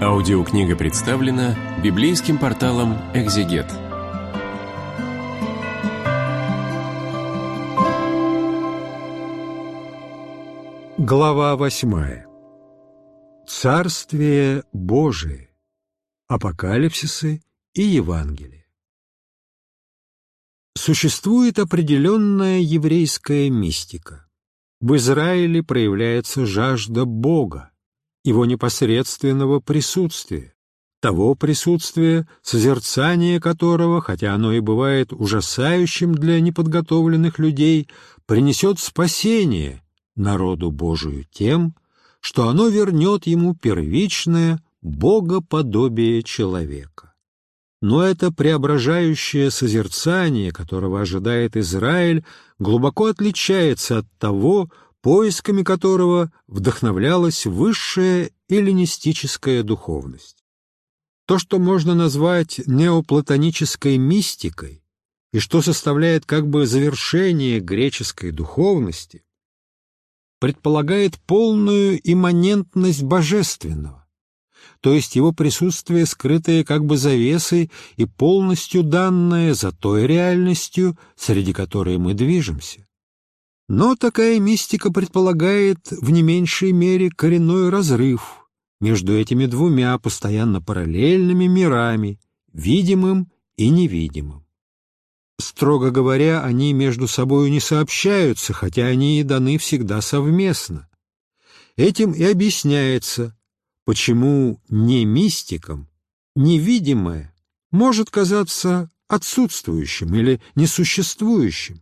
Аудиокнига представлена библейским порталом «Экзегет». Глава восьмая. Царствие Божие. Апокалипсисы и Евангелие. Существует определенная еврейская мистика. В Израиле проявляется жажда Бога, его непосредственного присутствия, того присутствия, созерцание которого, хотя оно и бывает ужасающим для неподготовленных людей, принесет спасение народу Божию тем, что оно вернет ему первичное богоподобие человека. Но это преображающее созерцание, которого ожидает Израиль, глубоко отличается от того, поисками которого вдохновлялась высшая эллинистическая духовность. То, что можно назвать неоплатонической мистикой, и что составляет как бы завершение греческой духовности, предполагает полную имманентность божественного, то есть его присутствие, скрытое как бы завесой и полностью данное за той реальностью, среди которой мы движемся. Но такая мистика предполагает в не меньшей мере коренной разрыв между этими двумя постоянно параллельными мирами, видимым и невидимым. Строго говоря, они между собой не сообщаются, хотя они и даны всегда совместно. Этим и объясняется, почему не мистикам невидимое может казаться отсутствующим или несуществующим.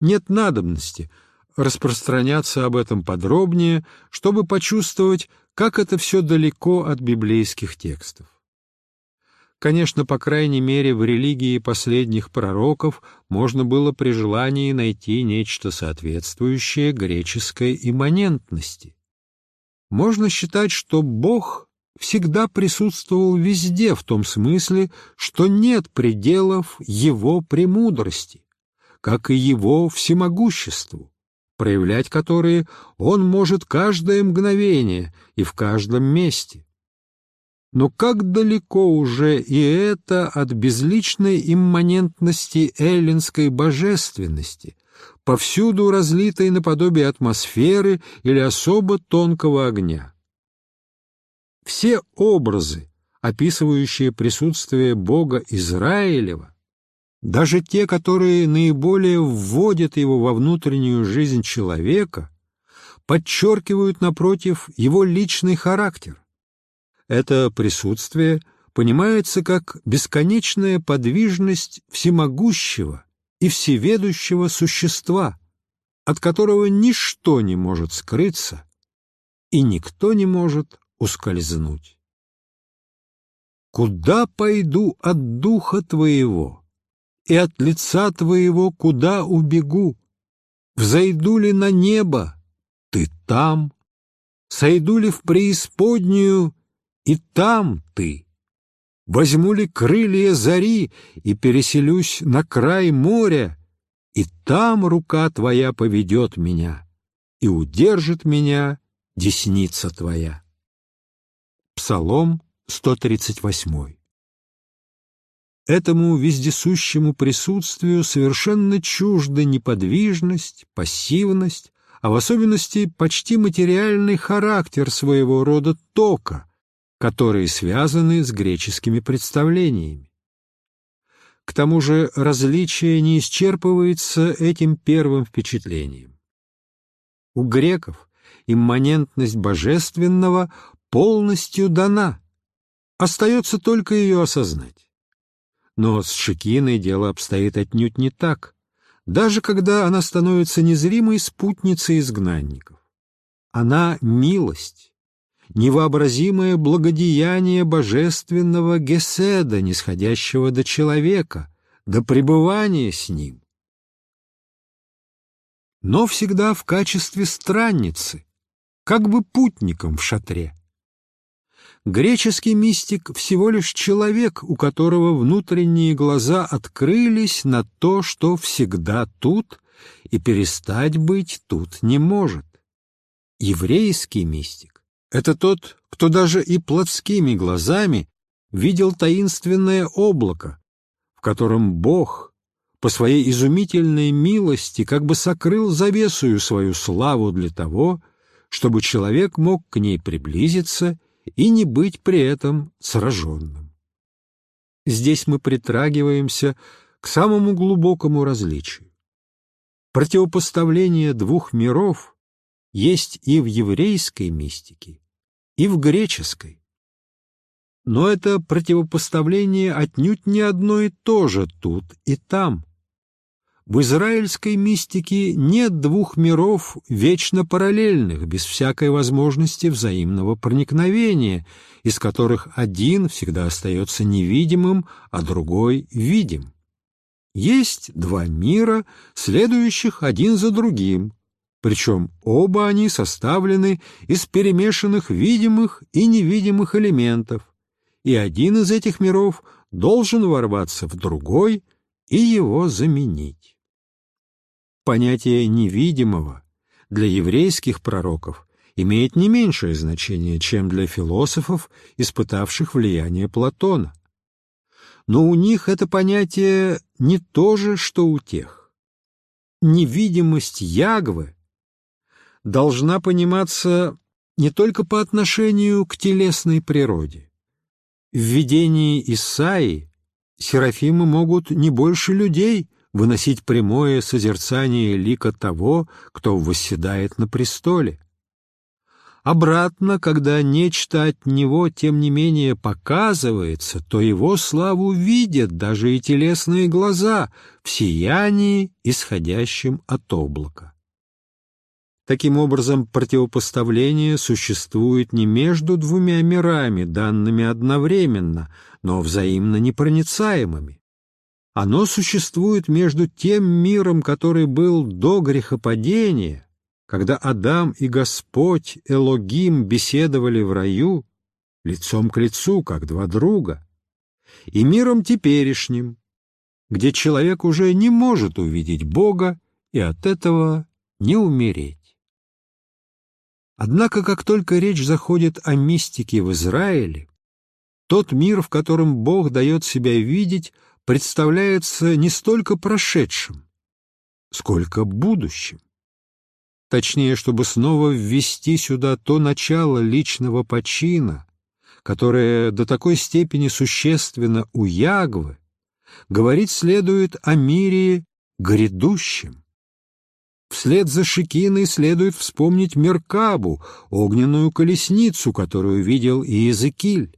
Нет надобности распространяться об этом подробнее, чтобы почувствовать, как это все далеко от библейских текстов. Конечно, по крайней мере, в религии последних пророков можно было при желании найти нечто соответствующее греческой имманентности. Можно считать, что Бог всегда присутствовал везде в том смысле, что нет пределов Его премудрости, как и Его всемогуществу, проявлять которые Он может каждое мгновение и в каждом месте. Но как далеко уже и это от безличной имманентности эллинской божественности, повсюду разлитой наподобие атмосферы или особо тонкого огня. Все образы, описывающие присутствие Бога Израилева, даже те, которые наиболее вводят его во внутреннюю жизнь человека, подчеркивают, напротив, его личный характер. Это присутствие понимается как бесконечная подвижность всемогущего и всеведущего существа, от которого ничто не может скрыться и никто не может ускользнуть. «Куда пойду от духа твоего, и от лица твоего куда убегу? Взойду ли на небо, ты там, сойду ли в преисподнюю, и там ты. Возьму ли крылья зари и переселюсь на край моря, и там рука твоя поведет меня, и удержит меня десница твоя. Псалом 138 Этому вездесущему присутствию совершенно чужда неподвижность, пассивность, а в особенности почти материальный характер своего рода тока, которые связаны с греческими представлениями. К тому же различие не исчерпывается этим первым впечатлением. У греков имманентность божественного полностью дана, остается только ее осознать. Но с Шекиной дело обстоит отнюдь не так, даже когда она становится незримой спутницей изгнанников. Она — милость, невообразимое благодеяние божественного Геседа, нисходящего до человека, до пребывания с ним. Но всегда в качестве странницы, как бы путником в шатре. Греческий мистик всего лишь человек, у которого внутренние глаза открылись на то, что всегда тут и перестать быть тут не может. Еврейский мистик — это тот, кто даже и плотскими глазами видел таинственное облако, в котором Бог по своей изумительной милости как бы сокрыл завесую свою славу для того, чтобы человек мог к ней приблизиться и не быть при этом сраженным. Здесь мы притрагиваемся к самому глубокому различию. Противопоставление двух миров есть и в еврейской мистике, и в греческой. Но это противопоставление отнюдь не одно и то же тут и там. В израильской мистике нет двух миров вечно параллельных, без всякой возможности взаимного проникновения, из которых один всегда остается невидимым, а другой — видим. Есть два мира, следующих один за другим, причем оба они составлены из перемешанных видимых и невидимых элементов, и один из этих миров должен ворваться в другой и его заменить понятие невидимого для еврейских пророков имеет не меньшее значение, чем для философов, испытавших влияние Платона. Но у них это понятие не то же, что у тех. Невидимость Ягвы должна пониматься не только по отношению к телесной природе. В видении Исаии серафимы могут не больше людей выносить прямое созерцание лика того, кто восседает на престоле. Обратно, когда нечто от него, тем не менее, показывается, то его славу видят даже и телесные глаза в сиянии, исходящем от облака. Таким образом, противопоставление существует не между двумя мирами, данными одновременно, но взаимно непроницаемыми. Оно существует между тем миром, который был до грехопадения, когда Адам и Господь Элогим беседовали в раю, лицом к лицу, как два друга, и миром теперешним, где человек уже не может увидеть Бога и от этого не умереть. Однако, как только речь заходит о мистике в Израиле, тот мир, в котором Бог дает себя видеть, представляется не столько прошедшим, сколько будущим. Точнее, чтобы снова ввести сюда то начало личного почина, которое до такой степени существенно у Ягвы, говорить следует о мире грядущем. Вслед за Шикиной следует вспомнить Меркабу, огненную колесницу, которую видел Иезекииль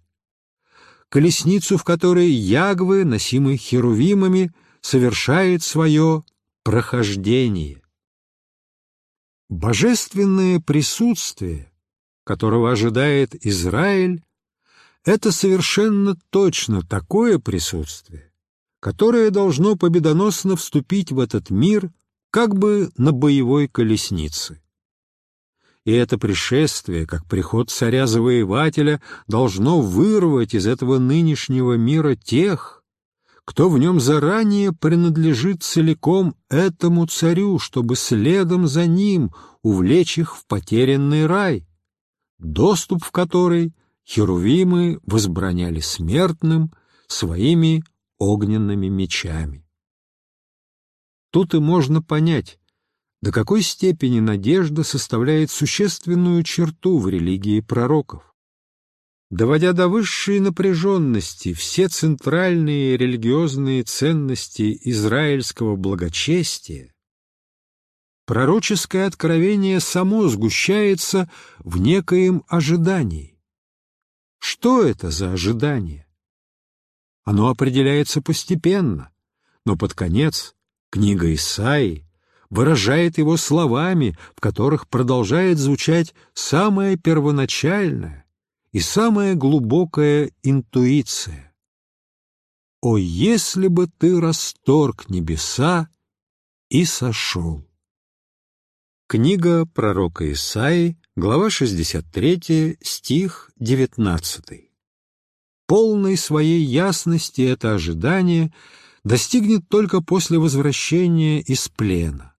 колесницу, в которой Ягвы, носимый херувимами, совершает свое прохождение. Божественное присутствие, которого ожидает Израиль, это совершенно точно такое присутствие, которое должно победоносно вступить в этот мир как бы на боевой колеснице и это пришествие, как приход царя-завоевателя, должно вырвать из этого нынешнего мира тех, кто в нем заранее принадлежит целиком этому царю, чтобы следом за ним увлечь их в потерянный рай, доступ в который херувимы возбраняли смертным своими огненными мечами. Тут и можно понять, до какой степени надежда составляет существенную черту в религии пророков. Доводя до высшей напряженности все центральные религиозные ценности израильского благочестия, пророческое откровение само сгущается в некоем ожидании. Что это за ожидание? Оно определяется постепенно, но под конец книга Исаии выражает его словами, в которых продолжает звучать самая первоначальная и самая глубокая интуиция. «О, если бы ты расторг небеса и сошел!» Книга пророка Исаии, глава 63, стих 19. Полной своей ясности это ожидание достигнет только после возвращения из плена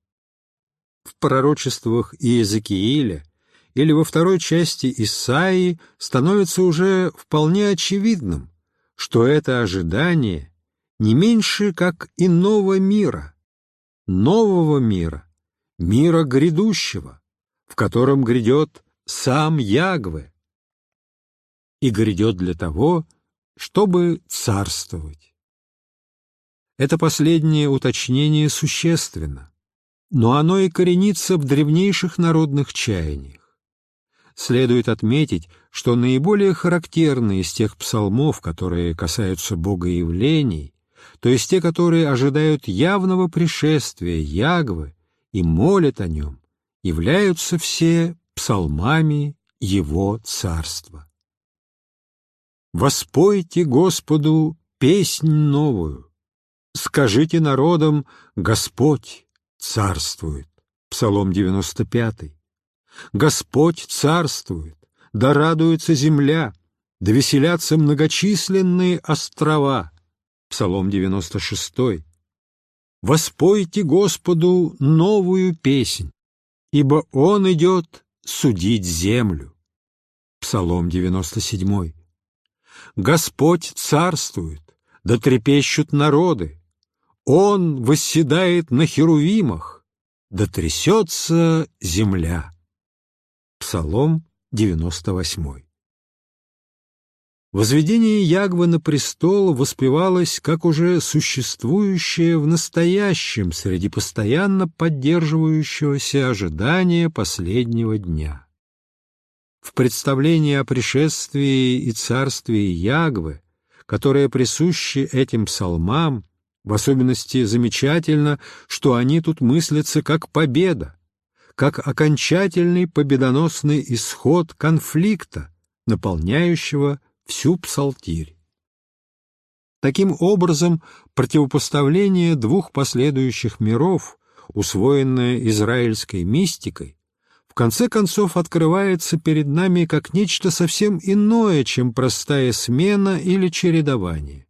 в пророчествах Иезекииля или во второй части Исаии становится уже вполне очевидным, что это ожидание не меньше как иного мира, нового мира, мира грядущего, в котором грядет сам Ягве, и грядет для того, чтобы царствовать. Это последнее уточнение существенно, но оно и коренится в древнейших народных чаяниях. Следует отметить, что наиболее характерные из тех псалмов, которые касаются богоявлений, то есть те, которые ожидают явного пришествия Ягвы и молят о нем, являются все псалмами Его Царства. «Воспойте Господу песнь новую, скажите народам, Господь царствует» Псалом 95. Господь царствует, да радуется земля, да веселятся многочисленные острова. Псалом 96. Воспойте Господу новую песнь, ибо Он идет судить землю. Псалом 97. Господь царствует, да трепещут народы. Он восседает на херувимах, да трясется земля. Псалом 98. Возведение Ягвы на престол воспевалось как уже существующее в настоящем среди постоянно поддерживающегося ожидания последнего дня. В представлении о пришествии и царстве Ягвы, которое присуще этим псалмам, в особенности замечательно, что они тут мыслятся как победа, как окончательный победоносный исход конфликта, наполняющего всю псалтирь. Таким образом, противопоставление двух последующих миров, усвоенное израильской мистикой, в конце концов открывается перед нами как нечто совсем иное, чем простая смена или чередование.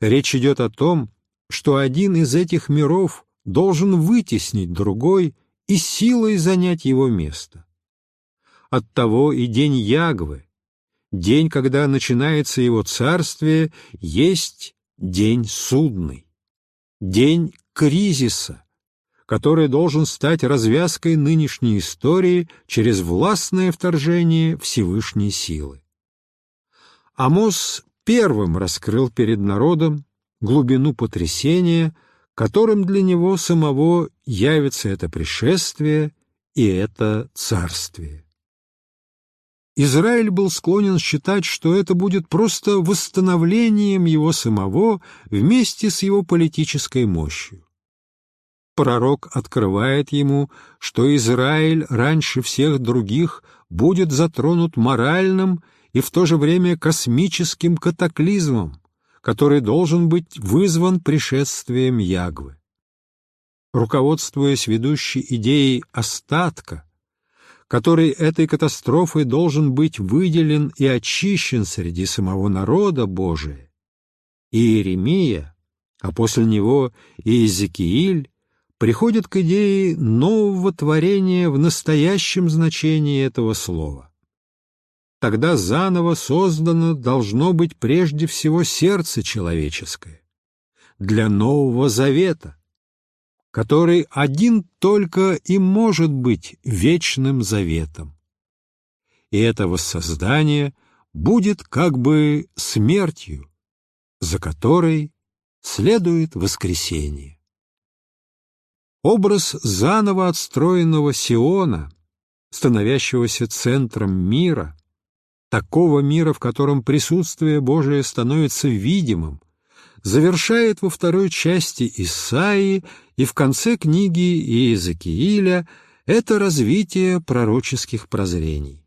Речь идет о том, что один из этих миров должен вытеснить другой и силой занять его место. Оттого и день Ягвы, день, когда начинается его царствие, есть день судный, день кризиса, который должен стать развязкой нынешней истории через властное вторжение Всевышней силы. Амос первым раскрыл перед народом глубину потрясения, которым для него самого явится это пришествие и это царствие. Израиль был склонен считать, что это будет просто восстановлением его самого вместе с его политической мощью. Пророк открывает ему, что Израиль раньше всех других будет затронут моральным и в то же время космическим катаклизмом, который должен быть вызван пришествием Ягвы. Руководствуясь ведущей идеей остатка, который этой катастрофой должен быть выделен и очищен среди самого народа Божия, Иеремия, а после него и Иезекииль, приходят к идее нового творения в настоящем значении этого слова тогда заново создано должно быть прежде всего сердце человеческое для Нового Завета, который один только и может быть вечным заветом. И это воссоздание будет как бы смертью, за которой следует воскресение. Образ заново отстроенного Сиона, становящегося центром мира, такого мира, в котором присутствие Божие становится видимым, завершает во второй части Исаии и в конце книги Иезекииля это развитие пророческих прозрений.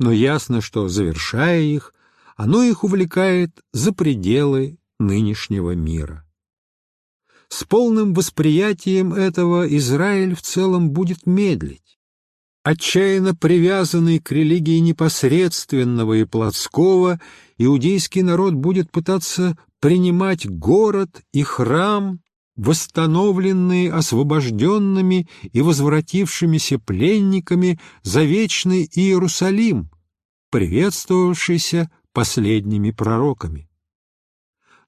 Но ясно, что, завершая их, оно их увлекает за пределы нынешнего мира. С полным восприятием этого Израиль в целом будет медлить, Отчаянно привязанный к религии непосредственного и плотского, иудейский народ будет пытаться принимать город и храм восстановленные освобожденными и возвратившимися пленниками за вечный Иерусалим, приветствовавшийся последними пророками.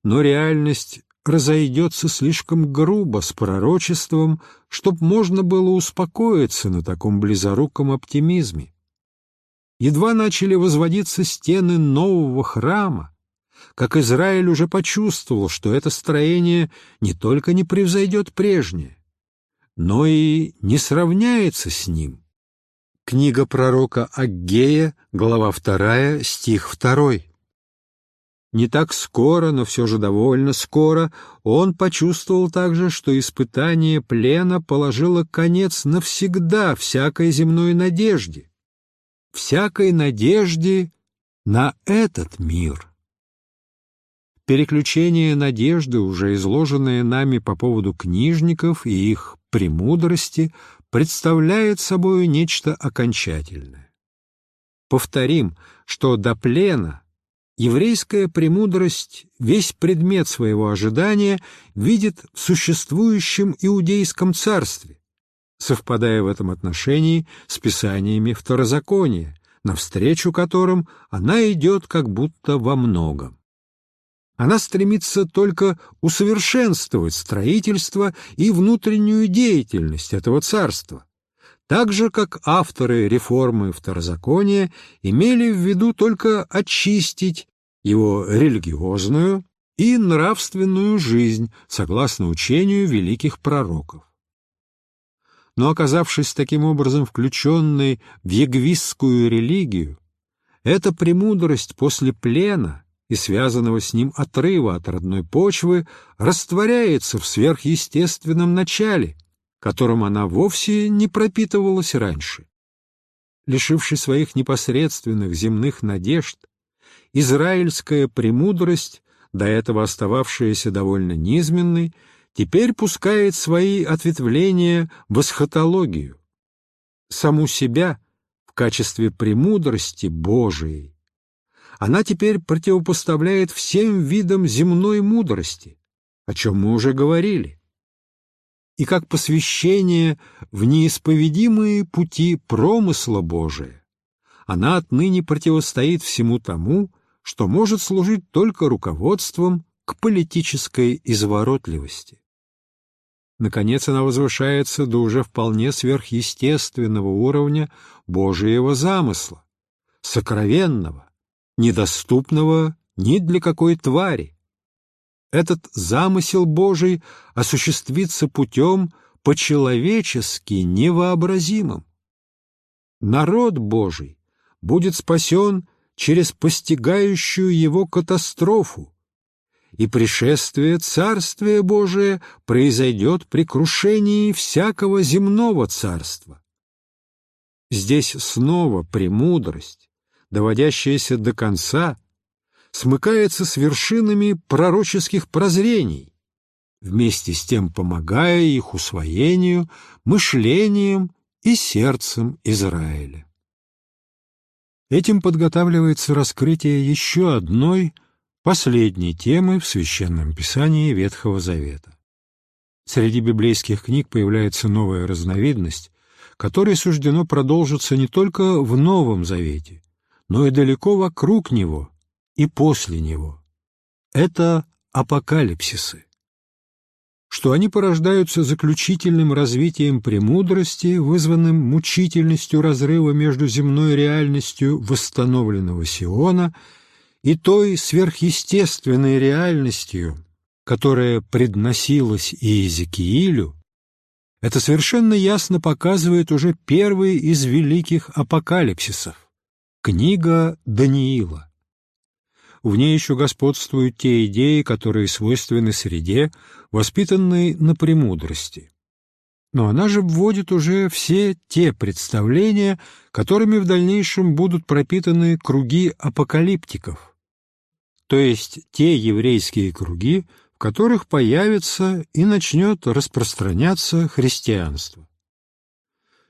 Но реальность разойдется слишком грубо с пророчеством, чтоб можно было успокоиться на таком близоруком оптимизме. Едва начали возводиться стены нового храма, как Израиль уже почувствовал, что это строение не только не превзойдет прежнее, но и не сравняется с ним. Книга пророка Аггея, глава 2, стих 2. Не так скоро, но все же довольно скоро, он почувствовал также, что испытание плена положило конец навсегда всякой земной надежде, всякой надежде на этот мир. Переключение надежды, уже изложенное нами по поводу книжников и их премудрости, представляет собой нечто окончательное. Повторим, что до плена еврейская премудрость весь предмет своего ожидания видит в существующем иудейском царстве, совпадая в этом отношении с писаниями Второзакония, навстречу которым она идет как будто во многом. Она стремится только усовершенствовать строительство и внутреннюю деятельность этого царства, так же, как авторы реформы второзакония имели в виду только очистить его религиозную и нравственную жизнь согласно учению великих пророков. Но оказавшись таким образом включенной в егвистскую религию, эта премудрость после плена – и связанного с ним отрыва от родной почвы растворяется в сверхъестественном начале, которым она вовсе не пропитывалась раньше. Лишившись своих непосредственных земных надежд, израильская премудрость, до этого остававшаяся довольно низменной, теперь пускает свои ответвления в эсхатологию. Саму себя в качестве премудрости Божией она теперь противопоставляет всем видам земной мудрости, о чем мы уже говорили. И как посвящение в неисповедимые пути промысла Божия, она отныне противостоит всему тому, что может служить только руководством к политической изворотливости. Наконец она возвышается до уже вполне сверхъестественного уровня Божьего замысла, сокровенного, недоступного ни для какой твари. Этот замысел Божий осуществится путем по-человечески невообразимым. Народ Божий будет спасен через постигающую его катастрофу, и пришествие Царствия Божия произойдет при крушении всякого земного царства. Здесь снова премудрость, доводящаяся до конца, смыкается с вершинами пророческих прозрений, вместе с тем помогая их усвоению мышлением и сердцем Израиля. Этим подготавливается раскрытие еще одной, последней темы в Священном Писании Ветхого Завета. Среди библейских книг появляется новая разновидность, которой суждено продолжиться не только в Новом Завете, но и далеко вокруг него и после него. Это апокалипсисы. Что они порождаются заключительным развитием премудрости, вызванным мучительностью разрыва между земной реальностью восстановленного Сиона и той сверхъестественной реальностью, которая предносилась Иезекиилю, это совершенно ясно показывает уже первый из великих апокалипсисов Книга Даниила. В ней еще господствуют те идеи, которые свойственны среде, воспитанной на премудрости. Но она же вводит уже все те представления, которыми в дальнейшем будут пропитаны круги апокалиптиков, то есть те еврейские круги, в которых появится и начнет распространяться христианство.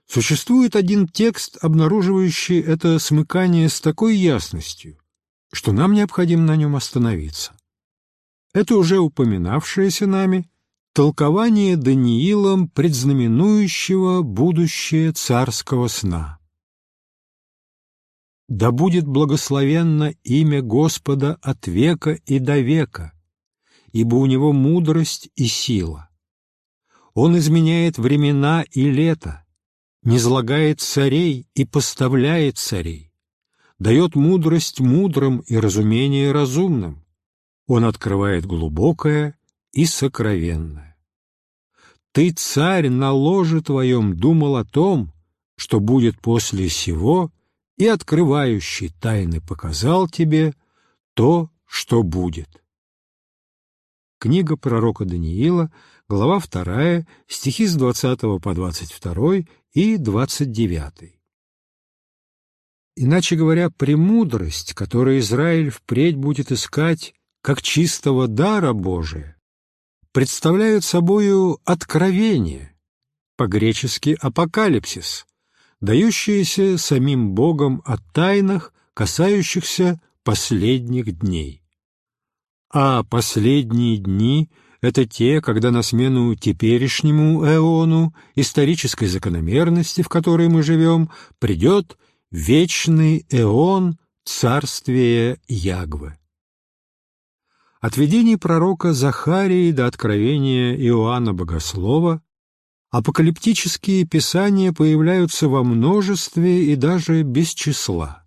Существует один текст, обнаруживающий это смыкание с такой ясностью, что нам необходимо на нем остановиться. Это уже упоминавшееся нами Толкование Даниилом предзнаменующего будущее царского сна. Да будет благословенно имя Господа от века и до века, ибо у Него мудрость и сила. Он изменяет времена и лето, низлагает царей и поставляет царей, дает мудрость мудрым и разумение разумным. Он открывает глубокое и сокровенное. Ты, царь, на ложе твоем думал о том, что будет после сего, и открывающий тайны показал тебе то, что будет. Книга пророка Даниила, глава 2, стихи с 20 по 22 и 29. Иначе говоря, премудрость, которую Израиль впредь будет искать как чистого дара Божия, представляют собою откровение, по-гречески апокалипсис, дающееся самим Богом о тайнах, касающихся последних дней. А последние дни — это те, когда на смену теперешнему эону, исторической закономерности, в которой мы живем, придет вечный эон царствия Ягвы. От видений пророка Захарии до откровения Иоанна Богослова апокалиптические писания появляются во множестве и даже без числа.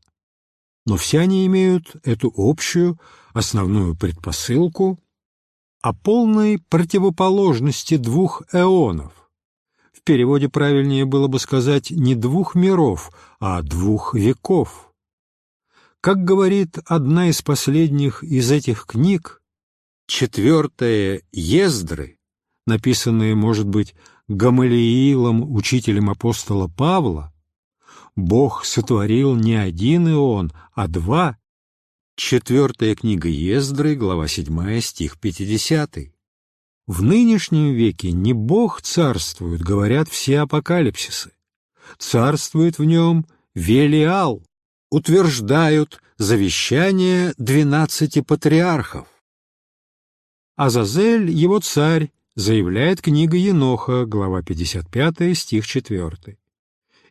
Но все они имеют эту общую, основную предпосылку о полной противоположности двух эонов. В переводе правильнее было бы сказать не двух миров, а двух веков. Как говорит одна из последних из этих книг, четвертое Ездры, написанное, может быть, Гамалиилом, учителем апостола Павла, Бог сотворил не один ион, а два. Четвертая книга Ездры, глава 7, стих 50. В нынешнем веке не Бог царствует, говорят все апокалипсисы. Царствует в нем Велиал, утверждают завещание двенадцати патриархов. Азазель, его царь, заявляет книга Еноха, глава 55, стих 4.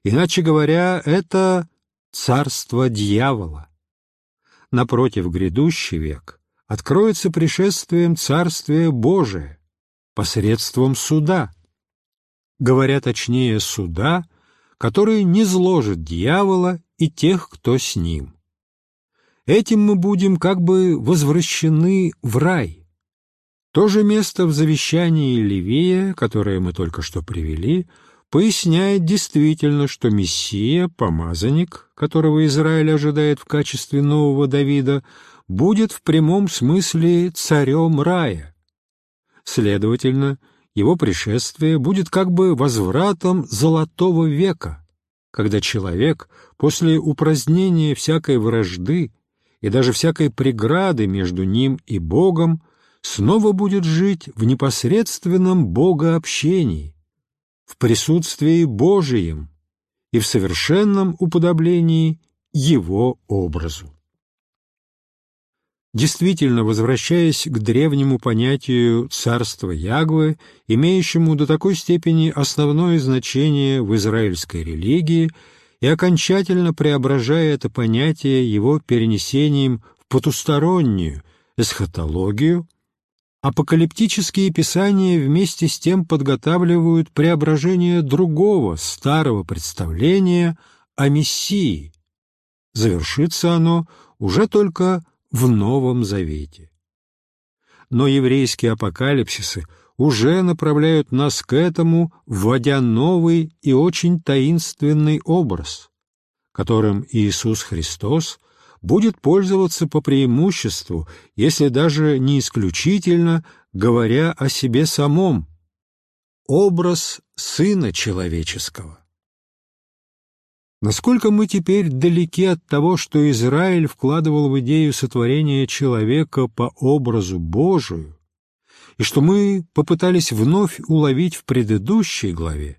Иначе говоря, это царство дьявола. Напротив, грядущий век откроется пришествием Царствия Божие посредством суда. Говоря точнее, суда, который не зложит дьявола и тех, кто с ним. Этим мы будем как бы возвращены в рай – то же место в завещании Левия, которое мы только что привели, поясняет действительно, что Мессия, помазанник, которого Израиль ожидает в качестве нового Давида, будет в прямом смысле царем рая. Следовательно, его пришествие будет как бы возвратом золотого века, когда человек после упразднения всякой вражды и даже всякой преграды между ним и Богом снова будет жить в непосредственном богообщении, в присутствии Божием и в совершенном уподоблении Его образу. Действительно, возвращаясь к древнему понятию царства Ягвы, имеющему до такой степени основное значение в израильской религии и окончательно преображая это понятие его перенесением в потустороннюю эсхатологию, Апокалиптические писания вместе с тем подготавливают преображение другого, старого представления о Мессии. Завершится оно уже только в Новом Завете. Но еврейские апокалипсисы уже направляют нас к этому, вводя новый и очень таинственный образ, которым Иисус Христос – будет пользоваться по преимуществу, если даже не исключительно, говоря о себе самом. Образ Сына Человеческого. Насколько мы теперь далеки от того, что Израиль вкладывал в идею сотворения человека по образу Божию, и что мы попытались вновь уловить в предыдущей главе,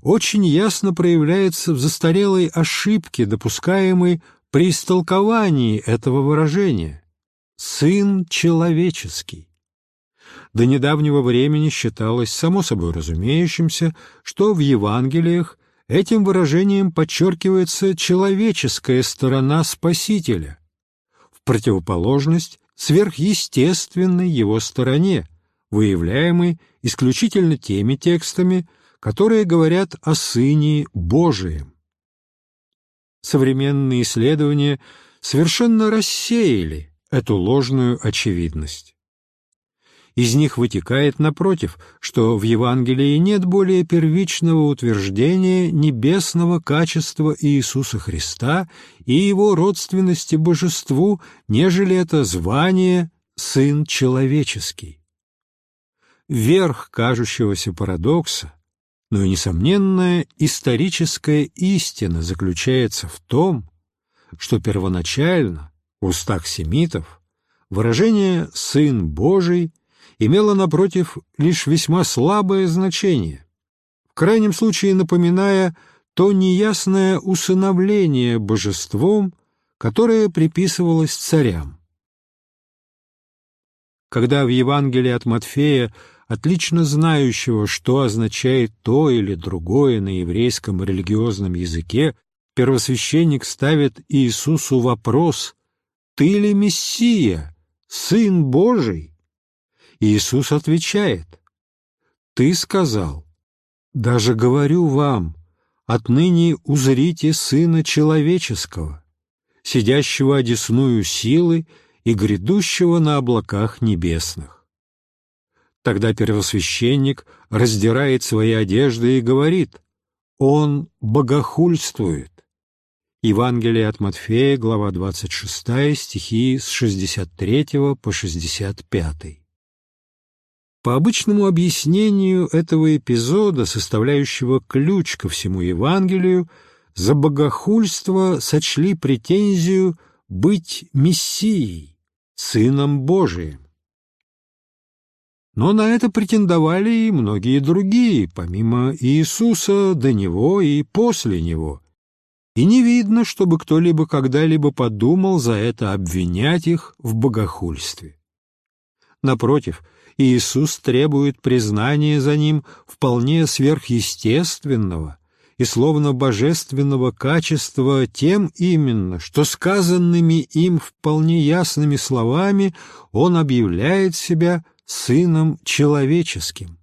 очень ясно проявляется в застарелой ошибке, допускаемой при истолковании этого выражения «сын человеческий». до недавнего времени считалось само собой разумеющимся, что в Евангелиях этим выражением подчеркивается человеческая сторона Спасителя, в противоположность сверхъестественной его стороне, выявляемой исключительно теми текстами, которые говорят о Сыне Божием. Современные исследования совершенно рассеяли эту ложную очевидность. Из них вытекает, напротив, что в Евангелии нет более первичного утверждения небесного качества Иисуса Христа и его родственности божеству, нежели это звание «Сын человеческий». Верх кажущегося парадокса, но и несомненная историческая истина заключается в том, что первоначально в устах семитов выражение «сын Божий» имело, напротив, лишь весьма слабое значение, в крайнем случае напоминая то неясное усыновление божеством, которое приписывалось царям. Когда в Евангелии от Матфея, отлично знающего, что означает то или другое на еврейском религиозном языке, первосвященник ставит Иисусу вопрос «Ты ли Мессия, Сын Божий?» Иисус отвечает «Ты сказал, даже говорю вам, отныне узрите Сына Человеческого, сидящего одесную силы и грядущего на облаках небесных». Тогда первосвященник раздирает свои одежды и говорит «Он богохульствует». Евангелие от Матфея, глава 26, стихи с 63 по 65. По обычному объяснению этого эпизода, составляющего ключ ко всему Евангелию, за богохульство сочли претензию быть Мессией, Сыном Божиим. Но на это претендовали и многие другие, помимо Иисуса, до Него и после Него – и не видно, чтобы кто-либо когда-либо подумал за это обвинять их в богохульстве. Напротив, Иисус требует признания за ним вполне сверхъестественного и словно божественного качества тем именно, что сказанными им вполне ясными словами он объявляет себя Сыном Человеческим.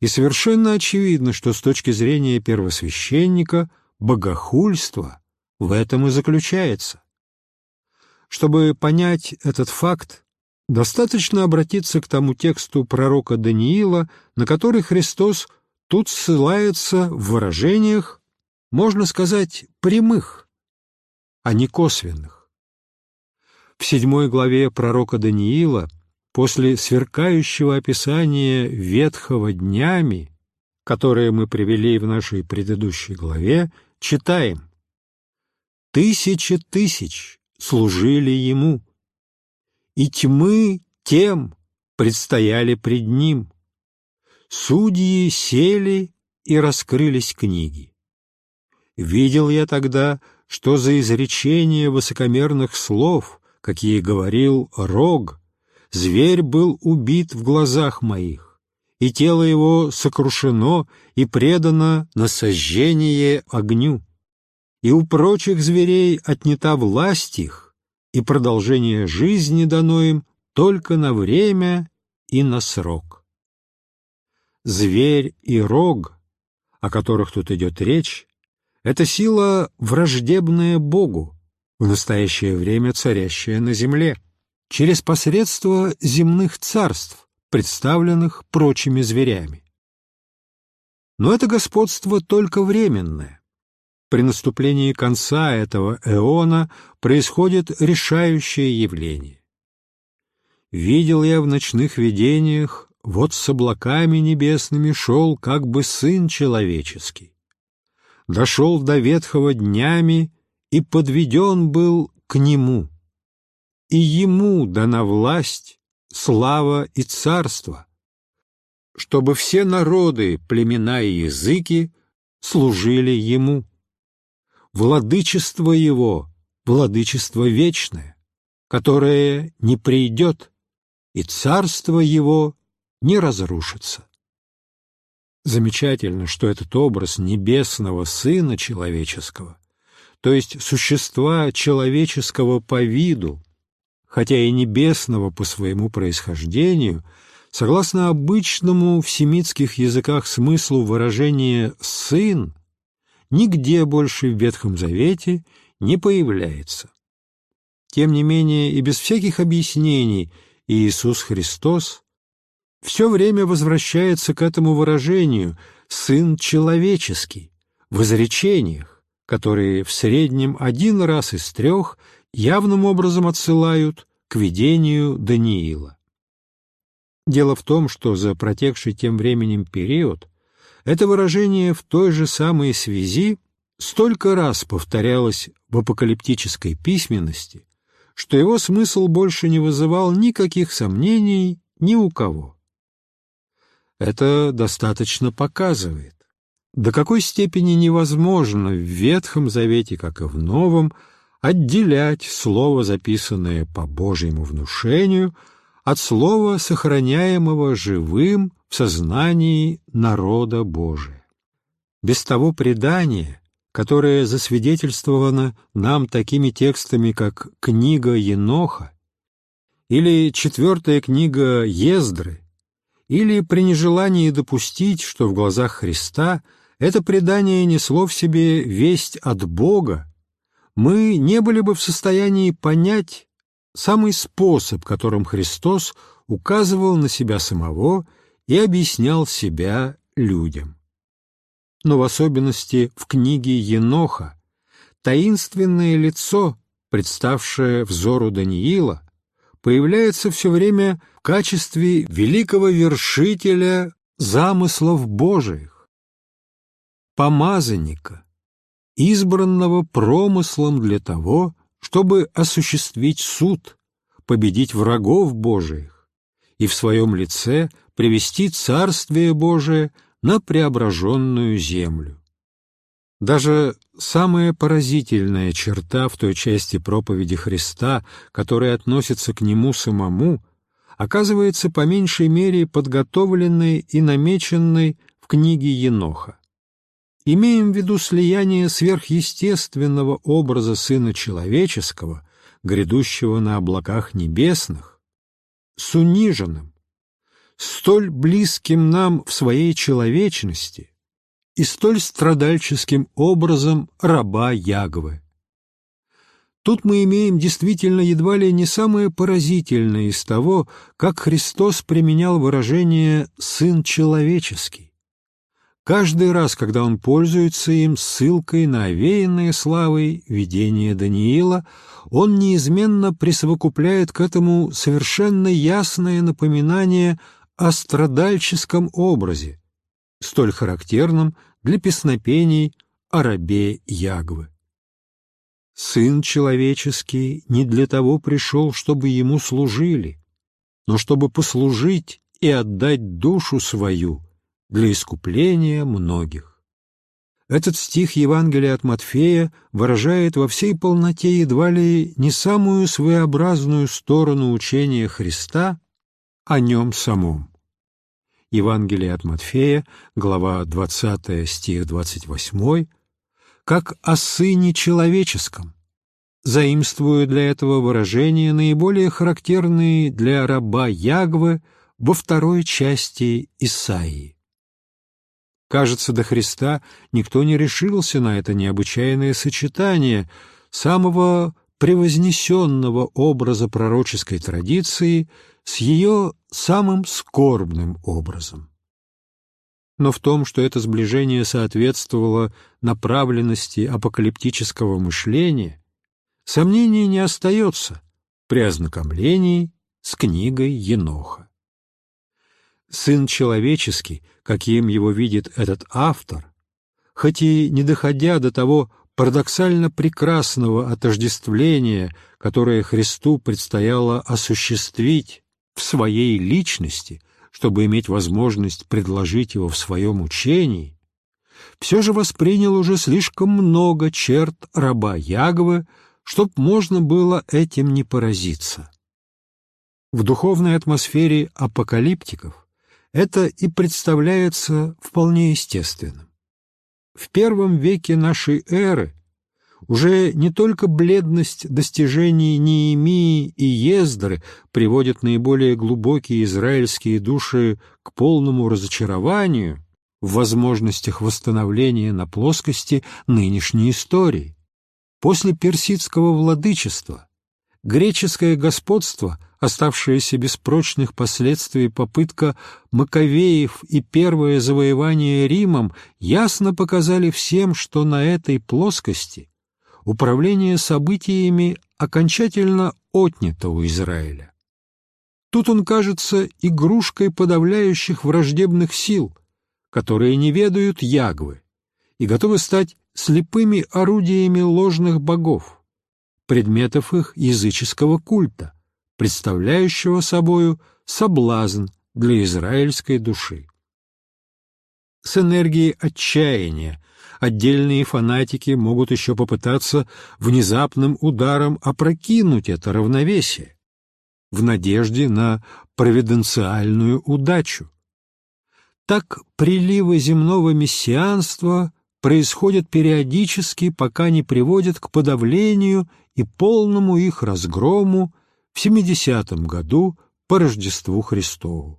И совершенно очевидно, что с точки зрения первосвященника – богохульство в этом и заключается. Чтобы понять этот факт, достаточно обратиться к тому тексту пророка Даниила, на который Христос тут ссылается в выражениях, можно сказать, прямых, а не косвенных. В седьмой главе пророка Даниила, после сверкающего описания ветхого днями, которое мы привели в нашей предыдущей главе, читаем «Тысячи тысяч служили ему, и тьмы тем предстояли пред ним. Судьи сели и раскрылись книги. Видел я тогда, что за изречение высокомерных слов, какие говорил Рог, зверь был убит в глазах моих и тело его сокрушено и предано на сожжение огню. И у прочих зверей отнята власть их, и продолжение жизни дано им только на время и на срок. Зверь и рог, о которых тут идет речь, это сила враждебная Богу, в настоящее время царящая на земле, через посредство земных царств, представленных прочими зверями. Но это господство только временное. При наступлении конца этого эона происходит решающее явление. Видел я в ночных видениях, вот с облаками небесными шел как бы сын человеческий. Дошел до ветхого днями и подведен был к нему. И ему дана власть слава и царство, чтобы все народы, племена и языки служили Ему. Владычество Его — владычество вечное, которое не придет и царство его не разрушится. Замечательно, что этот образ небесного Сына Человеческого, то есть существа человеческого по виду, хотя и небесного по своему происхождению, согласно обычному в семитских языках смыслу выражения «сын», нигде больше в Ветхом Завете не появляется. Тем не менее, и без всяких объяснений Иисус Христос все время возвращается к этому выражению «сын человеческий» в изречениях, которые в среднем один раз из трех явным образом отсылают к видению Даниила. Дело в том, что за протекший тем временем период это выражение в той же самой связи столько раз повторялось в апокалиптической письменности, что его смысл больше не вызывал никаких сомнений ни у кого. Это достаточно показывает, до какой степени невозможно в Ветхом Завете, как и в Новом, отделять слово, записанное по Божьему внушению, от слова, сохраняемого живым в сознании народа Божия. Без того предания, которое засвидетельствовано нам такими текстами, как «Книга Еноха» или четвертая книга Ездры, или при нежелании допустить, что в глазах Христа это предание несло в себе весть от Бога, мы не были бы в состоянии понять самый способ, которым Христос указывал на себя самого и объяснял себя людям. Но в особенности в книге Еноха таинственное лицо, представшее взору Даниила, появляется все время в качестве великого вершителя замыслов Божиих, помазанника, избранного промыслом для того, чтобы осуществить суд, победить врагов Божиих и в своем лице привести Царствие Божие на преображенную землю. Даже самая поразительная черта в той части проповеди Христа, которая относится к Нему самому, оказывается по меньшей мере подготовленной и намеченной в книге Еноха имеем в виду слияние сверхъестественного образа Сына Человеческого, грядущего на облаках небесных, с униженным, столь близким нам в своей человечности и столь страдальческим образом раба Ягвы. Тут мы имеем действительно едва ли не самое поразительное из того, как Христос применял выражение «сын человеческий». Каждый раз, когда он пользуется им ссылкой на овеянное славой видение Даниила, он неизменно присовокупляет к этому совершенно ясное напоминание о страдальческом образе, столь характерном для песнопений о рабе Ягвы. Сын человеческий не для того пришел, чтобы ему служили, но чтобы послужить и отдать душу свою для искупления многих. Этот стих Евангелия от Матфея выражает во всей полноте едва ли не самую своеобразную сторону учения Христа о нем самом. Евангелие от Матфея, глава 20, стих 28, как о Сыне Человеческом, заимствуя для этого выражения наиболее характерные для раба Ягвы во второй части Исаии. Кажется, до Христа никто не решился на это необычайное сочетание самого превознесенного образа пророческой традиции с ее самым скорбным образом. Но в том, что это сближение соответствовало направленности апокалиптического мышления, сомнений не остается при ознакомлении с книгой Еноха. Сын человеческий, каким его видит этот автор, хоть и не доходя до того парадоксально прекрасного отождествления, которое Христу предстояло осуществить в своей личности, чтобы иметь возможность предложить его в своем учении, все же воспринял уже слишком много черт раба Ягвы, чтоб можно было этим не поразиться. В духовной атмосфере апокалиптиков это и представляется вполне естественным. В первом веке нашей эры уже не только бледность достижений Неемии и Ездры приводит наиболее глубокие израильские души к полному разочарованию в возможностях восстановления на плоскости нынешней истории. После персидского владычества греческое господство, оставшееся без прочных последствий попытка Маковеев и первое завоевание Римом, ясно показали всем, что на этой плоскости – управление событиями окончательно отнято у Израиля. Тут он кажется игрушкой подавляющих враждебных сил, которые не ведают Ягвы и готовы стать слепыми орудиями ложных богов, предметов их языческого культа, представляющего собою соблазн для израильской души. С энергией отчаяния отдельные фанатики могут еще попытаться внезапным ударом опрокинуть это равновесие в надежде на провиденциальную удачу. Так приливы земного мессианства происходят периодически, пока не приводят к подавлению и полному их разгрому в 70-м году по Рождеству Христову.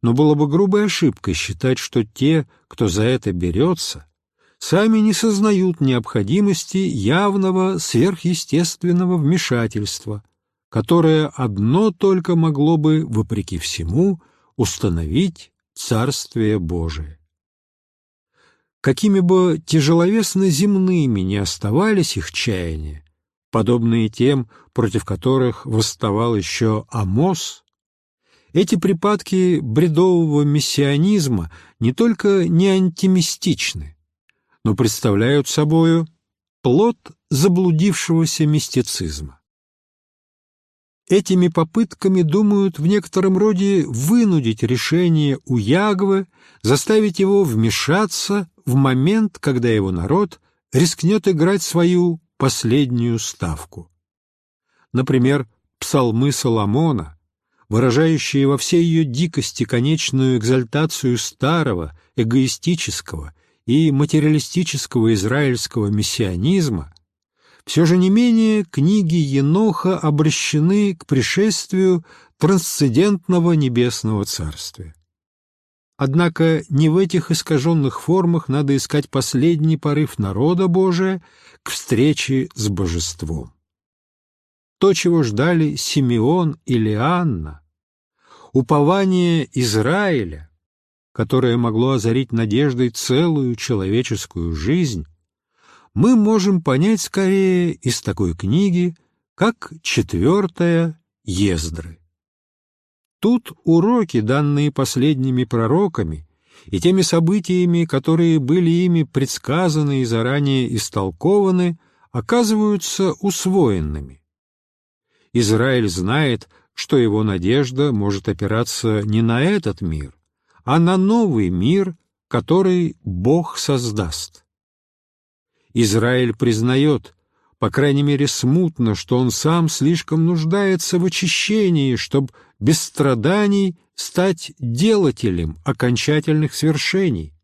Но было бы грубой ошибкой считать, что те, кто за это берется, сами не сознают необходимости явного сверхъестественного вмешательства, которое одно только могло бы, вопреки всему, установить Царствие Божие. Какими бы тяжеловесно земными не оставались их чаяния, подобные тем, против которых восставал еще Амос, эти припадки бредового мессианизма не только не антимистичны, но представляют собою плод заблудившегося мистицизма. Этими попытками думают в некотором роде вынудить решение у Ягвы, заставить его вмешаться в момент, когда его народ рискнет играть свою последнюю ставку. Например, псалмы Соломона, выражающие во всей ее дикости конечную экзальтацию старого, эгоистического и материалистического израильского мессианизма, все же не менее книги Еноха обращены к пришествию трансцендентного небесного царствия. Однако не в этих искаженных формах надо искать последний порыв народа Божия к встрече с божеством. То, чего ждали Симеон или Анна, упование Израиля, которое могло озарить надеждой целую человеческую жизнь, мы можем понять скорее из такой книги, как четвертая Ездры. Тут уроки, данные последними пророками, и теми событиями, которые были ими предсказаны и заранее истолкованы, оказываются усвоенными. Израиль знает, что его надежда может опираться не на этот мир, а на новый мир, который Бог создаст. Израиль признает, по крайней мере смутно, что он сам слишком нуждается в очищении, чтобы без страданий стать делателем окончательных свершений.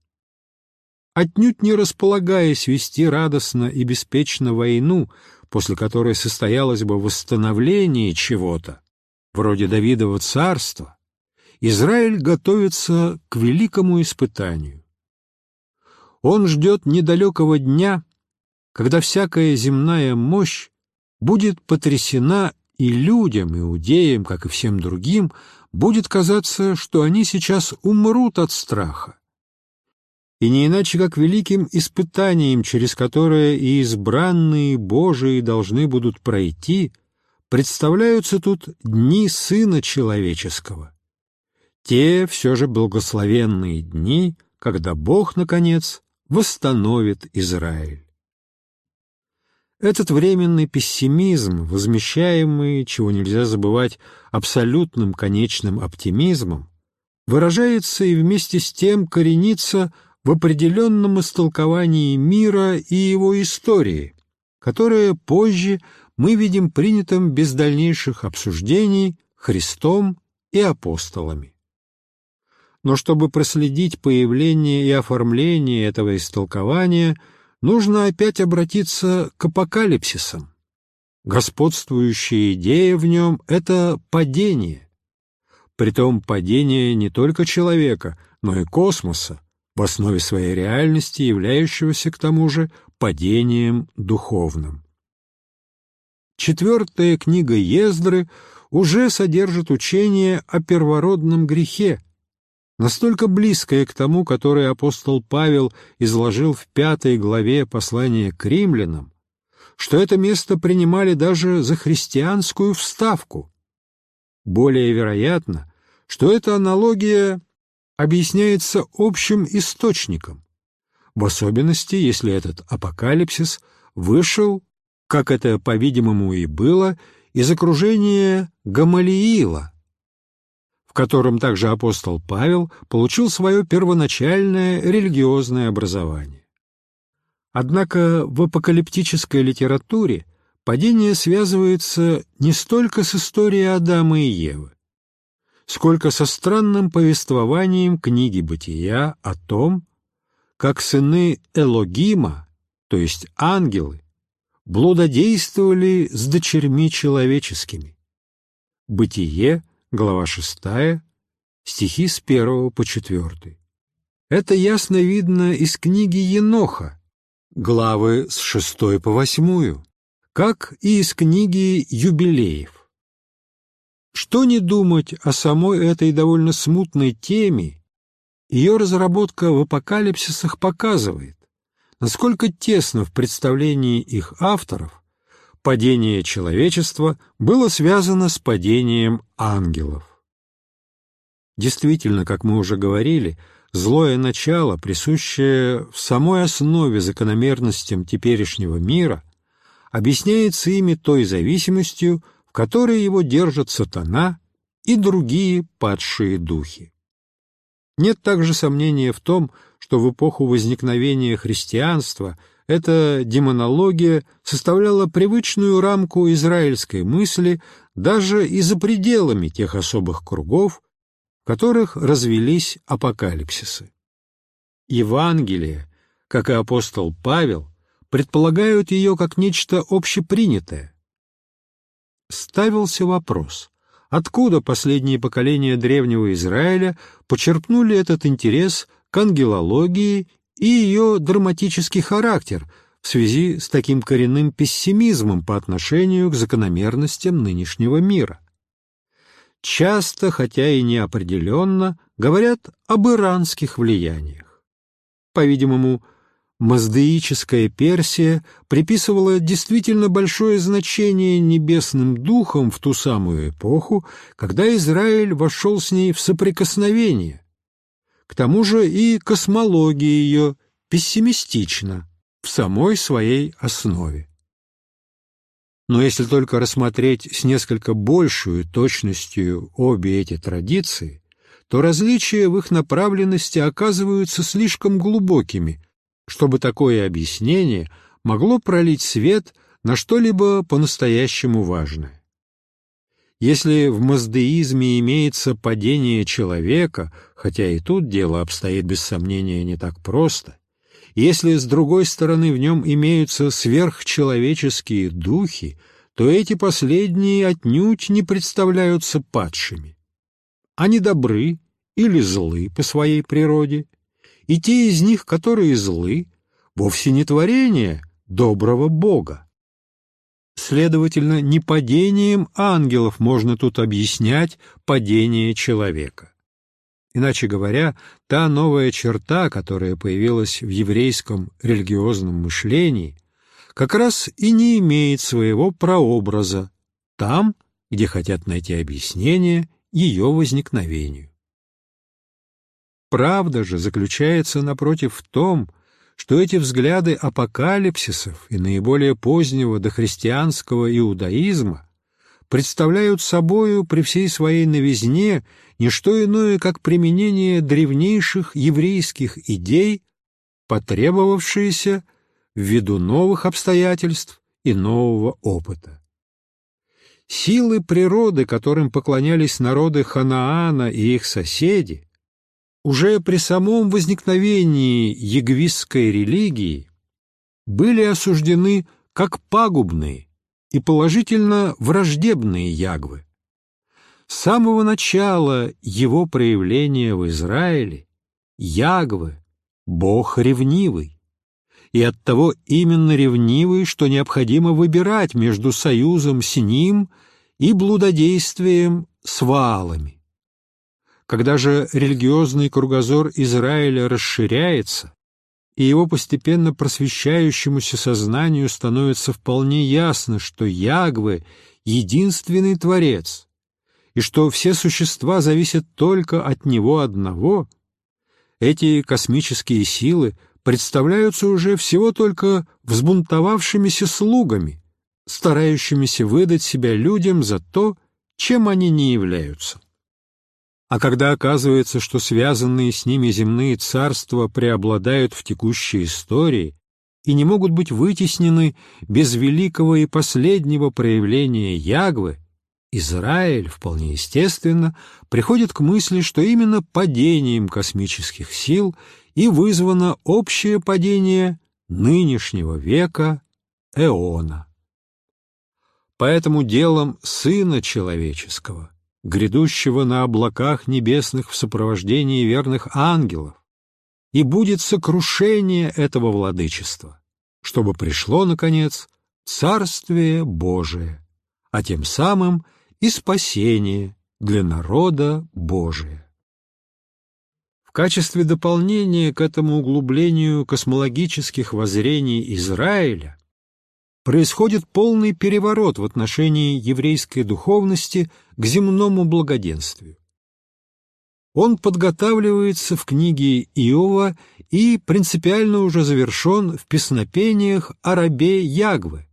Отнюдь не располагаясь вести радостно и беспечно войну, после которой состоялось бы восстановление чего-то, вроде Давидова царства, Израиль готовится к великому испытанию. Он ждет недалекого дня, когда всякая земная мощь будет потрясена и людям, иудеям, как и всем другим, будет казаться, что они сейчас умрут от страха. И не иначе, как великим испытанием, через которое и избранные Божии должны будут пройти, представляются тут дни Сына Человеческого, те все же благословенные дни, когда Бог, наконец, восстановит Израиль. Этот временный пессимизм, возмещаемый, чего нельзя забывать, абсолютным конечным оптимизмом, выражается и вместе с тем коренится в определенном истолковании мира и его истории, которое позже мы видим принятым без дальнейших обсуждений Христом и апостолами. Но чтобы проследить появление и оформление этого истолкования, нужно опять обратиться к апокалипсисам. Господствующая идея в нем — это падение. Притом падение не только человека, но и космоса, в основе своей реальности являющегося к тому же падением духовным. Четвертая книга Ездры уже содержит учение о первородном грехе, настолько близкое к тому, которое апостол Павел изложил в пятой главе послания к римлянам, что это место принимали даже за христианскую вставку. Более вероятно, что эта аналогия объясняется общим источником, в особенности, если этот апокалипсис вышел, как это, по-видимому, и было, из окружения Гамалиила, котором также апостол Павел получил свое первоначальное религиозное образование. Однако в апокалиптической литературе падение связывается не столько с историей Адама и Евы, сколько со странным повествованием книги «Бытия» о том, как сыны Элогима, то есть ангелы, блудодействовали с дочерьми человеческими. Бытие, глава 6, стихи с 1 по 4. Это ясно видно из книги Еноха, главы с 6 по 8, как и из книги Юбилеев. Что не думать о самой этой довольно смутной теме, ее разработка в апокалипсисах показывает, насколько тесно в представлении их авторов падение человечества было связано с падением ангелов. Действительно, как мы уже говорили, злое начало, присущее в самой основе закономерностям теперешнего мира, объясняется ими той зависимостью, в которой его держат сатана и другие падшие духи. Нет также сомнения в том, что в эпоху возникновения христианства эта демонология составляла привычную рамку израильской мысли даже и за пределами тех особых кругов, в которых развелись апокалипсисы. Евангелие, как и апостол Павел, предполагают ее как нечто общепринятое. Ставился вопрос, откуда последние поколения древнего Израиля почерпнули этот интерес к ангелологии и ее драматический характер в связи с таким коренным пессимизмом по отношению к закономерностям нынешнего мира. Часто, хотя и неопределенно, говорят об иранских влияниях. По-видимому, Маздеическая Персия приписывала действительно большое значение небесным духам в ту самую эпоху, когда Израиль вошел с ней в соприкосновение, к тому же и космология ее пессимистична в самой своей основе. Но если только рассмотреть с несколько большую точностью обе эти традиции, то различия в их направленности оказываются слишком глубокими, чтобы такое объяснение могло пролить свет на что-либо по-настоящему важное. Если в маздеизме имеется падение человека, хотя и тут дело обстоит без сомнения не так просто, если с другой стороны в нем имеются сверхчеловеческие духи, то эти последние отнюдь не представляются падшими. Они добры или злы по своей природе, и те из них, которые злы, вовсе не творение доброго Бога. Следовательно, не падением ангелов можно тут объяснять падение человека. Иначе говоря, та новая черта, которая появилась в еврейском религиозном мышлении, как раз и не имеет своего прообраза там, где хотят найти объяснение ее возникновению. Правда же заключается, напротив, в том, что эти взгляды апокалипсисов и наиболее позднего дохристианского иудаизма представляют собою при всей своей новизне не что иное, как применение древнейших еврейских идей, потребовавшиеся ввиду новых обстоятельств и нового опыта. Силы природы, которым поклонялись народы Ханаана и их соседи, уже при самом возникновении ягвистской религии были осуждены как пагубные и положительно враждебные ягвы. С самого начала его проявления в Израиле ягвы – Бог ревнивый, и оттого именно ревнивый, что необходимо выбирать между союзом с ним и блудодействием с ваалами. Когда же религиозный кругозор Израиля расширяется, и его постепенно просвещающемуся сознанию становится вполне ясно, что Ягве — единственный Творец, и что все существа зависят только от Него одного, эти космические силы представляются уже всего только взбунтовавшимися слугами, старающимися выдать себя людям за то, чем они не являются. А когда оказывается, что связанные с ними земные царства преобладают в текущей истории и не могут быть вытеснены без великого и последнего проявления Ягвы, Израиль, вполне естественно, приходит к мысли, что именно падением космических сил и вызвано общее падение нынешнего века Эона. Поэтому делом Сына Человеческого грядущего на облаках небесных в сопровождении верных ангелов, и будет сокрушение этого владычества, чтобы пришло, наконец, Царствие Божие, а тем самым и спасение для народа Божия. В качестве дополнения к этому углублению космологических воззрений Израиля происходит полный переворот в отношении еврейской духовности к земному благоденствию. Он подготавливается в книге Иова и принципиально уже завершен в песнопениях о рабе Ягвы,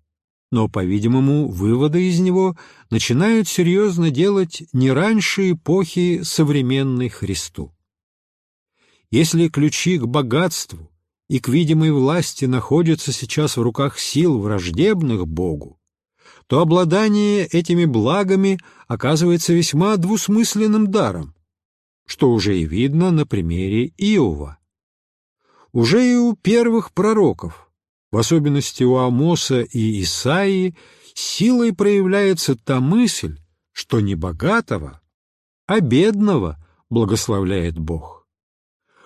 но, по-видимому, выводы из него начинают серьезно делать не раньше эпохи современной Христу. Если ключи к богатству, и к видимой власти находится сейчас в руках сил враждебных Богу, то обладание этими благами оказывается весьма двусмысленным даром, что уже и видно на примере Иова. Уже и у первых пророков, в особенности у Амоса и Исаии, силой проявляется та мысль, что не богатого, а бедного благословляет Бог.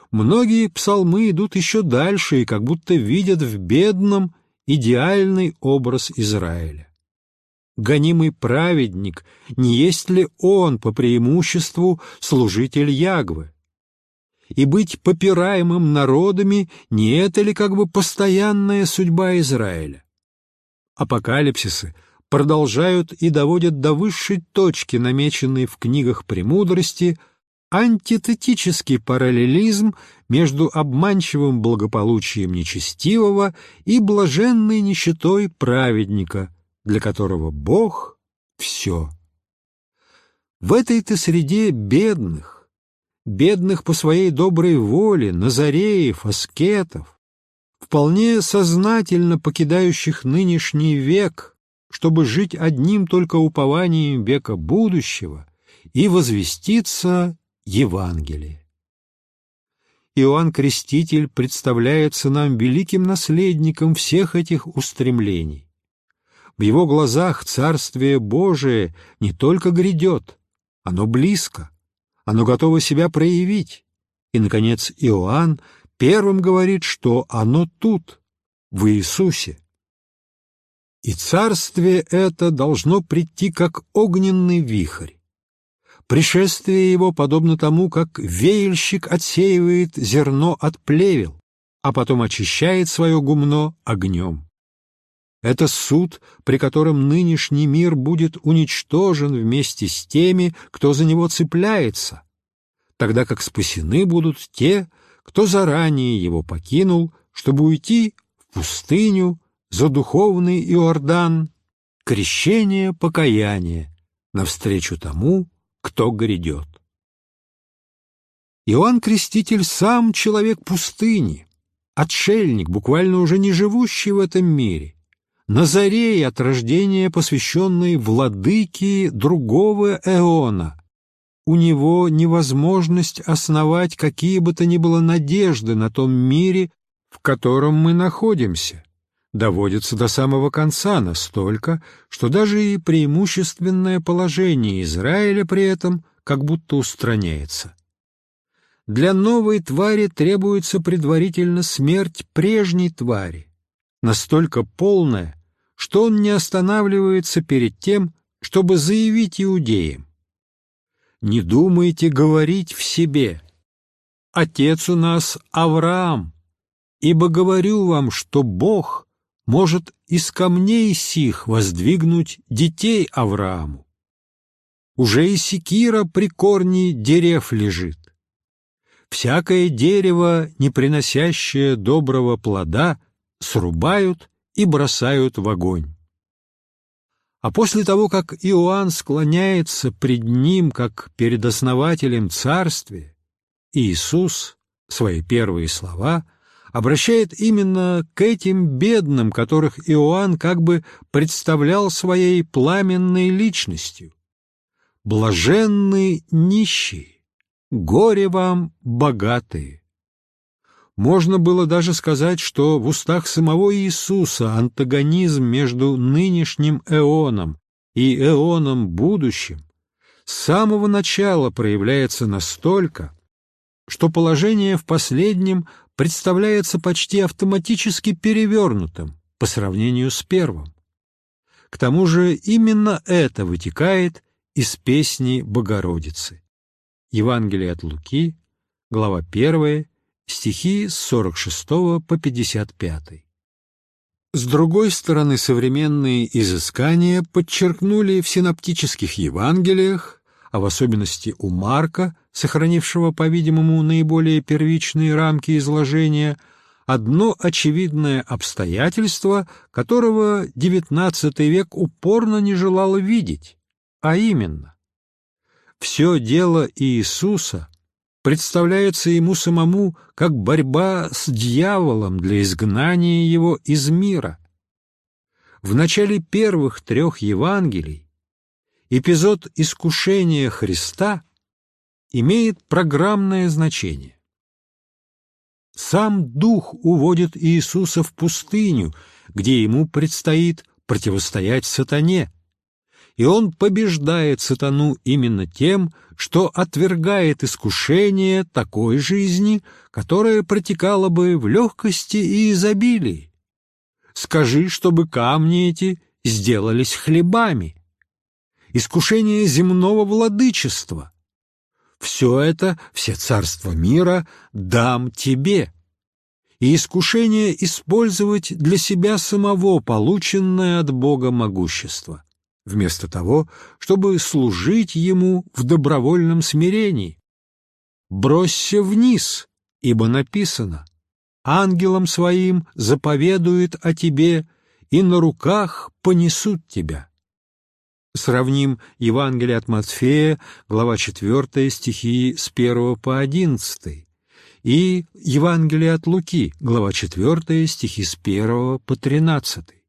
Многие псалмы идут еще дальше и как будто видят в бедном идеальный образ Израиля. Гонимый праведник, не есть ли он по преимуществу служитель Ягвы? И быть попираемым народами, не это ли как бы постоянная судьба Израиля? Апокалипсисы продолжают и доводят до высшей точки, намеченной в книгах премудрости – антитетический параллелизм между обманчивым благополучием нечестивого и блаженной нищетой праведника, для которого Бог — все. В этой-то среде бедных, бедных по своей доброй воле, назареев, аскетов, вполне сознательно покидающих нынешний век, чтобы жить одним только упованием века будущего и возвеститься Евангелие. Иоанн Креститель представляется нам великим наследником всех этих устремлений. В его глазах Царствие Божие не только грядет, оно близко, оно готово себя проявить. И, наконец, Иоанн первым говорит, что оно тут, в Иисусе. И царствие это должно прийти как огненный вихрь. Пришествие его подобно тому, как веяльщик отсеивает зерно от плевел, а потом очищает свое гумно огнем. Это суд, при котором нынешний мир будет уничтожен вместе с теми, кто за него цепляется, тогда как спасены будут те, кто заранее его покинул, чтобы уйти в пустыню за духовный Иордан, крещение покаяния, навстречу тому, кто грядет. Иоанн Креститель сам человек пустыни, отшельник, буквально уже не живущий в этом мире, Назарей от рождения, посвященный владыке другого эона. У него невозможность основать какие бы то ни было надежды на том мире, в котором мы находимся, доводится до самого конца настолько, что даже и преимущественное положение Израиля при этом как будто устраняется. Для новой твари требуется предварительно смерть прежней твари, настолько полная, что он не останавливается перед тем, чтобы заявить иудеям. «Не думайте говорить в себе. Отец у нас Авраам, ибо говорю вам, что Бог может из камней сих воздвигнуть детей Аврааму. Уже и секира при корне дерев лежит. Всякое дерево, не приносящее доброго плода, срубают и бросают в огонь. А после того, как Иоанн склоняется пред ним, как перед основателем царствия, Иисус свои первые слова обращает именно к этим бедным, которых Иоанн как бы представлял своей пламенной личностью. «Блаженны нищие, горе вам богатые, можно было даже сказать, что в устах самого Иисуса антагонизм между нынешним эоном и эоном будущим с самого начала проявляется настолько, что положение в последнем представляется почти автоматически перевернутым по сравнению с первым. К тому же именно это вытекает из песни Богородицы. Евангелие от Луки, глава 1, стихи с 46 по 55. С другой стороны, современные изыскания подчеркнули в синоптических Евангелиях, а в особенности у Марка, сохранившего, по-видимому, наиболее первичные рамки изложения, одно очевидное обстоятельство, которого XIX век упорно не желал видеть, а именно все дело Иисуса представляется ему самому как борьба с дьяволом для изгнания его из мира. В начале первых трех Евангелий эпизод искушения Христа имеет программное значение. Сам Дух уводит Иисуса в пустыню, где ему предстоит противостоять сатане, и он побеждает сатану именно тем, что отвергает искушение такой жизни, которая протекала бы в легкости и изобилии. Скажи, чтобы камни эти сделались хлебами. Искушение земного владычества. Все это, все царства мира, дам тебе. И искушение использовать для себя самого полученное от Бога могущество вместо того, чтобы служить ему в добровольном смирении. Бросься вниз, ибо написано, ангелам своим заповедует о тебе, и на руках понесут тебя. Сравним Евангелие от Матфея, глава 4, стихи с 1 по 11, и Евангелие от Луки, глава 4, стихи с 1 по 13.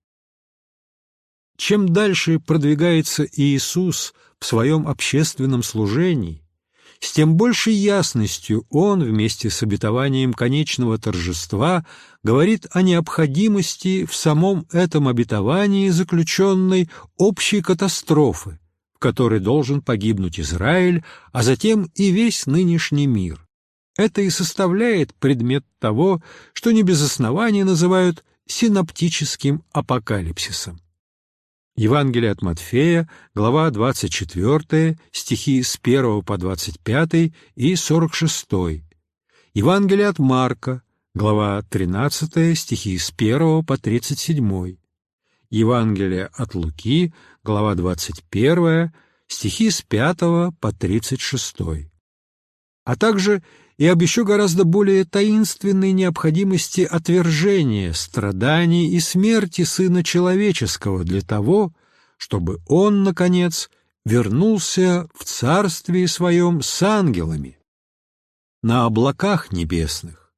Чем дальше продвигается Иисус в своем общественном служении, с тем большей ясностью Он вместе с обетованием конечного торжества говорит о необходимости в самом этом обетовании заключенной общей катастрофы, в которой должен погибнуть Израиль, а затем и весь нынешний мир. Это и составляет предмет того, что не без основания называют синоптическим апокалипсисом. Евангелие от Матфея, глава 24, стихи с 1 по 25 и 46. Евангелие от Марка, глава 13, стихи с 1 по 37. Евангелие от Луки, глава 21, стихи с 5 по 36. А также и об еще гораздо более таинственной необходимости отвержения, страданий и смерти Сына Человеческого для того, чтобы Он, наконец, вернулся в Царствие Своем с ангелами, на облаках небесных.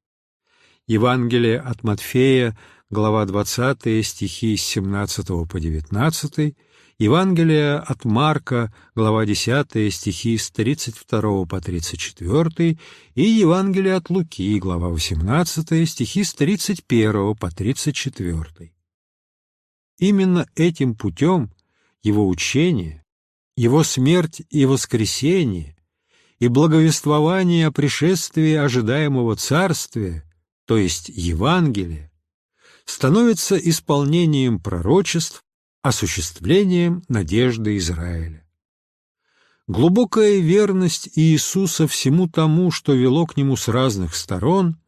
Евангелие от Матфея, глава 20, стихи с 17 по 19, Евангелие от Марка, глава 10, стихи с 32 по 34 и Евангелие от Луки, глава 18, стихи с 31 по 34. Именно этим путем его учение, его смерть и воскресение и благовествование о пришествии ожидаемого Царствия, то есть Евангелия, становится исполнением пророчеств, осуществлением надежды Израиля. Глубокая верность Иисуса всему тому, что вело к Нему с разных сторон,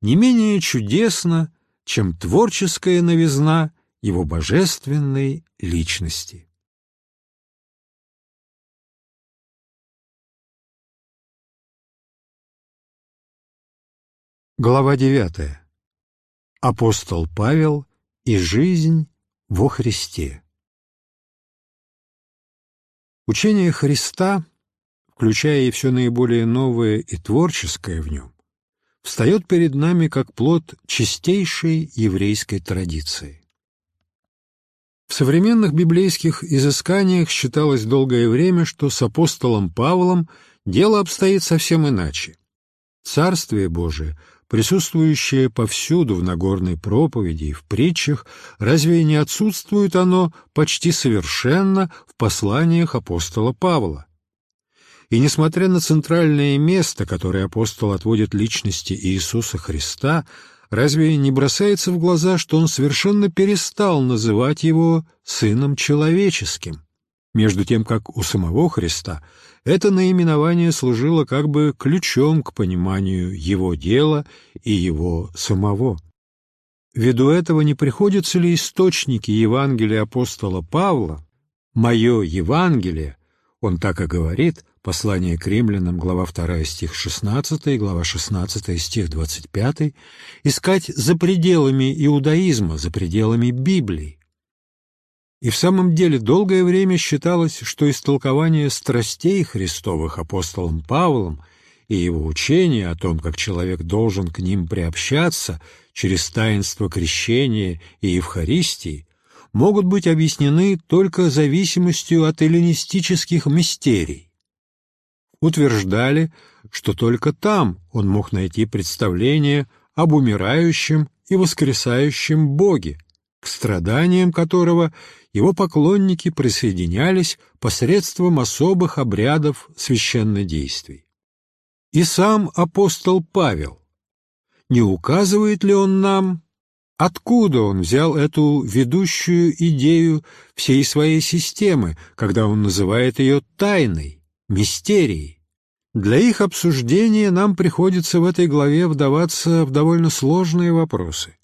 не менее чудесна, чем творческая новизна Его божественной личности. Глава девятая. Апостол Павел и жизнь во Христе. Учение Христа, включая и все наиболее новое и творческое в нем, встает перед нами как плод чистейшей еврейской традиции. В современных библейских изысканиях считалось долгое время, что с апостолом Павлом дело обстоит совсем иначе. Царствие Божие – присутствующее повсюду в Нагорной проповеди и в притчах, разве не отсутствует оно почти совершенно в посланиях апостола Павла? И несмотря на центральное место, которое апостол отводит личности Иисуса Христа, разве не бросается в глаза, что он совершенно перестал называть его «сыном человеческим», между тем как у самого Христа – это наименование служило как бы ключом к пониманию его дела и его самого. Ввиду этого не приходятся ли источники Евангелия апостола Павла, «Мое Евангелие», он так и говорит, послание к римлянам, глава 2, стих 16, глава 16, стих 25, искать за пределами иудаизма, за пределами Библии. И в самом деле долгое время считалось, что истолкование страстей Христовых апостолом Павлом и его учение о том, как человек должен к ним приобщаться через таинство крещения и Евхаристии, могут быть объяснены только зависимостью от эллинистических мистерий. Утверждали, что только там он мог найти представление об умирающем и воскресающем Боге, к страданиям которого его поклонники присоединялись посредством особых обрядов священнодействий. И сам апостол Павел, не указывает ли он нам, откуда он взял эту ведущую идею всей своей системы, когда он называет ее тайной, мистерией? Для их обсуждения нам приходится в этой главе вдаваться в довольно сложные вопросы.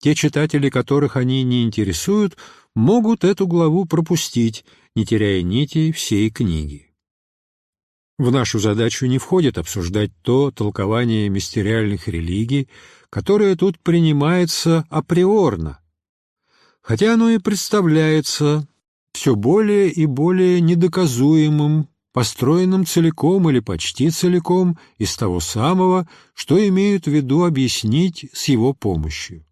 Те читатели, которых они не интересуют, могут эту главу пропустить, не теряя нити всей книги. В нашу задачу не входит обсуждать то толкование мистериальных религий, которое тут принимается априорно, хотя оно и представляется все более и более недоказуемым, построенным целиком или почти целиком из того самого, что имеют в виду объяснить с его помощью.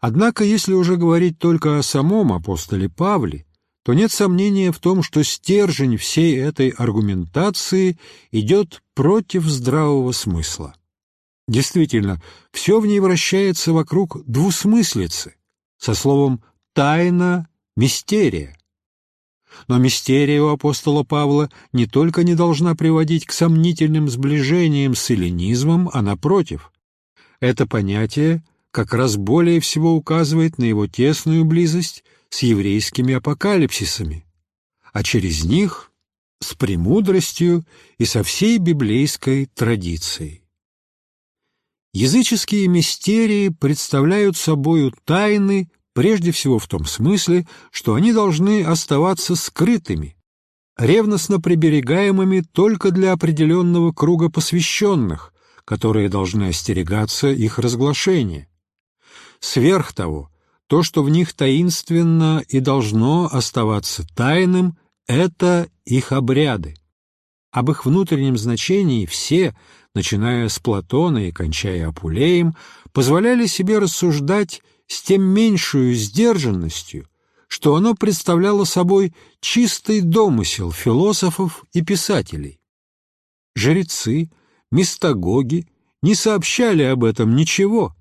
Однако, если уже говорить только о самом апостоле Павле, то нет сомнения в том, что стержень всей этой аргументации идет против здравого смысла. Действительно, все в ней вращается вокруг двусмыслицы, со словом «тайна», «мистерия». Но мистерия у апостола Павла не только не должна приводить к сомнительным сближениям с эллинизмом, а напротив. Это понятие как раз более всего указывает на его тесную близость с еврейскими апокалипсисами, а через них с премудростью и со всей библейской традицией. Языческие мистерии представляют собою тайны прежде всего в том смысле, что они должны оставаться скрытыми, ревностно приберегаемыми только для определенного круга посвященных, которые должны остерегаться их разглашения. Сверх того, то, что в них таинственно и должно оставаться тайным, это их обряды. об их внутреннем значении все, начиная с Платона и кончая Апулеем, позволяли себе рассуждать с тем меньшую сдержанностью, что оно представляло собой чистый домысел философов и писателей. Жрецы, мистагоги не сообщали об этом ничего,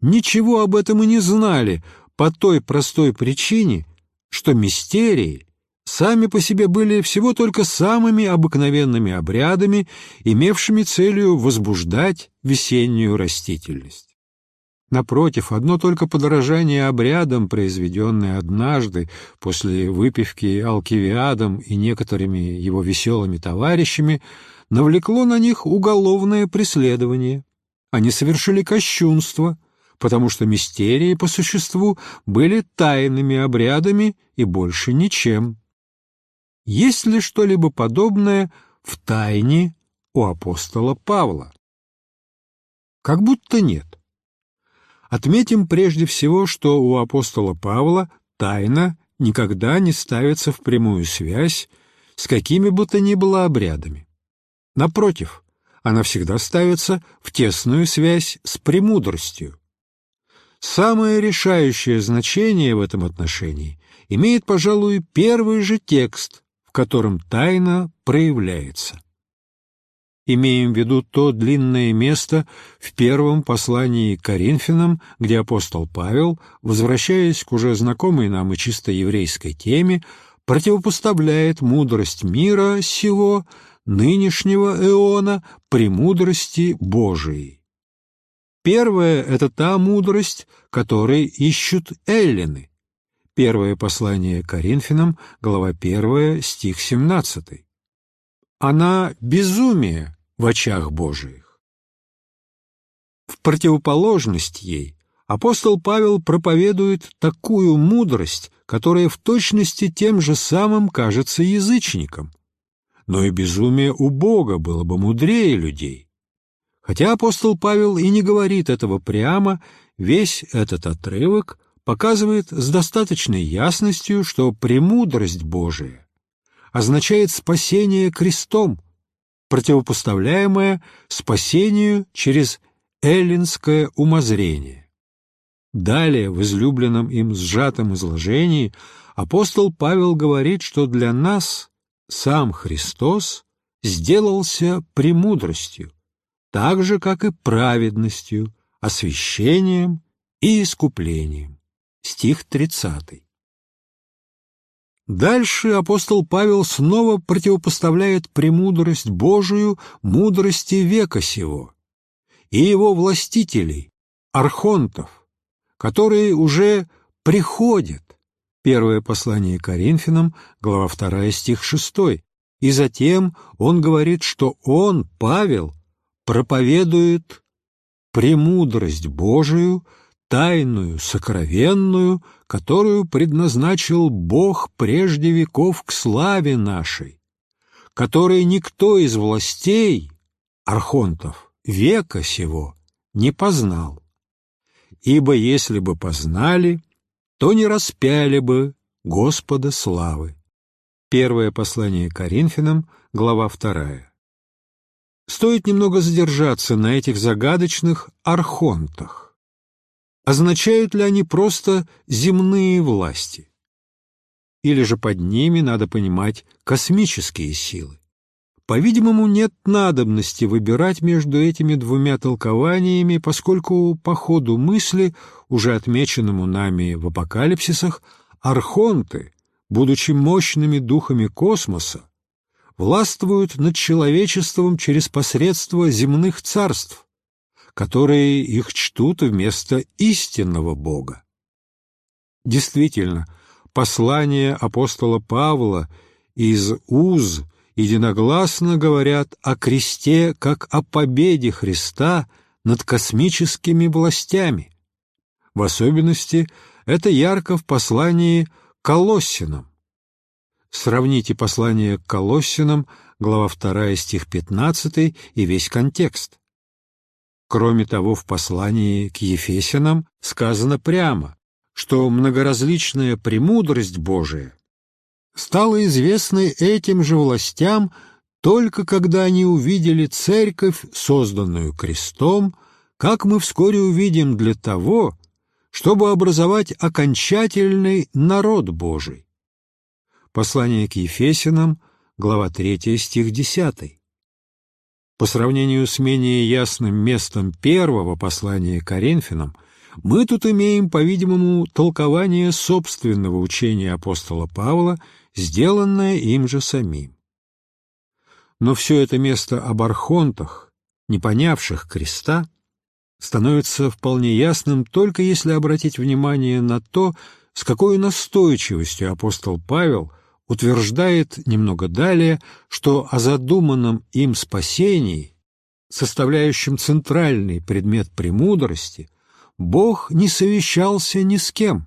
ничего об этом и не знали по той простой причине, что мистерии сами по себе были всего только самыми обыкновенными обрядами, имевшими целью возбуждать весеннюю растительность. Напротив, одно только подражание обрядам, произведенное однажды после выпивки Алкивиадом и некоторыми его веселыми товарищами, навлекло на них уголовное преследование. Они совершили кощунство, потому что мистерии по существу были тайными обрядами и больше ничем. Есть ли что-либо подобное в тайне у апостола Павла? Как будто нет. Отметим прежде всего, что у апостола Павла тайна никогда не ставится в прямую связь с какими бы то ни было обрядами. Напротив, она всегда ставится в тесную связь с премудростью. Самое решающее значение в этом отношении имеет, пожалуй, первый же текст, в котором тайна проявляется имеем в виду то длинное место в первом послании к Коринфянам, где апостол Павел, возвращаясь к уже знакомой нам и чисто еврейской теме, противопоставляет мудрость мира сего, нынешнего эона, премудрости Божией. Первое — это та мудрость, которой ищут эллины. Первое послание Коринфянам, глава 1, стих 17. Она — безумие, в очах Божиих. В противоположность ей апостол Павел проповедует такую мудрость, которая в точности тем же самым кажется язычникам. Но и безумие у Бога было бы мудрее людей. Хотя апостол Павел и не говорит этого прямо, весь этот отрывок показывает с достаточной ясностью, что премудрость Божия означает спасение крестом – противопоставляемое спасению через эллинское умозрение. Далее, в излюбленном им сжатом изложении, апостол Павел говорит, что для нас сам Христос сделался премудростью, так же, как и праведностью, освящением и искуплением. Стих 30. Дальше апостол Павел снова противопоставляет премудрость Божию мудрости века сего и его властителей, архонтов, которые уже приходят. Первое послание Коринфянам, глава 2, стих 6. И затем он говорит, что он, Павел, проповедует премудрость Божию, тайную, сокровенную, которую предназначил Бог прежде веков к славе нашей, которой никто из властей, архонтов, века сего не познал. Ибо если бы познали, то не распяли бы Господа славы. Первое послание Коринфянам, глава вторая. Стоит немного задержаться на этих загадочных архонтах. Означают ли они просто земные власти? Или же под ними надо понимать космические силы? По-видимому, нет надобности выбирать между этими двумя толкованиями, поскольку по ходу мысли, уже отмеченному нами в апокалипсисах, архонты, будучи мощными духами космоса, властвуют над человечеством через посредство земных царств, которые их чтут вместо истинного Бога. Действительно, послания апостола Павла из Уз единогласно говорят о кресте как о победе Христа над космическими властями. В особенности это ярко в послании Колоссинам. Сравните послание к Колоссинам, глава 2, стих 15 и весь контекст. Кроме того, в послании к Ефесянам сказано прямо, что многоразличная премудрость Божия стала известной этим же властям только когда они увидели церковь, созданную крестом, как мы вскоре увидим для того, чтобы образовать окончательный народ Божий. Послание к Ефесянам, глава 3, стих 10. По сравнению с менее ясным местом первого послания к Коринфянам, мы тут имеем, по-видимому, толкование собственного учения апостола Павла, сделанное им же самим. Но все это место об архонтах, не понявших креста, становится вполне ясным только если обратить внимание на то, с какой настойчивостью апостол Павел утверждает немного далее, что о задуманном им спасении, составляющем центральный предмет премудрости, Бог не совещался ни с кем.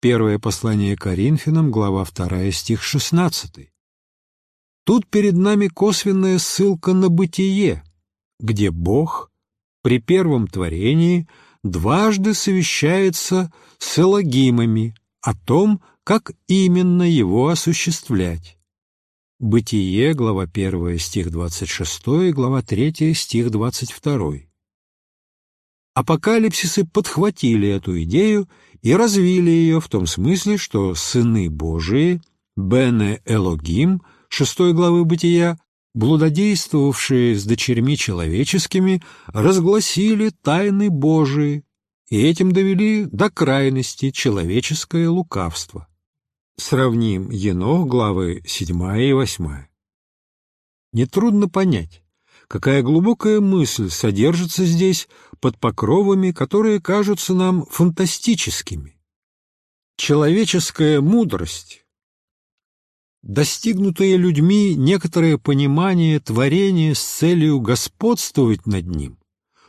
Первое послание Коринфянам, глава 2, стих 16. Тут перед нами косвенная ссылка на бытие, где Бог при первом творении дважды совещается с элогимами о том, как именно его осуществлять. Бытие, глава 1, стих 26, глава 3, стих 22. Апокалипсисы подхватили эту идею и развили ее в том смысле, что сыны Божии, Бене Элогим, 6 главы Бытия, блудодействовавшие с дочерьми человеческими, разгласили тайны Божии и этим довели до крайности человеческое лукавство. Сравним Енох, главы 7 и 8. Нетрудно понять, какая глубокая мысль содержится здесь под покровами, которые кажутся нам фантастическими. Человеческая мудрость, достигнутое людьми некоторое понимание творения с целью господствовать над ним,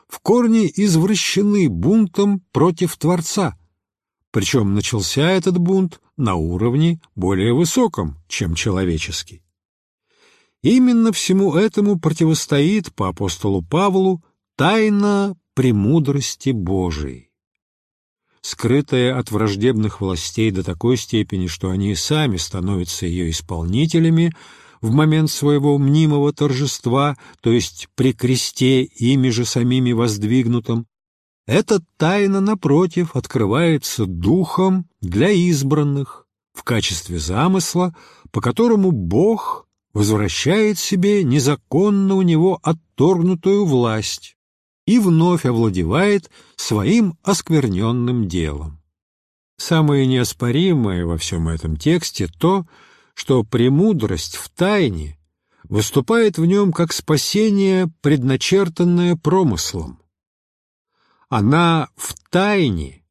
в корне извращены бунтом против Творца, причем начался этот бунт на уровне более высоком, чем человеческий. Именно всему этому противостоит по апостолу Павлу тайна премудрости Божией. Скрытая от враждебных властей до такой степени, что они сами становятся ее исполнителями в момент своего мнимого торжества, то есть при кресте ими же самими воздвигнутом, эта тайна, напротив, открывается духом для избранных в качестве замысла, по которому Бог возвращает себе незаконно у него отторгнутую власть и вновь овладевает своим оскверненным делом. Самое неоспоримое во всем этом тексте то, что премудрость в тайне выступает в нем как спасение, предначертанное промыслом, она в тайне,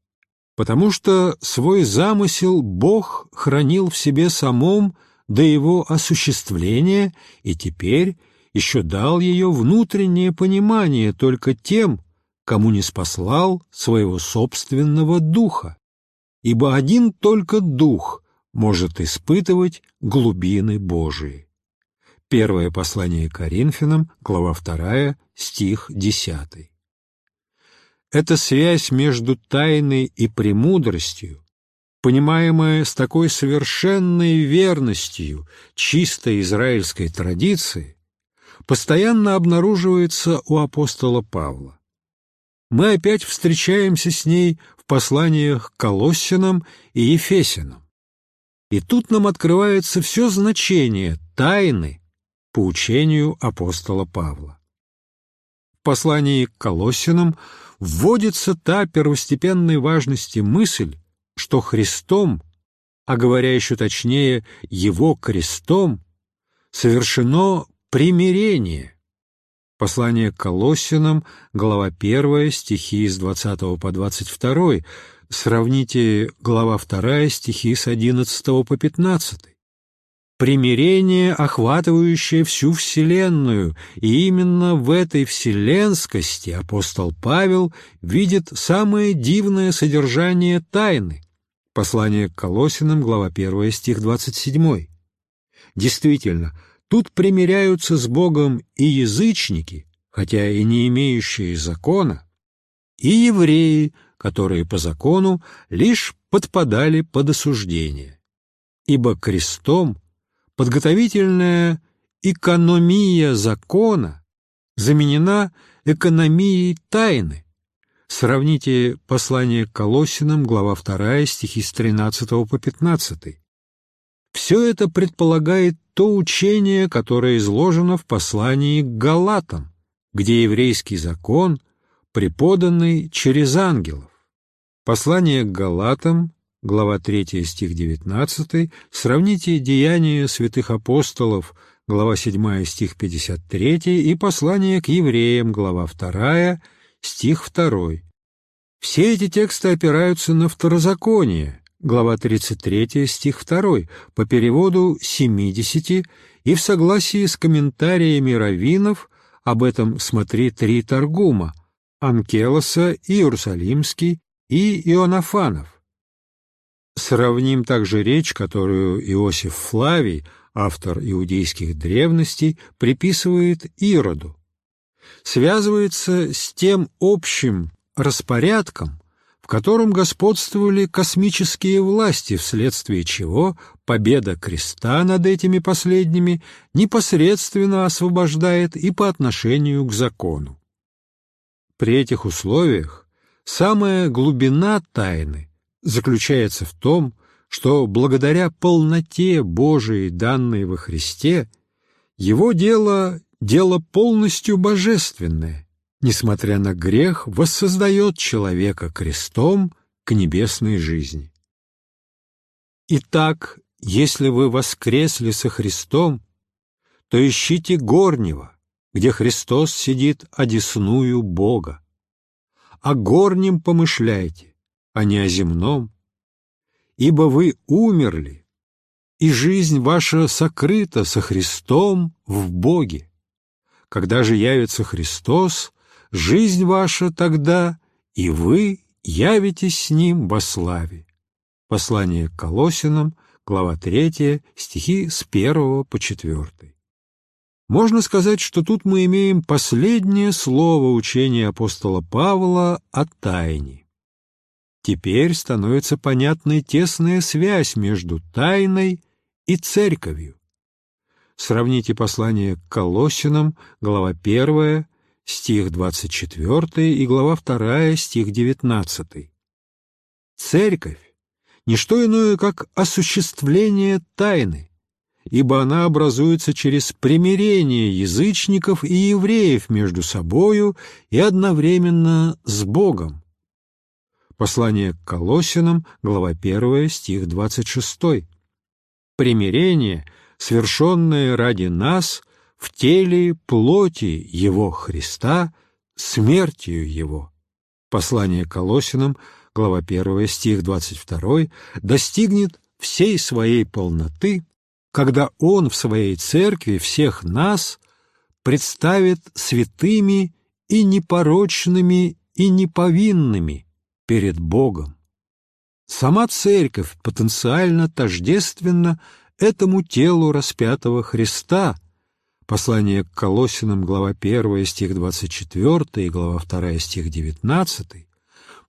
потому что свой замысел Бог хранил в себе самом до его осуществления и теперь еще дал ее внутреннее понимание только тем, кому не спаслал своего собственного духа, ибо один только дух может испытывать глубины Божии. Первое послание Коринфянам, глава 2, стих 10. Эта связь между тайной и премудростью, понимаемая с такой совершенной верностью чистой израильской традиции, постоянно обнаруживается у апостола Павла. Мы опять встречаемся с ней в посланиях к Колоссянам и Ефесянам. И тут нам открывается все значение тайны по учению апостола Павла. В послании к Колоссянам вводится та первостепенной важности мысль, что Христом, а говоря еще точнее, Его крестом, совершено примирение. Послание к Колоссянам, глава 1, стихи с 20 по 22, сравните глава 2, стихи с 11 по 15 примирение, охватывающее всю Вселенную, и именно в этой вселенскости апостол Павел видит самое дивное содержание тайны. Послание к Колосинам, глава 1, стих 27. Действительно, тут примиряются с Богом и язычники, хотя и не имеющие закона, и евреи, которые по закону лишь подпадали под осуждение. Ибо крестом – подготовительное экономия закона заменена экономией тайны. Сравните послание к Колосинам, глава 2, стихи с 13 по 15. Все это предполагает то учение, которое изложено в послании к Галатам, где еврейский закон преподанный через ангелов. Послание к Галатам, глава 3, стих 19, сравните Деяния святых апостолов, глава 7, стих 53, и послание к евреям, глава 2, стих 2. Все эти тексты опираются на второзаконие, глава 33, стих 2, по переводу 70 и в согласии с комментариями раввинов, об этом смотри три Таргума, Анкелоса, Иерусалимский и Ионафанов. Сравним также речь, которую Иосиф Флавий, автор иудейских древностей, приписывает Ироду. Связывается с тем общим распорядком, в котором господствовали космические власти, вследствие чего победа креста над этими последними непосредственно освобождает и по отношению к закону. При этих условиях самая глубина тайны заключается в том, что благодаря полноте Божией, данной во Христе, его дело – дело полностью божественное, несмотря на грех, воссоздает человека крестом к небесной жизни. Итак, если вы воскресли со Христом, то ищите горнего, где Христос сидит одесную Бога. О горнем помышляйте, а не о земном, ибо вы умерли, и жизнь ваша сокрыта со Христом в Боге. Когда же явится Христос, жизнь ваша тогда, и вы явитесь с Ним во славе. Послание к Колосинам, глава 3, стихи с 1 по 4. Можно сказать, что тут мы имеем последнее слово учения апостола Павла о тайне. Теперь становится понятной тесная связь между тайной и церковью. Сравните послание к Колоссянам, глава 1, стих 24 и глава 2, стих 19. Церковь — не что иное, как осуществление тайны, ибо она образуется через примирение язычников и евреев между собою и одновременно с Богом. Послание к Колосинам, глава 1, стих 26. Примирение, свершенное ради нас в теле плоти Его Христа, смертью Его. Послание к Колосинам, глава 1, стих 22, достигнет всей своей полноты когда Он в Своей Церкви всех нас представит святыми и непорочными и неповинными перед Богом. Сама Церковь потенциально тождественна этому телу распятого Христа. Послание к Колосинам, глава 1, стих 24 и глава 2, стих 19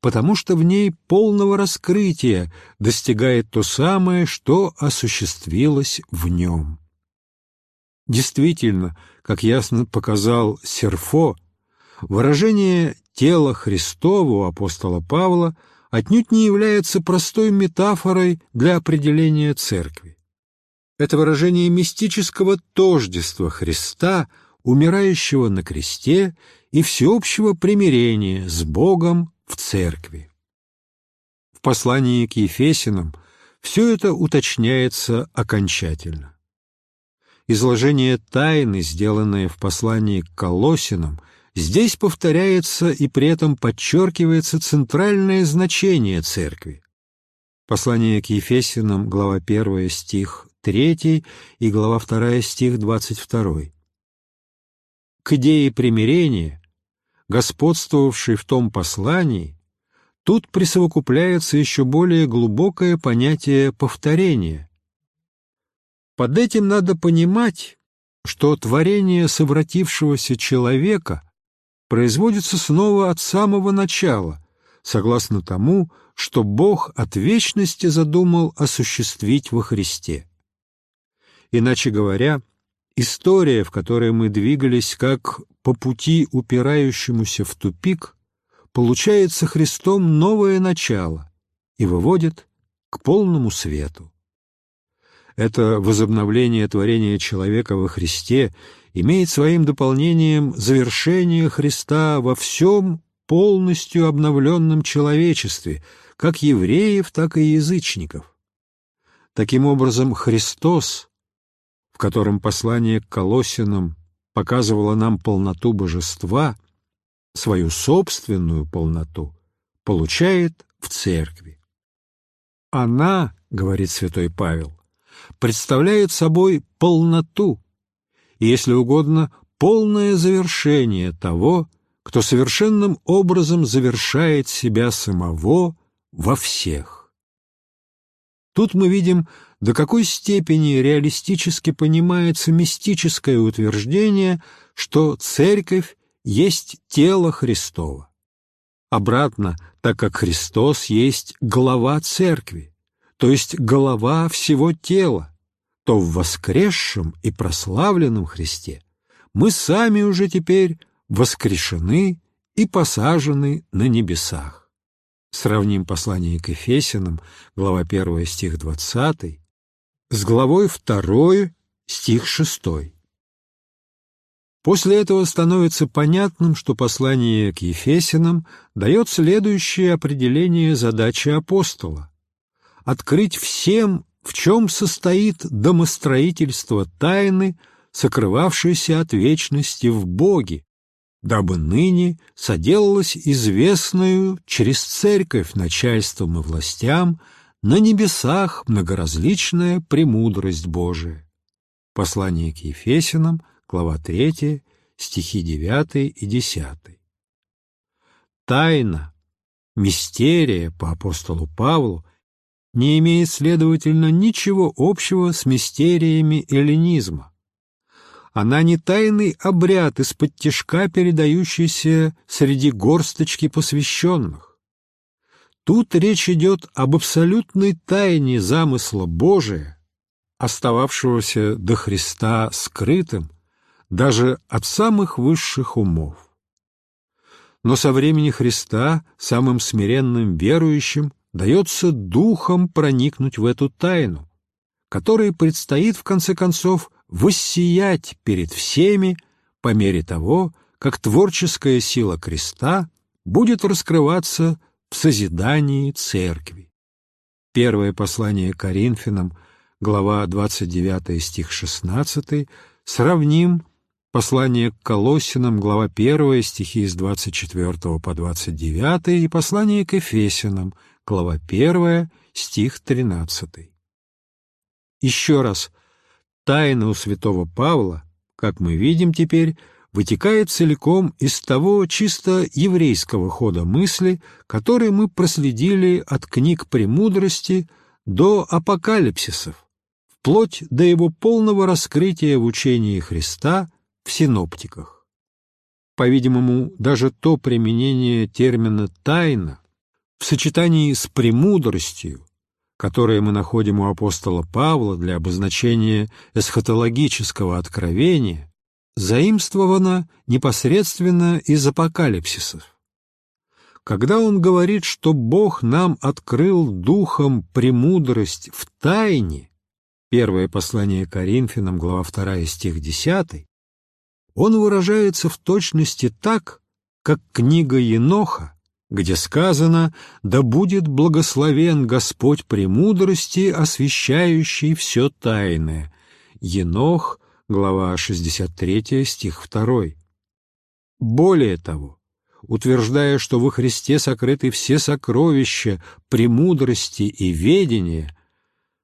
потому что в ней полного раскрытия достигает то самое, что осуществилось в нем. Действительно, как ясно показал Серфо, выражение «тело Христово» у апостола Павла отнюдь не является простой метафорой для определения церкви. Это выражение мистического тождества Христа, умирающего на кресте, и всеобщего примирения с Богом в церкви. В послании к Ефесинам все это уточняется окончательно. Изложение тайны, сделанное в послании к Колосинам, здесь повторяется и при этом подчеркивается центральное значение церкви. Послание к Ефесинам, глава 1, стих 3 и глава 2, стих 22. К идее примирения господствовавший в том послании, тут присовокупляется еще более глубокое понятие повторения. Под этим надо понимать, что творение совратившегося человека производится снова от самого начала, согласно тому, что Бог от вечности задумал осуществить во Христе. Иначе говоря, История, в которой мы двигались как по пути, упирающемуся в тупик, получает со Христом новое начало и выводит к полному свету. Это возобновление творения человека во Христе имеет своим дополнением завершение Христа во всем полностью обновленном человечестве, как евреев, так и язычников. Таким образом, Христос, в котором послание к Колосинам показывало нам полноту божества, свою собственную полноту, получает в церкви. Она, говорит святой Павел, представляет собой полноту, и, если угодно, полное завершение того, кто совершенным образом завершает себя самого во всех. Тут мы видим, до какой степени реалистически понимается мистическое утверждение, что Церковь есть тело Христово. Обратно, так как Христос есть глава Церкви, то есть голова всего тела, то в воскресшем и прославленном Христе мы сами уже теперь воскрешены и посажены на небесах. Сравним послание к Ефесянам, глава 1, стих 20, с главой 2, стих 6. После этого становится понятным, что послание к Ефесянам дает следующее определение задачи апостола – открыть всем, в чем состоит домостроительство тайны, сокрывавшейся от вечности в Боге, дабы ныне соделалось известную через церковь начальством и властям на небесах многоразличная премудрость Божия. Послание к Ефесянам – глава 3, стихи 9 и 10. Тайна, мистерия по апостолу Павлу не имеет, следовательно, ничего общего с мистериями эллинизма. Она не тайный обряд из-под тяжка, передающийся среди горсточки посвященных. Тут речь идет об абсолютной тайне замысла Божия, остававшегося до Христа скрытым, даже от самых высших умов. Но со времени Христа самым смиренным верующим дается духом проникнуть в эту тайну, которой предстоит, в конце концов, воссиять перед всеми по мере того, как творческая сила креста будет раскрываться в созидании Церкви. Первое послание Коринфянам, глава 29 стих 16, сравним Послание к Колоссинам, глава 1, стихи с 24 по 29, и послание к Эфесинам, глава 1, стих 13. Еще раз, тайна у святого Павла, как мы видим теперь, вытекает целиком из того чисто еврейского хода мысли, который мы проследили от книг премудрости до апокалипсисов, вплоть до его полного раскрытия в учении Христа – в синоптиках. По-видимому, даже то применение термина «тайна» в сочетании с премудростью, которое мы находим у апостола Павла для обозначения эсхатологического откровения, заимствовано непосредственно из апокалипсисов. Когда он говорит, что Бог нам открыл духом премудрость в тайне, первое послание Коринфянам, глава 2, стих 10, он выражается в точности так, как книга Еноха, где сказано «Да будет благословен Господь премудрости, освящающий все тайное». Енох, глава 63, стих 2. Более того, утверждая, что во Христе сокрыты все сокровища премудрости и ведения,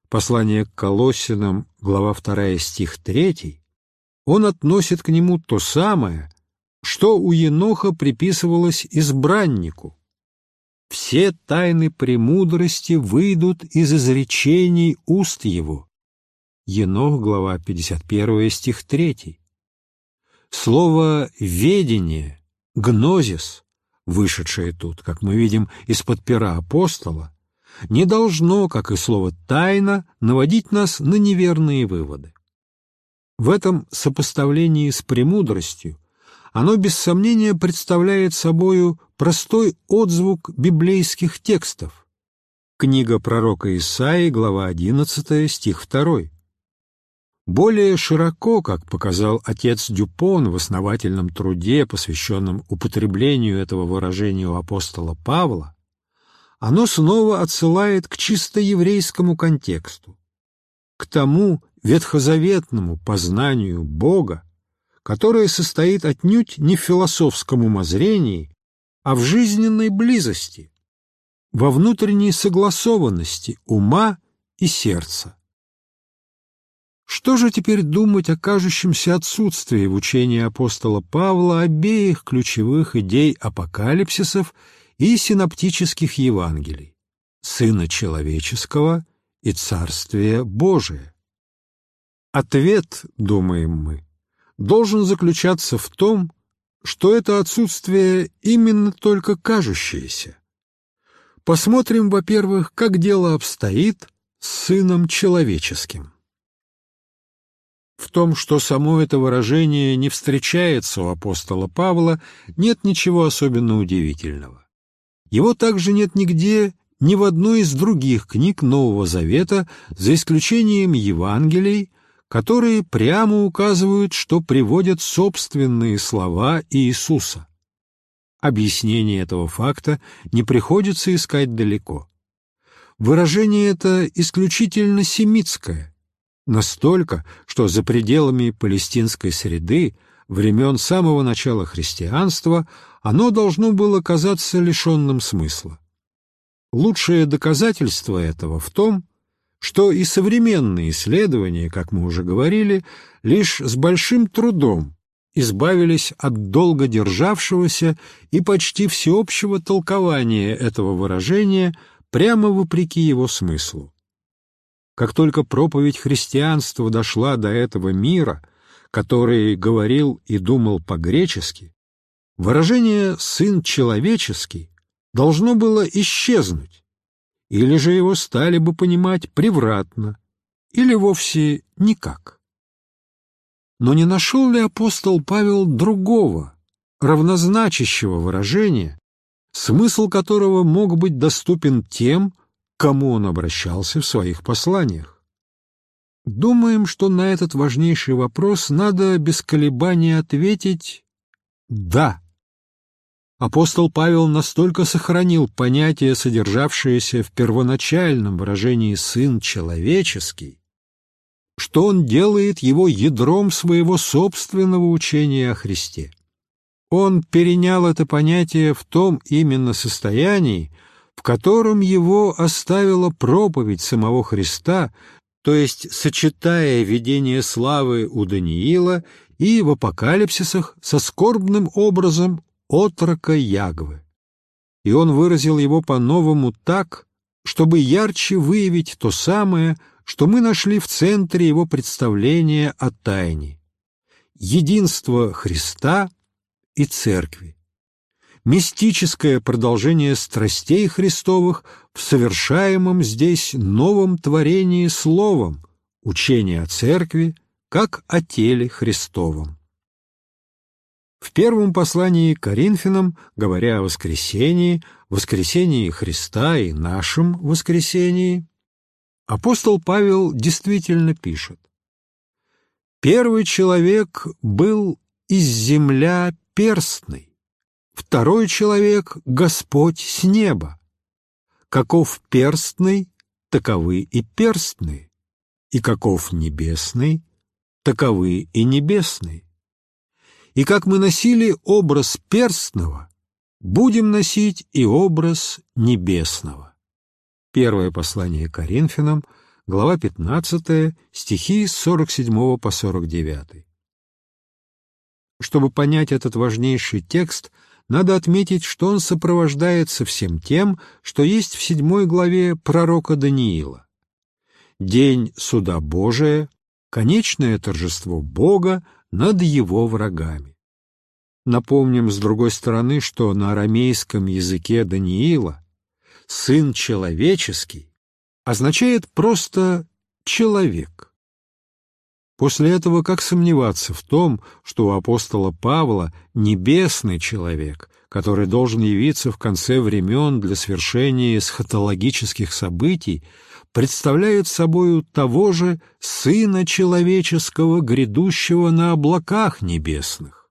послание к Колоссянам, глава 2, стих 3, он относит к нему то самое, что у Еноха приписывалось избраннику. Все тайны премудрости выйдут из изречений уст его. Енох, глава 51, стих 3. Слово «ведение», «гнозис», вышедшее тут, как мы видим, из-под пера апостола, не должно, как и слово «тайна», наводить нас на неверные выводы. В этом сопоставлении с премудростью оно без сомнения представляет собою простой отзвук библейских текстов. Книга пророка Исаии, глава 11, стих 2. Более широко, как показал отец Дюпон в основательном труде, посвященном употреблению этого выражения у апостола Павла, оно снова отсылает к чисто еврейскому контексту, к тому ветхозаветному познанию Бога, которое состоит отнюдь не в философском умозрении, а в жизненной близости, во внутренней согласованности ума и сердца. Что же теперь думать о кажущемся отсутствии в учении апостола Павла обеих ключевых идей апокалипсисов и синоптических Евангелий – Сына Человеческого и Царствия Божия? Ответ, думаем мы, должен заключаться в том, что это отсутствие именно только кажущееся. Посмотрим, во-первых, как дело обстоит с Сыном Человеческим. В том, что само это выражение не встречается у апостола Павла, нет ничего особенно удивительного. Его также нет нигде ни в одной из других книг Нового Завета, за исключением Евангелий, которые прямо указывают, что приводят собственные слова Иисуса. Объяснение этого факта не приходится искать далеко. Выражение это исключительно семитское, настолько, что за пределами палестинской среды времен самого начала христианства оно должно было казаться лишенным смысла. Лучшее доказательство этого в том, что и современные исследования, как мы уже говорили, лишь с большим трудом избавились от долго державшегося и почти всеобщего толкования этого выражения прямо вопреки его смыслу. Как только проповедь христианства дошла до этого мира, который говорил и думал по-гречески, выражение «сын человеческий» должно было исчезнуть, или же его стали бы понимать превратно, или вовсе никак. Но не нашел ли апостол Павел другого, равнозначащего выражения, смысл которого мог быть доступен тем, кому он обращался в своих посланиях? Думаем, что на этот важнейший вопрос надо без колебаний ответить «да». Апостол Павел настолько сохранил понятие, содержавшееся в первоначальном выражении «сын человеческий», что он делает его ядром своего собственного учения о Христе. Он перенял это понятие в том именно состоянии, в котором его оставила проповедь самого Христа, то есть сочетая видение славы у Даниила и в апокалипсисах со скорбным образом отрока Ягвы. И он выразил его по-новому так, чтобы ярче выявить то самое, что мы нашли в центре его представления о тайне — единство Христа и Церкви, мистическое продолжение страстей Христовых в совершаемом здесь новом творении словом, учение о Церкви, как о теле Христовом. В первом послании к Коринфянам, говоря о воскресении, воскресении Христа и нашем воскресении, апостол Павел действительно пишет «Первый человек был из земля перстной, второй человек — Господь с неба. Каков перстный, таковы и перстные, и каков небесный, таковы и небесные и как мы носили образ перстного, будем носить и образ небесного. Первое послание Коринфянам, глава 15, стихи с 47 по 49. Чтобы понять этот важнейший текст, надо отметить, что он сопровождается всем тем, что есть в седьмой главе пророка Даниила. День суда Божия, конечное торжество Бога над его врагами. Напомним, с другой стороны, что на арамейском языке Даниила «сын человеческий» означает просто «человек». После этого как сомневаться в том, что у апостола Павла небесный человек, который должен явиться в конце времен для свершения эсхатологических событий, представляет собою того же Сына Человеческого, грядущего на облаках небесных?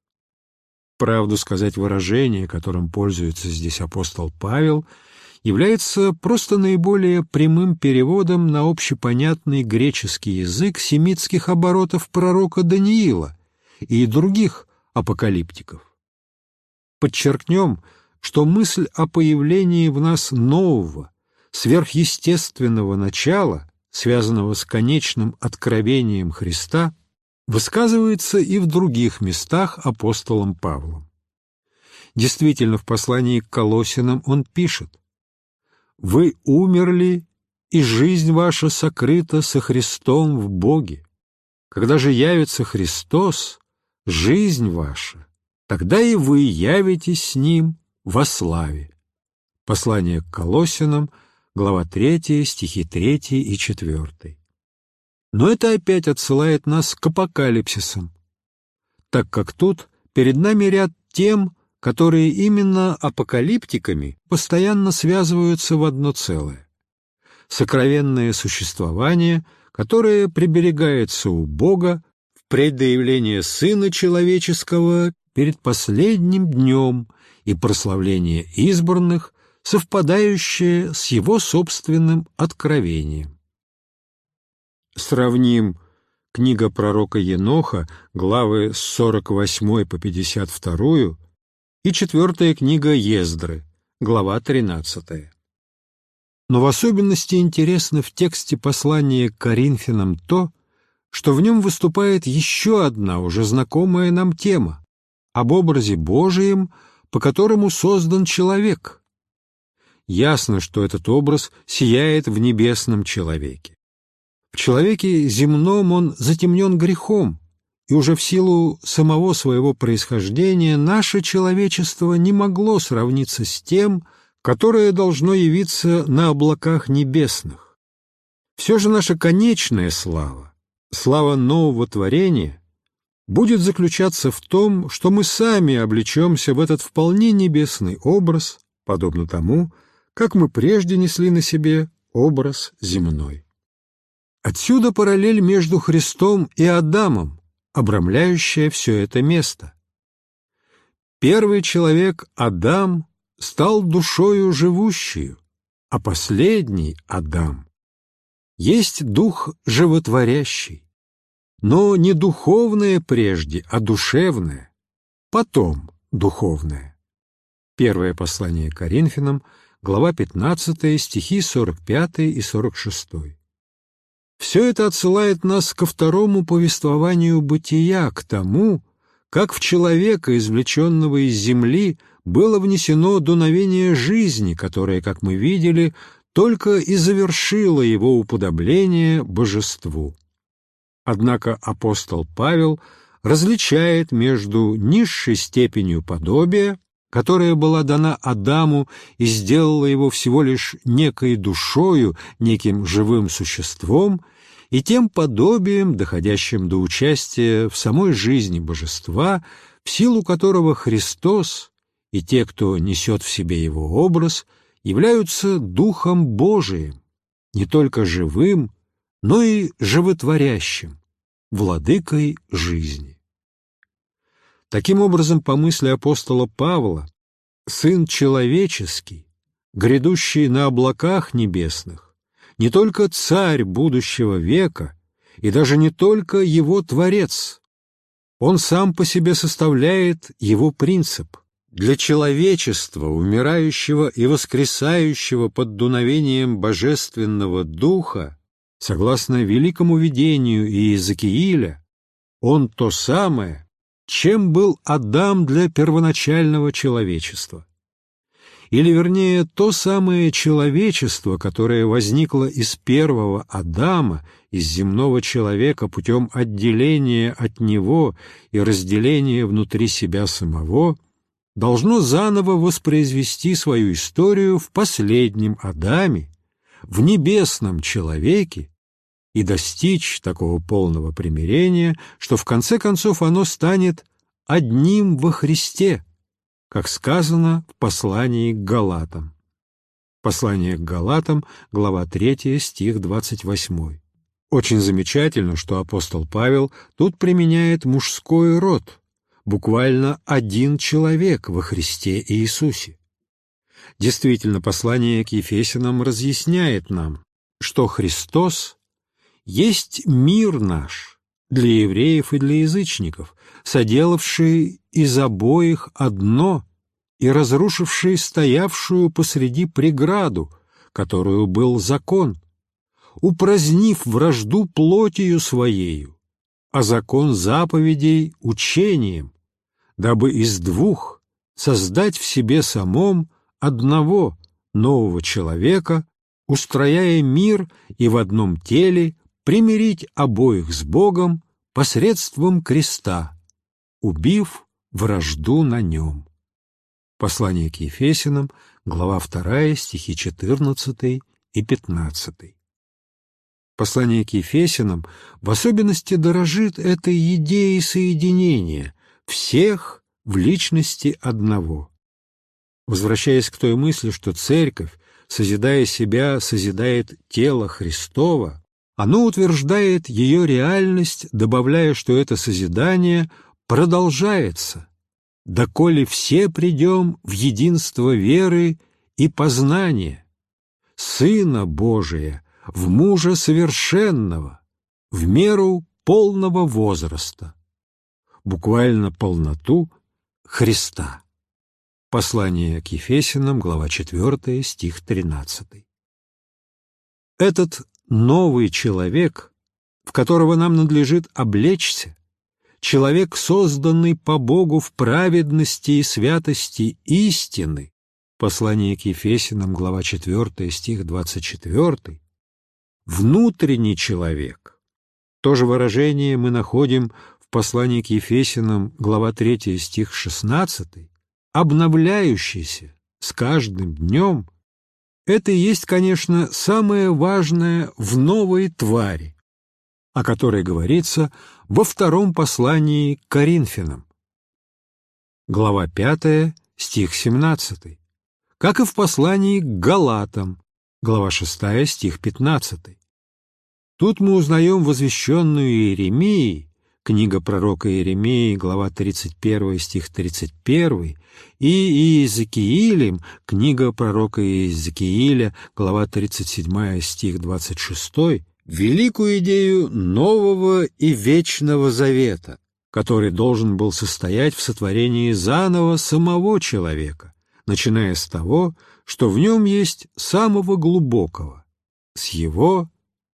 Правду сказать выражение, которым пользуется здесь апостол Павел – является просто наиболее прямым переводом на общепонятный греческий язык семитских оборотов пророка Даниила и других апокалиптиков. Подчеркнем, что мысль о появлении в нас нового, сверхъестественного начала, связанного с конечным откровением Христа, высказывается и в других местах апостолом Павлом. Действительно, в послании к Колосинам он пишет вы умерли, и жизнь ваша сокрыта со Христом в Боге. Когда же явится Христос, жизнь ваша, тогда и вы явитесь с Ним во славе. Послание к Колосинам, глава 3, стихи 3 и 4. Но это опять отсылает нас к апокалипсисам, так как тут перед нами ряд тем, которые именно апокалиптиками постоянно связываются в одно целое. Сокровенное существование, которое приберегается у Бога впредь до явления Сына Человеческого перед последним днем и прославление избранных, совпадающее с его собственным откровением. Сравним книга пророка Еноха, главы с 48 по 52, и четвертая книга Ездры, глава 13. Но в особенности интересно в тексте послания к Коринфянам то, что в нем выступает еще одна уже знакомая нам тема об образе Божием, по которому создан человек. Ясно, что этот образ сияет в небесном человеке. В человеке земном он затемнен грехом, и уже в силу самого своего происхождения наше человечество не могло сравниться с тем, которое должно явиться на облаках небесных. Все же наша конечная слава, слава нового творения, будет заключаться в том, что мы сами облечемся в этот вполне небесный образ, подобно тому, как мы прежде несли на себе образ земной. Отсюда параллель между Христом и Адамом, обрамляющая все это место. Первый человек, Адам, стал душою живущую, а последний, Адам, есть дух животворящий, но не духовное прежде, а душевное, потом духовное. Первое послание Коринфянам, глава 15, стихи 45 и 46. Все это отсылает нас ко второму повествованию бытия, к тому, как в человека, извлеченного из земли, было внесено дуновение жизни, которое, как мы видели, только и завершило его уподобление божеству. Однако апостол Павел различает между низшей степенью подобия которая была дана Адаму и сделала его всего лишь некой душою, неким живым существом, и тем подобием, доходящим до участия в самой жизни божества, в силу которого Христос и те, кто несет в себе его образ, являются Духом Божиим, не только живым, но и животворящим, владыкой жизни. Таким образом, по мысли апостола Павла, Сын человеческий, грядущий на облаках небесных, не только царь будущего века и даже не только его Творец, он сам по себе составляет его принцип. Для человечества, умирающего и воскресающего под дуновением Божественного Духа, согласно великому видению Иезекииля, он то самое, чем был Адам для первоначального человечества. Или, вернее, то самое человечество, которое возникло из первого Адама, из земного человека путем отделения от него и разделения внутри себя самого, должно заново воспроизвести свою историю в последнем Адаме, в небесном человеке, и достичь такого полного примирения, что в конце концов оно станет одним во Христе, как сказано в послании к Галатам. Послание к Галатам, глава 3, стих 28. Очень замечательно, что апостол Павел тут применяет мужской род, буквально один человек во Христе Иисусе. Действительно, послание к Ефесянам разъясняет нам, что Христос есть мир наш для евреев и для язычников, соделавший из обоих одно и разрушивший стоявшую посреди преграду, которую был закон, упразднив вражду плотью своею, а закон заповедей учением, дабы из двух создать в себе самом одного нового человека, устрояя мир и в одном теле примирить обоих с Богом посредством креста, убив вражду на нем. Послание к Ефесиным, глава 2, стихи 14 и 15. Послание к Ефесиным в особенности дорожит этой идеей соединения всех в личности одного. Возвращаясь к той мысли, что Церковь, созидая себя, созидает тело Христова, оно утверждает ее реальность, добавляя, что это созидание продолжается, доколе все придем в единство веры и познания, Сына Божия, в мужа совершенного, в меру полного возраста, буквально полноту Христа. Послание к Ефесиным, глава 4, стих 13. Этот новый человек, в которого нам надлежит облечься, человек, созданный по Богу в праведности и святости истины, послание к Ефесиным, глава 4, стих 24, внутренний человек. То же выражение мы находим в послании к Ефесиным, глава 3, стих 16, обновляющийся с каждым днем – это и есть, конечно, самое важное в новой твари, о которой говорится во втором послании к Коринфянам. Глава 5, стих 17, как и в послании к Галатам, глава 6, стих 15. Тут мы узнаем возвещенную Иеремией книга пророка Иеремии, глава 31, стих 31, и Иезекиилем, книга пророка Иезекииля, глава 37, стих 26, великую идею нового и вечного завета, который должен был состоять в сотворении заново самого человека, начиная с того, что в нем есть самого глубокого, с его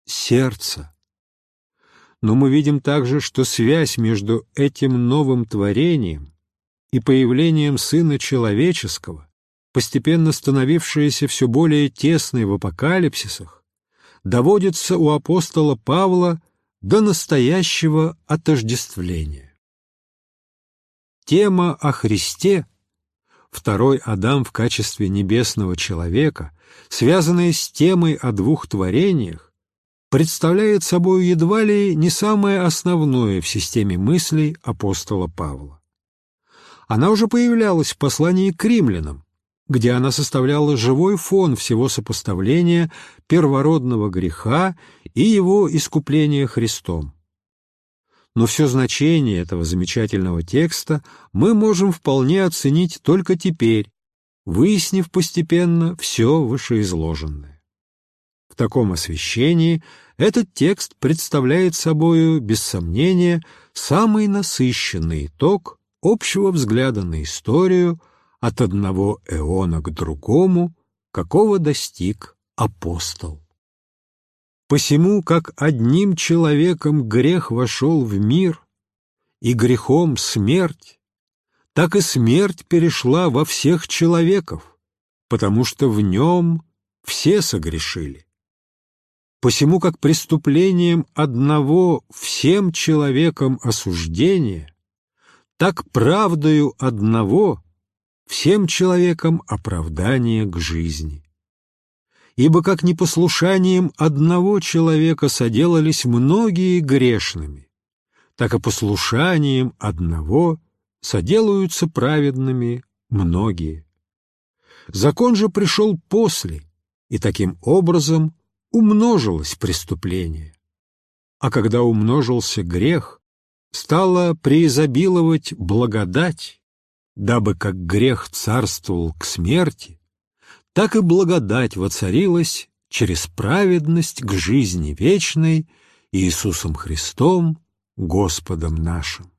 сердца но мы видим также, что связь между этим новым творением и появлением Сына Человеческого, постепенно становившаяся все более тесной в апокалипсисах, доводится у апостола Павла до настоящего отождествления. Тема о Христе, второй Адам в качестве небесного человека, связанная с темой о двух творениях, представляет собой едва ли не самое основное в системе мыслей апостола Павла. Она уже появлялась в послании к римлянам, где она составляла живой фон всего сопоставления первородного греха и его искупления Христом. Но все значение этого замечательного текста мы можем вполне оценить только теперь, выяснив постепенно все вышеизложенное таком освещении этот текст представляет собою, без сомнения, самый насыщенный итог общего взгляда на историю от одного эона к другому, какого достиг апостол. Посему, как одним человеком грех вошел в мир, и грехом смерть, так и смерть перешла во всех человеков, потому что в нем все согрешили. Посему как преступлением одного всем человекам осуждение, так правдою одного всем человекам оправдание к жизни. Ибо как непослушанием одного человека соделались многие грешными, так и послушанием одного соделаются праведными многие. Закон же пришел после, и таким образом умножилось преступление. А когда умножился грех, стала преизобиловать благодать, дабы как грех царствовал к смерти, так и благодать воцарилась через праведность к жизни вечной Иисусом Христом, Господом нашим.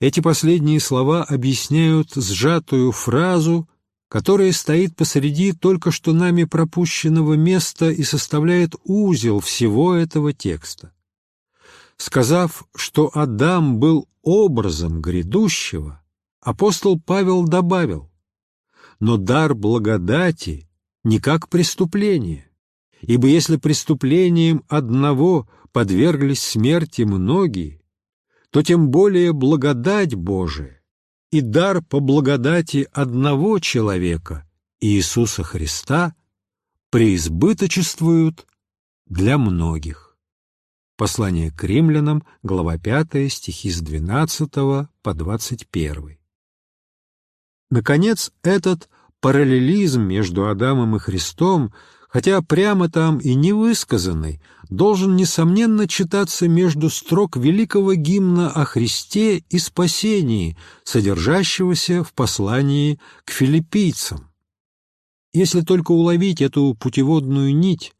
Эти последние слова объясняют сжатую фразу, которая стоит посреди только что нами пропущенного места и составляет узел всего этого текста. Сказав, что Адам был образом грядущего, апостол Павел добавил, «Но дар благодати не как преступление, ибо если преступлением одного подверглись смерти многие, то тем более благодать Божия и дар по благодати одного человека, Иисуса Христа, преизбыточествуют для многих». Послание к римлянам, глава 5, стихи с 12 по 21. Наконец, этот параллелизм между Адамом и Христом, хотя прямо там и не высказанный, должен, несомненно, читаться между строк великого гимна о Христе и спасении, содержащегося в послании к филиппийцам. Если только уловить эту путеводную нить,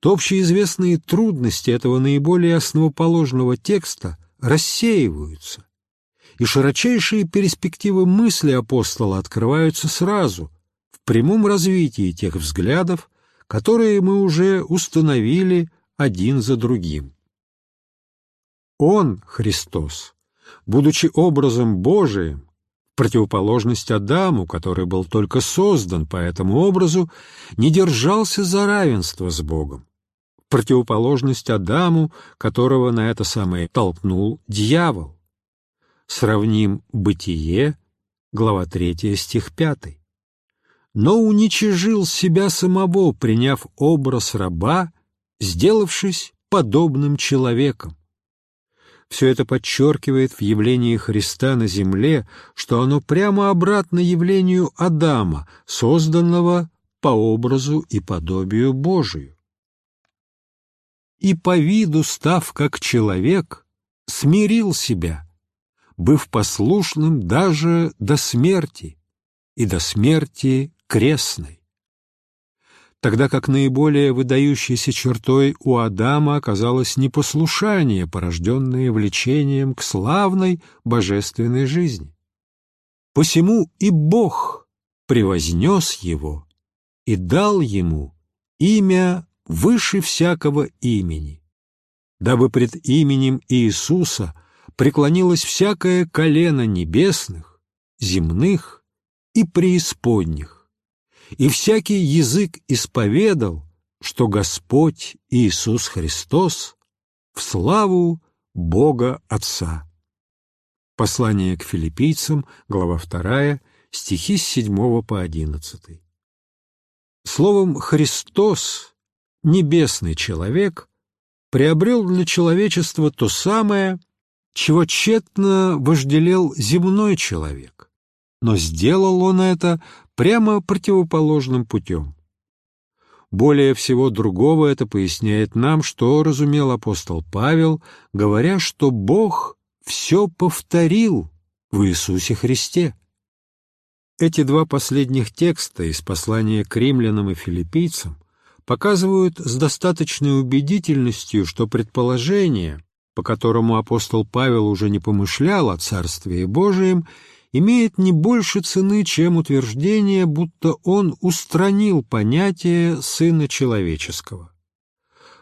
то общеизвестные трудности этого наиболее основоположного текста рассеиваются, и широчайшие перспективы мысли апостола открываются сразу, в прямом развитии тех взглядов, которые мы уже установили один за другим. Он, Христос, будучи образом Божиим, противоположность Адаму, который был только создан по этому образу, не держался за равенство с Богом, противоположность Адаму, которого на это самое толкнул дьявол. Сравним «Бытие», глава 3, стих 5. «Но уничижил себя самого, приняв образ раба, сделавшись подобным человеком». Все это подчеркивает в явлении Христа на земле, что оно прямо обратно явлению Адама, созданного по образу и подобию Божию и по виду, став как человек, смирил себя, быв послушным даже до смерти, и до смерти крестной. Тогда как наиболее выдающейся чертой у Адама оказалось непослушание, порожденное влечением к славной божественной жизни. Посему и Бог превознес его и дал ему имя выше всякого имени, дабы пред именем Иисуса преклонилось всякое колено небесных, земных и преисподних, и всякий язык исповедал, что Господь Иисус Христос в славу Бога Отца. Послание к филиппийцам, глава 2, стихи с 7 по 11. Словом «Христос» небесный человек приобрел для человечества то самое, чего тщетно вожделел земной человек, но сделал он это прямо противоположным путем. Более всего другого это поясняет нам, что разумел апостол Павел, говоря, что Бог все повторил в Иисусе Христе. Эти два последних текста из послания к римлянам и филиппийцам показывают с достаточной убедительностью, что предположение, по которому апостол Павел уже не помышлял о Царстве Божием, имеет не больше цены, чем утверждение, будто он устранил понятие «сына человеческого».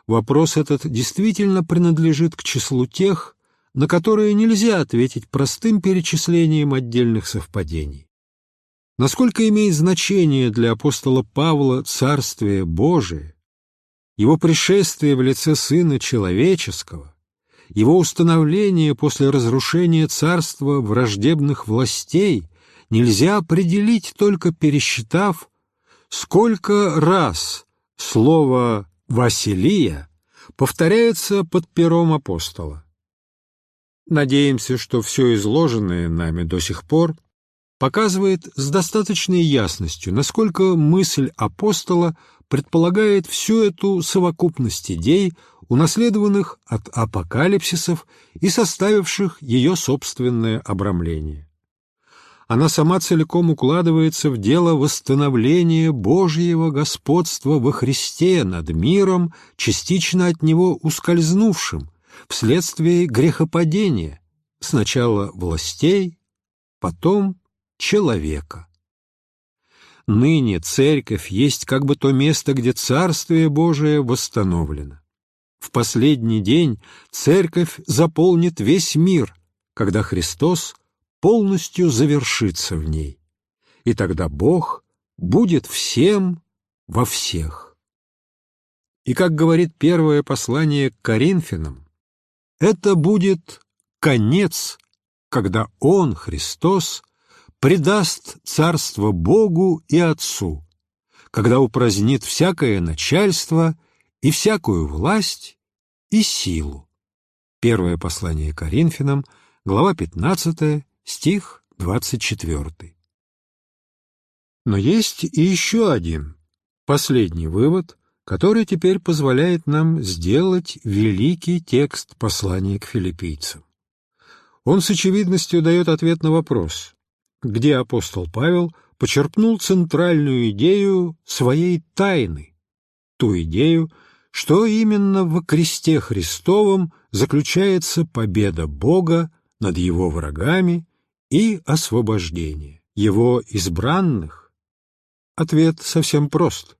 Вопрос этот действительно принадлежит к числу тех, на которые нельзя ответить простым перечислением отдельных совпадений. Насколько имеет значение для апостола Павла Царствие Божие, его пришествие в лице Сына Человеческого, его установление после разрушения царства враждебных властей нельзя определить, только пересчитав, сколько раз Слово «Василия» повторяется под пером апостола. Надеемся, что все изложенное нами до сих пор показывает с достаточной ясностью, насколько мысль апостола предполагает всю эту совокупность идей, унаследованных от апокалипсисов и составивших ее собственное обрамление. Она сама целиком укладывается в дело восстановления Божьего господства во Христе над миром, частично от него ускользнувшим, вследствие грехопадения, сначала властей, потом человека. Ныне церковь есть как бы то место, где Царствие Божие восстановлено. В последний день церковь заполнит весь мир, когда Христос полностью завершится в ней, и тогда Бог будет всем во всех. И, как говорит первое послание к Коринфянам, это будет конец, когда Он, Христос, предаст царство Богу и Отцу, когда упразднит всякое начальство и всякую власть и силу. Первое послание Коринфянам, глава 15, стих 24. Но есть и еще один, последний вывод, который теперь позволяет нам сделать великий текст послания к филиппийцам. Он с очевидностью дает ответ на вопрос, где апостол Павел почерпнул центральную идею своей тайны, ту идею, что именно в кресте Христовом заключается победа Бога над его врагами и освобождение его избранных. Ответ совсем прост.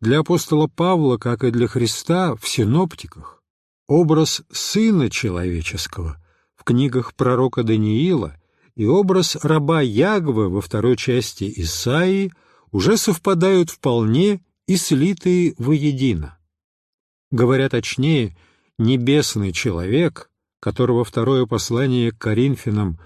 Для апостола Павла, как и для Христа в синоптиках, образ Сына Человеческого в книгах пророка Даниила и образ раба Ягвы во второй части Исаии уже совпадают вполне и слитые воедино. Говоря точнее, небесный человек, которого второе послание к Коринфянам,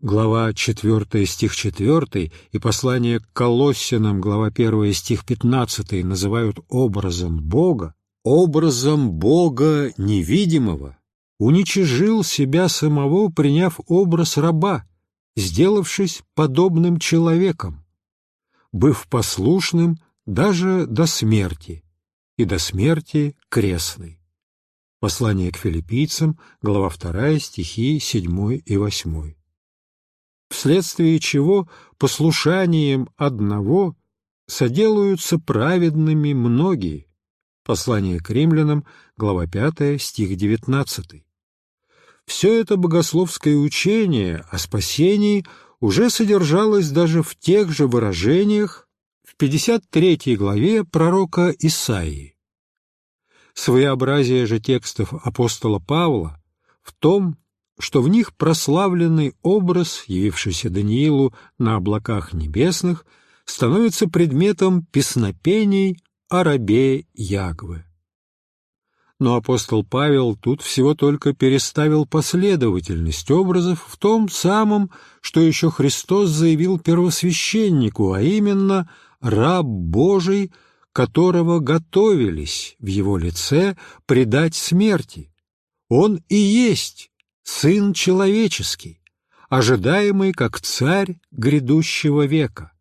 глава 4 стих 4 и послание к Колоссянам, глава 1 стих 15 называют образом Бога, образом Бога невидимого, уничижил себя самого, приняв образ раба, сделавшись подобным человеком, быв послушным даже до смерти, и до смерти крестной. Послание к филиппийцам, глава 2, стихи 7 и 8. Вследствие чего послушанием одного соделаются праведными многие. Послание к римлянам, глава 5, стих 19. Все это богословское учение о спасении уже содержалось даже в тех же выражениях 53 главе пророка Исаии. Своеобразие же текстов апостола Павла в том, что в них прославленный образ, явившийся Даниилу на облаках небесных, становится предметом песнопений о рабе Ягвы но апостол Павел тут всего только переставил последовательность образов в том самом, что еще Христос заявил первосвященнику, а именно «раб Божий», которого готовились в его лице предать смерти. Он и есть Сын Человеческий, ожидаемый как царь грядущего века.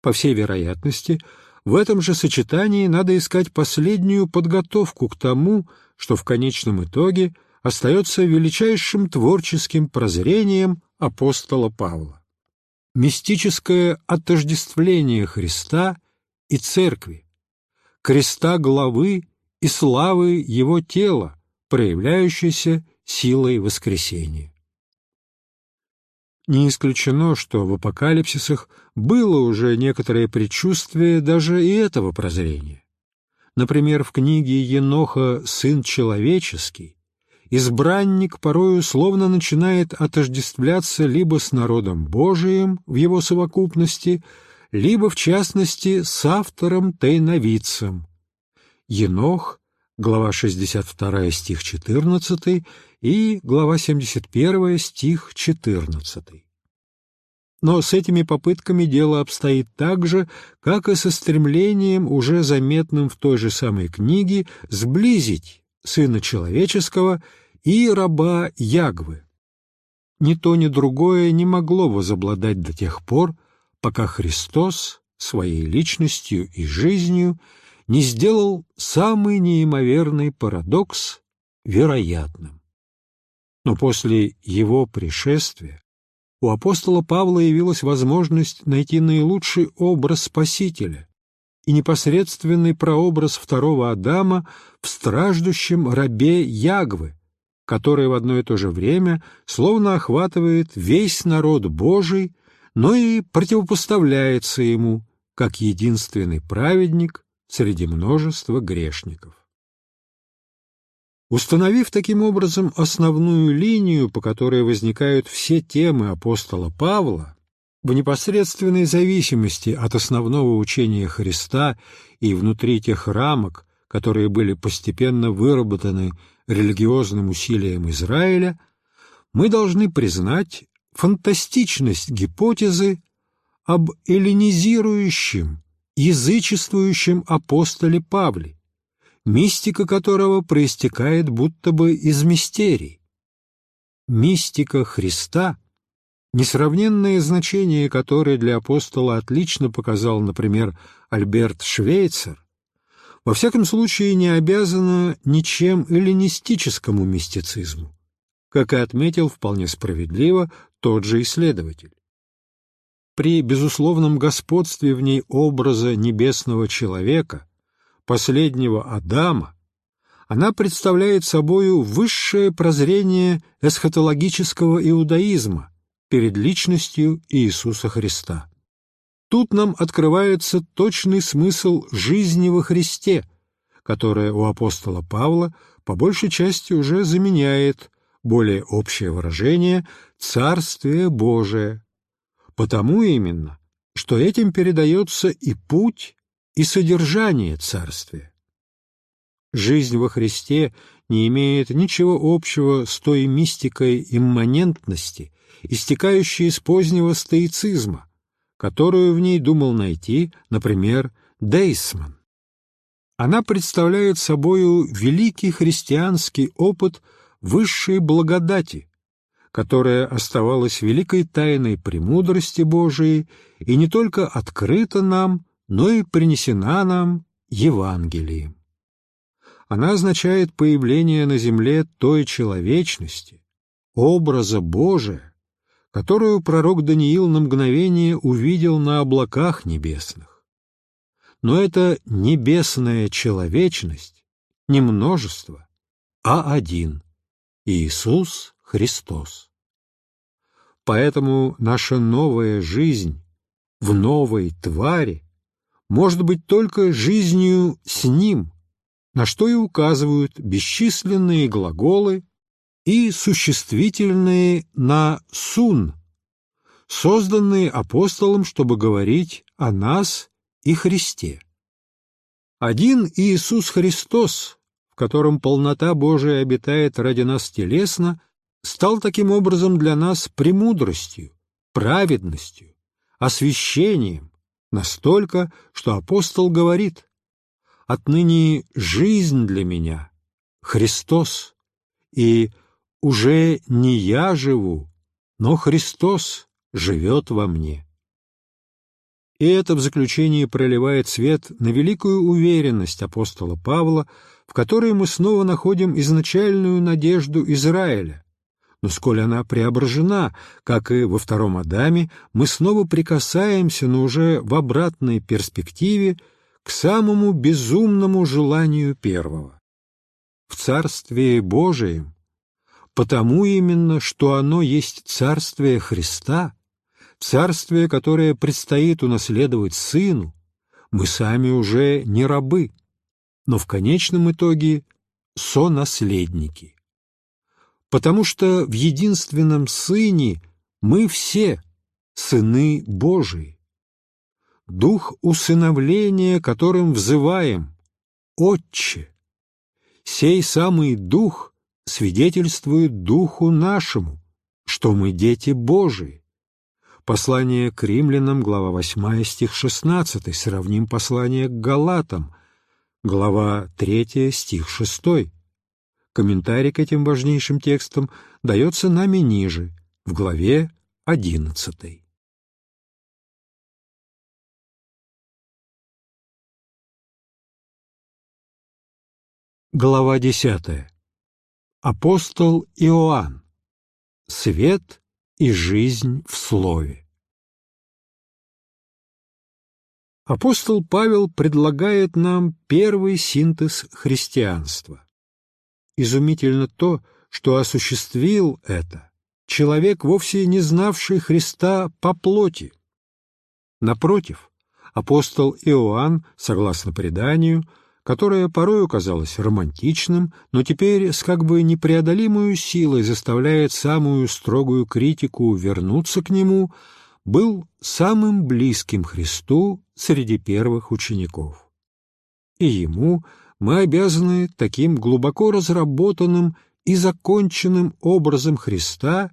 По всей вероятности, в этом же сочетании надо искать последнюю подготовку к тому, что в конечном итоге остается величайшим творческим прозрением апостола Павла. Мистическое отождествление Христа и Церкви, креста главы и славы Его тела, проявляющейся силой воскресения. Не исключено, что в апокалипсисах было уже некоторое предчувствие даже и этого прозрения. Например, в книге Еноха «Сын человеческий» избранник порою словно начинает отождествляться либо с народом Божиим в его совокупности, либо, в частности, с автором Тейновицем. Енох, глава 62 стих 14 и глава 71 стих 14. но с этими попытками дело обстоит так же, как и со стремлением, уже заметным в той же самой книге, сблизить Сына Человеческого и раба Ягвы. Ни то, ни другое не могло возобладать до тех пор, пока Христос своей личностью и жизнью не сделал самый неимоверный парадокс вероятным. Но после его пришествия у апостола Павла явилась возможность найти наилучший образ Спасителя и непосредственный прообраз второго Адама в страждущем рабе Ягвы, который в одно и то же время словно охватывает весь народ Божий, но и противопоставляется ему, как единственный праведник среди множества грешников. Установив таким образом основную линию, по которой возникают все темы апостола Павла, в непосредственной зависимости от основного учения Христа и внутри тех рамок, которые были постепенно выработаны религиозным усилием Израиля, мы должны признать фантастичность гипотезы об эллинизирующем, язычествующем апостоле Павле, мистика которого проистекает будто бы из мистерий. Мистика Христа, несравненное значение которой для апостола отлично показал, например, Альберт Швейцер, во всяком случае не обязана ничем эллинистическому мистицизму, как и отметил вполне справедливо тот же исследователь. При безусловном господстве в ней образа небесного человека, последнего Адама, она представляет собою высшее прозрение эсхатологического иудаизма перед личностью Иисуса Христа. Тут нам открывается точный смысл жизни во Христе, которая у апостола Павла по большей части уже заменяет более общее выражение «Царствие Божие», потому именно, что этим передается и путь, и содержание Царствия. Жизнь во Христе не имеет ничего общего с той мистикой имманентности, истекающей из позднего стоицизма, которую в ней думал найти, например, Дейсман. Она представляет собою великий христианский опыт высшей благодати, которая оставалась великой тайной премудрости Божией и не только открыта нам, но и принесена нам Евангелием. Она означает появление на земле той человечности, образа Божия, которую пророк Даниил на мгновение увидел на облаках небесных. Но это небесная человечность не множество, а один — Иисус Христос. Поэтому наша новая жизнь в новой твари может быть только жизнью с Ним, на что и указывают бесчисленные глаголы и существительные на «сун», созданные апостолом, чтобы говорить о нас и Христе. Один Иисус Христос, в котором полнота Божия обитает ради нас телесно, стал таким образом для нас премудростью, праведностью, освящением, настолько, что апостол говорит «Отныне жизнь для меня — Христос, и уже не я живу, но Христос живет во мне. И это в заключении проливает свет на великую уверенность апостола Павла, в которой мы снова находим изначальную надежду Израиля. Но сколь она преображена, как и во втором Адаме, мы снова прикасаемся, но уже в обратной перспективе, к самому безумному желанию первого. В Царстве Божием потому именно, что оно есть Царствие Христа, Царствие, которое предстоит унаследовать Сыну, мы сами уже не рабы, но в конечном итоге сонаследники. Потому что в единственном Сыне мы все сыны Божии. Дух усыновления, которым взываем «Отче», сей самый Дух — свидетельствует Духу нашему, что мы дети Божии. Послание к римлянам, глава 8, стих 16, сравним послание к галатам, глава 3, стих 6. Комментарий к этим важнейшим текстам дается нами ниже, в главе 11. Глава 10. Апостол Иоанн. Свет и жизнь в Слове. Апостол Павел предлагает нам первый синтез христианства. Изумительно то, что осуществил это человек, вовсе не знавший Христа по плоти. Напротив, апостол Иоанн, согласно преданию, которое порою казалось романтичным, но теперь с как бы непреодолимой силой заставляет самую строгую критику вернуться к нему, был самым близким Христу среди первых учеников. И ему мы обязаны таким глубоко разработанным и законченным образом Христа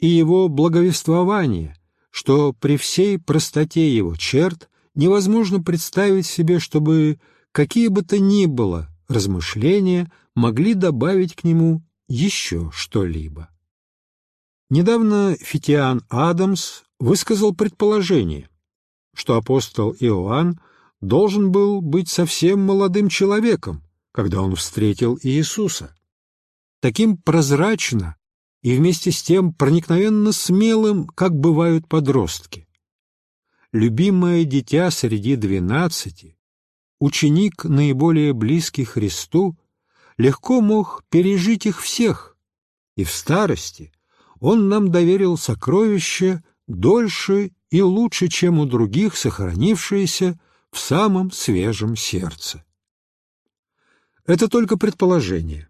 и его благовествования, что при всей простоте его черт невозможно представить себе, чтобы какие бы то ни было размышления могли добавить к нему еще что-либо. Недавно Фитиан Адамс высказал предположение, что апостол Иоанн должен был быть совсем молодым человеком, когда он встретил Иисуса. Таким прозрачно и вместе с тем проникновенно смелым, как бывают подростки. Любимое дитя среди двенадцати, ученик, наиболее близкий Христу, легко мог пережить их всех, и в старости он нам доверил сокровища дольше и лучше, чем у других, сохранившиеся в самом свежем сердце. Это только предположение,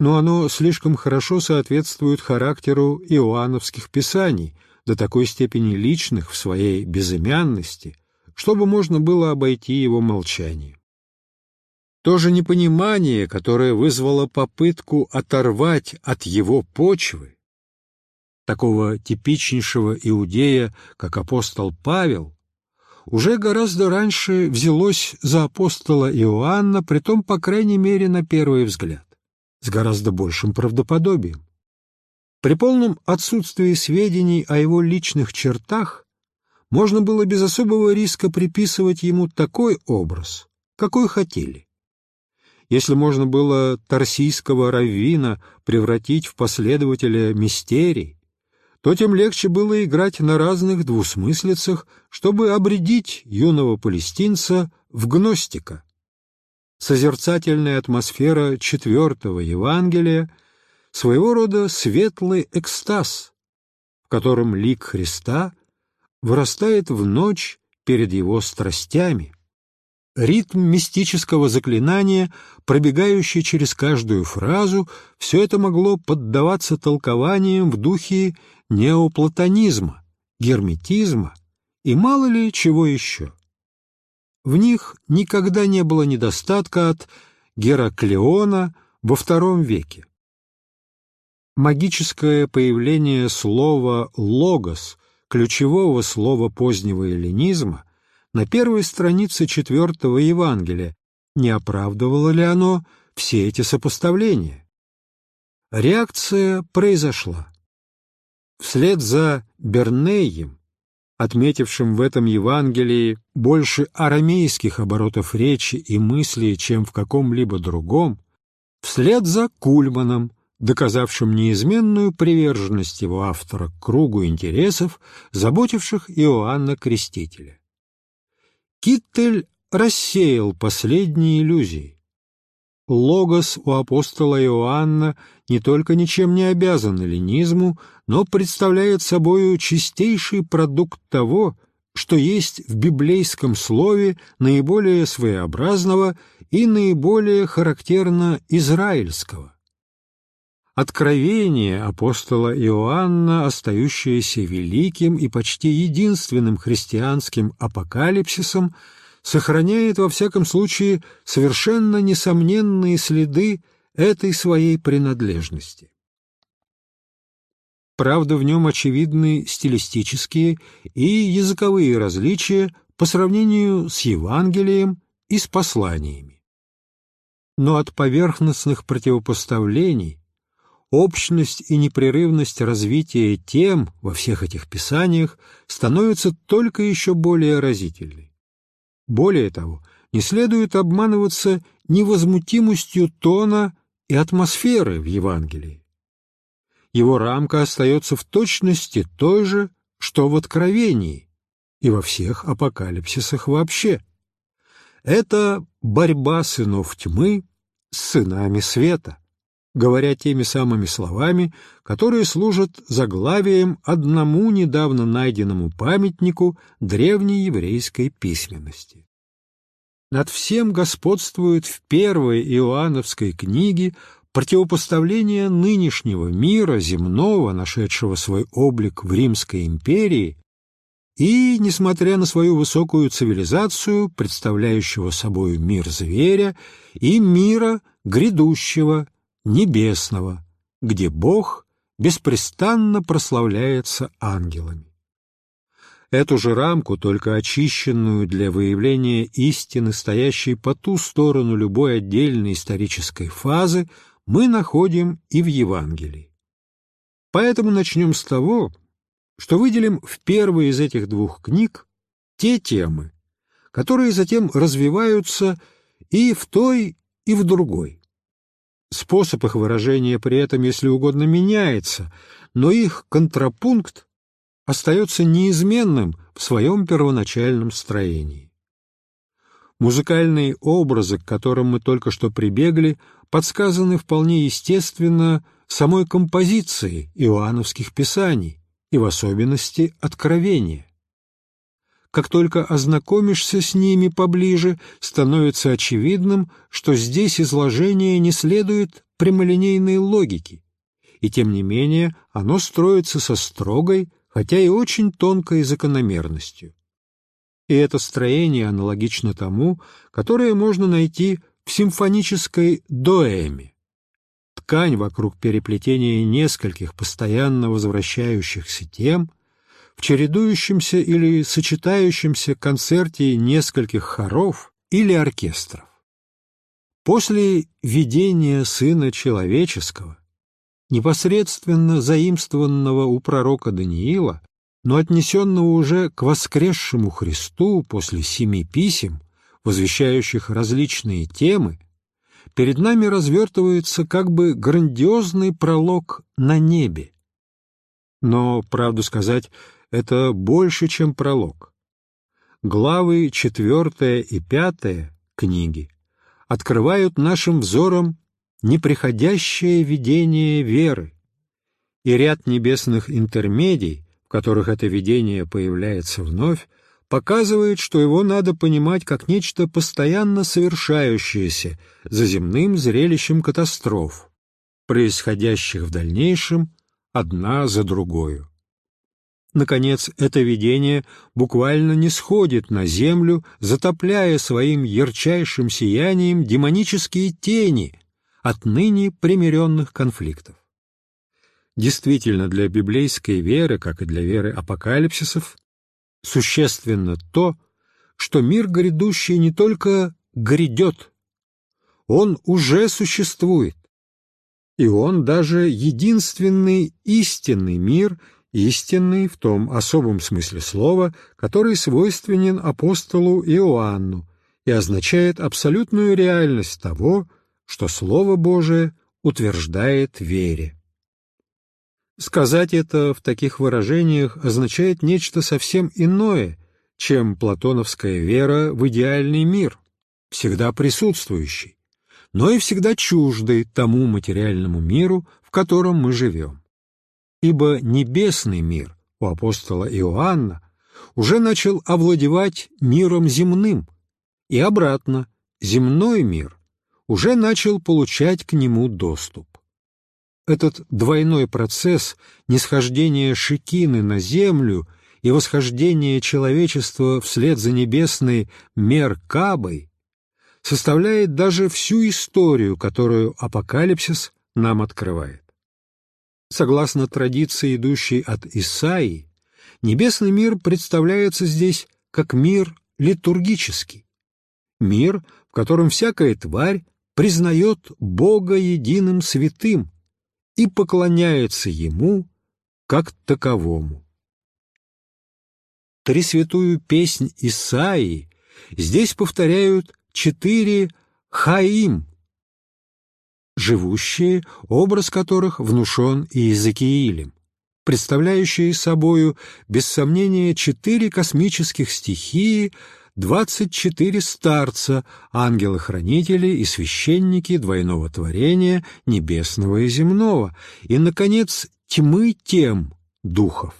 но оно слишком хорошо соответствует характеру иоанновских писаний, до такой степени личных в своей безымянности, чтобы можно было обойти его молчание. То же непонимание, которое вызвало попытку оторвать от его почвы, такого типичнейшего иудея, как апостол Павел, уже гораздо раньше взялось за апостола Иоанна, притом, по крайней мере, на первый взгляд, с гораздо большим правдоподобием. При полном отсутствии сведений о его личных чертах можно было без особого риска приписывать ему такой образ, какой хотели. Если можно было торсийского раввина превратить в последователя мистерий, то тем легче было играть на разных двусмыслицах, чтобы обредить юного палестинца в гностика. Созерцательная атмосфера четвертого Евангелия — своего рода светлый экстаз, в котором лик Христа вырастает в ночь перед его страстями. Ритм мистического заклинания, пробегающий через каждую фразу, все это могло поддаваться толкованиям в духе неоплатонизма, герметизма и мало ли чего еще. В них никогда не было недостатка от Гераклеона во втором веке. Магическое появление слова «логос» ключевого слова позднего эллинизма на первой странице четвертого Евангелия, не оправдывало ли оно все эти сопоставления? Реакция произошла. Вслед за Бернеем, отметившим в этом Евангелии больше арамейских оборотов речи и мысли, чем в каком-либо другом, вслед за Кульманом, доказавшим неизменную приверженность его автора к кругу интересов, заботивших Иоанна Крестителя. Киттель рассеял последние иллюзии. Логос у апостола Иоанна не только ничем не обязан эллинизму, но представляет собою чистейший продукт того, что есть в библейском слове наиболее своеобразного и наиболее характерно израильского откровение апостола Иоанна, остающееся великим и почти единственным христианским апокалипсисом, сохраняет во всяком случае совершенно несомненные следы этой своей принадлежности. правда, в нем очевидны стилистические и языковые различия по сравнению с Евангелием и с посланиями. Но от поверхностных противопоставлений общность и непрерывность развития тем во всех этих писаниях становятся только еще более разительной. Более того, не следует обманываться невозмутимостью тона и атмосферы в Евангелии. Его рамка остается в точности той же, что в Откровении и во всех апокалипсисах вообще. Это борьба сынов тьмы с сынами света говоря теми самыми словами, которые служат заглавием одному недавно найденному памятнику древней еврейской письменности. Над всем господствует в первой Иоанновской книге противопоставление нынешнего мира земного, нашедшего свой облик в Римской империи, и, несмотря на свою высокую цивилизацию, представляющего собой мир зверя, и мира грядущего, небесного, где Бог беспрестанно прославляется ангелами. Эту же рамку, только очищенную для выявления истины, стоящей по ту сторону любой отдельной исторической фазы, мы находим и в Евангелии. Поэтому начнем с того, что выделим в первой из этих двух книг те темы, которые затем развиваются и в той, и в другой. Способ их выражения при этом, если угодно, меняется, но их контрапункт остается неизменным в своем первоначальном строении. Музыкальные образы, к которым мы только что прибегли, подсказаны вполне естественно самой композицией иоанновских писаний и в особенности Откровения. Как только ознакомишься с ними поближе, становится очевидным, что здесь изложение не следует прямолинейной логики, и тем не менее оно строится со строгой, хотя и очень тонкой закономерностью. И это строение аналогично тому, которое можно найти в симфонической доэме. Ткань вокруг переплетения нескольких постоянно возвращающихся тем — в чередующемся или сочетающемся концерте нескольких хоров или оркестров. После видения Сына Человеческого, непосредственно заимствованного у пророка Даниила, но отнесенного уже к воскресшему Христу после семи писем, возвещающих различные темы, перед нами развертывается как бы грандиозный пролог на небе. Но, правду сказать, это больше, чем пролог. Главы четвертая и пятая книги открывают нашим взором неприходящее видение веры, и ряд небесных интермедий, в которых это видение появляется вновь, показывает, что его надо понимать как нечто постоянно совершающееся за земным зрелищем катастроф, происходящих в дальнейшем одна за другою. Наконец, это видение буквально не сходит на землю, затопляя своим ярчайшим сиянием демонические тени отныне примиренных конфликтов. Действительно, для библейской веры, как и для веры апокалипсисов, существенно то, что мир грядущий не только грядет, он уже существует, и он даже единственный истинный мир — истинный в том особом смысле слова, который свойственен апостолу Иоанну и означает абсолютную реальность того, что Слово Божие утверждает вере. Сказать это в таких выражениях означает нечто совсем иное, чем платоновская вера в идеальный мир, всегда присутствующий, но и всегда чуждый тому материальному миру, в котором мы живем ибо небесный мир у апостола Иоанна уже начал овладевать миром земным, и обратно, земной мир уже начал получать к нему доступ. Этот двойной процесс нисхождения Шикины на землю и восхождения человечества вслед за небесной Меркабой составляет даже всю историю, которую апокалипсис нам открывает. Согласно традиции, идущей от Исаии, небесный мир представляется здесь как мир литургический, мир, в котором всякая тварь признает Бога единым святым и поклоняется Ему как таковому. Тресвятую песнь Исаии здесь повторяют четыре «хаим», живущие, образ которых внушен Иезекиилем, представляющие собою, без сомнения, четыре космических стихии, двадцать четыре старца, ангелы-хранители и священники двойного творения, небесного и земного, и, наконец, тьмы тем духов.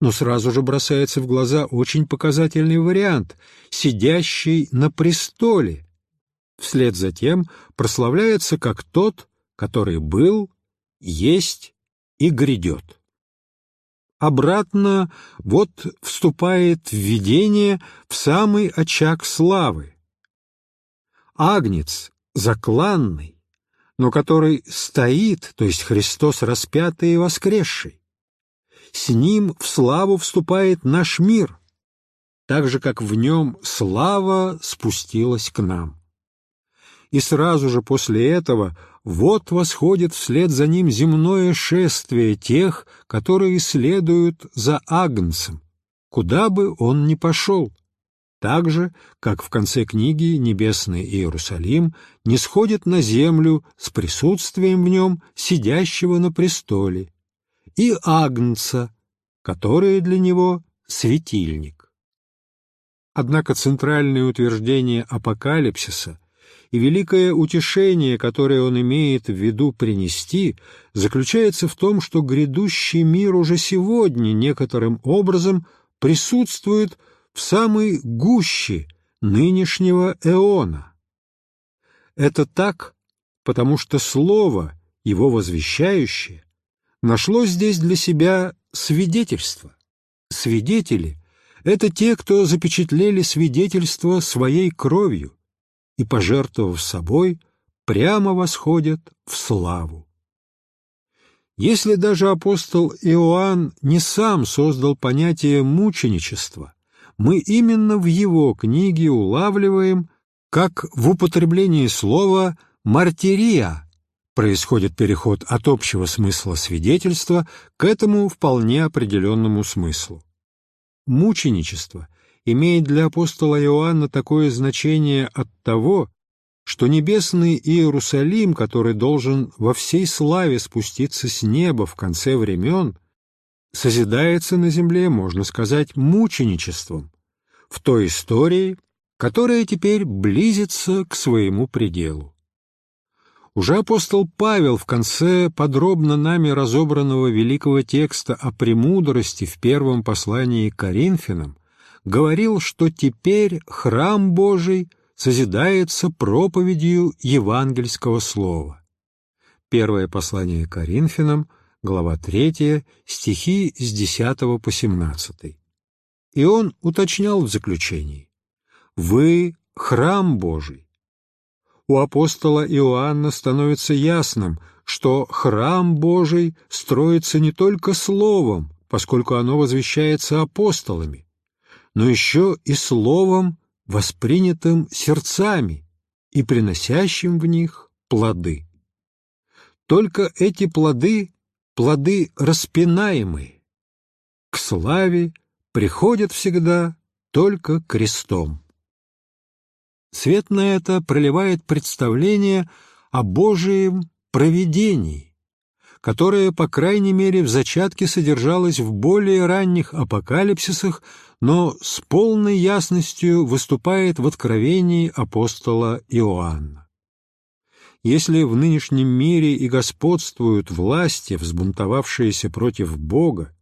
Но сразу же бросается в глаза очень показательный вариант — сидящий на престоле, вслед за тем прославляется как тот, который был, есть и грядет. Обратно вот вступает введение в самый очаг славы. Агнец, закланный, но который стоит, то есть Христос распятый и воскресший. С ним в славу вступает наш мир, так же, как в нем слава спустилась к нам и сразу же после этого вот восходит вслед за ним земное шествие тех, которые следуют за Агнцем, куда бы он ни пошел, так же, как в конце книги «Небесный Иерусалим» не сходит на землю с присутствием в нем сидящего на престоле, и Агнца, который для него светильник. Однако центральное утверждение апокалипсиса и великое утешение, которое он имеет в виду принести, заключается в том, что грядущий мир уже сегодня некоторым образом присутствует в самой гуще нынешнего эона. Это так, потому что Слово, его возвещающее, нашло здесь для себя свидетельство. Свидетели — это те, кто запечатлели свидетельство своей кровью, и, пожертвовав собой, прямо восходят в славу. Если даже апостол Иоанн не сам создал понятие мученичества, мы именно в его книге улавливаем, как в употреблении слова «мартирия» происходит переход от общего смысла свидетельства к этому вполне определенному смыслу. Мученичество имеет для апостола Иоанна такое значение от того, что небесный Иерусалим, который должен во всей славе спуститься с неба в конце времен, созидается на земле, можно сказать, мученичеством, в той истории, которая теперь близится к своему пределу. Уже апостол Павел в конце подробно нами разобранного великого текста о премудрости в первом послании к Коринфянам говорил, что теперь храм Божий созидается проповедью евангельского слова. Первое послание Коринфянам, глава 3, стихи с 10 по 17. И он уточнял в заключении «Вы — храм Божий». У апостола Иоанна становится ясным, что храм Божий строится не только словом, поскольку оно возвещается апостолами, но еще и словом, воспринятым сердцами и приносящим в них плоды. Только эти плоды — плоды распинаемые. К славе приходят всегда только крестом. Свет на это проливает представление о Божьем провидении, которое, по крайней мере, в зачатке содержалось в более ранних апокалипсисах, но с полной ясностью выступает в откровении апостола Иоанна. Если в нынешнем мире и господствуют власти, взбунтовавшиеся против Бога,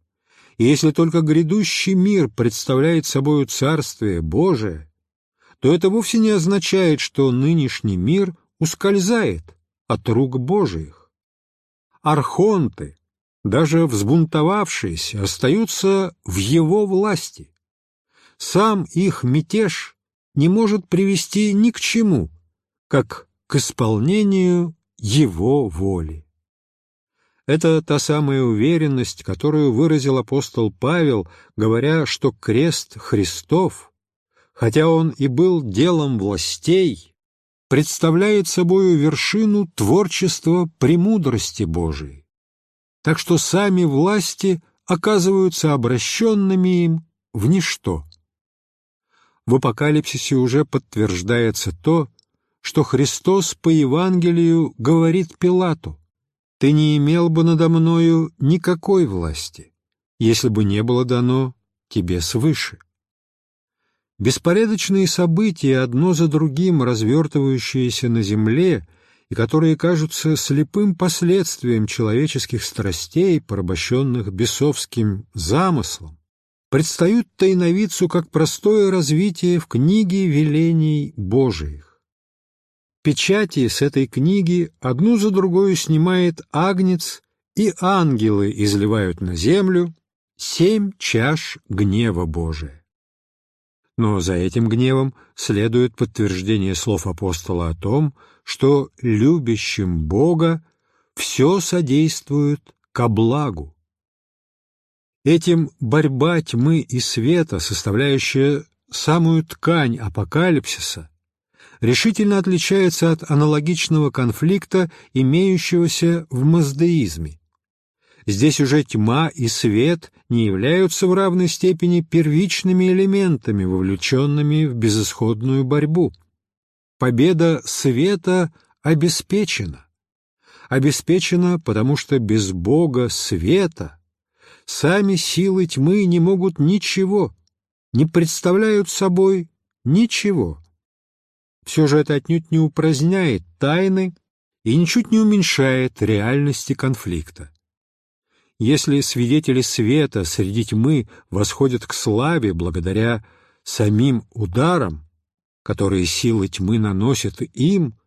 и если только грядущий мир представляет собою Царствие Божие, то это вовсе не означает, что нынешний мир ускользает от рук Божиих архонты, даже взбунтовавшиеся, остаются в его власти. Сам их мятеж не может привести ни к чему, как к исполнению его воли. Это та самая уверенность, которую выразил апостол Павел, говоря, что крест Христов, хотя он и был делом властей, представляет собою вершину творчества премудрости Божией. Так что сами власти оказываются обращенными им в ничто. В апокалипсисе уже подтверждается то, что Христос по Евангелию говорит Пилату, «Ты не имел бы надо мною никакой власти, если бы не было дано тебе свыше». Беспорядочные события, одно за другим развертывающиеся на земле и которые кажутся слепым последствием человеческих страстей, порабощенных бесовским замыслом, предстают тайновицу как простое развитие в книге велений Божиих. Печати с этой книги одну за другой снимает Агнец, и ангелы изливают на землю семь чаш гнева Божия. Но за этим гневом следует подтверждение слов апостола о том, что любящим Бога все содействует ко благу. Этим борьба тьмы и света, составляющая самую ткань апокалипсиса, решительно отличается от аналогичного конфликта, имеющегося в маздеизме. Здесь уже тьма и свет не являются в равной степени первичными элементами, вовлеченными в безысходную борьбу. Победа света обеспечена. Обеспечена, потому что без Бога света – сами силы тьмы не могут ничего, не представляют собой ничего. Все же это отнюдь не упраздняет тайны и ничуть не уменьшает реальности конфликта. Если свидетели света среди тьмы восходят к славе благодаря самим ударам, которые силы тьмы наносят им,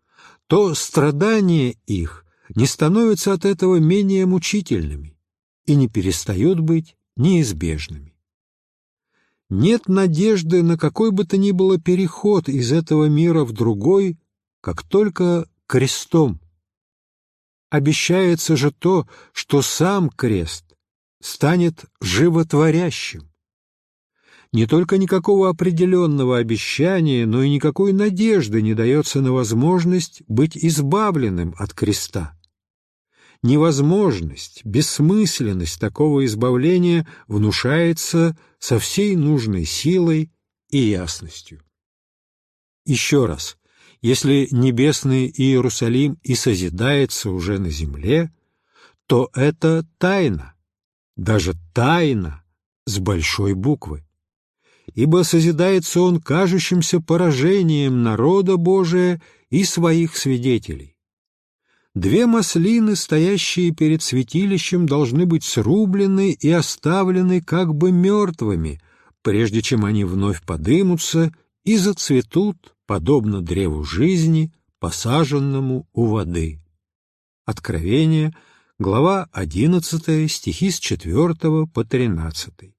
то страдания их не становятся от этого менее мучительными и не перестают быть неизбежными. Нет надежды на какой бы то ни было переход из этого мира в другой, как только крестом. Обещается же то, что сам крест станет животворящим. Не только никакого определенного обещания, но и никакой надежды не дается на возможность быть избавленным от креста невозможность, бессмысленность такого избавления внушается со всей нужной силой и ясностью. Еще раз, если небесный Иерусалим и созидается уже на земле, то это тайна, даже тайна с большой буквы. Ибо созидается он кажущимся поражением народа Божия и своих свидетелей Две маслины, стоящие перед святилищем, должны быть срублены и оставлены как бы мертвыми, прежде чем они вновь подымутся и зацветут, подобно древу жизни, посаженному у воды. Откровение, глава 11, стихи с 4 по 13.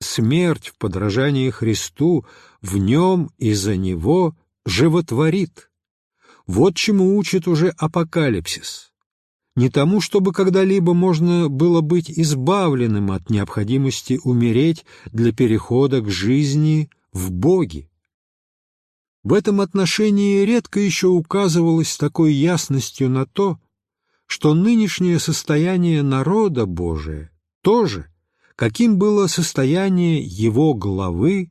Смерть в подражании Христу в нем и за него животворит, вот чему учит уже апокалипсис. Не тому, чтобы когда-либо можно было быть избавленным от необходимости умереть для перехода к жизни в Боге. В этом отношении редко еще указывалось с такой ясностью на то, что нынешнее состояние народа Божия тоже, каким было состояние его главы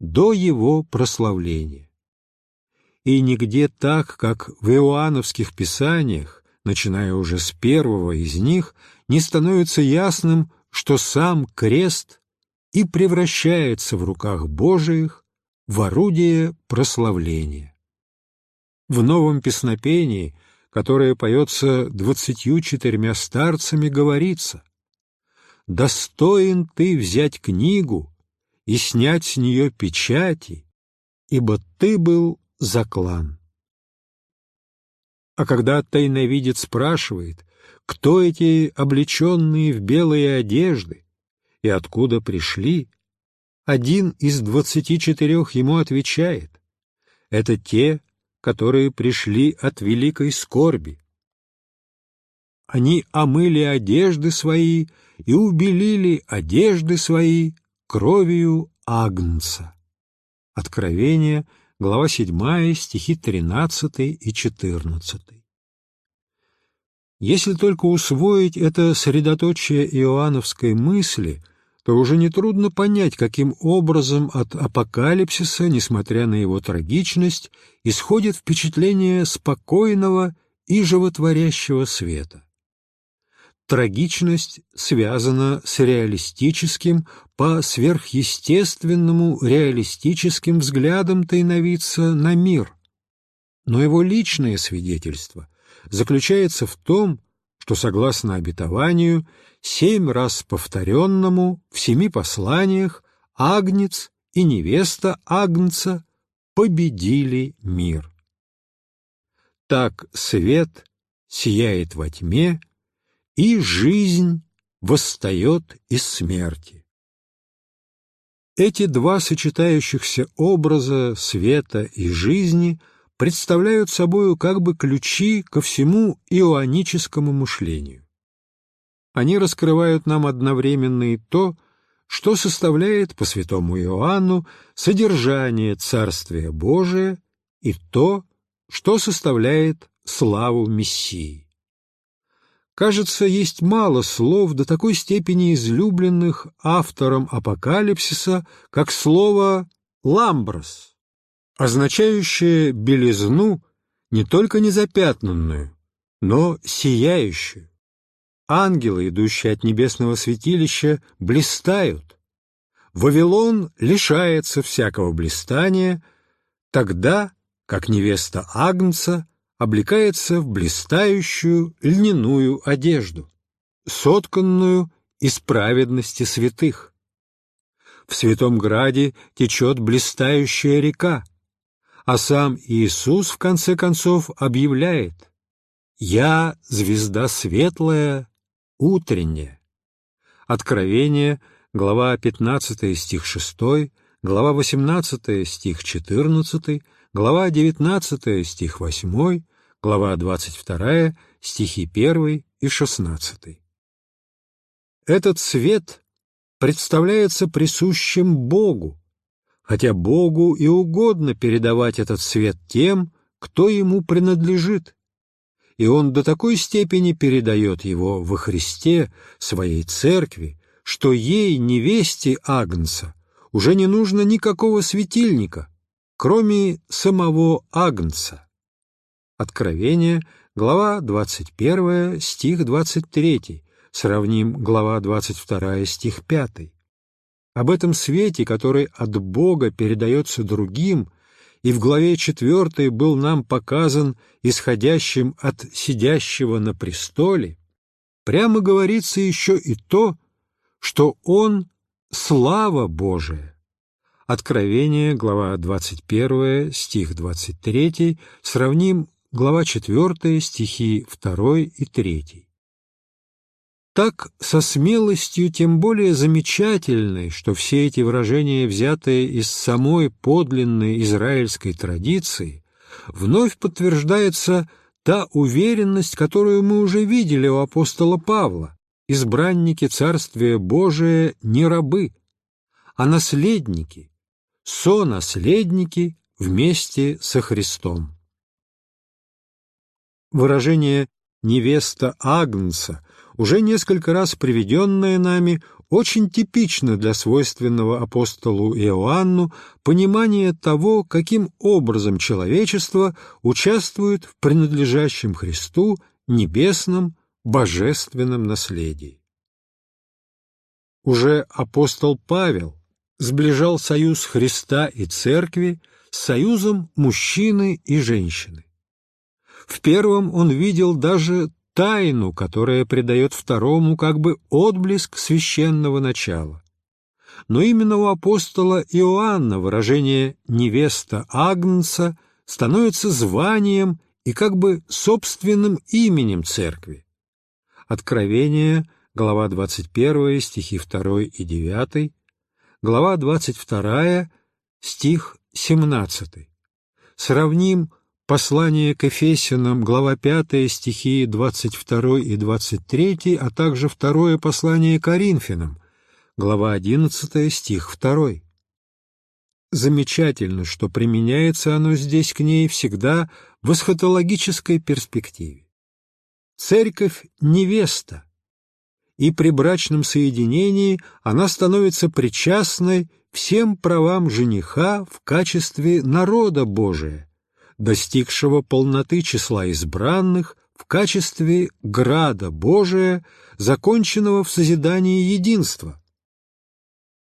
до его прославления. И нигде так, как в иоанновских писаниях, начиная уже с первого из них, не становится ясным, что сам крест и превращается в руках Божиих в орудие прославления. В новом песнопении, которое поется двадцатью четырьмя старцами, говорится «Достоин ты взять книгу и снять с нее печати, ибо ты был за клан. А когда тайновидец спрашивает, кто эти облеченные в белые одежды и откуда пришли, один из двадцати четырех ему отвечает, это те, которые пришли от великой скорби. они омыли одежды свои и убелили одежды свои кровью Агнца. Откровение, глава 7, стихи 13 и 14. Если только усвоить это средоточие иоанновской мысли, то уже нетрудно понять, каким образом от апокалипсиса, несмотря на его трагичность, исходит впечатление спокойного и животворящего света трагичность связана с реалистическим, по сверхъестественному реалистическим взглядом тайновидца на мир. Но его личное свидетельство заключается в том, что, согласно обетованию, семь раз повторенному в семи посланиях Агнец и невеста Агнца победили мир. Так свет сияет во тьме, и жизнь восстает из смерти. Эти два сочетающихся образа света и жизни представляют собою как бы ключи ко всему иоаническому мышлению. Они раскрывают нам одновременно и то, что составляет по святому Иоанну содержание Царствия Божия и то, что составляет славу Мессии. Кажется, есть мало слов до такой степени излюбленных автором апокалипсиса, как слово «ламброс», означающее белизну не только незапятнанную, но сияющую. Ангелы, идущие от небесного святилища, блистают. Вавилон лишается всякого блистания, тогда, как невеста Агнца, облекается в блистающую льняную одежду, сотканную из праведности святых. В Святом Граде течет блистающая река, а сам Иисус в конце концов объявляет «Я — звезда светлая, утренняя». Откровение, глава 15 стих 6, глава 18 стих 14, глава 19 стих 8, глава 22, стихи 1 и 16. Этот свет представляется присущим Богу, хотя Богу и угодно передавать этот свет тем, кто ему принадлежит, и он до такой степени передает его во Христе, своей церкви, что ей, невесте Агнца, уже не нужно никакого светильника, кроме самого Агнца. Откровение, глава 21, стих 23, сравним глава 22, стих 5. Об этом свете, который от Бога передается другим, и в главе 4 был нам показан исходящим от сидящего на престоле, прямо говорится еще и то, что Он — слава Божия. Откровение, глава 21, стих 23, сравним глава 4, стихи 2 и 3. Так, со смелостью тем более замечательной, что все эти выражения, взятые из самой подлинной израильской традиции, вновь подтверждается та уверенность, которую мы уже видели у апостола Павла, избранники Царствия Божия не рабы, а наследники, сонаследники вместе со Христом. Выражение «невеста Агнца», уже несколько раз приведенное нами, очень типично для свойственного апостолу Иоанну понимания того, каким образом человечество участвует в принадлежащем Христу небесном божественном наследии. Уже апостол Павел сближал союз Христа и Церкви с союзом мужчины и женщины. В первом он видел даже тайну, которая придает второму как бы отблеск священного начала. Но именно у апостола Иоанна выражение «невеста Агнца» становится званием и как бы собственным именем церкви. Откровение, глава 21, стихи 2 и 9, глава 22, стих 17. Сравним послание к Ефесянам, глава 5, стихи 22 и 23, а также второе послание к Коринфянам, глава 11, стих 2. Замечательно, что применяется оно здесь к ней всегда в эсхатологической перспективе. Церковь — невеста, и при брачном соединении она становится причастной всем правам жениха в качестве народа Божия, достигшего полноты числа избранных в качестве града Божия, законченного в созидании единства,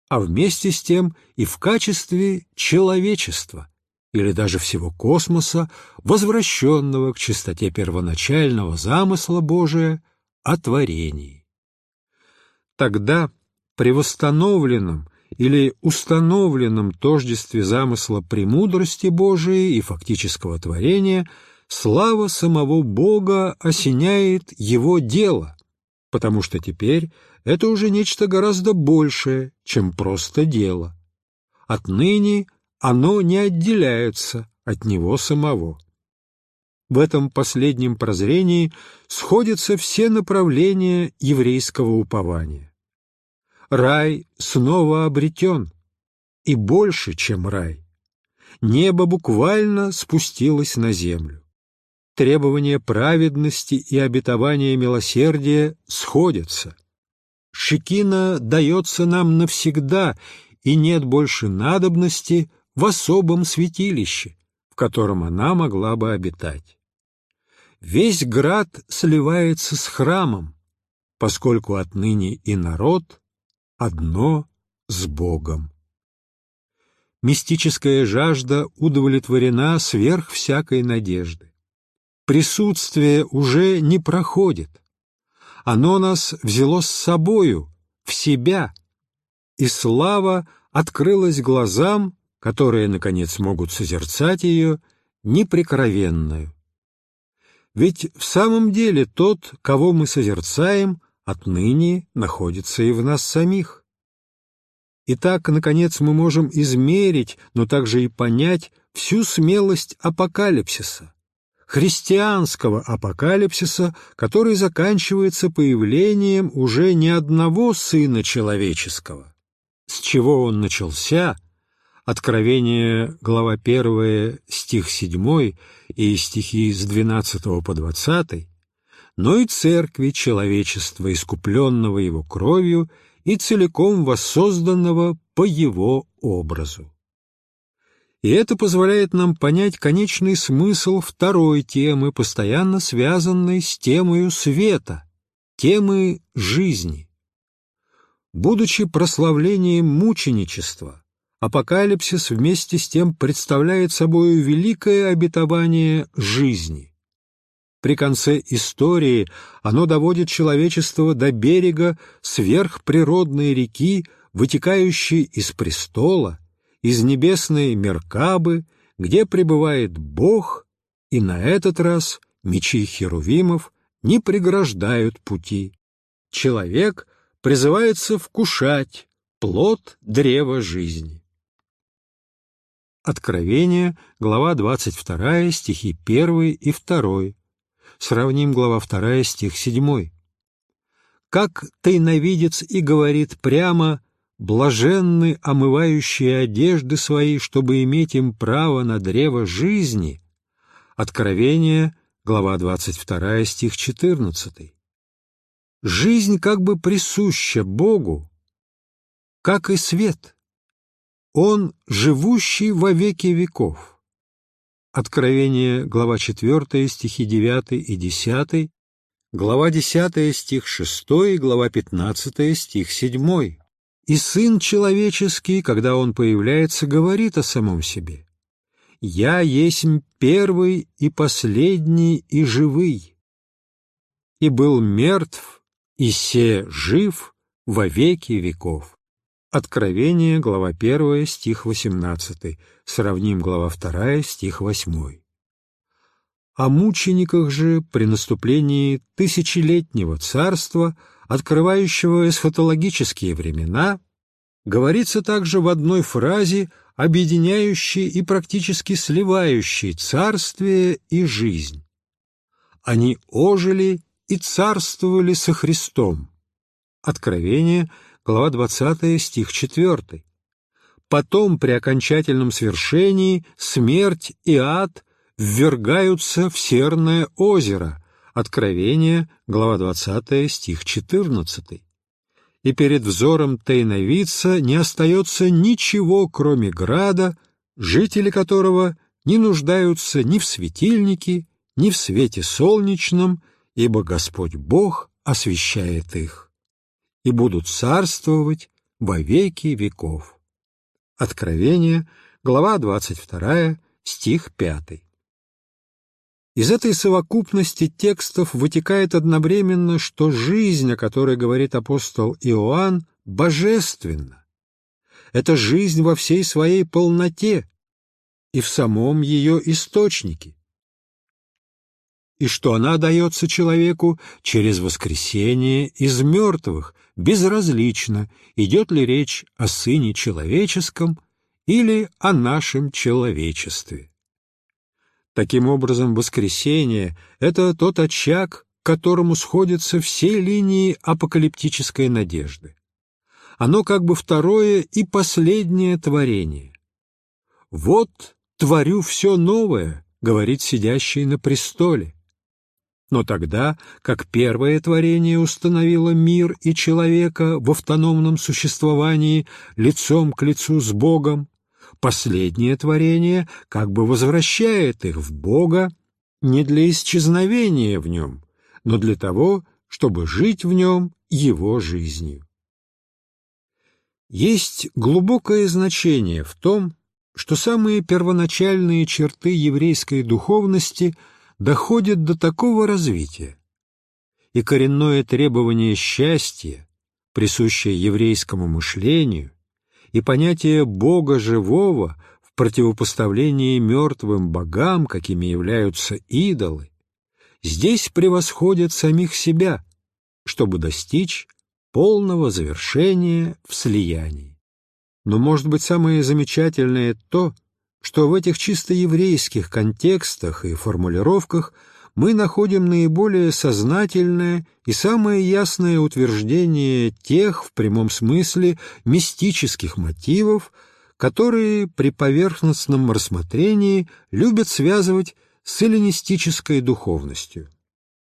а вместе с тем и в качестве человечества или даже всего космоса, возвращенного к чистоте первоначального замысла Божия о творении. Тогда при восстановленном или установленном тождестве замысла премудрости Божией и фактического творения слава самого Бога осеняет его дело, потому что теперь это уже нечто гораздо большее, чем просто дело. Отныне оно не отделяется от него самого. В этом последнем прозрении сходятся все направления еврейского упования. Рай снова обретен, и больше, чем рай. Небо буквально спустилось на землю. Требования праведности и обетования милосердия сходятся – Шекина дается нам навсегда, и нет больше надобности в особом святилище, в котором она могла бы обитать. Весь град сливается с храмом, поскольку отныне и народ одно с Богом. Мистическая жажда удовлетворена сверх всякой надежды. Присутствие уже не проходит, оно нас взяло с собою, в себя, и слава открылась глазам, которые, наконец, могут созерцать ее, неприкровенную. Ведь в самом деле тот, кого мы созерцаем, отныне находится и в нас самих. И так, наконец, мы можем измерить, но также и понять всю смелость апокалипсиса, христианского апокалипсиса, который заканчивается появлением уже не одного Сына Человеческого. С чего он начался? Откровение, глава 1, стих 7 и стихи с 12 по 20, но и церкви человечества, искупленного его кровью и целиком воссозданного по его образу и это позволяет нам понять конечный смысл второй темы, постоянно связанной с темою света, темы жизни. Будучи прославлением мученичества, апокалипсис вместе с тем представляет собой великое обетование жизни. При конце истории оно доводит человечество до берега сверхприродной реки, вытекающей из престола, из небесной Меркабы, где пребывает Бог, и на этот раз мечи херувимов не преграждают пути. Человек призывается вкушать плод древа жизни. Откровение, глава 22, стихи 1 и 2. Сравним глава 2, стих 7. Как тайновидец и говорит прямо блаженны омывающие одежды свои, чтобы иметь им право на древо жизни. Откровение, глава 22, стих 14. Жизнь как бы присуща Богу, как и свет. Он живущий во веки веков. Откровение, глава 4, стихи 9 и 10, глава 10, стих 6, глава 15, стих 7. И Сын Человеческий, когда Он появляется, говорит о самом себе. «Я есть первый и последний и живый, и был мертв, и се жив во веки веков». Откровение, глава 1, стих 18, сравним глава 2, стих 8. О мучениках же при наступлении тысячелетнего царства – открывающего эсхатологические времена, говорится также в одной фразе объединяющий и практически сливающий царствие и жизнь. Они ожили и царствовали со Христом. Откровение, глава 20, стих 4. Потом при окончательном свершении смерть и ад ввергаются в Серное озеро. Откровение, глава 20, стих 14. И перед взором тайновица не остается ничего, кроме града, жители которого не нуждаются ни в светильнике, ни в свете солнечном, ибо Господь Бог освещает их, и будут царствовать во веки веков. Откровение, глава 22, стих 5. Из этой совокупности текстов вытекает одновременно, что жизнь, о которой говорит апостол Иоанн, божественна. Это жизнь во всей своей полноте и в самом ее источнике. И что она дается человеку через воскресение из мертвых, безразлично, идет ли речь о Сыне Человеческом или о нашем человечестве. Таким образом, воскресение — это тот очаг, к которому сходятся все линии апокалиптической надежды. Оно как бы второе и последнее творение. «Вот творю все новое», — говорит сидящий на престоле. Но тогда, как первое творение установило мир и человека в автономном существовании лицом к лицу с Богом, последнее творение как бы возвращает их в Бога не для исчезновения в нем, но для того, чтобы жить в нем его жизнью. Есть глубокое значение в том, что самые первоначальные черты еврейской духовности – доходит до такого развития, и коренное требование счастья, присущее еврейскому мышлению, и понятие Бога живого в противопоставлении мертвым богам, какими являются идолы, здесь превосходят самих себя, чтобы достичь полного завершения в слиянии. Но, может быть, самое замечательное то, что в этих чисто еврейских контекстах и формулировках мы находим наиболее сознательное и самое ясное утверждение тех, в прямом смысле, мистических мотивов, которые при поверхностном рассмотрении любят связывать с эллинистической духовностью.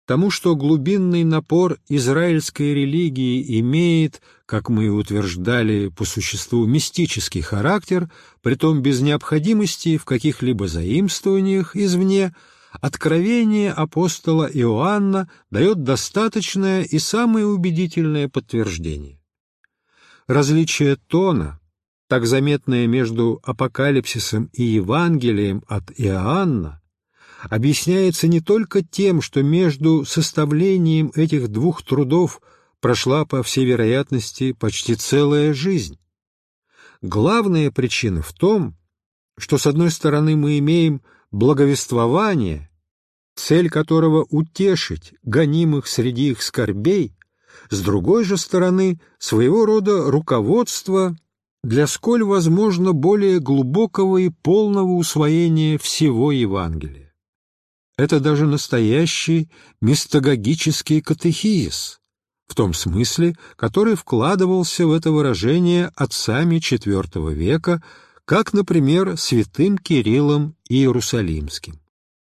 Тому, что глубинный напор израильской религии имеет, как мы и утверждали, по существу мистический характер, притом без необходимости в каких-либо заимствованиях извне, откровение апостола Иоанна дает достаточное и самое убедительное подтверждение. Различие тона, так заметное между апокалипсисом и Евангелием от Иоанна, объясняется не только тем, что между составлением этих двух трудов прошла, по всей вероятности, почти целая жизнь. Главная причина в том, что, с одной стороны, мы имеем благовествование, цель которого утешить гонимых среди их скорбей, с другой же стороны, своего рода руководство для сколь возможно более глубокого и полного усвоения всего Евангелия. Это даже настоящий мистагогический катехизис, в том смысле, который вкладывался в это выражение отцами IV века, как, например, святым Кириллом Иерусалимским.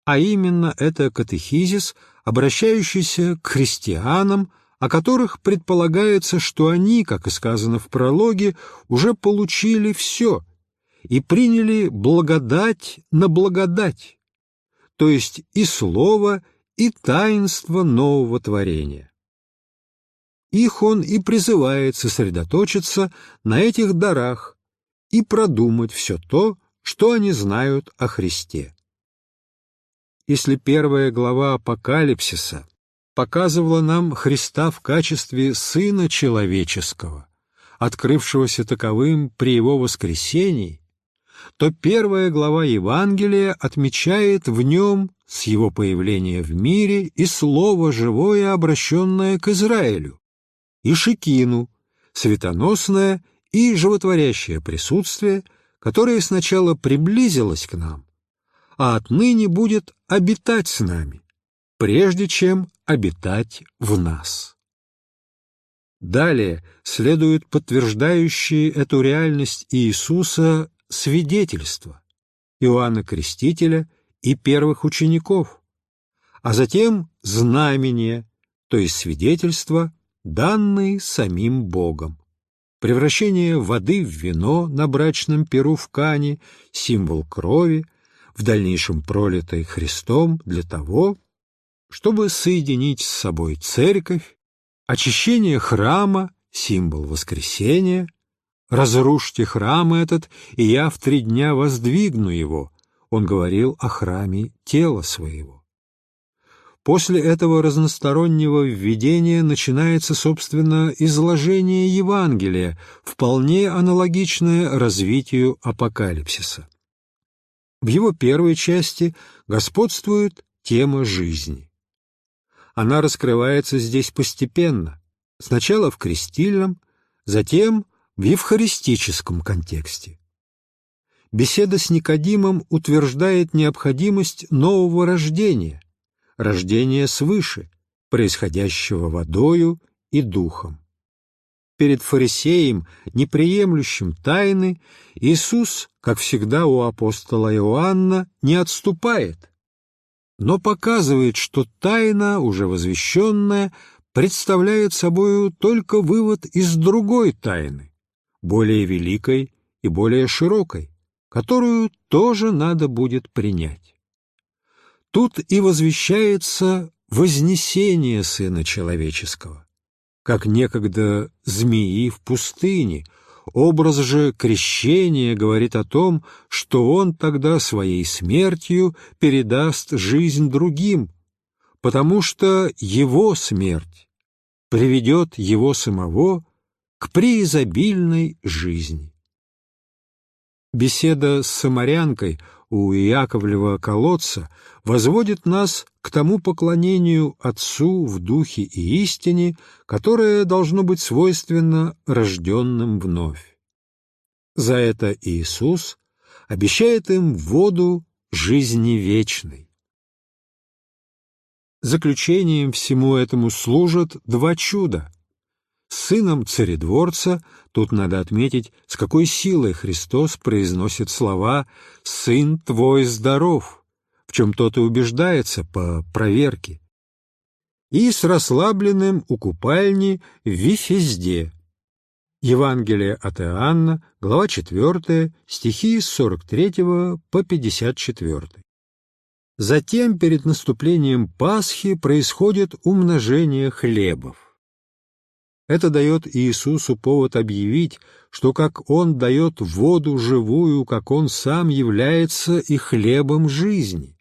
А именно это катехизис, обращающийся к христианам, о которых предполагается, что они, как и сказано в прологе, уже получили все и приняли благодать на благодать, то есть и слово, и таинство нового творения. Их он и призывает сосредоточиться на этих дарах и продумать все то, что они знают о Христе. Если первая глава Апокалипсиса показывала нам Христа в качестве Сына Человеческого, открывшегося таковым при Его воскресении, то первая глава Евангелия отмечает в нем с его появления в мире и слово живое, обращенное к Израилю, и Шикину, светоносное и животворящее присутствие, которое сначала приблизилось к нам, а отныне будет обитать с нами, прежде чем обитать в нас. Далее следует подтверждающие эту реальность Иисуса свидетельства Иоанна Крестителя и первых учеников, а затем знамения, то есть свидетельства, данные самим Богом. Превращение воды в вино на брачном перу в Кане, символ крови, в дальнейшем пролитой Христом для того, чтобы соединить с собой церковь, очищение храма, символ воскресения, разрушьте храм этот, и я в три дня воздвигну его, он говорил о храме тела своего. После этого разностороннего введения начинается, собственно, изложение Евангелия, вполне аналогичное развитию апокалипсиса. В его первой части господствует тема жизни. Она раскрывается здесь постепенно, сначала в крестильном, затем в евхаристическом контексте. Беседа с Никодимом утверждает необходимость нового рождения, рождения свыше, происходящего водою и духом. Перед фарисеем, неприемлющим тайны, Иисус, как всегда у апостола Иоанна, не отступает, но показывает, что тайна, уже возвещенная, представляет собою только вывод из другой тайны, более великой и более широкой, которую тоже надо будет принять. Тут и возвещается вознесение Сына Человеческого, как некогда змеи в пустыне. Образ же крещения говорит о том, что Он тогда своей смертью передаст жизнь другим, потому что Его смерть приведет Его самого к преизобильной жизни. Беседа с самарянкой у Иаковлева колодца возводит нас к тому поклонению Отцу в Духе и истине, которое должно быть свойственно рожденным вновь. За это Иисус обещает им воду жизни вечной. Заключением всему этому служат два чуда — сыном царедворца, тут надо отметить, с какой силой Христос произносит слова «Сын твой здоров», чем тот и убеждается по проверке, и с расслабленным у купальни в Вифезде. Евангелие от Иоанна, глава 4, стихи с 43 по 54. Затем перед наступлением Пасхи происходит умножение хлебов. Это дает Иисусу повод объявить, что как Он дает воду живую, как Он сам является и хлебом жизни.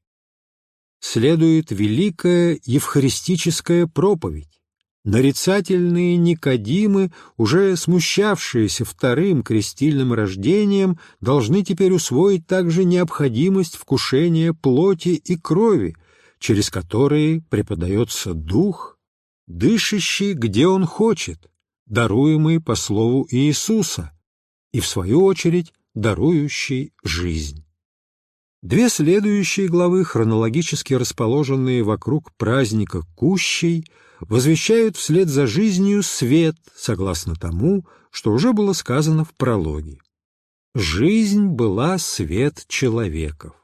Следует великая евхаристическая проповедь. Нарицательные Никодимы, уже смущавшиеся вторым крестильным рождением, должны теперь усвоить также необходимость вкушения плоти и крови, через которые преподается дух дышащий, где он хочет, даруемый по слову Иисуса, и, в свою очередь, дарующий жизнь. Две следующие главы, хронологически расположенные вокруг праздника Кущей, возвещают вслед за жизнью свет, согласно тому, что уже было сказано в прологе. Жизнь была свет человеков.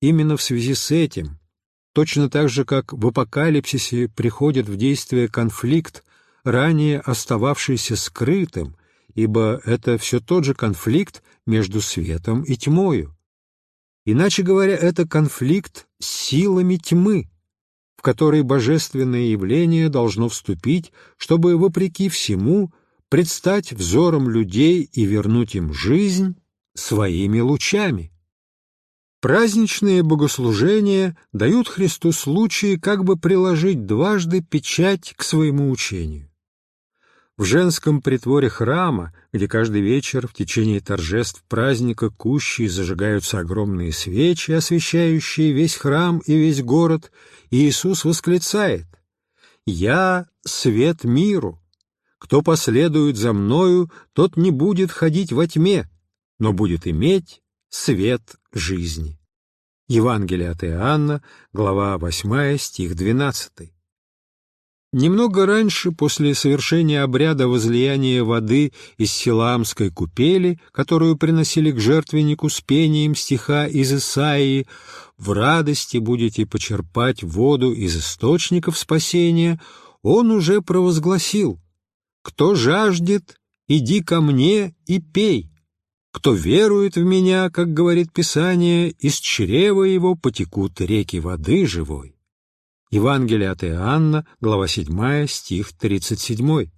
Именно в связи с этим Точно так же, как в апокалипсисе приходит в действие конфликт, ранее остававшийся скрытым, ибо это все тот же конфликт между светом и тьмою. Иначе говоря, это конфликт с силами тьмы, в который божественное явление должно вступить, чтобы, вопреки всему, предстать взором людей и вернуть им жизнь своими лучами. Праздничные богослужения дают Христу случай как бы приложить дважды печать к своему учению. В женском притворе храма, где каждый вечер в течение торжеств праздника кущей зажигаются огромные свечи, освещающие весь храм и весь город, Иисус восклицает «Я — свет миру. Кто последует за Мною, тот не будет ходить во тьме, но будет иметь свет жизни. Евангелие от Иоанна, глава 8, стих 12. Немного раньше, после совершения обряда возлияния воды из Силамской купели, которую приносили к жертвеннику с пением стиха из Исаии, «В радости будете почерпать воду из источников спасения», он уже провозгласил «Кто жаждет, иди ко мне и пей. Кто верует в меня, как говорит Писание, из чрева его потекут реки воды живой». Евангелие от Иоанна, глава 7, стих 37.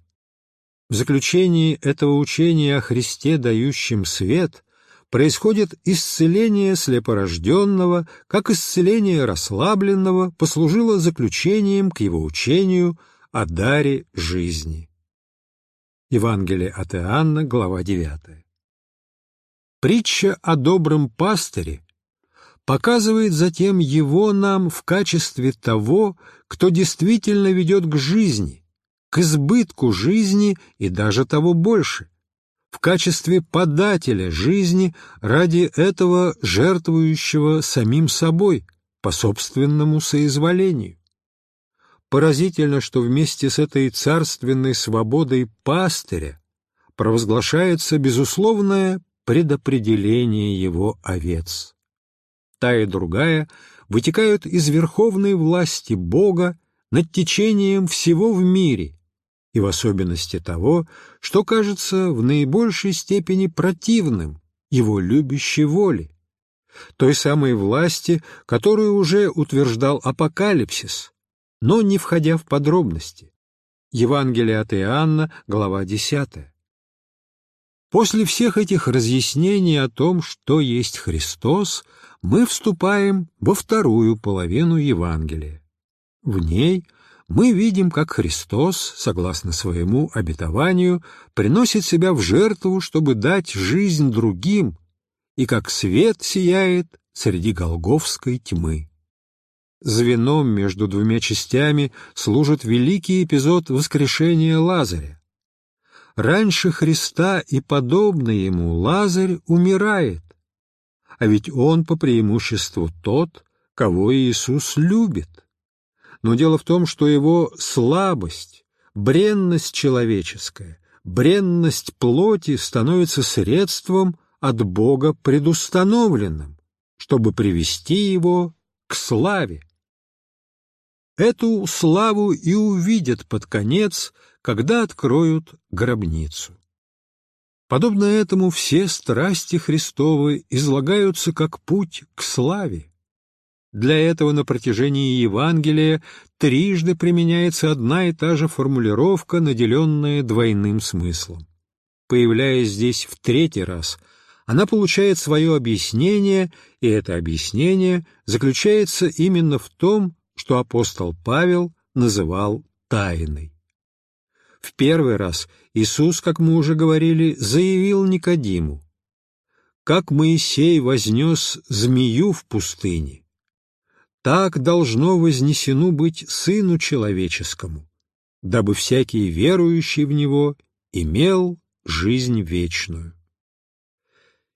В заключении этого учения о Христе, дающем свет, происходит исцеление слепорожденного, как исцеление расслабленного послужило заключением к его учению о даре жизни. Евангелие от Иоанна, глава 9. Притча о добром пастыре показывает затем его нам в качестве того, кто действительно ведет к жизни, к избытку жизни и даже того больше, в качестве подателя жизни ради этого жертвующего самим собой по собственному соизволению. Поразительно, что вместе с этой царственной свободой пастыря провозглашается безусловное предопределение его овец та и другая вытекают из верховной власти Бога над течением всего в мире, и в особенности того, что кажется в наибольшей степени противным его любящей воле, той самой власти, которую уже утверждал Апокалипсис, но не входя в подробности. Евангелие от Иоанна, глава 10. После всех этих разъяснений о том, что есть Христос, мы вступаем во вторую половину Евангелия. В ней мы видим, как Христос, согласно своему обетованию, приносит себя в жертву, чтобы дать жизнь другим, и как свет сияет среди голговской тьмы. Звеном между двумя частями служит великий эпизод воскрешения Лазаря. Раньше Христа и подобный ему Лазарь умирает, а ведь он по преимуществу тот, кого Иисус любит. Но дело в том, что его слабость, бренность человеческая, бренность плоти становится средством от Бога предустановленным, чтобы привести его к славе. Эту славу и увидят под конец, когда откроют гробницу. Подобно этому все страсти Христовы излагаются как путь к славе. Для этого на протяжении Евангелия трижды применяется одна и та же формулировка, наделенная двойным смыслом. Появляясь здесь в третий раз, она получает свое объяснение, и это объяснение заключается именно в том, что апостол Павел называл тайной. В первый раз Иисус, как мы уже говорили, заявил Никодиму, «Как Моисей вознес змею в пустыне, так должно вознесено быть Сыну Человеческому, дабы всякий верующий в Него имел жизнь вечную».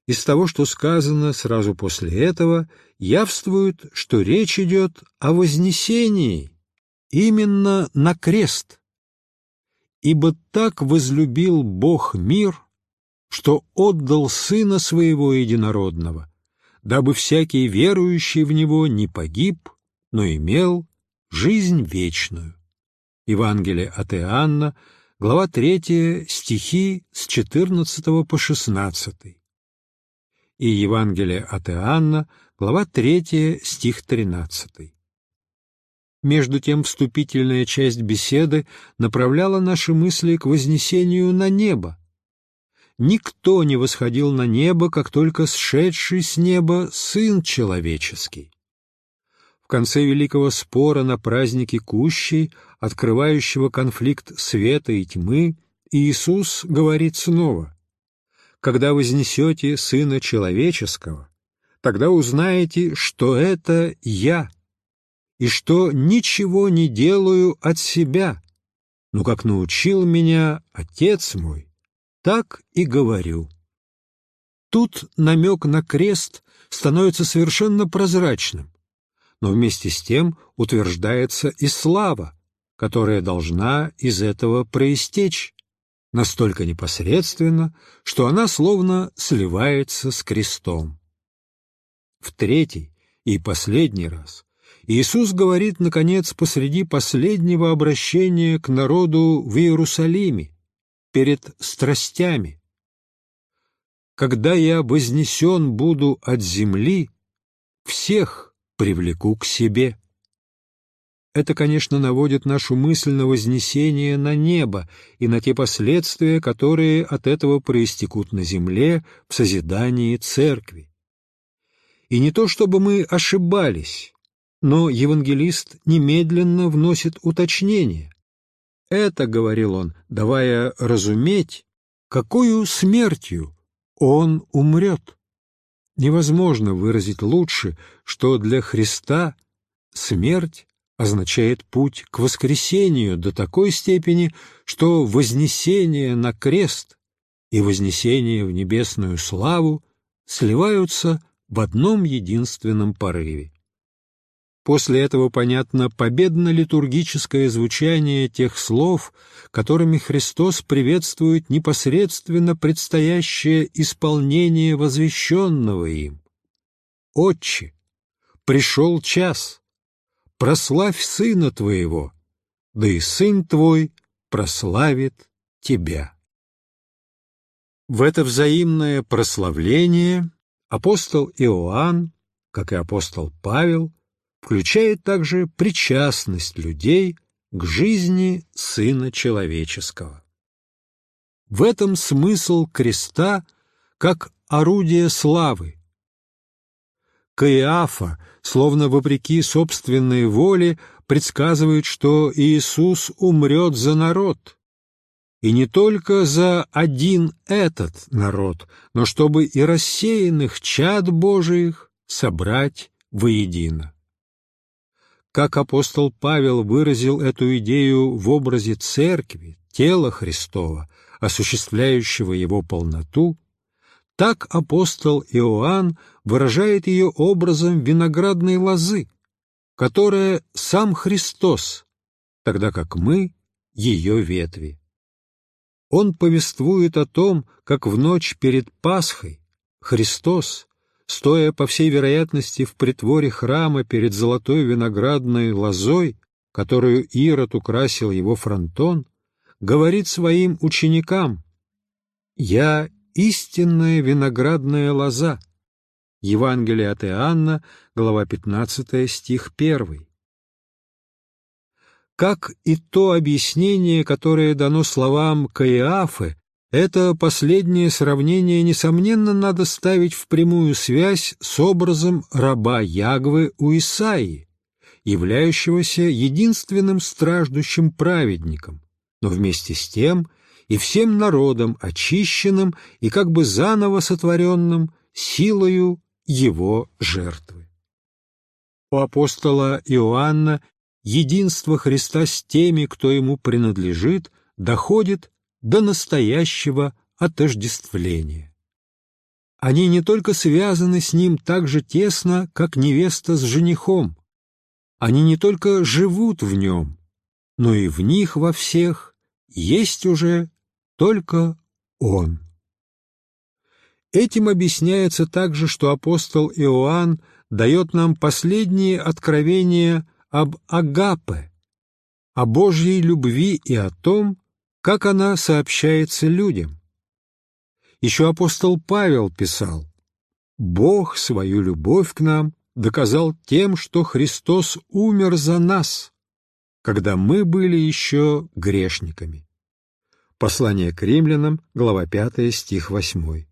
Из того, что сказано сразу после этого, явствует, что речь идет о вознесении именно на крест ибо так возлюбил Бог мир, что отдал Сына Своего Единородного, дабы всякий верующий в Него не погиб, но имел жизнь вечную. Евангелие от Иоанна, глава 3, стихи с 14 по 16. И Евангелие от Иоанна, глава 3, стих 13. Между тем вступительная часть беседы направляла наши мысли к вознесению на небо. Никто не восходил на небо, как только сшедший с неба Сын Человеческий. В конце великого спора на празднике Кущей, открывающего конфликт света и тьмы, Иисус говорит снова, «Когда вознесете Сына Человеческого, тогда узнаете, что это Я» и что ничего не делаю от себя, но как научил меня Отец мой, так и говорю. Тут намек на крест становится совершенно прозрачным, но вместе с тем утверждается и слава, которая должна из этого проистечь, настолько непосредственно, что она словно сливается с крестом. В третий и последний раз Иисус говорит, наконец, посреди последнего обращения к народу в Иерусалиме, перед страстями. «Когда я вознесен буду от земли, всех привлеку к себе». Это, конечно, наводит нашу мысль на вознесение на небо и на те последствия, которые от этого проистекут на земле в созидании церкви. И не то чтобы мы ошибались, но евангелист немедленно вносит уточнение. Это, говорил он, давая разуметь, какую смертью он умрет. Невозможно выразить лучше, что для Христа смерть означает путь к воскресению до такой степени, что вознесение на крест и вознесение в небесную славу сливаются в одном единственном порыве. После этого понятно победно-литургическое звучание тех слов, которыми Христос приветствует непосредственно предстоящее исполнение возвещенного им. «Отче, пришел час, прославь Сына Твоего, да и Сын Твой прославит Тебя». В это взаимное прославление апостол Иоанн, как и апостол Павел, включает также причастность людей к жизни Сына Человеческого. В этом смысл креста как орудие славы. Каиафа, словно вопреки собственной воле, предсказывает, что Иисус умрет за народ, и не только за один этот народ, но чтобы и рассеянных чад Божиих собрать воедино как апостол Павел выразил эту идею в образе церкви, тела Христова, осуществляющего его полноту, так апостол Иоанн выражает ее образом виноградной лозы, которая сам Христос, тогда как мы — ее ветви. Он повествует о том, как в ночь перед Пасхой Христос, стоя, по всей вероятности, в притворе храма перед золотой виноградной лозой, которую Ирод украсил его фронтон, говорит своим ученикам «Я истинная виноградная лоза». Евангелие от Иоанна, глава 15, стих 1. Как и то объяснение, которое дано словам Каиафы, это последнее сравнение, несомненно, надо ставить в прямую связь с образом раба Ягвы у Исаии, являющегося единственным страждущим праведником, но вместе с тем и всем народом очищенным и как бы заново сотворенным силою его жертвы. У апостола Иоанна единство Христа с теми, кто ему принадлежит, доходит до настоящего отождествления. Они не только связаны с ним так же тесно, как невеста с женихом, они не только живут в нем, но и в них во всех есть уже только Он. Этим объясняется также, что апостол Иоанн дает нам последние откровения об Агапе, о Божьей любви и о том, как она сообщается людям. Еще апостол Павел писал, «Бог свою любовь к нам доказал тем, что Христос умер за нас, когда мы были еще грешниками». Послание к римлянам, глава 5, стих 8.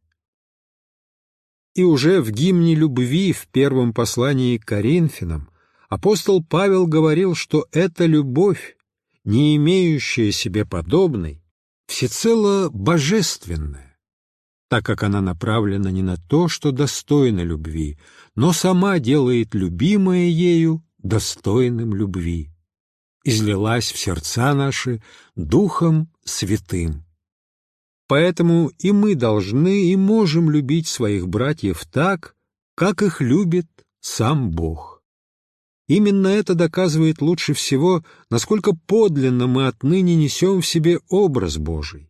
И уже в гимне любви в первом послании к Коринфянам апостол Павел говорил, что эта любовь не имеющая себе подобной, всецело божественная, так как она направлена не на то, что достойно любви, но сама делает любимое ею достойным любви, излилась в сердца наши Духом Святым. Поэтому и мы должны и можем любить своих братьев так, как их любит сам Бог. Именно это доказывает лучше всего, насколько подлинно мы отныне несем в себе образ Божий.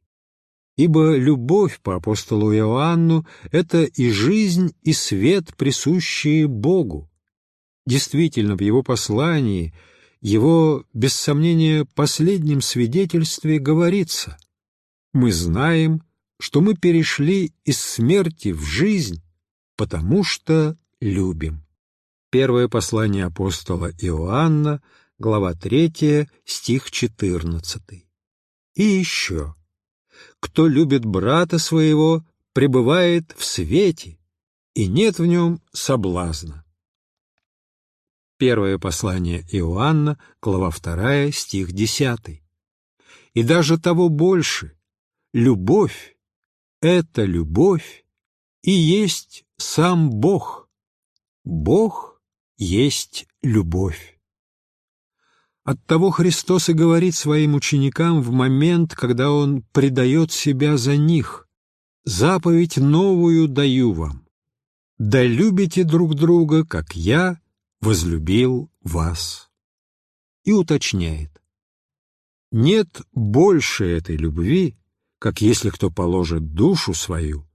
Ибо любовь по апостолу Иоанну — это и жизнь, и свет, присущие Богу. Действительно, в его послании, его, без сомнения, последнем свидетельстве говорится «Мы знаем, что мы перешли из смерти в жизнь, потому что любим». Первое послание апостола Иоанна, глава 3, стих 14. И еще. «Кто любит брата своего, пребывает в свете, и нет в нем соблазна». Первое послание Иоанна, глава 2, стих 10. И даже того больше. Любовь — это любовь и есть сам Бог. Бог — есть любовь. Оттого Христос и говорит своим ученикам в момент, когда Он предает себя за них. «Заповедь новую даю вам. Да любите друг друга, как я возлюбил вас». И уточняет. Нет больше этой любви, как если кто положит душу свою,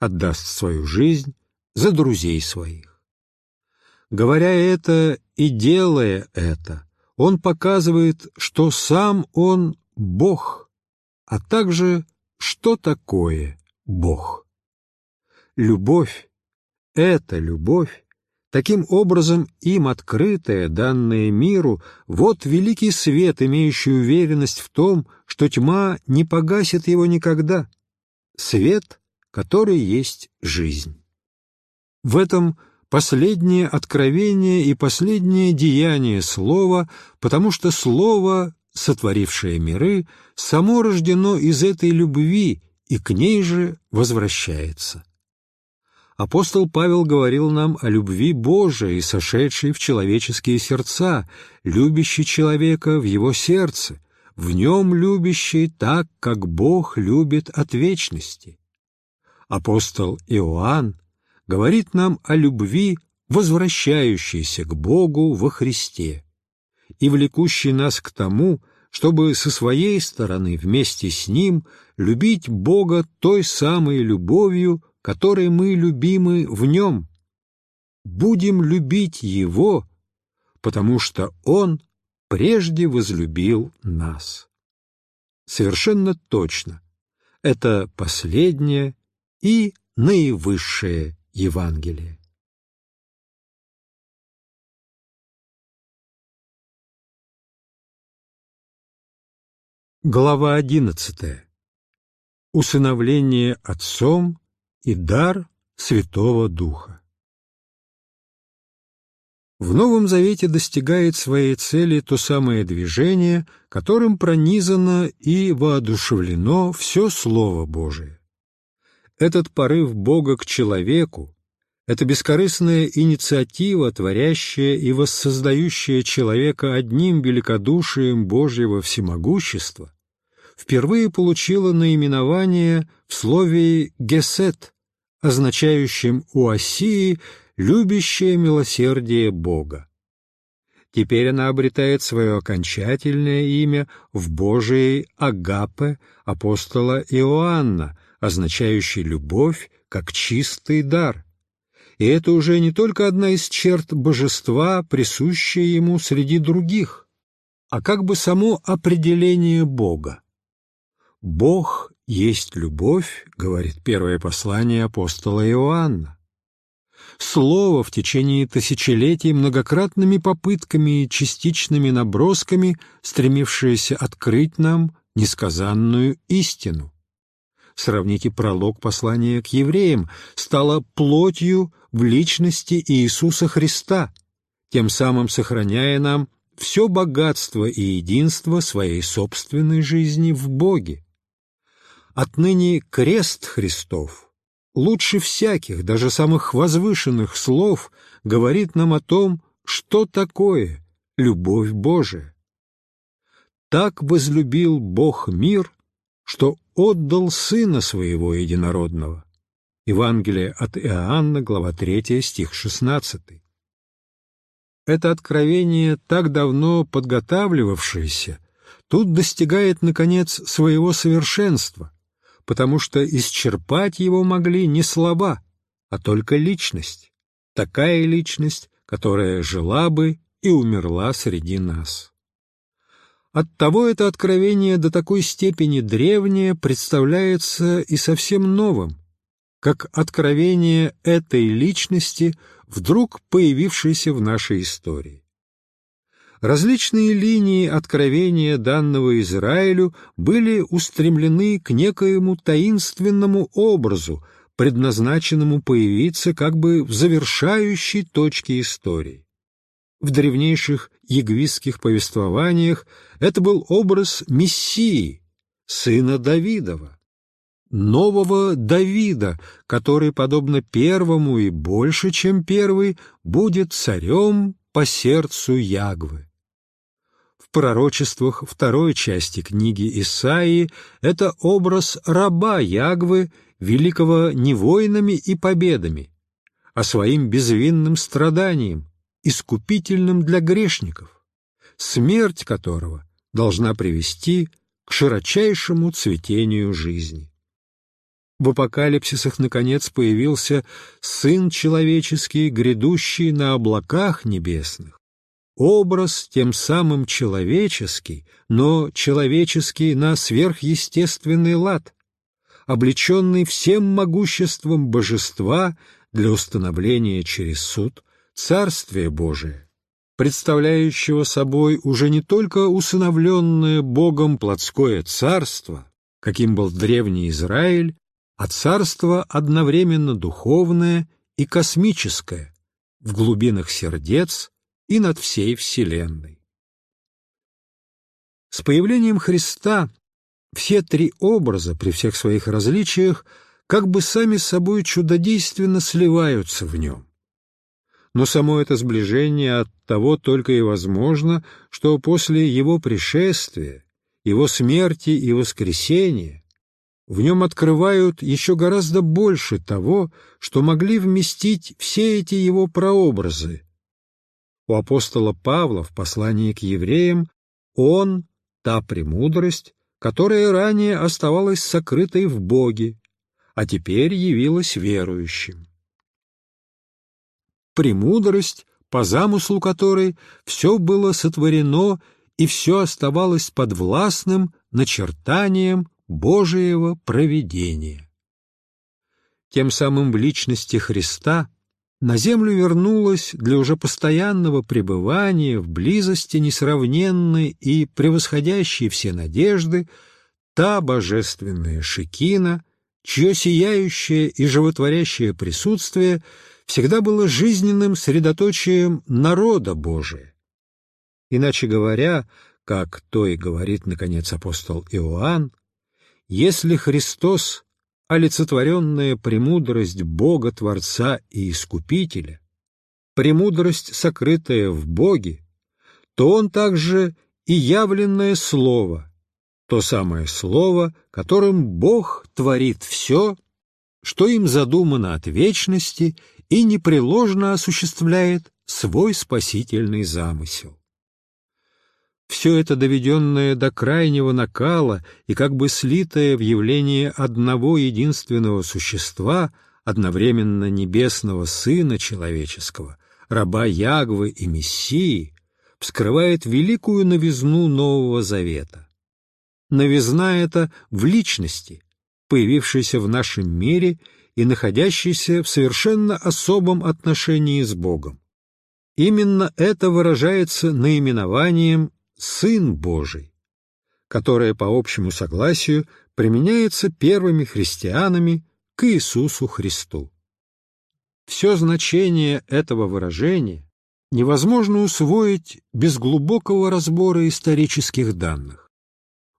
отдаст свою жизнь за друзей своих. Говоря это и делая это, он показывает, что сам он Бог, а также, что такое Бог. Любовь — это любовь, таким образом им открытая, данная миру, вот великий свет, имеющий уверенность в том, что тьма не погасит его никогда, свет, который есть жизнь. В этом – последнее откровение и последнее деяние Слова, потому что Слово, сотворившее миры, само рождено из этой любви и к ней же возвращается. Апостол Павел говорил нам о любви Божией, сошедшей в человеческие сердца, любящей человека в его сердце, в нем любящей так, как Бог любит от вечности. Апостол Иоанн говорит нам о любви, возвращающейся к Богу во Христе и влекущей нас к тому, чтобы со своей стороны вместе с Ним любить Бога той самой любовью, которой мы любимы в Нем. Будем любить Его, потому что Он прежде возлюбил нас. Совершенно точно. Это последнее и наивысшее Евангелие. Глава одиннадцатая. Усыновление Отцом и дар Святого Духа. В Новом Завете достигает своей цели то самое движение, которым пронизано и воодушевлено все Слово Божие. Этот порыв Бога к человеку, эта бескорыстная инициатива, творящая и воссоздающая человека одним великодушием Божьего всемогущества, впервые получила наименование в слове «гесет», означающем у Осии «любящее милосердие Бога». Теперь она обретает свое окончательное имя в Божией Агапе апостола Иоанна, означающий любовь как чистый дар. И это уже не только одна из черт божества, присущая ему среди других, а как бы само определение Бога. «Бог есть любовь», — говорит первое послание апостола Иоанна. Слово в течение тысячелетий многократными попытками и частичными набросками, стремившееся открыть нам несказанную истину сравните пролог послания к евреям, стала плотью в личности Иисуса Христа, тем самым сохраняя нам все богатство и единство своей собственной жизни в Боге. Отныне крест Христов лучше всяких, даже самых возвышенных слов говорит нам о том, что такое любовь Божия. Так возлюбил Бог мир, что отдал Сына Своего Единородного. Евангелие от Иоанна, глава 3, стих 16. Это откровение, так давно подготавливавшееся, тут достигает, наконец, своего совершенства, потому что исчерпать его могли не слова, а только личность, такая личность, которая жила бы и умерла среди нас. Оттого это откровение до такой степени древнее представляется и совсем новым, как откровение этой личности, вдруг появившейся в нашей истории. Различные линии откровения данного Израилю были устремлены к некоему таинственному образу, предназначенному появиться как бы в завершающей точке истории. В древнейших ягвистских повествованиях это был образ Мессии, сына Давидова, нового Давида, который, подобно первому и больше, чем первый, будет царем по сердцу Ягвы. Пророчествах второй части книги Исаии это образ раба Ягвы, великого не войнами и победами, а своим безвинным страданием, искупительным для грешников, смерть которого должна привести к широчайшему цветению жизни. В апокалипсисах, наконец, появился Сын Человеческий, грядущий на облаках небесных, образ тем самым человеческий, но человеческий на сверхъестественный лад, облеченный всем могуществом божества для установления через суд Царствия Божия, представляющего собой уже не только усыновленное Богом плотское царство, каким был древний Израиль, а царство одновременно духовное и космическое, в глубинах сердец и над всей Вселенной. С появлением Христа все три образа, при всех своих различиях, как бы сами собой чудодейственно сливаются в нем. Но само это сближение от того только и возможно, что после его пришествия, его смерти и воскресения в нем открывают еще гораздо больше того, что могли вместить все эти его прообразы, у апостола Павла в послании к евреям он — та премудрость, которая ранее оставалась сокрытой в Боге, а теперь явилась верующим. Премудрость, по замыслу которой все было сотворено и все оставалось подвластным начертанием Божиего провидения. Тем самым в личности Христа на землю вернулась для уже постоянного пребывания в близости несравненной и превосходящей все надежды та божественная Шекина, чье сияющее и животворящее присутствие всегда было жизненным средоточием народа Божия. Иначе говоря, как то и говорит, наконец, апостол Иоанн, если Христос олицетворенная премудрость Бога Творца и Искупителя, премудрость, сокрытая в Боге, то Он также и явленное Слово, то самое Слово, которым Бог творит все, что им задумано от вечности и непреложно осуществляет свой спасительный замысел. Все это доведенное до крайнего накала и как бы слитое в явление одного единственного существа, одновременно небесного Сына Человеческого, раба Ягвы и Мессии, вскрывает великую новизну Нового Завета. Новизна эта в личности, появившейся в нашем мире и находящейся в совершенно особом отношении с Богом. Именно это выражается наименованием Сын Божий, которое по общему согласию применяется первыми христианами к Иисусу Христу. Все значение этого выражения невозможно усвоить без глубокого разбора исторических данных.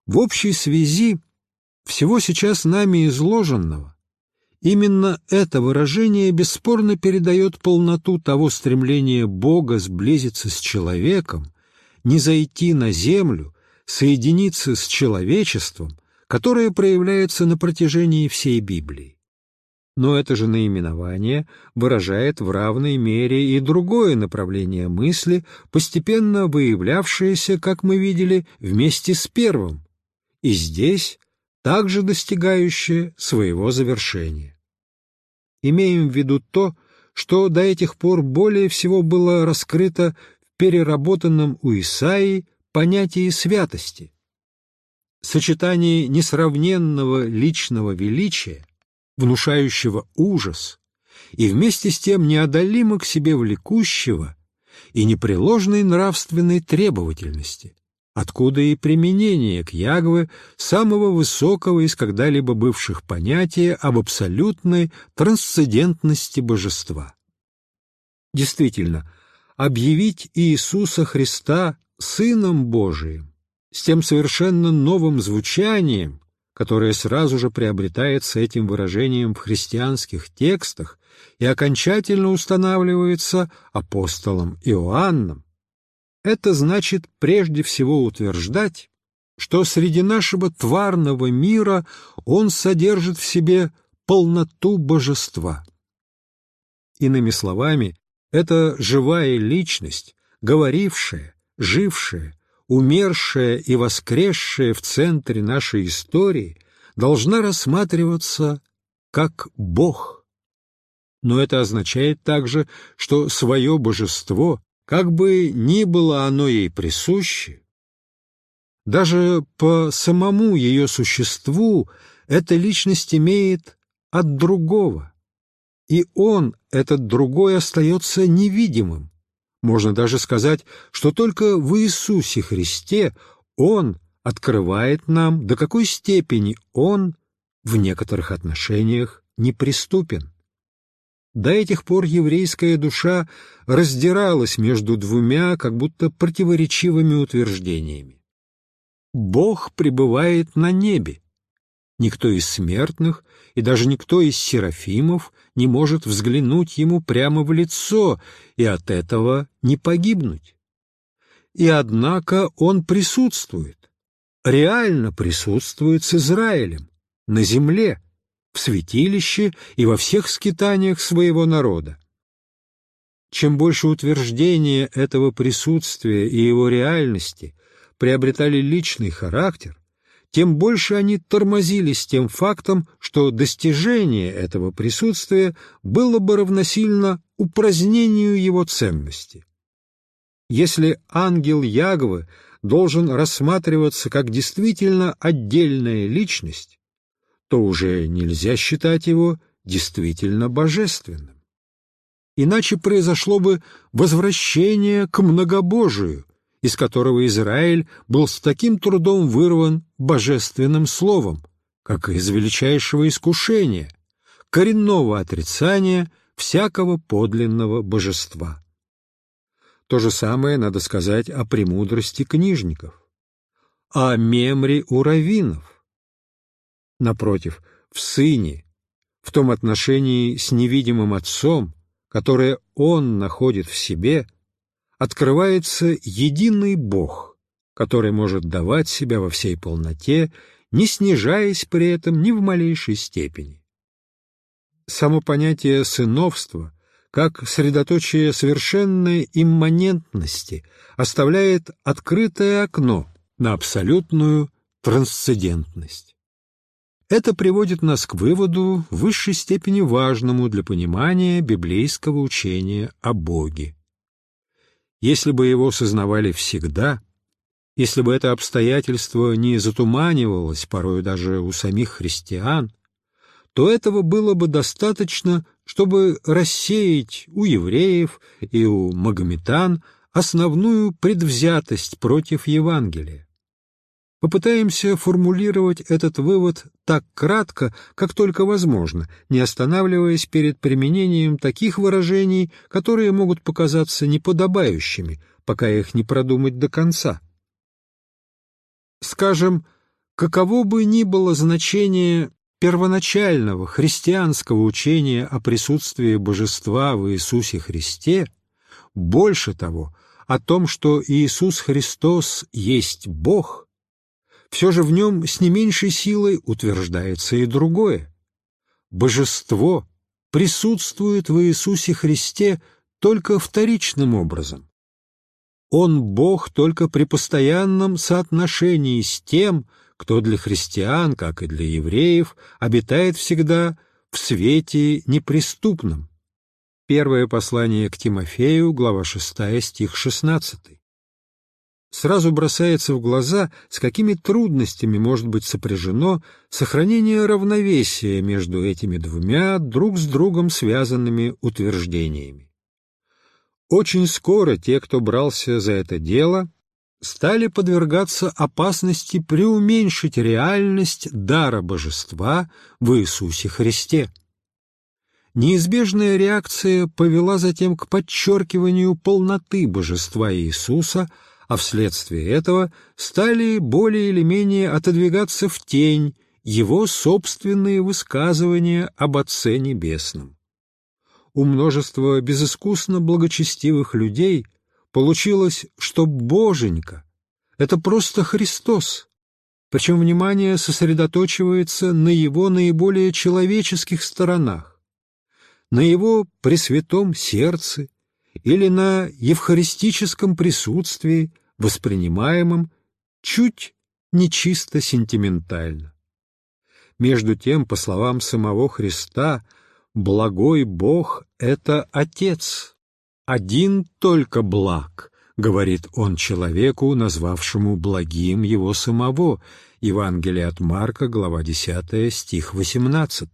В общей связи всего сейчас нами изложенного именно это выражение бесспорно передает полноту того стремления Бога сблизиться с человеком, не зайти на землю, соединиться с человечеством, которое проявляется на протяжении всей Библии. Но это же наименование выражает в равной мере и другое направление мысли, постепенно выявлявшееся, как мы видели, вместе с первым, и здесь также достигающее своего завершения. Имеем в виду то, что до этих пор более всего было раскрыто в переработанном у Исаии понятии святости, сочетание несравненного личного величия, внушающего ужас, и вместе с тем неодолимо к себе влекущего и непреложной нравственной требовательности, откуда и применение к Ягве самого высокого из когда-либо бывших понятия об абсолютной трансцендентности божества. Действительно, объявить Иисуса Христа Сыном Божиим с тем совершенно новым звучанием, которое сразу же приобретается этим выражением в христианских текстах и окончательно устанавливается апостолом Иоанном, это значит прежде всего утверждать, что среди нашего тварного мира он содержит в себе полноту божества. Иными словами, это живая личность, говорившая, жившая, умершая и воскресшая в центре нашей истории, должна рассматриваться как Бог. Но это означает также, что свое божество, как бы ни было оно ей присуще, даже по самому ее существу эта личность имеет от другого, и он, этот другой, остается невидимым, можно даже сказать, что только в Иисусе Христе Он открывает нам, до какой степени Он в некоторых отношениях неприступен. До этих пор еврейская душа раздиралась между двумя как будто противоречивыми утверждениями. Бог пребывает на небе, Никто из смертных и даже никто из серафимов не может взглянуть ему прямо в лицо и от этого не погибнуть. И однако он присутствует, реально присутствует с Израилем, на земле, в святилище и во всех скитаниях своего народа. Чем больше утверждения этого присутствия и его реальности приобретали личный характер, тем больше они тормозились тем фактом, что достижение этого присутствия было бы равносильно упразднению его ценности. Если ангел Ягвы должен рассматриваться как действительно отдельная личность, то уже нельзя считать его действительно божественным. Иначе произошло бы возвращение к многобожию, из которого Израиль был с таким трудом вырван божественным словом, как из величайшего искушения, коренного отрицания всякого подлинного божества. То же самое надо сказать о премудрости книжников, о мемре у раввинов. Напротив, в сыне, в том отношении с невидимым отцом, которое он находит в себе – открывается единый Бог, который может давать себя во всей полноте, не снижаясь при этом ни в малейшей степени. Само понятие сыновства, как средоточие совершенной имманентности, оставляет открытое окно на абсолютную трансцендентность. Это приводит нас к выводу в высшей степени важному для понимания библейского учения о Боге если бы его сознавали всегда, если бы это обстоятельство не затуманивалось порою даже у самих христиан, то этого было бы достаточно, чтобы рассеять у евреев и у магометан основную предвзятость против Евангелия. Попытаемся формулировать этот вывод так кратко, как только возможно, не останавливаясь перед применением таких выражений, которые могут показаться неподобающими, пока их не продумать до конца. Скажем, каково бы ни было значение первоначального христианского учения о присутствии божества в Иисусе Христе, больше того, о том, что Иисус Христос есть Бог – все же в нем с не меньшей силой утверждается и другое. Божество присутствует в Иисусе Христе только вторичным образом. Он Бог только при постоянном соотношении с тем, кто для христиан, как и для евреев, обитает всегда в свете неприступном. Первое послание к Тимофею, глава 6, стих 16. Сразу бросается в глаза, с какими трудностями может быть сопряжено сохранение равновесия между этими двумя друг с другом связанными утверждениями. Очень скоро те, кто брался за это дело, стали подвергаться опасности преуменьшить реальность дара божества в Иисусе Христе. Неизбежная реакция повела затем к подчеркиванию полноты божества Иисуса, а вследствие этого стали более или менее отодвигаться в тень его собственные высказывания об Отце Небесном. У множества безыскусно благочестивых людей получилось, что Боженька — это просто Христос, причем внимание сосредоточивается на его наиболее человеческих сторонах на его пресвятом сердце или на евхаристическом присутствии, воспринимаемом чуть нечисто сентиментально. Между тем, по словам самого Христа, благой Бог — это Отец, один только благ, говорит он человеку, назвавшему благим его самого, Евангелие от Марка, глава 10, стих 18.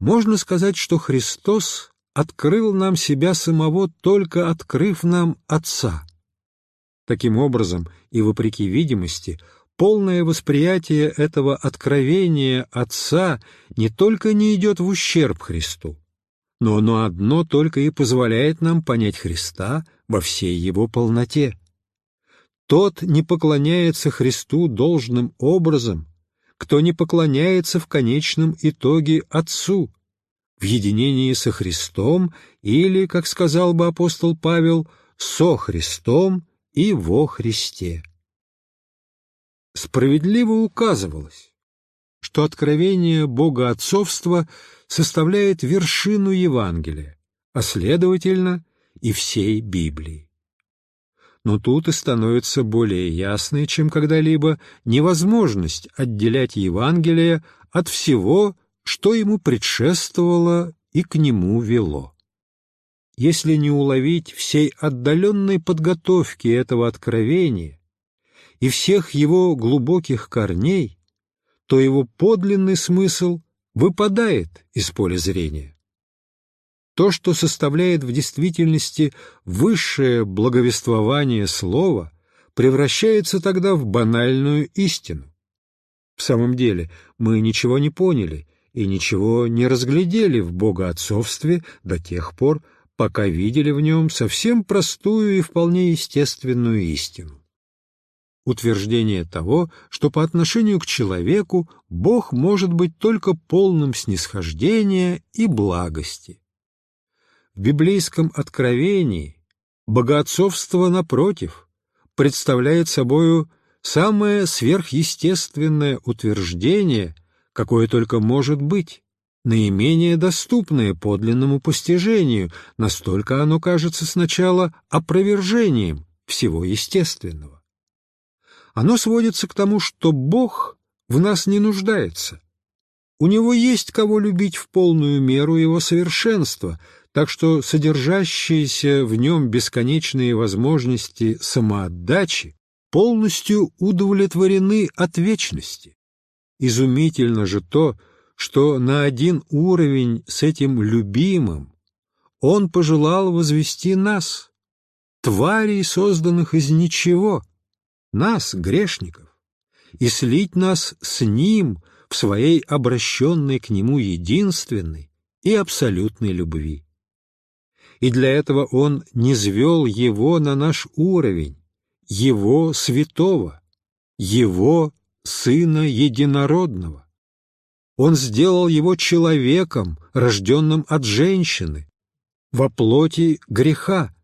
Можно сказать, что Христос открыл нам себя самого, только открыв нам Отца. Таким образом, и вопреки видимости, полное восприятие этого откровения Отца не только не идет в ущерб Христу, но оно одно только и позволяет нам понять Христа во всей его полноте. Тот не поклоняется Христу должным образом, кто не поклоняется в конечном итоге Отцу, в единении со Христом или, как сказал бы апостол Павел, со Христом и во Христе. Справедливо указывалось, что откровение Бога Отцовства составляет вершину Евангелия, а следовательно и всей Библии но тут и становится более ясной, чем когда-либо, невозможность отделять Евангелие от всего, что ему предшествовало и к нему вело. Если не уловить всей отдаленной подготовки этого откровения и всех его глубоких корней, то его подлинный смысл выпадает из поля зрения. То, что составляет в действительности высшее благовествование слова, превращается тогда в банальную истину. В самом деле мы ничего не поняли и ничего не разглядели в богоотцовстве до тех пор, пока видели в нем совсем простую и вполне естественную истину. Утверждение того, что по отношению к человеку Бог может быть только полным снисхождения и благости, в библейском откровении богоотцовство, напротив, представляет собою самое сверхъестественное утверждение, какое только может быть, наименее доступное подлинному постижению, настолько оно кажется сначала опровержением всего естественного. Оно сводится к тому, что Бог в нас не нуждается. У Него есть кого любить в полную меру Его совершенства — так что содержащиеся в нем бесконечные возможности самоотдачи полностью удовлетворены от вечности. Изумительно же то, что на один уровень с этим любимым он пожелал возвести нас, тварей, созданных из ничего, нас, грешников, и слить нас с ним в своей обращенной к нему единственной и абсолютной любви. И для этого Он не звел Его на наш уровень, Его святого, Его Сына Единородного. Он сделал Его человеком, рожденным от женщины, во плоти греха,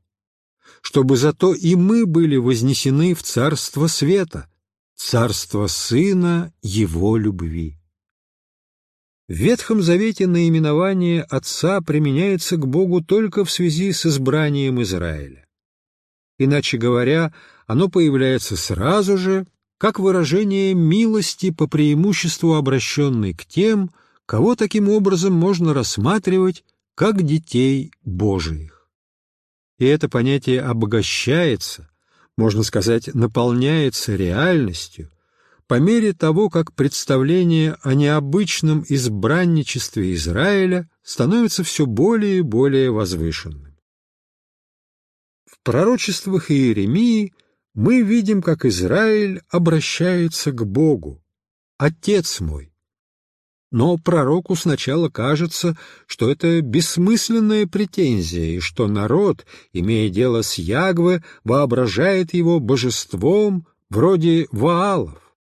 чтобы зато и мы были вознесены в Царство Света, царство Сына Его любви. В Ветхом Завете наименование Отца применяется к Богу только в связи с избранием Израиля. Иначе говоря, оно появляется сразу же, как выражение милости по преимуществу обращенной к тем, кого таким образом можно рассматривать как детей Божиих. И это понятие обогащается, можно сказать, наполняется реальностью, по мере того, как представление о необычном избранничестве Израиля становится все более и более возвышенным. В пророчествах Иеремии мы видим, как Израиль обращается к Богу. «Отец мой, но пророку сначала кажется, что это бессмысленная претензия, и что народ, имея дело с Ягве, воображает его божеством вроде Ваалов.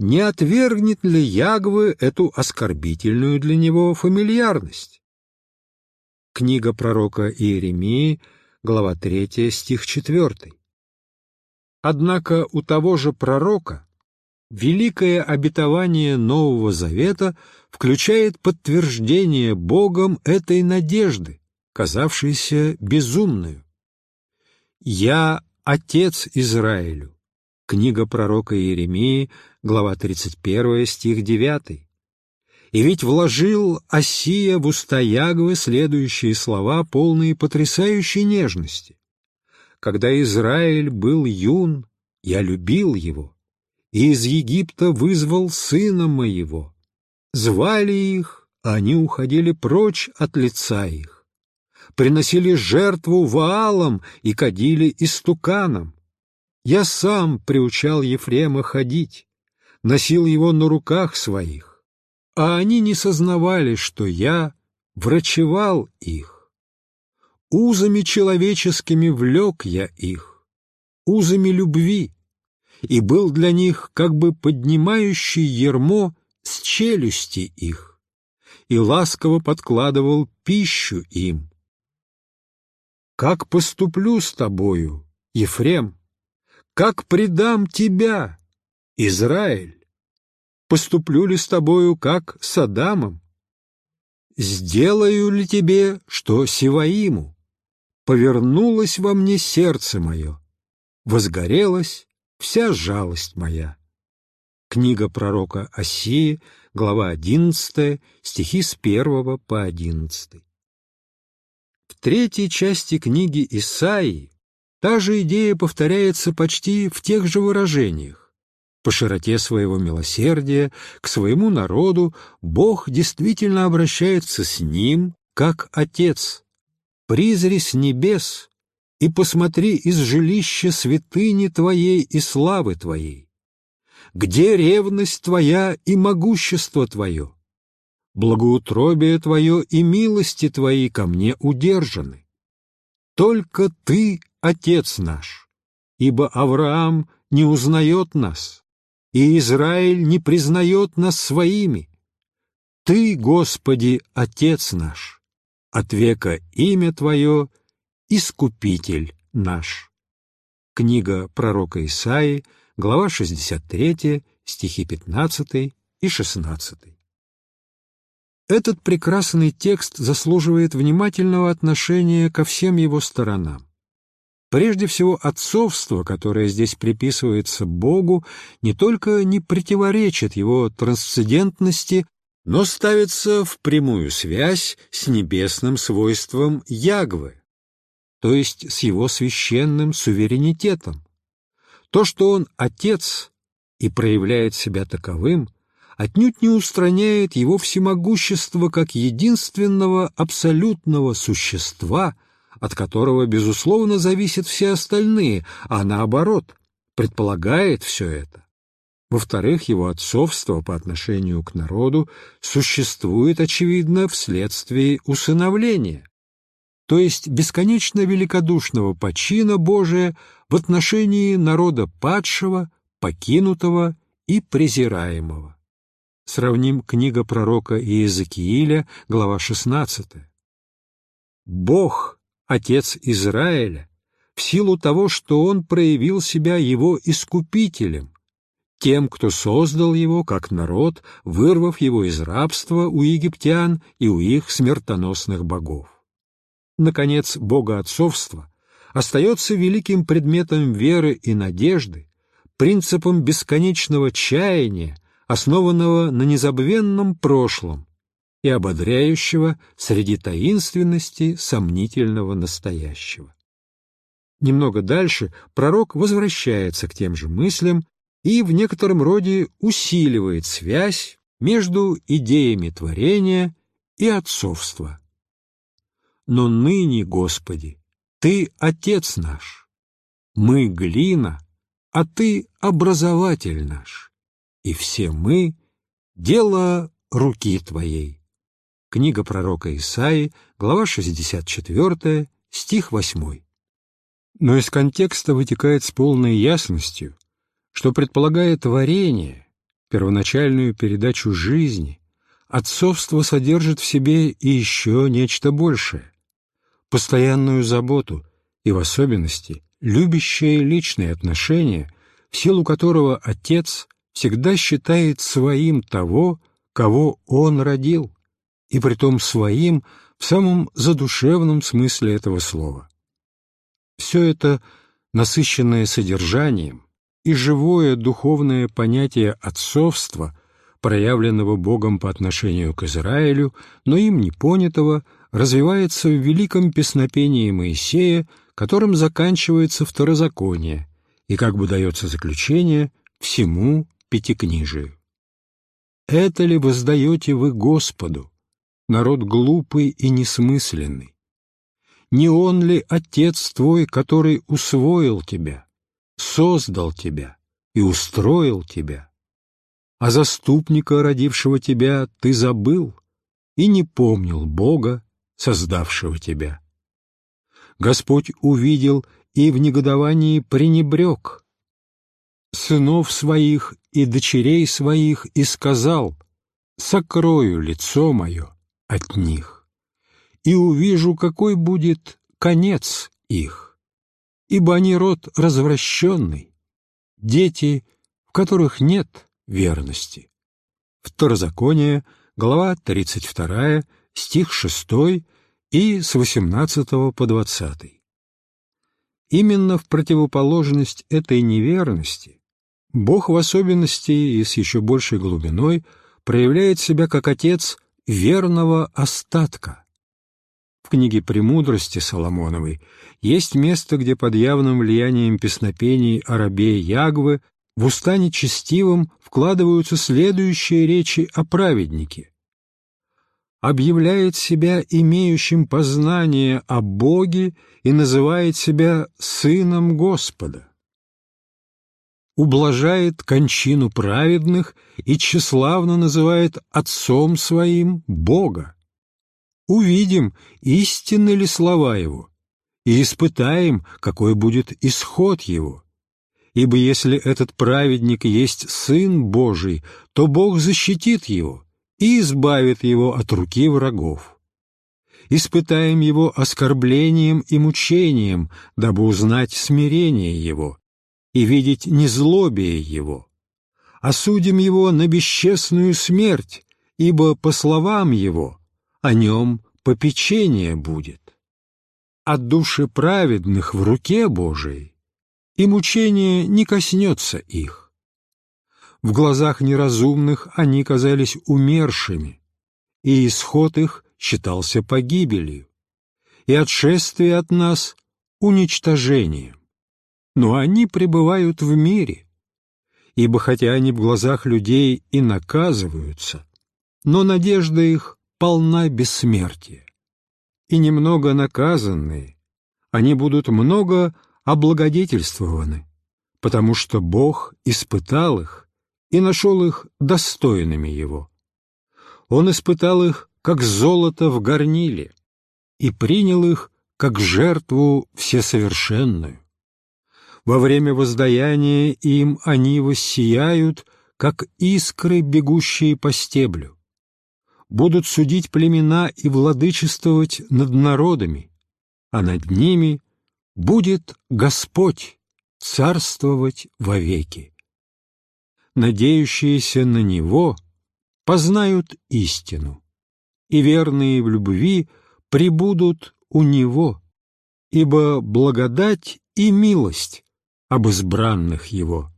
Не отвергнет ли Ягве эту оскорбительную для него фамильярность? Книга пророка Иеремии, глава 3, стих 4. Однако у того же пророка великое обетование Нового Завета включает подтверждение Богом этой надежды, казавшейся безумной. «Я — Отец Израилю» Книга пророка Иеремии, глава 31, стих 9. «И ведь вложил Осия в уста Ягвы следующие слова, полные потрясающей нежности. Когда Израиль был юн, я любил его, и из Египта вызвал сына моего. Звали их, а они уходили прочь от лица их. Приносили жертву Ваалам и кадили истуканам. Я сам приучал Ефрема ходить, носил его на руках своих, а они не сознавали, что я врачевал их. Узами человеческими влек я их, узами любви, и был для них как бы поднимающий ермо с челюсти их, и ласково подкладывал пищу им. Как поступлю с тобою, Ефрем? Как предам тебя, Израиль? Поступлю ли с тобою, как с Адамом? Сделаю ли тебе, что Сиваиму? Повернулось во мне сердце мое, возгорелось вся жалость моя. Книга пророка Осии, глава 11, стихи с 1 по 11. В третьей части книги Исаии та же идея повторяется почти в тех же выражениях. По широте своего милосердия к своему народу Бог действительно обращается с ним, как Отец. «Призри с небес и посмотри из жилища святыни Твоей и славы Твоей. Где ревность Твоя и могущество Твое? Благоутробие Твое и милости Твои ко мне удержаны. Только Ты, Отец наш, ибо Авраам не узнает нас, и Израиль не признает нас своими. Ты, Господи, Отец наш, от века имя Твое — Искупитель наш. Книга пророка Исаии, глава 63, стихи 15 и 16. Этот прекрасный текст заслуживает внимательного отношения ко всем его сторонам. Прежде всего, отцовство, которое здесь приписывается Богу, не только не противоречит его трансцендентности, но ставится в прямую связь с небесным свойством Ягвы, то есть с его священным суверенитетом. То, что он отец и проявляет себя таковым, отнюдь не устраняет его всемогущество как единственного абсолютного существа, от которого, безусловно, зависят все остальные, а наоборот, предполагает все это. Во-вторых, его отцовство по отношению к народу существует, очевидно, вследствие усыновления то есть бесконечно великодушного почина Божия в отношении народа падшего, покинутого и презираемого. Сравним книга пророка Иезекииля, глава 16. Бог, Отец Израиля, в силу того, что Он проявил себя Его Искупителем, тем, кто создал его как народ, вырвав его из рабства у египтян и у их смертоносных богов. Наконец, богоотцовство остается великим предметом веры и надежды, принципом бесконечного чаяния, основанного на незабвенном прошлом и ободряющего среди таинственности сомнительного настоящего. Немного дальше пророк возвращается к тем же мыслям и в некотором роде усиливает связь между идеями творения и отцовства. Но ныне, Господи, Ты Отец наш, мы глина, а Ты образователь наш, и все мы — дело руки Твоей. Книга пророка Исаии, глава 64, стих 8. Но из контекста вытекает с полной ясностью, что предполагает творение, первоначальную передачу жизни, отцовство содержит в себе и еще нечто большее, постоянную заботу и, в особенности, любящее личные отношения, в силу которого отец всегда считает своим того, кого он родил, и притом своим в самом задушевном смысле этого слова. Все это, насыщенное содержанием, и живое духовное понятие отцовства, проявленного Богом по отношению к Израилю, но им не понятого, развивается в великом песнопении Моисея, которым заканчивается второзаконие, и как бы дается заключение всему пятикнижию. «Это ли воздаете вы Господу, народ глупый и несмысленный? Не Он ли Отец твой, который усвоил тебя?» Создал тебя и устроил тебя. А заступника, родившего тебя, ты забыл и не помнил Бога, создавшего тебя. Господь увидел и в негодовании пренебрег сынов своих и дочерей своих и сказал, «Сокрою лицо мое от них, и увижу, какой будет конец их» ибо они род развращенный, дети, в которых нет верности. Второзаконие, глава 32, стих 6 и с 18 по 20. Именно в противоположность этой неверности Бог в особенности и с еще большей глубиной проявляет себя как Отец верного остатка, в книге «Премудрости» Соломоновой есть место, где под явным влиянием песнопений о рабе Ягвы в уста нечестивым вкладываются следующие речи о праведнике. Объявляет себя имеющим познание о Боге и называет себя сыном Господа. Ублажает кончину праведных и тщеславно называет отцом своим Бога увидим, истинны ли слова его, и испытаем, какой будет исход его. Ибо если этот праведник есть Сын Божий, то Бог защитит его и избавит его от руки врагов. Испытаем его оскорблением и мучением, дабы узнать смирение его и видеть незлобие его. Осудим его на бесчестную смерть, ибо, по словам его, о нем попечение будет. От души праведных в руке Божией, и мучение не коснется их. В глазах неразумных они казались умершими, и исход их считался погибелью, и отшествие от нас — уничтожением. Но они пребывают в мире, ибо хотя они в глазах людей и наказываются, но надежда их полна бессмертия. И немного наказанные, они будут много облагодетельствованы, потому что Бог испытал их и нашел их достойными Его. Он испытал их, как золото в горниле, и принял их, как жертву всесовершенную. Во время воздаяния им они воссияют, как искры, бегущие по стеблю будут судить племена и владычествовать над народами, а над ними будет Господь царствовать вовеки. надеющиеся на Него, познают истину, и верные в любви прибудут у Него, ибо благодать и милость об избранных Его.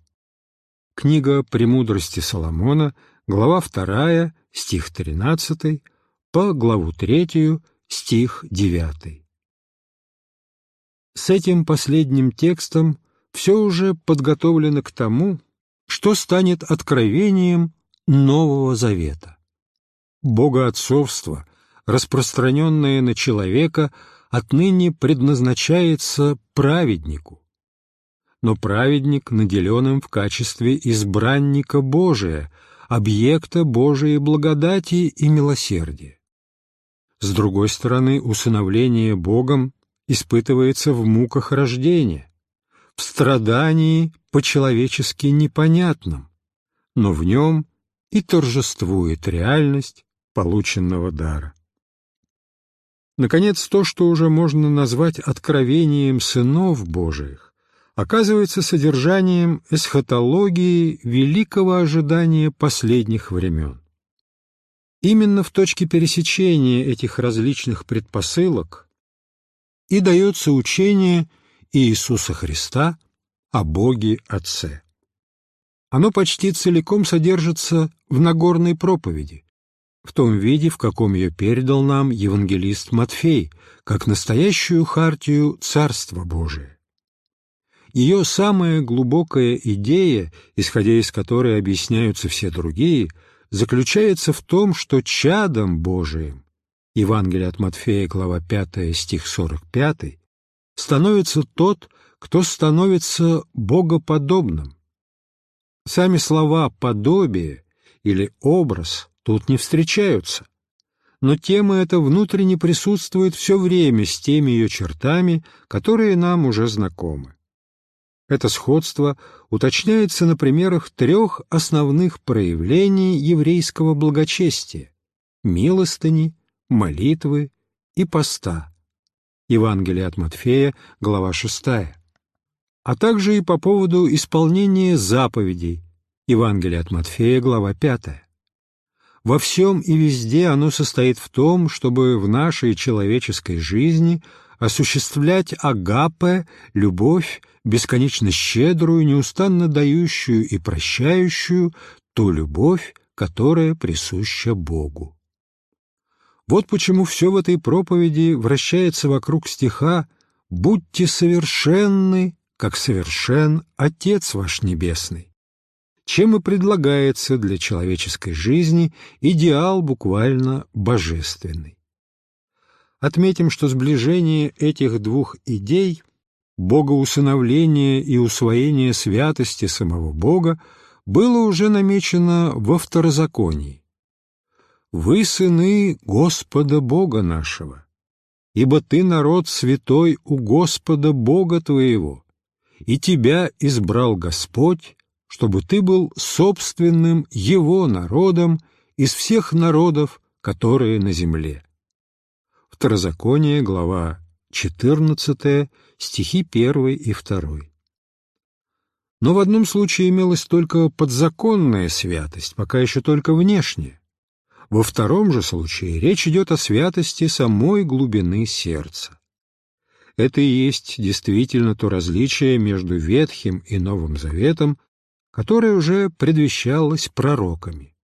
Книга «Премудрости Соломона», глава 2, стих 13, по главу 3, стих 9. С этим последним текстом все уже подготовлено к тому, что станет откровением Нового Завета. Богоотцовство, распространенное на человека, отныне предназначается праведнику. Но праведник наделен им в качестве избранника Божия, объекта Божией благодати и милосердия. С другой стороны, усыновление Богом испытывается в муках рождения, в страдании по-человечески непонятном, но в нем и торжествует реальность полученного дара. Наконец, то, что уже можно назвать откровением сынов Божиих, оказывается содержанием эсхатологии великого ожидания последних времен. Именно в точке пересечения этих различных предпосылок и дается учение Иисуса Христа о Боге Отце. Оно почти целиком содержится в Нагорной проповеди, в том виде, в каком ее передал нам евангелист Матфей, как настоящую хартию Царства Божия. Ее самая глубокая идея, исходя из которой объясняются все другие, заключается в том, что чадом Божиим Евангелие от Матфея, глава 5, стих 45, становится тот, кто становится богоподобным. Сами слова «подобие» или «образ» тут не встречаются, но тема эта внутренне присутствует все время с теми ее чертами, которые нам уже знакомы. Это сходство уточняется на примерах трех основных проявлений еврейского благочестия – милостыни, молитвы и поста. Евангелие от Матфея, глава 6. А также и по поводу исполнения заповедей. Евангелие от Матфея, глава 5. Во всем и везде оно состоит в том, чтобы в нашей человеческой жизни осуществлять агапе, любовь, бесконечно щедрую, неустанно дающую и прощающую ту любовь, которая присуща Богу. Вот почему все в этой проповеди вращается вокруг стиха «Будьте совершенны, как совершен Отец ваш Небесный», чем и предлагается для человеческой жизни идеал буквально божественный. Отметим, что сближение этих двух идей – богоусыновления и усвоения святости самого Бога – было уже намечено во второзаконии вы сыны Господа Бога нашего, ибо ты народ святой у Господа Бога твоего, и тебя избрал Господь, чтобы ты был собственным Его народом из всех народов, которые на земле. Второзаконие, глава 14, стихи 1 и 2. Но в одном случае имелась только подзаконная святость, пока еще только внешняя. Во втором же случае речь идет о святости самой глубины сердца. Это и есть действительно то различие между Ветхим и Новым Заветом, которое уже предвещалось пророками.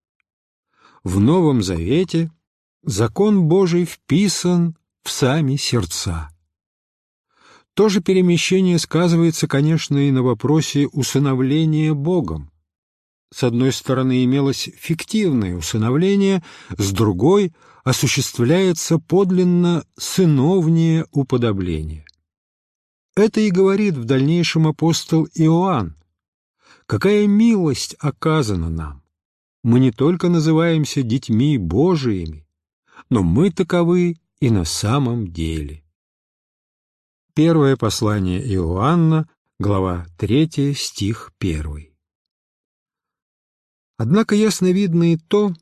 В Новом Завете закон Божий вписан в сами сердца. То же перемещение сказывается, конечно, и на вопросе усыновления Богом, с одной стороны имелось фиктивное усыновление, с другой осуществляется подлинно сыновнее уподобление. Это и говорит в дальнейшем апостол Иоанн. Какая милость оказана нам! Мы не только называемся детьми Божиими, но мы таковы и на самом деле. Первое послание Иоанна, глава 3, стих 1. Однако ясно видно и то,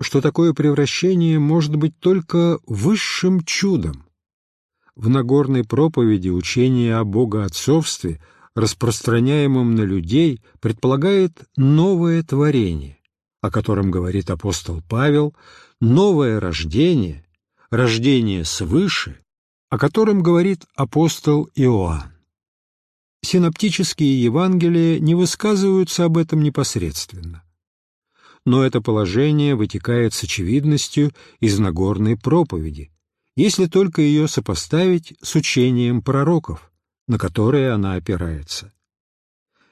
что такое превращение может быть только высшим чудом. В Нагорной проповеди учение о богоотцовстве распространяемым на людей, предполагает новое творение, о котором говорит апостол Павел, новое рождение, рождение свыше, о котором говорит апостол Иоанн. Синоптические Евангелия не высказываются об этом непосредственно. Но это положение вытекает с очевидностью из Нагорной проповеди, если только ее сопоставить с учением пророков, на которое она опирается.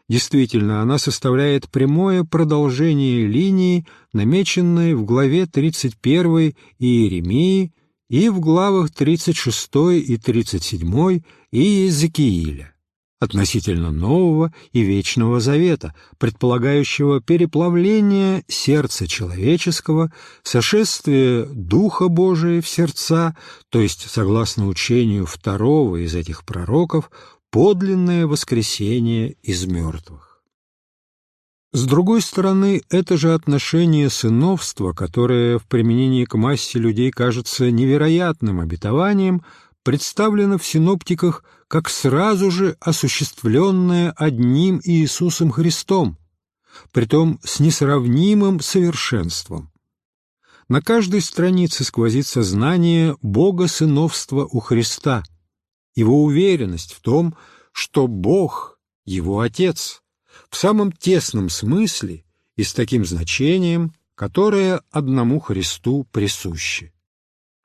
Действительно, она составляет прямое продолжение линии, намеченной в главе 31 Иеремии и в главах 36 и 37 Иезекииля относительно Нового и Вечного Завета, предполагающего переплавление сердца человеческого, сошествие Духа Божия в сердца, то есть, согласно учению второго из этих пророков, подлинное воскресение из мертвых. С другой стороны, это же отношение сыновства, которое в применении к массе людей кажется невероятным обетованием, представлено в синоптиках как сразу же осуществленное одним Иисусом Христом, притом с несравнимым совершенством. На каждой странице сквозит сознание Бога сыновства у Христа, его уверенность в том, что Бог — его Отец, в самом тесном смысле и с таким значением, которое одному Христу присуще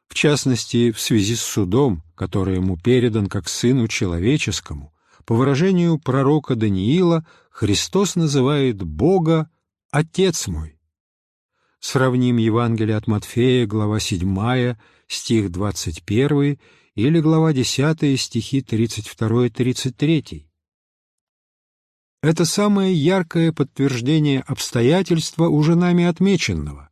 в частности, в связи с судом, который ему передан как сыну человеческому, по выражению пророка Даниила, Христос называет Бога «Отец мой». Сравним Евангелие от Матфея, глава 7, стих 21, или глава 10, стихи 32-33. Это самое яркое подтверждение обстоятельства, уже нами отмеченного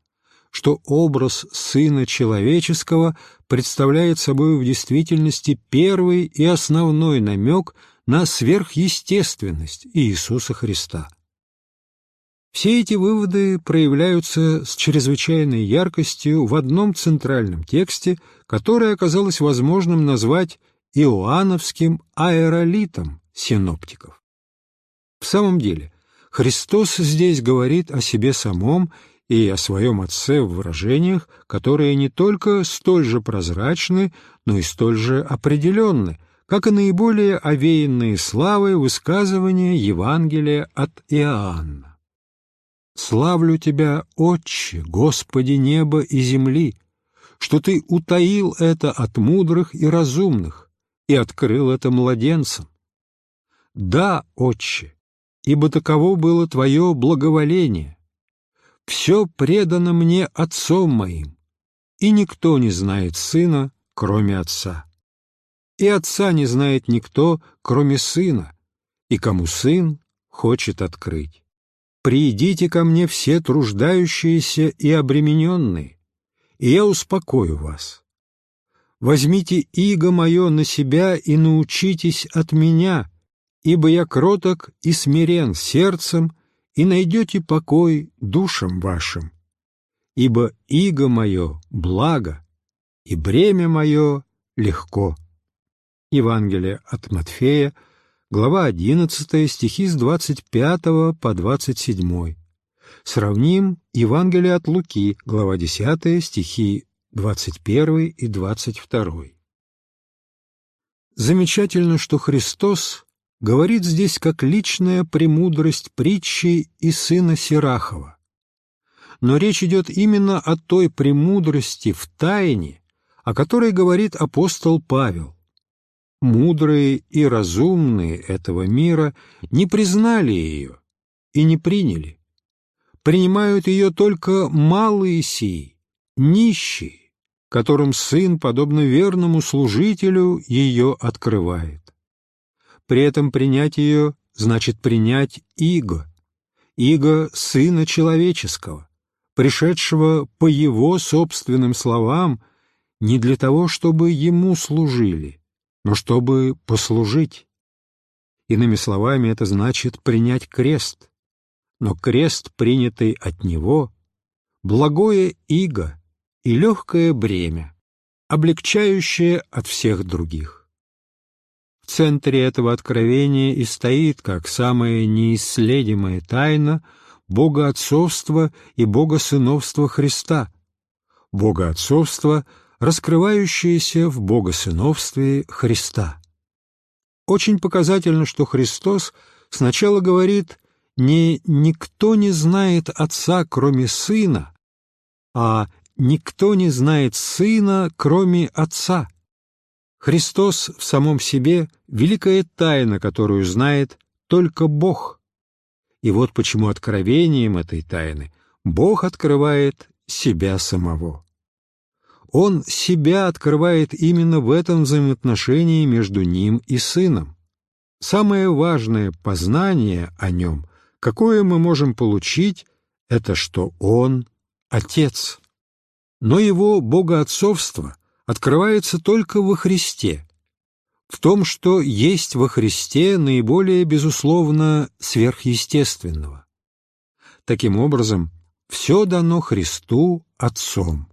что образ Сына Человеческого представляет собой в действительности первый и основной намек на сверхъестественность Иисуса Христа. Все эти выводы проявляются с чрезвычайной яркостью в одном центральном тексте, который оказалось возможным назвать иоанновским аэролитом синоптиков. В самом деле, Христос здесь говорит о себе самом и о своем Отце в выражениях, которые не только столь же прозрачны, но и столь же определенны, как и наиболее овеянные славой высказывания Евангелия от Иоанна. «Славлю Тебя, Отче, Господи неба и земли, что Ты утаил это от мудрых и разумных и открыл это младенцам. Да, Отче, ибо таково было Твое благоволение, все предано мне отцом моим, и никто не знает сына, кроме отца. И отца не знает никто, кроме сына, и кому сын хочет открыть. Приидите ко мне все труждающиеся и обремененные, и я успокою вас. Возьмите иго мое на себя и научитесь от меня, ибо я кроток и смирен сердцем, и найдете покой душам вашим, ибо иго мое благо, и бремя мое легко». Евангелие от Матфея, глава 11, стихи с 25 по 27. Сравним Евангелие от Луки, глава 10, стихи 21 и 22. Замечательно, что Христос говорит здесь как личная премудрость притчи и сына Сирахова. Но речь идет именно о той премудрости в тайне, о которой говорит апостол Павел. Мудрые и разумные этого мира не признали ее и не приняли. Принимают ее только малые сии, нищие, которым сын, подобно верному служителю, ее открывает. При этом принять ее значит принять Иго, Иго Сына Человеческого, пришедшего по Его собственным словам не для того, чтобы Ему служили, но чтобы послужить. Иными словами, это значит принять крест, но крест, принятый от Него, благое иго и легкое бремя, облегчающее от всех других. В центре этого откровения и стоит, как самая неисследимая тайна, богоотцовство и богосыновство Христа, богоотцовство, раскрывающееся в богосыновстве Христа. Очень показательно, что Христос сначала говорит не «никто не знает Отца, кроме Сына», а «никто не знает Сына, кроме Отца». Христос в самом себе — великая тайна, которую знает только Бог. И вот почему откровением этой тайны Бог открывает себя самого. Он себя открывает именно в этом взаимоотношении между Ним и Сыном. Самое важное познание о Нем, какое мы можем получить, это что Он — Отец. Но Его богоотцовство открывается только во Христе, в том, что есть во Христе наиболее, безусловно, сверхъестественного. Таким образом, все дано Христу Отцом.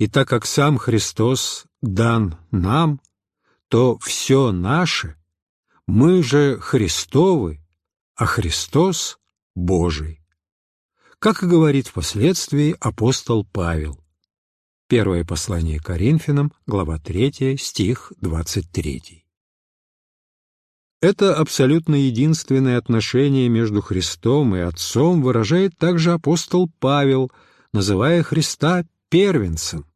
И так как сам Христос дан нам, то все наше, мы же Христовы, а Христос Божий. Как и говорит впоследствии апостол Павел. Первое послание Коринфянам, глава 3, стих 23. Это абсолютно единственное отношение между Христом и Отцом выражает также апостол Павел, называя Христа первенцем,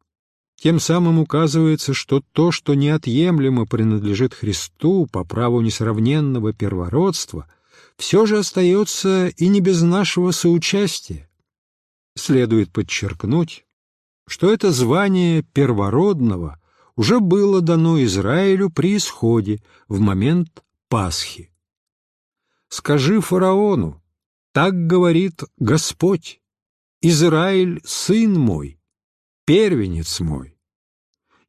тем самым указывается, что то, что неотъемлемо принадлежит Христу по праву несравненного первородства, все же остается и не без нашего соучастия. Следует подчеркнуть, что это звание первородного уже было дано Израилю при исходе в момент Пасхи. «Скажи фараону, так говорит Господь, Израиль — сын мой, первенец мой.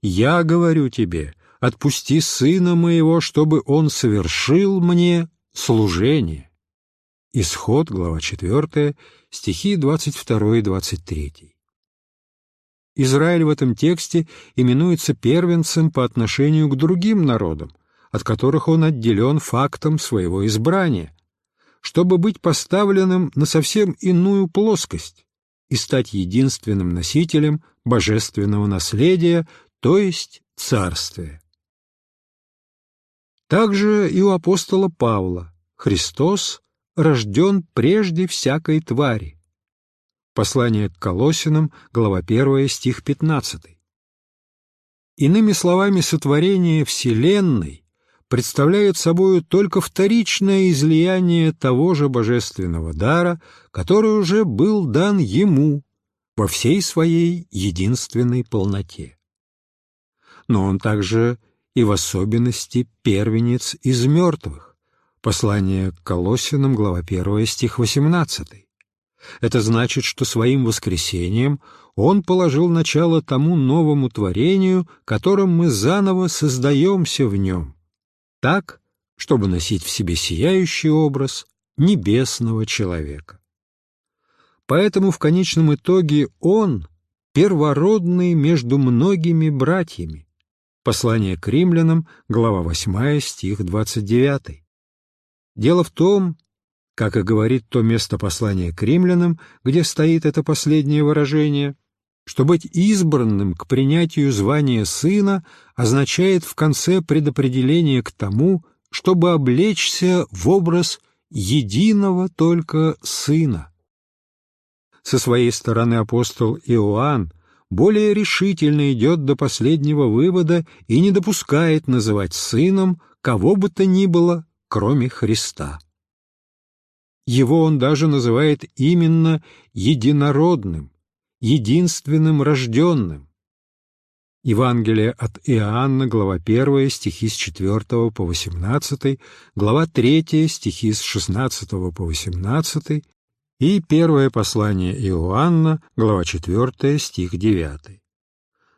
Я говорю тебе, отпусти сына моего, чтобы он совершил мне служение. Исход, глава 4, стихи 22 и 23. Израиль в этом тексте именуется первенцем по отношению к другим народам, от которых он отделен фактом своего избрания, чтобы быть поставленным на совсем иную плоскость и стать единственным носителем божественного наследия, то есть царствия. Также и у апостола Павла Христос рожден прежде всякой твари. Послание к Колосинам, глава 1, стих 15. Иными словами, сотворение Вселенной представляет собой только вторичное излияние того же божественного дара, который уже был дан ему во всей своей единственной полноте. Но он также и в особенности первенец из мертвых. Послание к Колосинам, глава 1, стих 18. Это значит, что своим воскресением он положил начало тому новому творению, которым мы заново создаемся в нем, так, чтобы носить в себе сияющий образ небесного человека. Поэтому в конечном итоге он первородный между многими братьями. Послание к римлянам, глава 8, стих 29. Дело в том, как и говорит то место послания к римлянам, где стоит это последнее выражение, что быть избранным к принятию звания сына означает в конце предопределение к тому, чтобы облечься в образ единого только сына. Со своей стороны апостол Иоанн более решительно идет до последнего вывода и не допускает называть сыном кого бы то ни было, кроме Христа. Его он даже называет именно единородным, единственным рожденным. Евангелие от Иоанна, глава 1, стихи с 4 по 18, глава 3, стихи с 16 по 18, и первое послание Иоанна, глава 4, стих 9.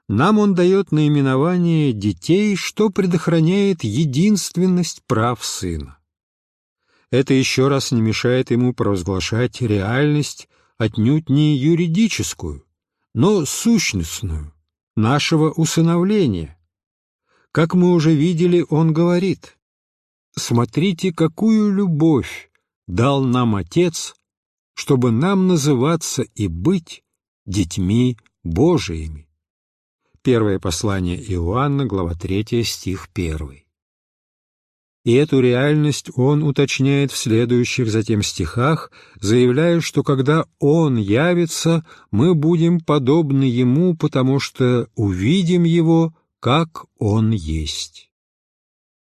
Нам он дает наименование детей, что предохраняет единственность прав сына. Это еще раз не мешает ему провозглашать реальность отнюдь не юридическую, но сущностную, нашего усыновления, Как мы уже видели, он говорит, «Смотрите, какую любовь дал нам Отец, чтобы нам называться и быть детьми Божиими». Первое послание Иоанна, глава 3, стих 1. И эту реальность он уточняет в следующих затем стихах, заявляя, что когда он явится, мы будем подобны ему, потому что увидим его, как он есть.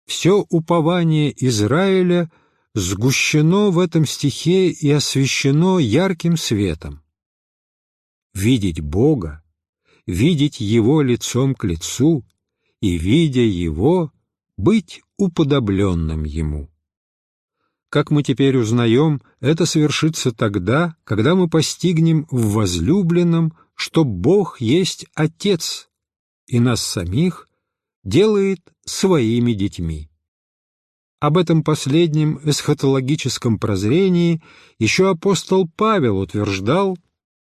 Все упование Израиля сгущено в этом стихе и освещено ярким светом. Видеть Бога, видеть Его лицом к лицу и, видя Его, быть уподобленным Ему. Как мы теперь узнаем, это совершится тогда, когда мы постигнем в возлюбленном, что Бог есть Отец, и нас самих делает своими детьми. Об этом последнем эсхатологическом прозрении еще апостол Павел утверждал,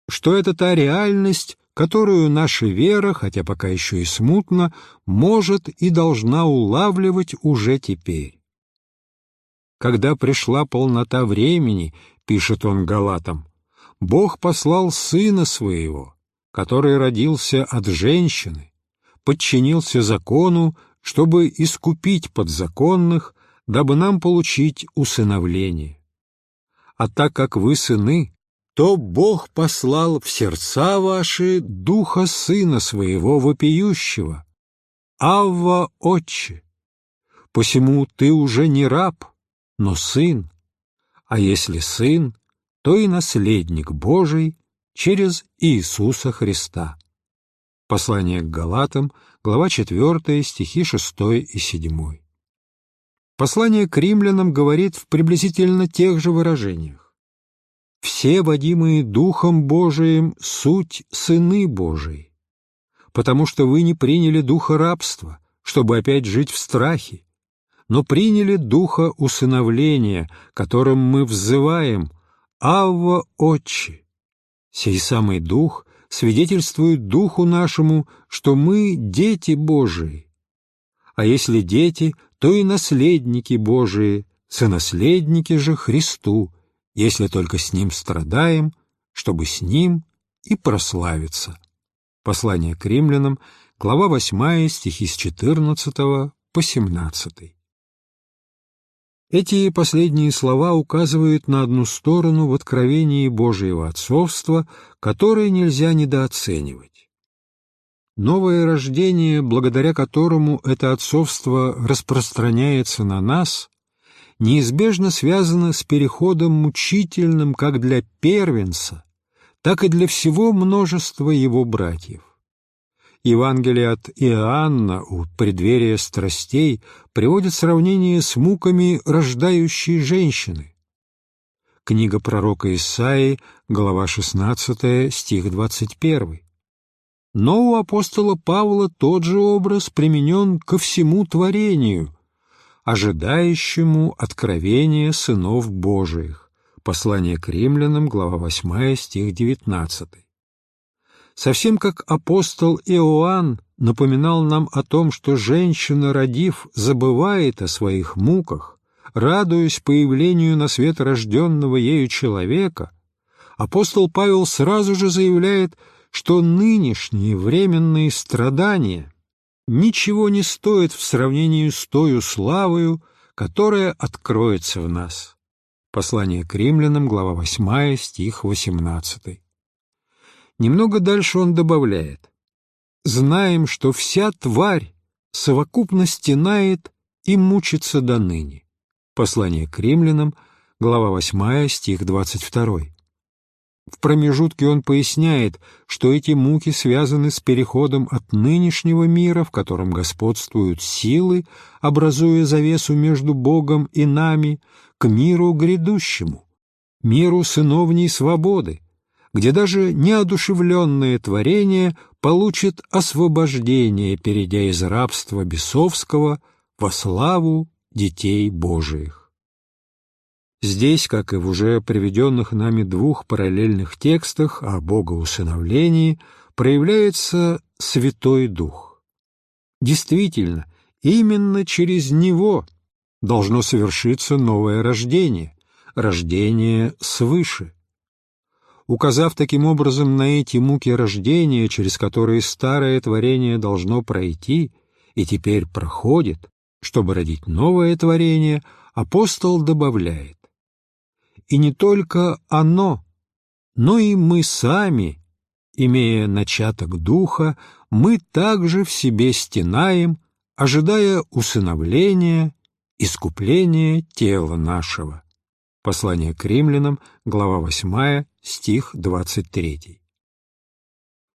что это та реальность, которую наша вера, хотя пока еще и смутно, может и должна улавливать уже теперь. Когда пришла полнота времени, пишет он Галатам, Бог послал Сына Своего, который родился от женщины, подчинился закону, чтобы искупить подзаконных, дабы нам получить усыновление. А так как вы сыны, то Бог послал в сердца ваши Духа Сына Своего вопиющего, Авва Отче. Посему ты уже не раб, но сын, а если сын, то и наследник Божий через Иисуса Христа. Послание к Галатам, глава 4, стихи 6 и 7. Послание к римлянам говорит в приблизительно тех же выражениях все, водимые Духом Божиим, суть сыны Божии, потому что вы не приняли духа рабства, чтобы опять жить в страхе, но приняли духа усыновления, которым мы взываем «Авва, Отче». Сей самый дух свидетельствует духу нашему, что мы дети Божии. А если дети, то и наследники Божии, сонаследники же Христу, если только с Ним страдаем, чтобы с Ним и прославиться. Послание к римлянам, глава 8, стихи с 14 по 17. Эти последние слова указывают на одну сторону в откровении Божьего отцовства, которое нельзя недооценивать. Новое рождение, благодаря которому это отцовство распространяется на нас, неизбежно связано с переходом мучительным как для первенца, так и для всего множества его братьев. Евангелие от Иоанна у преддверия страстей приводит сравнение с муками рождающей женщины. Книга пророка Исаии, глава 16, стих 21. Но у апостола Павла тот же образ применен ко всему творению, ожидающему откровения сынов Божиих. Послание к римлянам, глава 8, стих 19. Совсем как апостол Иоанн напоминал нам о том, что женщина, родив, забывает о своих муках, радуясь появлению на свет рожденного ею человека, апостол Павел сразу же заявляет, что нынешние временные страдания ничего не стоит в сравнении с тою славою, которая откроется в нас. Послание к римлянам, глава 8, стих 18. Немного дальше он добавляет «Знаем, что вся тварь совокупно стенает и мучится до ныне». Послание к римлянам, глава 8, стих 22. В промежутке он поясняет, что эти муки связаны с переходом от нынешнего мира, в котором господствуют силы, образуя завесу между Богом и нами, к миру грядущему, миру сыновней свободы, где даже неодушевленное творение получит освобождение, перейдя из рабства бесовского во славу детей Божиих. Здесь, как и в уже приведенных нами двух параллельных текстах о богоусыновлении, проявляется Святой Дух. Действительно, именно через него должно совершиться новое рождение, рождение свыше. Указав таким образом на эти муки рождения, через которые старое творение должно пройти и теперь проходит, чтобы родить новое творение, апостол добавляет «И не только оно, но и мы сами, имея начаток духа, мы также в себе стенаем, ожидая усыновления, искупления тела нашего». Послание к римлянам, глава 8, стих 23.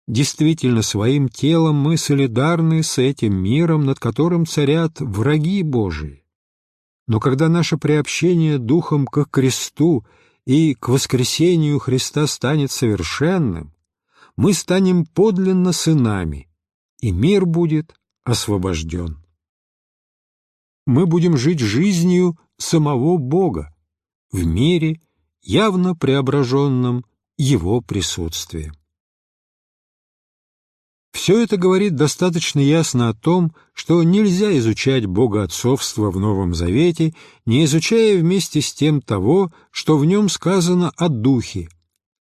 Действительно, своим телом мы солидарны с этим миром, над которым царят враги Божии. Но когда наше приобщение духом к кресту и к воскресению Христа станет совершенным, мы станем подлинно сынами, и мир будет освобожден. Мы будем жить жизнью самого Бога в мире, явно преображенном Его присутствием. Все это говорит достаточно ясно о том, что нельзя изучать богоотцовство в Новом Завете, не изучая вместе с тем того, что в нем сказано о Духе,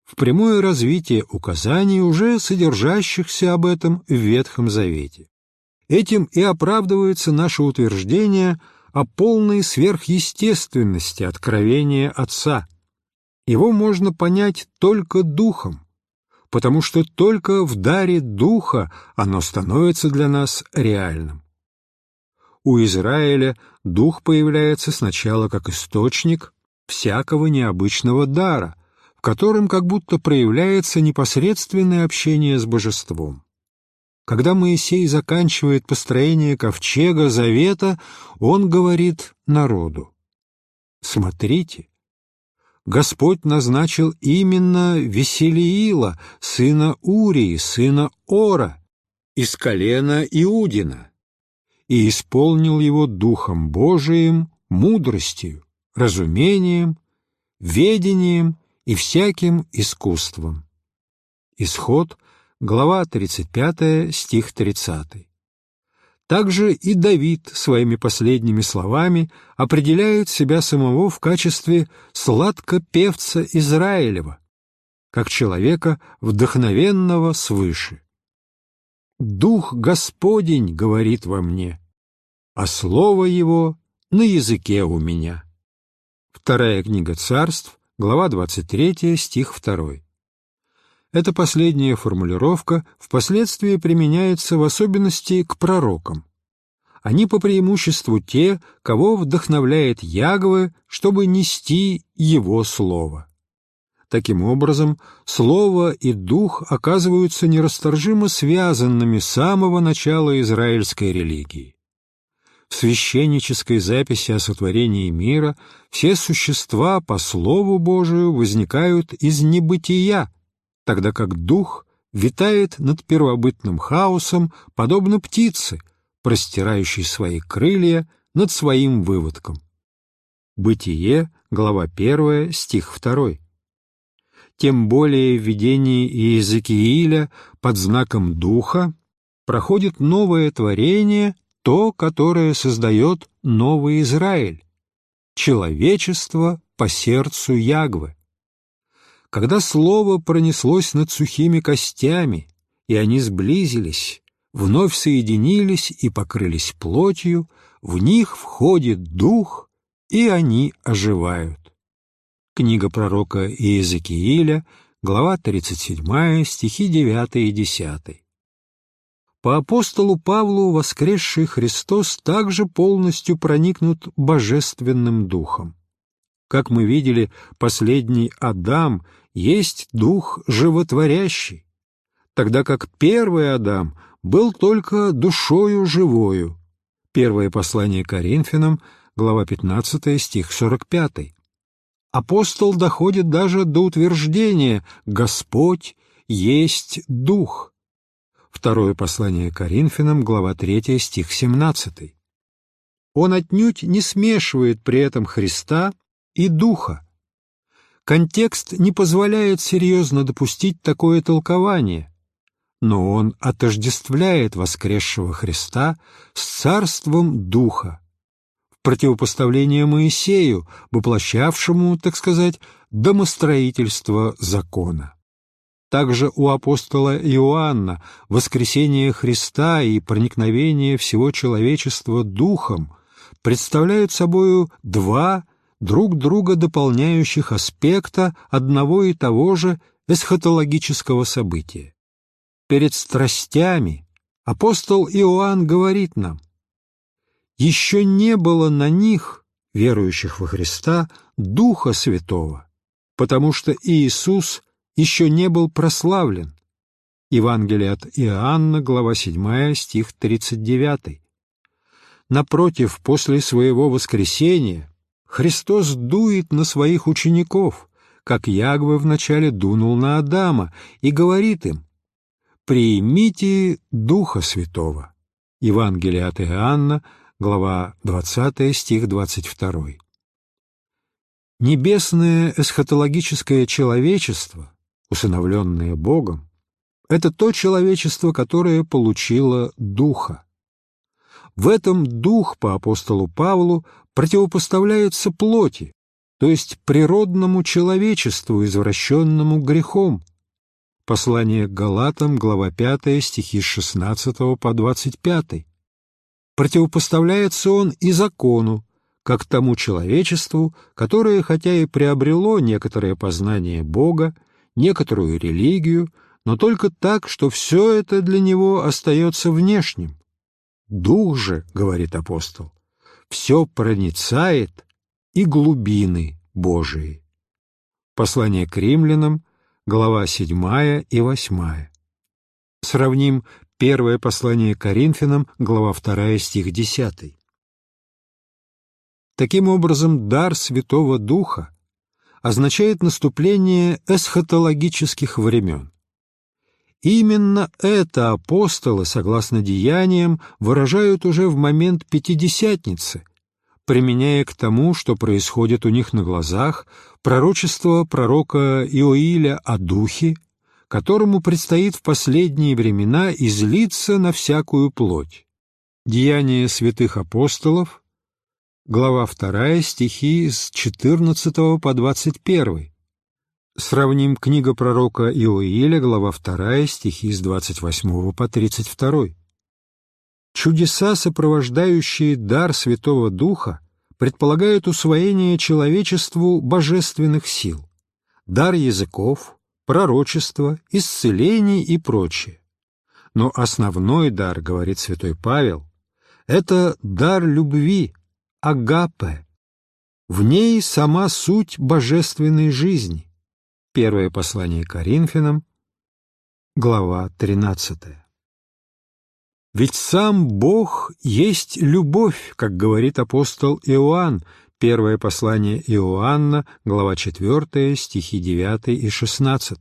в прямое развитие указаний, уже содержащихся об этом в Ветхом Завете. Этим и оправдывается наше утверждение о полной сверхъестественности откровения Отца. Его можно понять только Духом, потому что только в даре Духа оно становится для нас реальным. У Израиля Дух появляется сначала как источник всякого необычного дара, в котором как будто проявляется непосредственное общение с Божеством. Когда Моисей заканчивает построение ковчега завета, он говорит народу, «Смотрите, Господь назначил именно Веселиила, сына Урии, сына Ора, из колена Иудина, и исполнил его Духом Божиим, мудростью, разумением, ведением и всяким искусством. Исход, глава 35, стих 30. Также и Давид своими последними словами определяет себя самого в качестве сладкопевца Израилева, как человека, вдохновенного свыше. «Дух Господень говорит во мне, а слово Его на языке у меня». Вторая книга царств, глава 23, стих 2. Эта последняя формулировка впоследствии применяется в особенности к пророкам. Они по преимуществу те, кого вдохновляет Ягве, чтобы нести его слово. Таким образом, слово и дух оказываются нерасторжимо связанными с самого начала израильской религии. В священнической записи о сотворении мира все существа по Слову Божию возникают из небытия, тогда как дух витает над первобытным хаосом, подобно птице, простирающей свои крылья над своим выводком. Бытие, глава 1, стих 2. Тем более в видении Иезекииля под знаком Духа проходит новое творение, то, которое создает новый Израиль, человечество по сердцу Ягвы. Когда слово пронеслось над сухими костями, и они сблизились, вновь соединились и покрылись плотью, в них входит дух, и они оживают. Книга пророка Иезекииля, глава 37, стихи 9 и 10. По апостолу Павлу воскресший Христос также полностью проникнут божественным духом. Как мы видели, последний Адам есть дух животворящий, тогда как первый Адам был только душою живою. Первое послание Коринфянам, глава 15, стих 45. Апостол доходит даже до утверждения «Господь есть Дух». Второе послание Коринфянам, глава 3, стих 17. Он отнюдь не смешивает при этом Христа и духа. Контекст не позволяет серьезно допустить такое толкование, но он отождествляет воскресшего Христа с царством Духа, в противопоставление Моисею, воплощавшему, так сказать, домостроительство закона. Также у апостола Иоанна воскресение Христа и проникновение всего человечества Духом представляют собою два друг друга дополняющих аспекта одного и того же эсхатологического события. Перед страстями апостол Иоанн говорит нам, «Еще не было на них, верующих во Христа, Духа Святого, потому что Иисус еще не был прославлен». Евангелие от Иоанна, глава 7, стих 39. Напротив, после своего воскресения Христос дует на своих учеников, как Ягве вначале дунул на Адама, и говорит им «Примите Духа Святого». Евангелие от Иоанна, глава 20, стих 22. Небесное эсхатологическое человечество, усыновленное Богом, это то человечество, которое получило Духа. В этом дух по апостолу Павлу противопоставляется плоти, то есть природному человечеству, извращенному грехом. Послание к Галатам, глава 5, стихи с 16 по 25. Противопоставляется он и закону, как тому человечеству, которое, хотя и приобрело некоторое познание Бога, некоторую религию, но только так, что все это для него остается внешним, Дух же, говорит апостол, все проницает и глубины Божии. Послание к римлянам, глава 7 и 8. Сравним первое послание к Коринфянам, глава 2, стих 10. Таким образом, дар Святого Духа означает наступление эсхатологических времен. Именно это апостолы, согласно деяниям, выражают уже в момент Пятидесятницы, применяя к тому, что происходит у них на глазах, пророчество пророка Иоиля о Духе, которому предстоит в последние времена излиться на всякую плоть. Деяния святых апостолов, глава 2, стихи с 14 по 21, Сравним книга пророка Иоиля, глава 2, стихи с 28 по 32. Чудеса, сопровождающие дар Святого Духа, предполагают усвоение человечеству божественных сил, дар языков, пророчество, исцелений и прочее. Но основной дар, говорит святой Павел, это дар любви, агапе. В ней сама суть божественной жизни, Первое послание Коринфянам, глава 13. Ведь сам Бог есть любовь, как говорит апостол Иоанн, первое послание Иоанна, глава 4, стихи 9 и 16.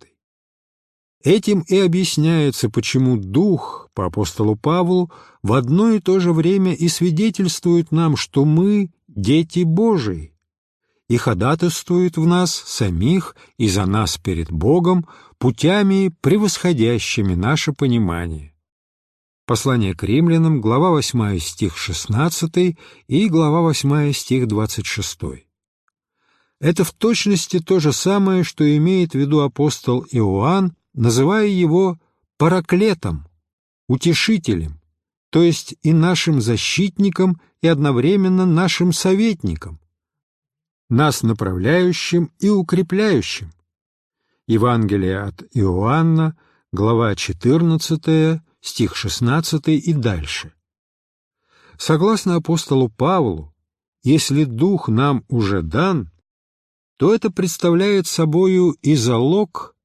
Этим и объясняется, почему Дух, по апостолу Павлу, в одно и то же время и свидетельствует нам, что мы – дети Божии, и ходатайствует в нас самих и за нас перед Богом путями, превосходящими наше понимание. Послание к римлянам, глава 8, стих 16 и глава 8, стих 26. Это в точности то же самое, что имеет в виду апостол Иоанн, называя его параклетом, утешителем, то есть и нашим защитником, и одновременно нашим советником, нас направляющим и укрепляющим. Евангелие от Иоанна, глава 14, стих 16 и дальше. Согласно апостолу Павлу, если Дух нам уже дан, то это представляет собою и залог,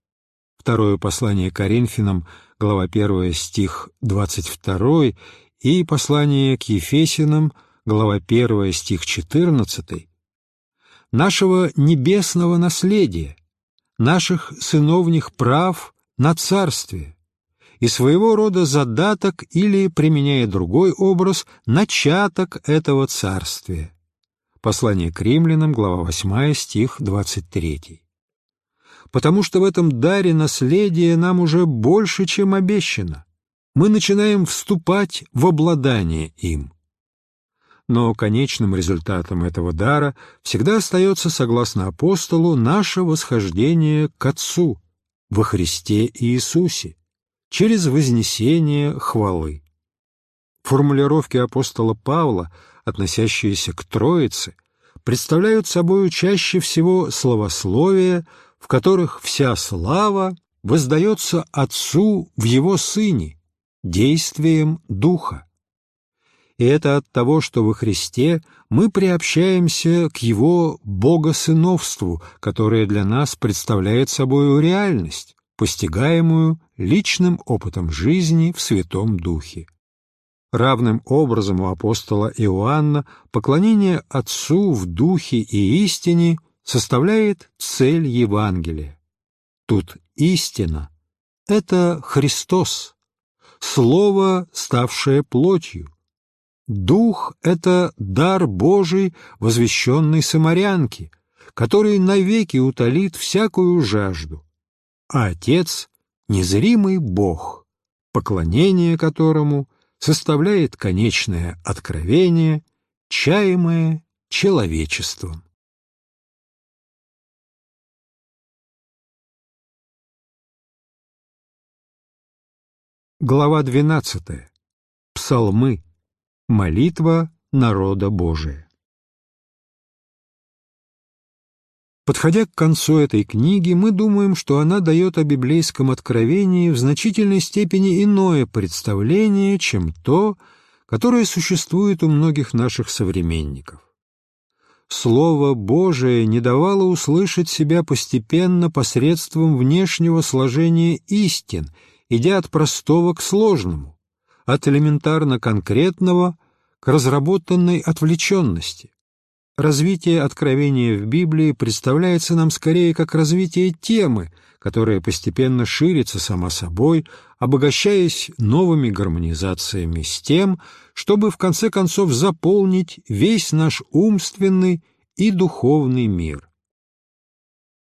второе послание Коринфянам, глава 1, стих 22, и послание к Ефесинам, глава 1, стих 14, нашего небесного наследия, наших сыновних прав на царствие и своего рода задаток или, применяя другой образ, начаток этого царствия. Послание к римлянам, глава 8, стих 23. потому что в этом даре наследия нам уже больше, чем обещано. Мы начинаем вступать в обладание им. Но конечным результатом этого дара всегда остается, согласно апостолу, наше восхождение к Отцу во Христе Иисусе через вознесение хвалы. Формулировки апостола Павла, относящиеся к Троице, представляют собою чаще всего словословия, в которых вся слава воздается Отцу в Его Сыне, действием Духа. И это от того, что во Христе мы приобщаемся к Его богосыновству, которое для нас представляет собою реальность, постигаемую личным опытом жизни в Святом Духе. Равным образом у апостола Иоанна поклонение Отцу в Духе и истине составляет цель Евангелия. Тут истина — это Христос, Слово, ставшее плотью. Дух — это дар Божий, возвещенный самарянке, который навеки утолит всякую жажду. А Отец — незримый Бог, поклонение которому составляет конечное откровение, чаемое человечеством. Глава 12. Псалмы. Молитва народа Божия. Подходя к концу этой книги, мы думаем, что она дает о библейском откровении в значительной степени иное представление, чем то, которое существует у многих наших современников. Слово Божие не давало услышать себя постепенно посредством внешнего сложения истин, идя от простого к сложному, от элементарно конкретного к разработанной отвлеченности. Развитие откровения в Библии представляется нам скорее как развитие темы, которая постепенно ширится сама собой, обогащаясь новыми гармонизациями с тем, чтобы в конце концов заполнить весь наш умственный и духовный мир.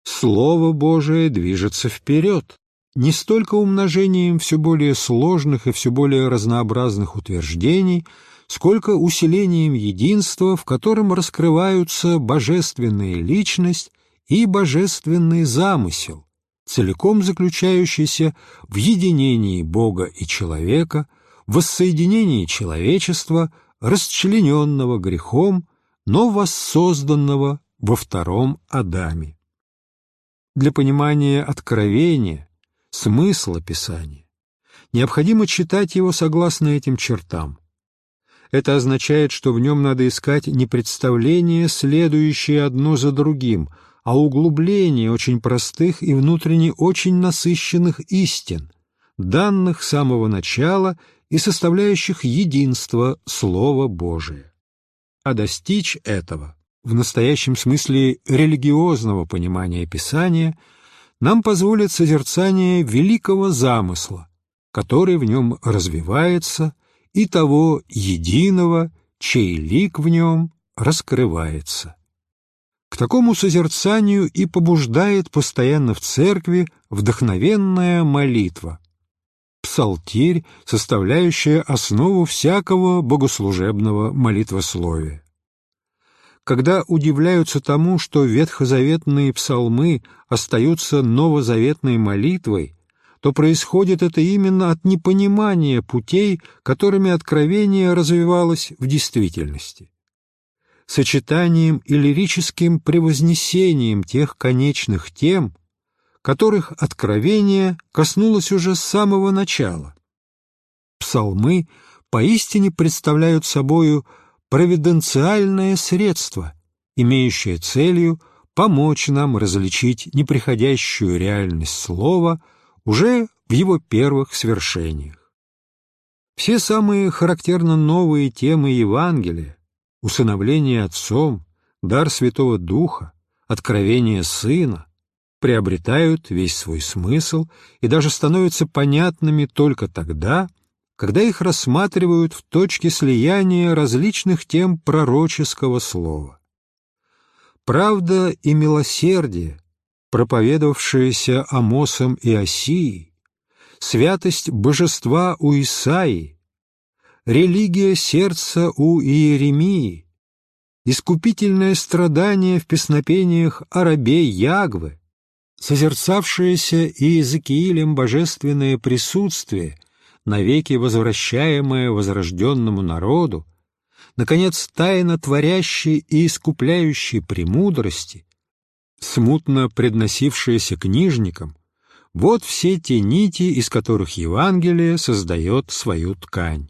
Слово Божие движется вперед, не столько умножением все более сложных и все более разнообразных утверждений, сколько усилением единства, в котором раскрываются божественная личность и божественный замысел, целиком заключающийся в единении Бога и человека, воссоединении человечества, расчлененного грехом, но воссозданного во втором Адаме. Для понимания откровения, смысла Писания, необходимо читать его согласно этим чертам, это означает, что в нем надо искать не представления, следующие одно за другим, а углубление очень простых и внутренне очень насыщенных истин, данных с самого начала и составляющих единство Слова Божия. А достичь этого, в настоящем смысле религиозного понимания Писания, нам позволит созерцание великого замысла, который в нем развивается – и того единого, чей лик в нем раскрывается. К такому созерцанию и побуждает постоянно в церкви вдохновенная молитва, псалтирь, составляющая основу всякого богослужебного молитвословия. Когда удивляются тому, что ветхозаветные псалмы остаются новозаветной молитвой, то происходит это именно от непонимания путей, которыми откровение развивалось в действительности. Сочетанием и лирическим превознесением тех конечных тем, которых откровение коснулось уже с самого начала. Псалмы поистине представляют собою провиденциальное средство, имеющее целью помочь нам различить неприходящую реальность слова – уже в его первых свершениях. Все самые характерно новые темы Евангелия — усыновление Отцом, дар Святого Духа, откровение Сына — приобретают весь свой смысл и даже становятся понятными только тогда, когда их рассматривают в точке слияния различных тем пророческого слова. Правда и милосердие проповедовавшаяся Амосом и Осией, святость божества у Исаии, религия сердца у Иеремии, искупительное страдание в песнопениях о рабе Ягвы, созерцавшееся Иезекиилем божественное присутствие, навеки возвращаемое возрожденному народу, наконец, тайна творящей и искупляющей премудрости, смутно предносившаяся книжникам, вот все те нити, из которых Евангелие создает свою ткань.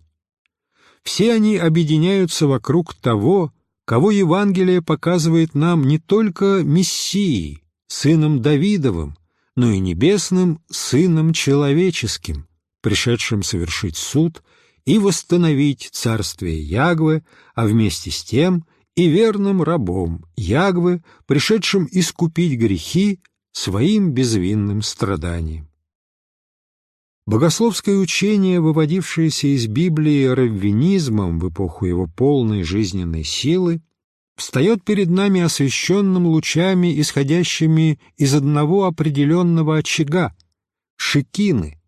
Все они объединяются вокруг того, кого Евангелие показывает нам не только Мессией, сыном Давидовым, но и небесным сыном человеческим, пришедшим совершить суд и восстановить царствие Ягвы, а вместе с тем и верным рабом Ягвы, пришедшим искупить грехи своим безвинным страданием. Богословское учение, выводившееся из Библии раввинизмом в эпоху его полной жизненной силы, встает перед нами освещенным лучами, исходящими из одного определенного очага — шикины,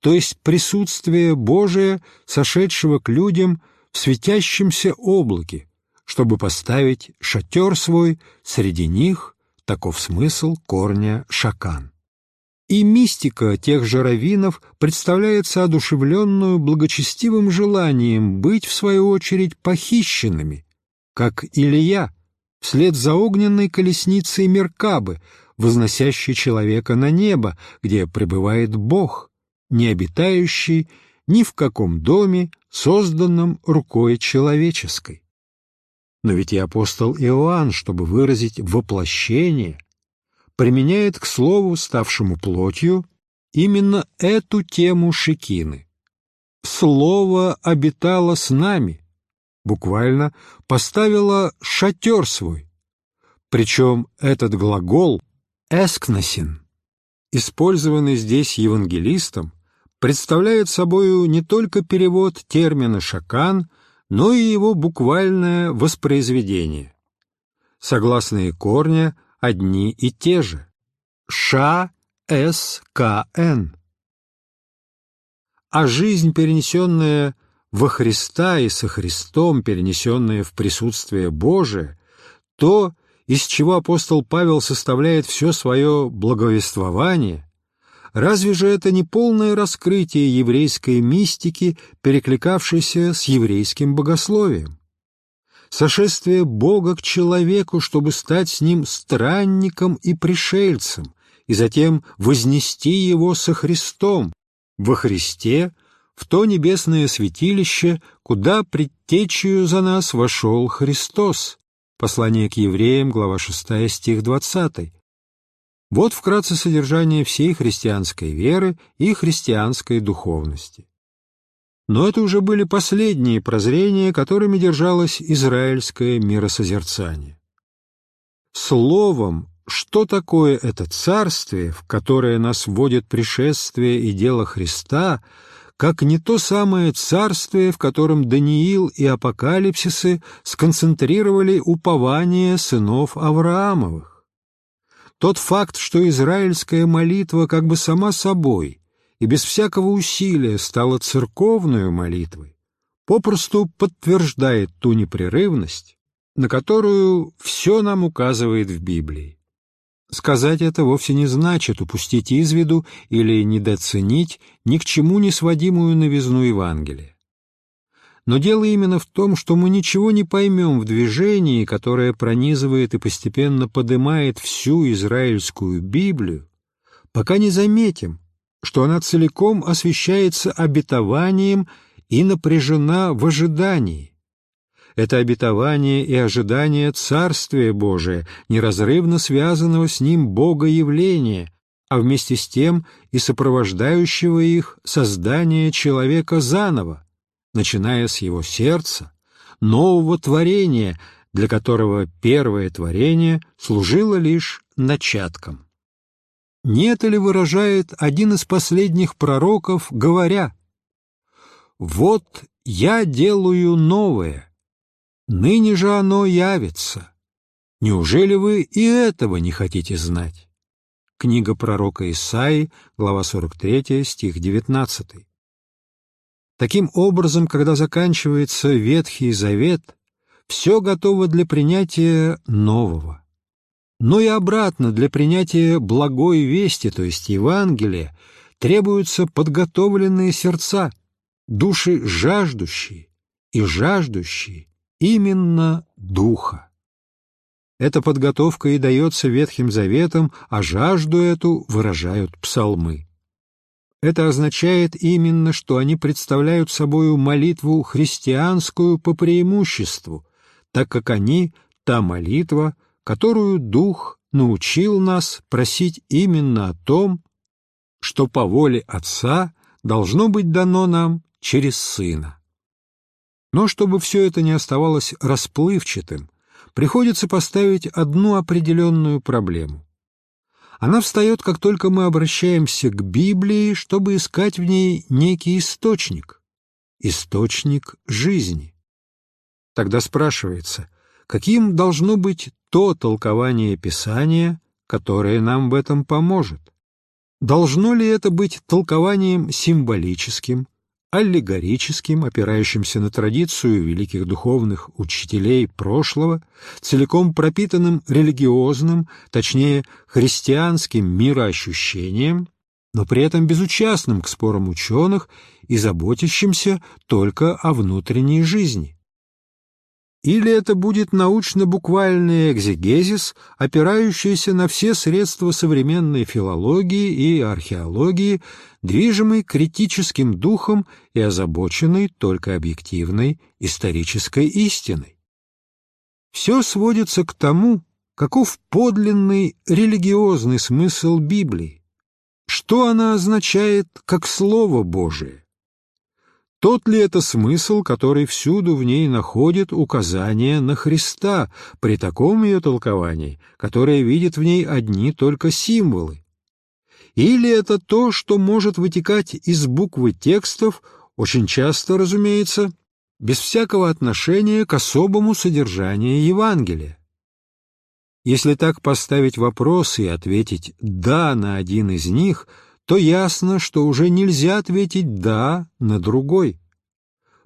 то есть присутствие Божие, сошедшего к людям в светящемся облаке, чтобы поставить шатер свой среди них, таков смысл корня шакан. И мистика тех же раввинов представляется одушевленную благочестивым желанием быть, в свою очередь, похищенными, как Илья, вслед за огненной колесницей Меркабы, возносящей человека на небо, где пребывает Бог, не обитающий ни в каком доме, созданном рукой человеческой. Но ведь и апостол Иоанн, чтобы выразить воплощение, применяет к слову, ставшему плотью, именно эту тему Шекины. «Слово обитало с нами», буквально поставило шатер свой, причем этот глагол «эскносин», использованный здесь евангелистом, представляет собою не только перевод термина «шакан», но и его буквальное воспроизведение. Согласные корня одни и те же. Ша, С, К, Н. А жизнь, перенесенная во Христа и со Христом, перенесенная в присутствие Божие, то, из чего апостол Павел составляет все свое благовествование, Разве же это не полное раскрытие еврейской мистики, перекликавшейся с еврейским богословием? Сошествие Бога к человеку, чтобы стать с ним странником и пришельцем, и затем вознести его со Христом, во Христе, в то небесное святилище, куда предтечью за нас вошел Христос. Послание к евреям, глава 6, стих 20 вот вкратце содержание всей христианской веры и христианской духовности. Но это уже были последние прозрения, которыми держалось израильское миросозерцание. Словом, что такое это царствие, в которое нас вводит пришествие и дело Христа, как не то самое царствие, в котором Даниил и Апокалипсисы сконцентрировали упование сынов Авраамовых? Тот факт, что израильская молитва как бы сама собой и без всякого усилия стала церковной молитвой, попросту подтверждает ту непрерывность, на которую все нам указывает в Библии. Сказать это вовсе не значит упустить из виду или недооценить ни к чему не сводимую новизну Евангелия. Но дело именно в том, что мы ничего не поймем в движении, которое пронизывает и постепенно подымает всю израильскую Библию, пока не заметим, что она целиком освещается обетованием и напряжена в ожидании. Это обетование и ожидание Царствия Божия, неразрывно связанного с ним Бога явления, а вместе с тем и сопровождающего их создание человека заново, начиная с его сердца, нового творения, для которого первое творение служило лишь начатком. Не это ли выражает один из последних пророков, говоря «Вот я делаю новое, ныне же оно явится. Неужели вы и этого не хотите знать?» Книга пророка Исаии, глава 43, стих 19. Таким образом, когда заканчивается Ветхий Завет, все готово для принятия нового. Но и обратно, для принятия благой вести, то есть Евангелия, требуются подготовленные сердца, души жаждущие и жаждущие именно Духа. Эта подготовка и дается Ветхим Заветом, а жажду эту выражают псалмы. Это означает именно, что они представляют собою молитву христианскую по преимуществу, так как они — та молитва, которую Дух научил нас просить именно о том, что по воле Отца должно быть дано нам через Сына. Но чтобы все это не оставалось расплывчатым, приходится поставить одну определенную проблему. Она встает, как только мы обращаемся к Библии, чтобы искать в ней некий источник, источник жизни. Тогда спрашивается, каким должно быть то толкование Писания, которое нам в этом поможет? Должно ли это быть толкованием символическим, аллегорическим, опирающимся на традицию великих духовных учителей прошлого, целиком пропитанным религиозным, точнее, христианским мироощущением, но при этом безучастным к спорам ученых и заботящимся только о внутренней жизни. Или это будет научно-буквальный экзегезис, опирающийся на все средства современной филологии и археологии, движимый критическим духом и озабоченный только объективной исторической истиной. Все сводится к тому, каков подлинный религиозный смысл Библии, что она означает как Слово Божие, тот ли это смысл, который всюду в ней находит указание на Христа при таком ее толковании, которое видит в ней одни только символы? Или это то, что может вытекать из буквы текстов, очень часто, разумеется, без всякого отношения к особому содержанию Евангелия? Если так поставить вопрос и ответить «да» на один из них – то ясно, что уже нельзя ответить «да» на другой.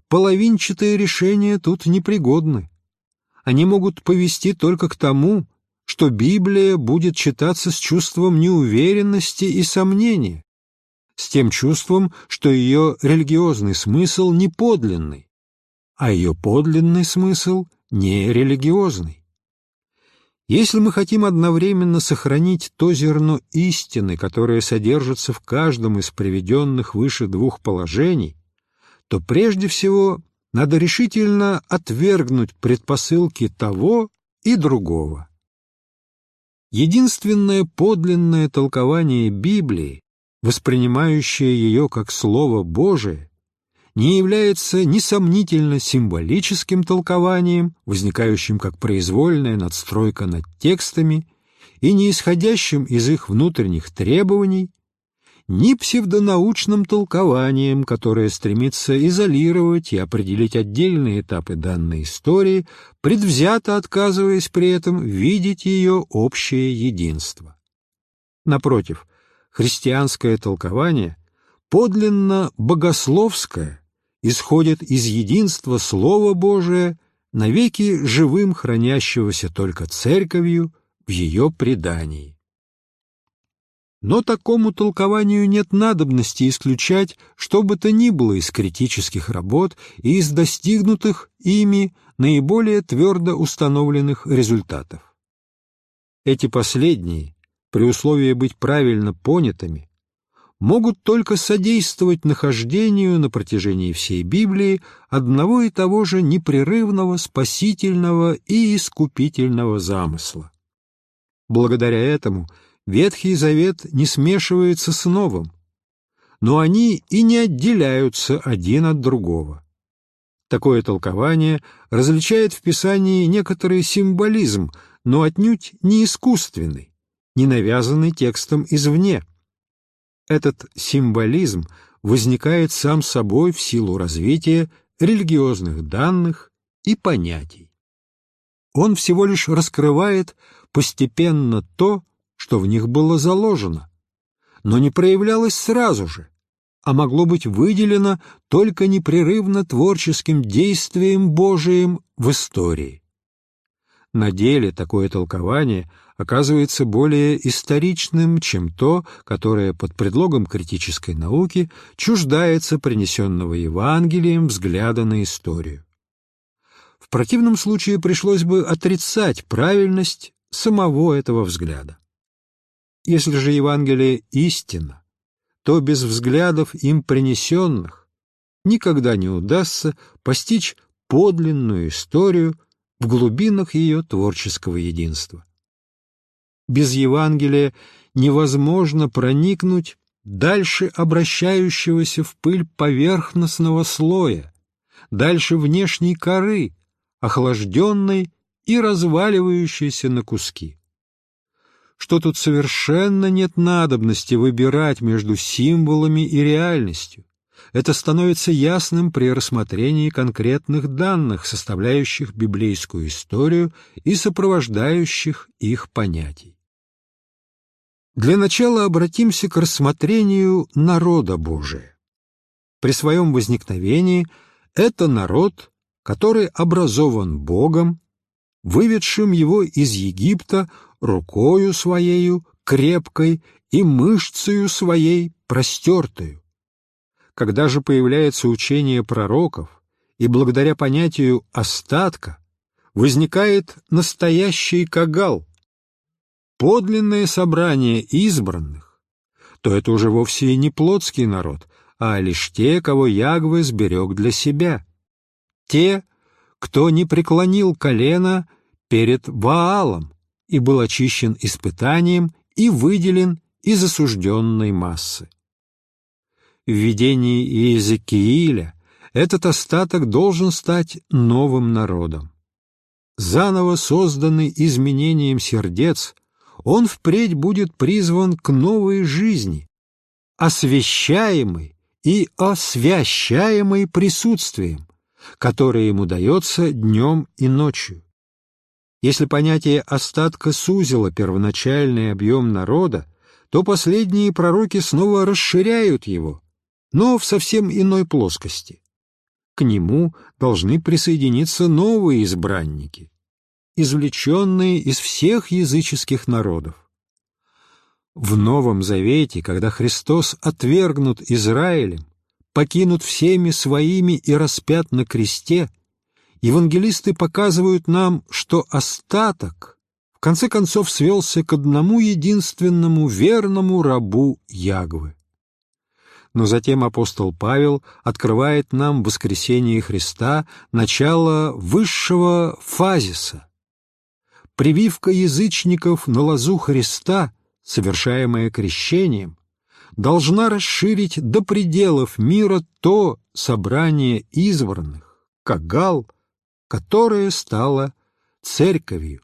Половинчатые решения тут непригодны. Они могут повести только к тому, что Библия будет читаться с чувством неуверенности и сомнения, с тем чувством, что ее религиозный смысл не подлинный, а ее подлинный смысл не религиозный. Если мы хотим одновременно сохранить то зерно истины, которое содержится в каждом из приведенных выше двух положений, то прежде всего надо решительно отвергнуть предпосылки того и другого. Единственное подлинное толкование Библии, воспринимающее ее как Слово Божие, не является несомнительно символическим толкованием, возникающим как произвольная надстройка над текстами и не исходящим из их внутренних требований, ни псевдонаучным толкованием, которое стремится изолировать и определить отдельные этапы данной истории, предвзято отказываясь при этом видеть ее общее единство. Напротив, христианское толкование подлинно богословское, исходит из единства Слова Божия, навеки живым хранящегося только Церковью в ее предании. Но такому толкованию нет надобности исключать что бы то ни было из критических работ и из достигнутых ими наиболее твердо установленных результатов. Эти последние, при условии быть правильно понятыми, могут только содействовать нахождению на протяжении всей Библии одного и того же непрерывного спасительного и искупительного замысла. Благодаря этому Ветхий Завет не смешивается с Новым, но они и не отделяются один от другого. Такое толкование различает в Писании некоторый символизм, но отнюдь не искусственный, не навязанный текстом извне – этот символизм возникает сам собой в силу развития религиозных данных и понятий. Он всего лишь раскрывает постепенно то, что в них было заложено, но не проявлялось сразу же, а могло быть выделено только непрерывно творческим действием Божиим в истории. На деле такое толкование оказывается более историчным, чем то, которое под предлогом критической науки чуждается принесенного Евангелием взгляда на историю. В противном случае пришлось бы отрицать правильность самого этого взгляда. Если же Евангелие истина, то без взглядов им принесенных никогда не удастся постичь подлинную историю в глубинах ее творческого единства. Без Евангелия невозможно проникнуть дальше обращающегося в пыль поверхностного слоя, дальше внешней коры, охлажденной и разваливающейся на куски. Что тут совершенно нет надобности выбирать между символами и реальностью, это становится ясным при рассмотрении конкретных данных, составляющих библейскую историю и сопровождающих их понятий. Для начала обратимся к рассмотрению народа Божия. При своем возникновении это народ, который образован Богом, выведшим его из Египта рукою своею крепкой и мышцею своей простертою когда же появляется учение пророков, и благодаря понятию «остатка» возникает настоящий кагал, подлинное собрание избранных, то это уже вовсе не плотский народ, а лишь те, кого Ягве сберег для себя, те, кто не преклонил колено перед Ваалом и был очищен испытанием и выделен из осужденной массы в видении Иезекииля этот остаток должен стать новым народом. Заново созданный изменением сердец, он впредь будет призван к новой жизни, освящаемой и освящаемой присутствием, которое ему дается днем и ночью. Если понятие остатка сузило первоначальный объем народа, то последние пророки снова расширяют его, но в совсем иной плоскости. К нему должны присоединиться новые избранники, извлеченные из всех языческих народов. В Новом Завете, когда Христос отвергнут Израилем, покинут всеми своими и распят на кресте, евангелисты показывают нам, что остаток в конце концов свелся к одному единственному верному рабу Ягвы но затем апостол Павел открывает нам воскресение Христа, начало высшего фазиса. Прививка язычников на лозу Христа, совершаемая крещением, должна расширить до пределов мира то собрание избранных, кагал, которое стало церковью,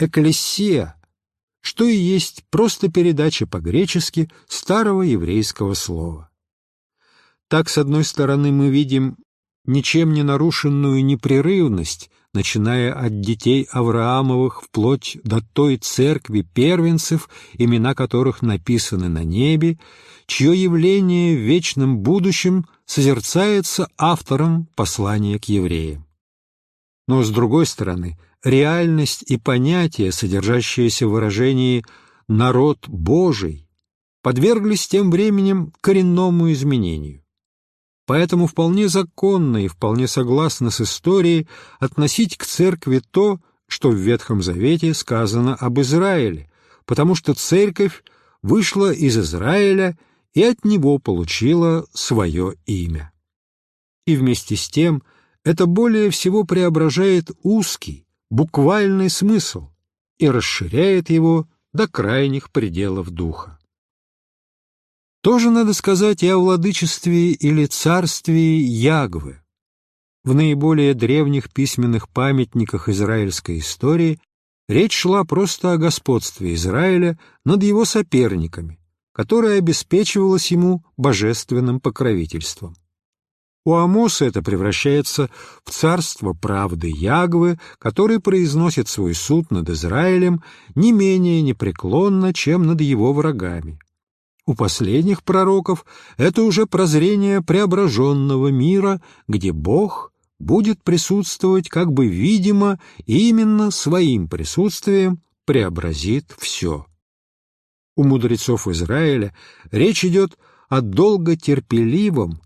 экклесия, что и есть просто передача по-гречески старого еврейского слова. Так, с одной стороны, мы видим ничем не нарушенную непрерывность, начиная от детей Авраамовых вплоть до той церкви первенцев, имена которых написаны на небе, чье явление в вечном будущем созерцается автором послания к евреям. Но, с другой стороны, реальность и понятие, содержащиеся в выражении «народ Божий», подверглись тем временем коренному изменению. Поэтому вполне законно и вполне согласно с историей относить к церкви то, что в Ветхом Завете сказано об Израиле, потому что церковь вышла из Израиля и от него получила свое имя. И вместе с тем это более всего преображает узкий, буквальный смысл и расширяет его до крайних пределов духа. Тоже надо сказать и о владычестве или царстве Ягвы. В наиболее древних письменных памятниках израильской истории речь шла просто о господстве Израиля над его соперниками, которое обеспечивалось ему божественным покровительством. У Амоса это превращается в царство правды Ягвы, который произносит свой суд над Израилем не менее непреклонно, чем над его врагами. У последних пророков это уже прозрение преображенного мира, где Бог будет присутствовать как бы видимо и именно своим присутствием преобразит все. У мудрецов Израиля речь идет о долготерпеливом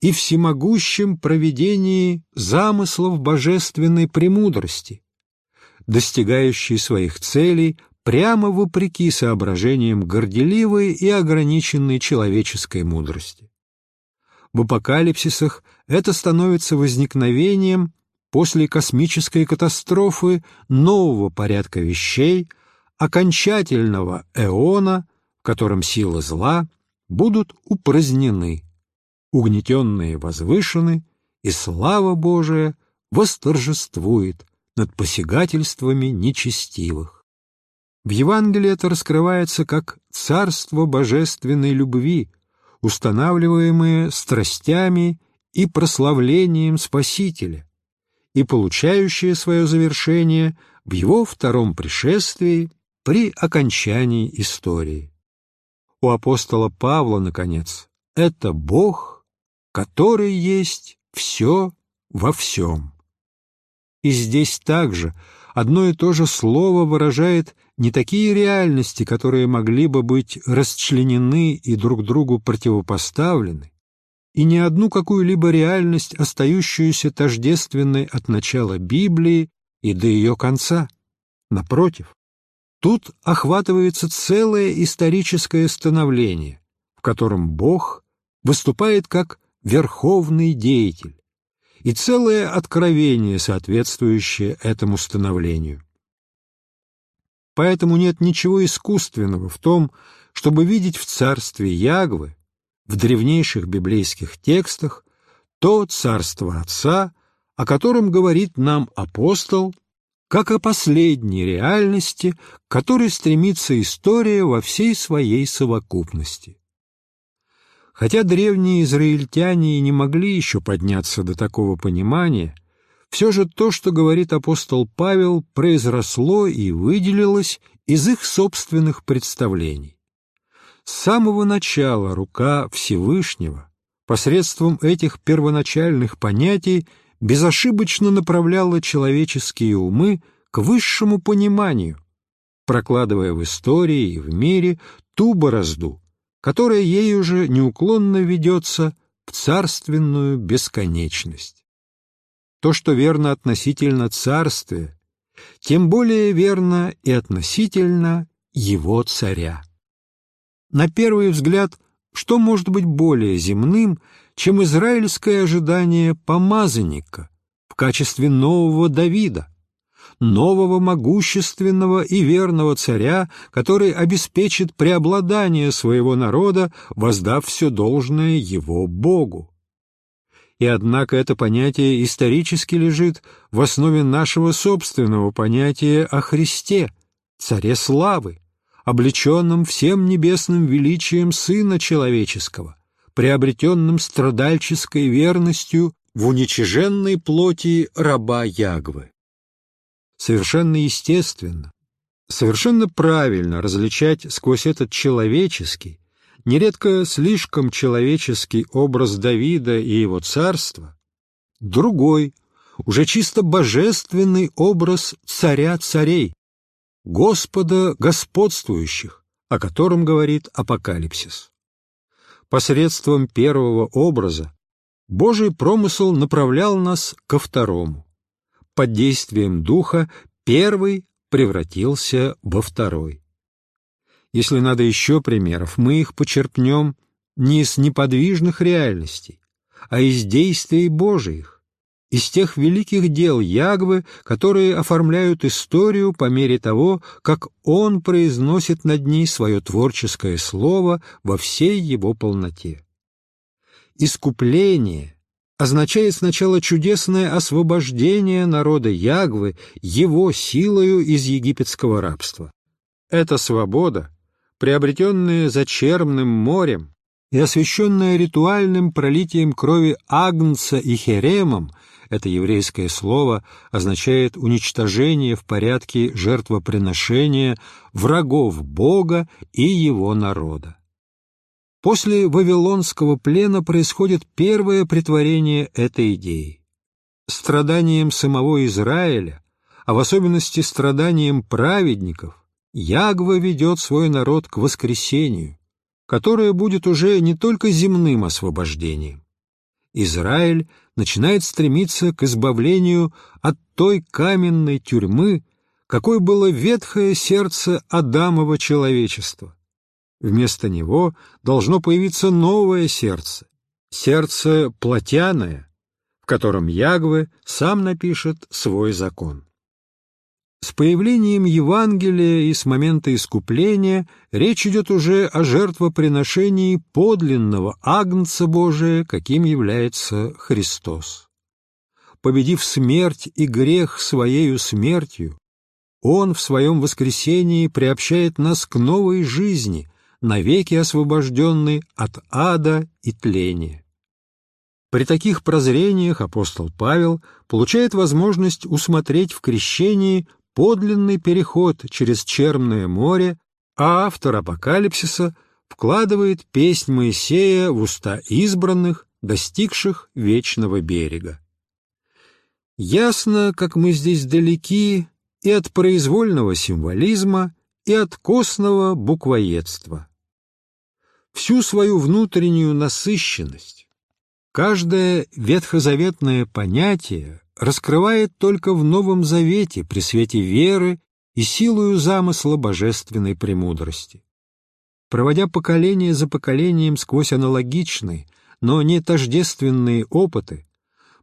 и всемогущем проведении замыслов божественной премудрости, достигающей своих целей прямо вопреки соображениям горделивой и ограниченной человеческой мудрости. В апокалипсисах это становится возникновением после космической катастрофы нового порядка вещей, окончательного эона, в котором силы зла будут упразднены, угнетенные возвышены, и слава Божия восторжествует над посягательствами нечестивых. В Евангелии это раскрывается как царство божественной любви, устанавливаемое страстями и прославлением Спасителя, и получающее свое завершение в его втором пришествии при окончании истории. У апостола Павла, наконец, это Бог, который есть все во всем. И здесь также одно и то же слово выражает не такие реальности, которые могли бы быть расчленены и друг другу противопоставлены, и не одну какую-либо реальность, остающуюся тождественной от начала Библии и до ее конца. Напротив, тут охватывается целое историческое становление, в котором Бог выступает как верховный деятель, и целое откровение, соответствующее этому становлению. Поэтому нет ничего искусственного в том, чтобы видеть в царстве Ягвы, в древнейших библейских текстах, то царство Отца, о котором говорит нам апостол, как о последней реальности, к которой стремится история во всей своей совокупности. Хотя древние израильтяне и не могли еще подняться до такого понимания – все же то, что говорит апостол Павел, произросло и выделилось из их собственных представлений. С самого начала рука Всевышнего посредством этих первоначальных понятий безошибочно направляла человеческие умы к высшему пониманию, прокладывая в истории и в мире ту борозду, которая ей уже неуклонно ведется в царственную бесконечность то, что верно относительно царствия, тем более верно и относительно его царя. На первый взгляд, что может быть более земным, чем израильское ожидание помазанника в качестве нового Давида, нового могущественного и верного царя, который обеспечит преобладание своего народа, воздав все должное его Богу и однако это понятие исторически лежит в основе нашего собственного понятия о Христе, Царе Славы, облеченном всем небесным величием Сына Человеческого, приобретенным страдальческой верностью в уничиженной плоти раба Ягвы. Совершенно естественно, совершенно правильно различать сквозь этот человеческий, нередко слишком человеческий образ Давида и его царства, другой, уже чисто божественный образ царя царей, Господа господствующих, о котором говорит Апокалипсис. Посредством первого образа Божий промысел направлял нас ко второму. Под действием Духа первый превратился во второй. Если надо еще примеров, мы их почерпнем не из неподвижных реальностей, а из действий Божиих, из тех великих дел Ягвы, которые оформляют историю по мере того, как Он произносит над ней свое творческое слово во всей его полноте. Искупление означает сначала чудесное освобождение народа Ягвы его силою из египетского рабства. Эта свобода приобретенные за черным морем, и освященная ритуальным пролитием крови Агнца и Херемом, это еврейское слово означает уничтожение в порядке жертвоприношения врагов Бога и его народа. После Вавилонского плена происходит первое притворение этой идеи. Страданием самого Израиля, а в особенности страданием праведников, Ягва ведет свой народ к воскресению, которое будет уже не только земным освобождением. Израиль начинает стремиться к избавлению от той каменной тюрьмы, какой было ветхое сердце Адамова человечества. Вместо него должно появиться новое сердце, сердце плотяное, в котором Ягве сам напишет свой закон. С появлением Евангелия и с момента искупления речь идет уже о жертвоприношении подлинного Агнца Божия, каким является Христос. Победив смерть и грех Своею смертью, Он в Своем воскресении приобщает нас к новой жизни, навеки освобожденной от ада и тления. При таких прозрениях апостол Павел получает возможность усмотреть в крещении подлинный переход через Черное море, а автор Апокалипсиса вкладывает песнь Моисея в уста избранных, достигших вечного берега. Ясно, как мы здесь далеки и от произвольного символизма, и от костного буквоедства. Всю свою внутреннюю насыщенность, каждое ветхозаветное понятие раскрывает только в Новом Завете при свете веры и силою замысла божественной премудрости. Проводя поколение за поколением сквозь аналогичные, но не тождественные опыты,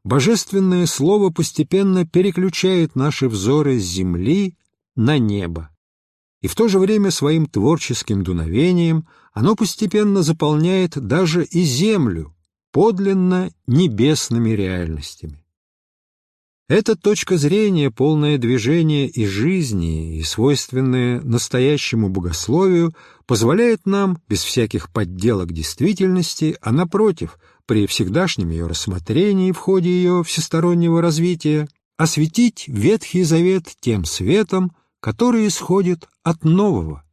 Божественное Слово постепенно переключает наши взоры с земли на небо. И в то же время своим творческим дуновением оно постепенно заполняет даже и землю, подлинно небесными реальностями. Эта точка зрения, полная движения и жизни и свойственная настоящему богословию, позволяет нам, без всяких подделок действительности, а напротив, при всегдашнем ее рассмотрении в ходе ее всестороннего развития, осветить Ветхий Завет тем светом, который исходит от Нового.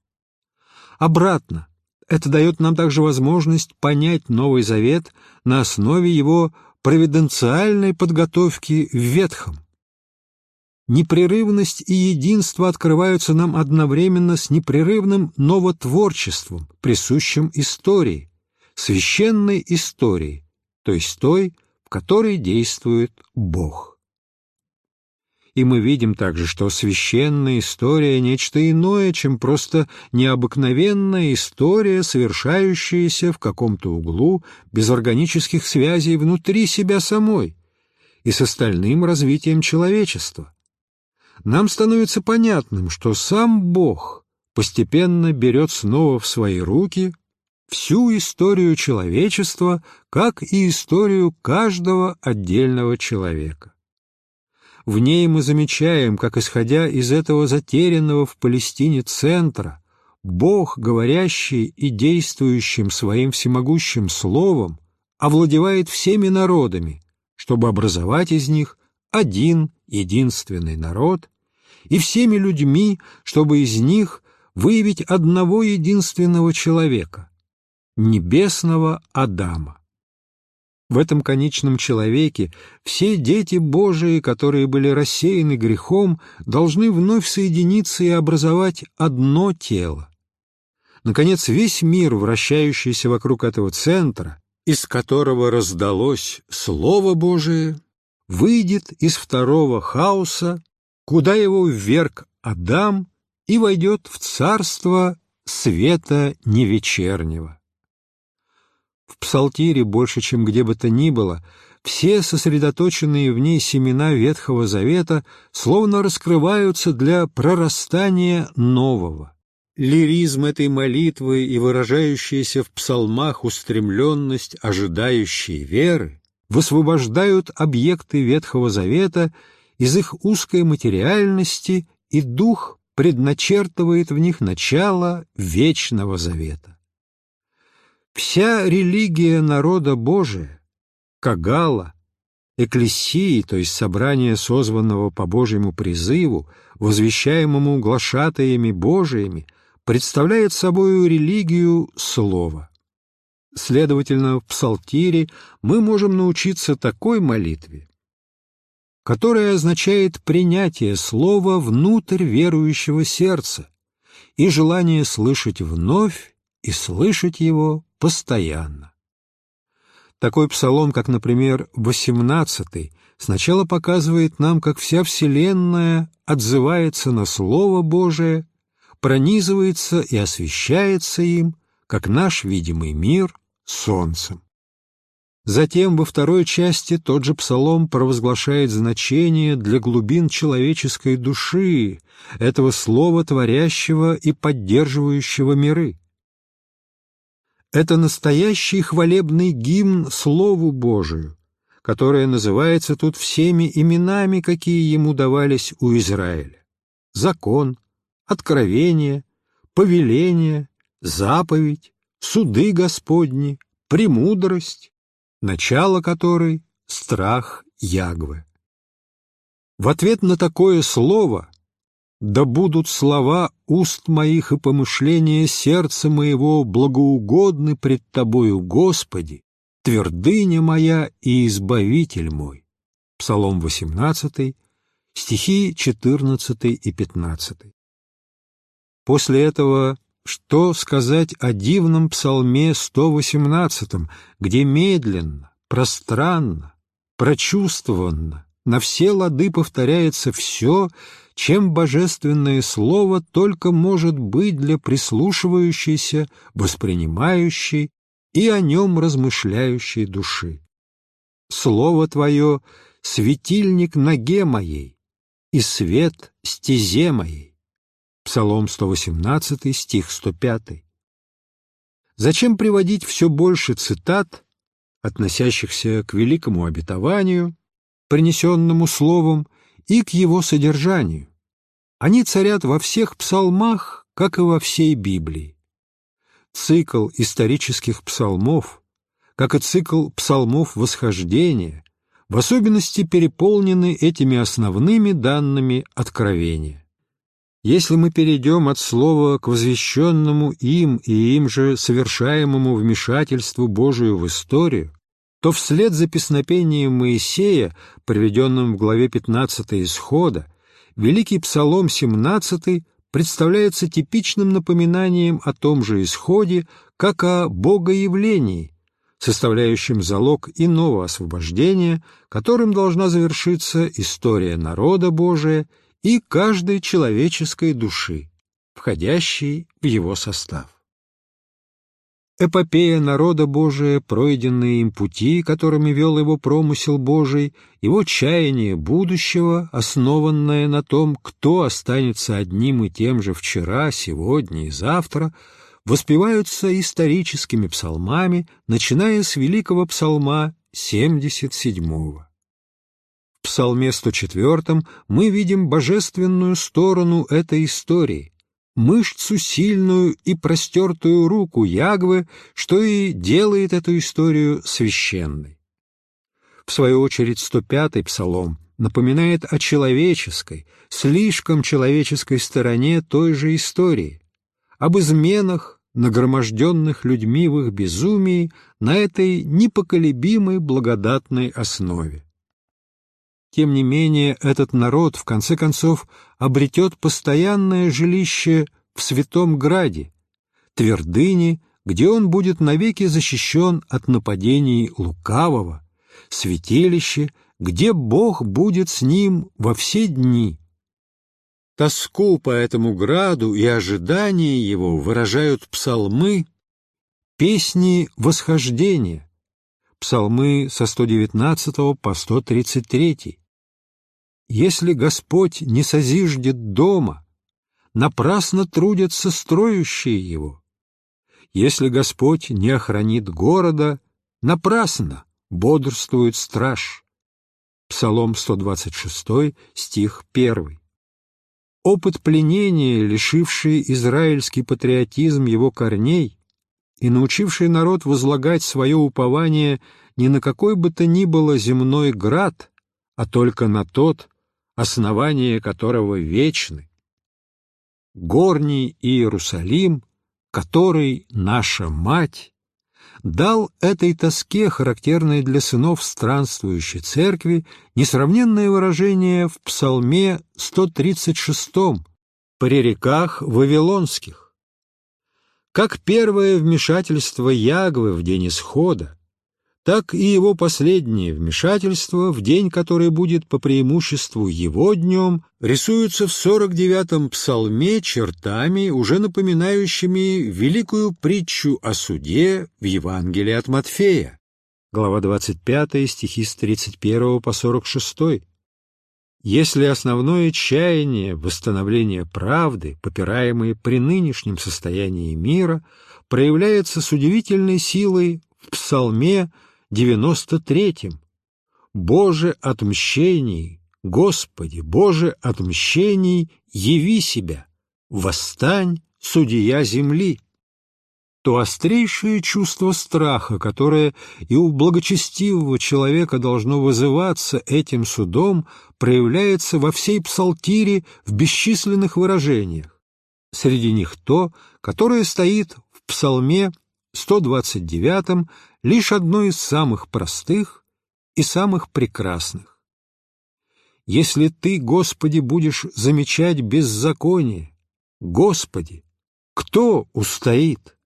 Обратно, это дает нам также возможность понять Новый Завет на основе его провиденциальной подготовки в Ветхом. Непрерывность и единство открываются нам одновременно с непрерывным новотворчеством, присущим истории, священной истории, то есть той, в которой действует Бог. И мы видим также, что священная история — нечто иное, чем просто необыкновенная история, совершающаяся в каком-то углу без органических связей внутри себя самой и с остальным развитием человечества. Нам становится понятным, что сам Бог постепенно берет снова в свои руки всю историю человечества, как и историю каждого отдельного человека. В ней мы замечаем, как, исходя из этого затерянного в Палестине центра, Бог, говорящий и действующим своим всемогущим словом, овладевает всеми народами, чтобы образовать из них один единственный народ, и всеми людьми, чтобы из них выявить одного единственного человека, небесного Адама. В этом конечном человеке все дети Божии, которые были рассеяны грехом, должны вновь соединиться и образовать одно тело. Наконец, весь мир, вращающийся вокруг этого центра, из которого раздалось Слово Божие, выйдет из второго хаоса, куда его вверг Адам и войдет в царство света невечернего. В псалтире больше, чем где бы то ни было, все сосредоточенные в ней семена Ветхого Завета словно раскрываются для прорастания нового. Лиризм этой молитвы и выражающаяся в псалмах устремленность ожидающей веры высвобождают объекты Ветхого Завета из их узкой материальности, и Дух предначертывает в них начало Вечного Завета. Вся религия народа Божия, Кагала, Экклесии, то есть собрание, созванного по Божьему призыву, возвещаемому глашатаями Божиими, представляет собою религию слова. Следовательно, в Псалтире мы можем научиться такой молитве, которая означает принятие слова внутрь верующего сердца и желание слышать вновь и слышать его постоянно. Такой псалом, как, например, 18 сначала показывает нам, как вся Вселенная отзывается на Слово Божие, пронизывается и освещается им, как наш видимый мир солнцем. Затем во второй части тот же псалом провозглашает значение для глубин человеческой души, этого слова творящего и поддерживающего миры. Это настоящий хвалебный гимн Слову Божию, которое называется тут всеми именами, какие ему давались у Израиля. Закон, откровение, повеление, заповедь, суды Господни, премудрость, начало которой — страх Ягвы. В ответ на такое слово «Да будут слова уст моих и помышления сердца моего благоугодны пред Тобою, Господи, твердыня моя и избавитель мой». Псалом 18, стихи 14 и 15. После этого что сказать о дивном псалме 118, где медленно, пространно, прочувствованно, на все лады повторяется все, чем божественное слово только может быть для прислушивающейся, воспринимающей и о нем размышляющей души. Слово Твое — светильник ноге моей и свет стезе моей. Псалом 118, стих 105. Зачем приводить все больше цитат, относящихся к великому обетованию, принесенному словом, и к его содержанию? Они царят во всех псалмах, как и во всей Библии. Цикл исторических псалмов, как и цикл псалмов восхождения, в особенности переполнены этими основными данными откровения. Если мы перейдем от слова к возвещенному им и им же совершаемому вмешательству Божию в историю, то вслед за песнопением Моисея, приведенным в главе 15 Исхода, Великий Псалом 17 представляется типичным напоминанием о том же исходе, как о богоявлении, составляющем залог иного освобождения, которым должна завершиться история народа Божия и каждой человеческой души, входящей в его состав. Эпопея народа Божия, пройденные им пути, которыми вел его промысел Божий, его чаяние будущего, основанное на том, кто останется одним и тем же вчера, сегодня и завтра, воспеваются историческими псалмами, начиная с великого псалма 77-го. В Псалме 104 мы видим божественную сторону этой истории, мышцу сильную и простертую руку Ягвы, что и делает эту историю священной. В свою очередь 105-й Псалом напоминает о человеческой, слишком человеческой стороне той же истории, об изменах, нагроможденных людьми в их безумии на этой непоколебимой благодатной основе. Тем не менее, этот народ, в конце концов, обретет постоянное жилище в Святом Граде, твердыне, где он будет навеки защищен от нападений лукавого, святилище, где Бог будет с ним во все дни. Тоску по этому граду и ожидание его выражают псалмы, песни восхождения, псалмы со 119 по 133. Если Господь не созиждет дома, напрасно трудятся строящие его. Если Господь не охранит города, напрасно бодрствует страж. Псалом 126, стих 1. Опыт пленения, лишивший израильский патриотизм его корней, и научивший народ возлагать свое упование не на какой бы то ни было земной град, а только на тот, основание которого вечны. Горний Иерусалим, который наша мать, дал этой тоске, характерной для сынов странствующей церкви, несравненное выражение в Псалме 136 «При реках Вавилонских». Как первое вмешательство Ягвы в день исхода, так и его последнее вмешательство, в день, который будет по преимуществу его днем, рисуются в 49-м псалме чертами, уже напоминающими великую притчу о суде в Евангелии от Матфея, глава 25, стихи с 31 по 46. Если основное чаяние восстановления правды, попираемое при нынешнем состоянии мира, проявляется с удивительной силой в псалме девяносто третьем. «Боже отмщений, Господи, Боже отмщений, яви себя, восстань, судья земли». То острейшее чувство страха, которое и у благочестивого человека должно вызываться этим судом, проявляется во всей псалтире в бесчисленных выражениях. Среди них то, которое стоит в псалме 129 лишь одно из самых простых и самых прекрасных. Если ты, Господи, будешь замечать беззаконие, Господи, кто устоит?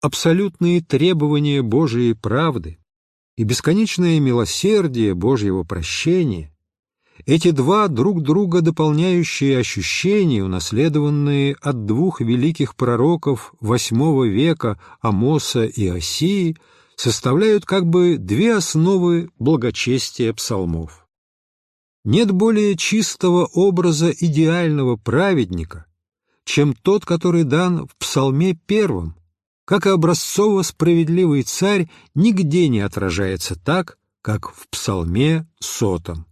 Абсолютные требования Божией правды и бесконечное милосердие Божьего прощения эти два друг друга дополняющие ощущения, унаследованные от двух великих пророков VIII века Амоса и Осии, составляют как бы две основы благочестия псалмов. Нет более чистого образа идеального праведника, чем тот, который дан в псалме первом, как и образцово-справедливый царь нигде не отражается так, как в псалме сотом.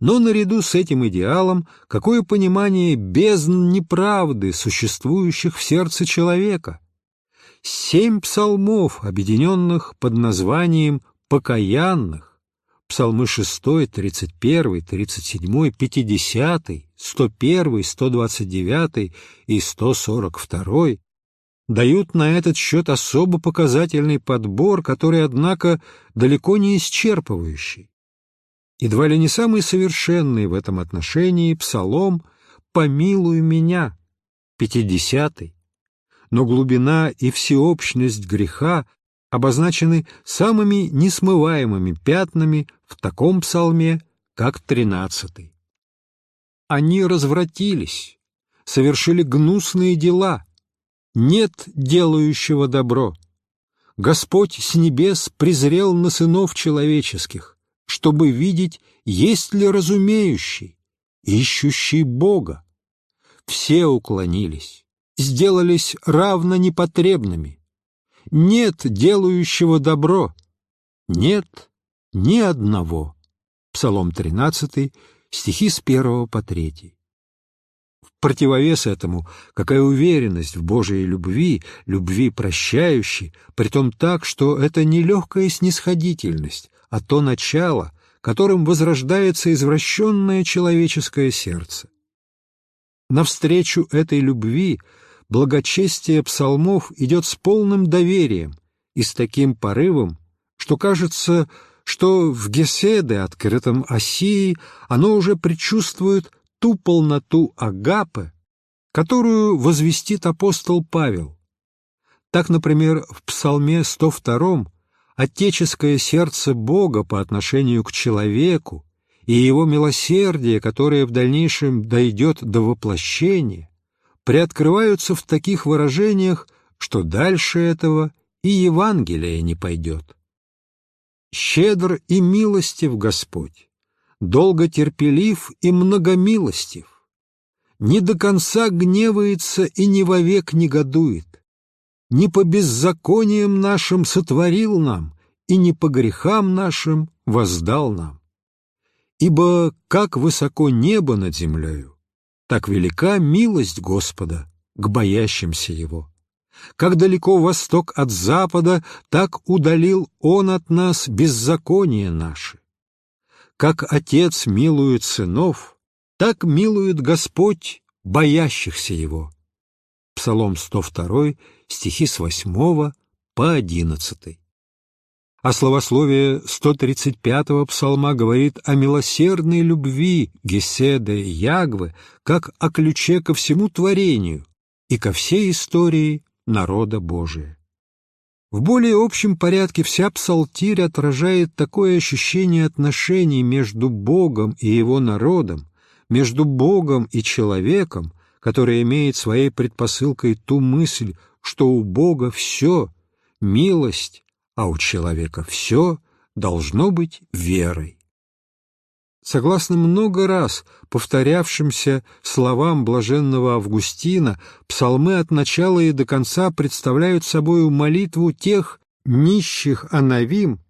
Но наряду с этим идеалом какое понимание бездн неправды, существующих в сердце человека? Семь псалмов, объединенных под названием «покаянных», псалмы 6, 31, 37, 50, 101, 129 и 142, дают на этот счет особо показательный подбор, который, однако, далеко не исчерпывающий. Едва ли не самый совершенный в этом отношении псалом «Помилуй меня», пятидесятый, но глубина и всеобщность греха обозначены самыми несмываемыми пятнами в таком псалме, как тринадцатый. Они развратились, совершили гнусные дела, нет делающего добро. Господь с небес презрел на сынов человеческих, чтобы видеть, есть ли разумеющий, ищущий Бога. Все уклонились, сделались равно непотребными. Нет делающего добро, нет ни одного. Псалом 13, стихи с 1 по 3. В противовес этому, какая уверенность в Божией любви, любви прощающей, притом так, что это не легкая снисходительность, а то начало, которым возрождается извращенное человеческое сердце. Навстречу этой любви благочестие псалмов идет с полным доверием и с таким порывом, что кажется, что в Геседе, открытом Осии, оно уже предчувствует ту полноту Агапы, которую возвестит апостол Павел. Так, например, в Псалме 102 отеческое сердце Бога по отношению к человеку и его милосердие, которое в дальнейшем дойдет до воплощения, приоткрываются в таких выражениях, что дальше этого и Евангелие не пойдет. Щедр и милостив Господь, долго терпелив и многомилостив, не до конца гневается и не вовек негодует, не по беззакониям нашим сотворил нам, и не по грехам нашим воздал нам. Ибо как высоко небо над землею, так велика милость Господа к боящимся Его. Как далеко восток от запада, так удалил Он от нас беззаконие наши. Как Отец милует сынов, так милует Господь боящихся Его. Псалом 102, стихи с 8 по 11. А словословие 135-го псалма говорит о милосердной любви Геседа и Ягвы как о ключе ко всему творению и ко всей истории народа Божия. В более общем порядке вся псалтирь отражает такое ощущение отношений между Богом и Его народом, между Богом и человеком, которое имеет своей предпосылкой ту мысль, что у Бога все — милость, а у человека все должно быть верой. Согласно много раз повторявшимся словам блаженного Августина, псалмы от начала и до конца представляют собою молитву тех нищих анавим,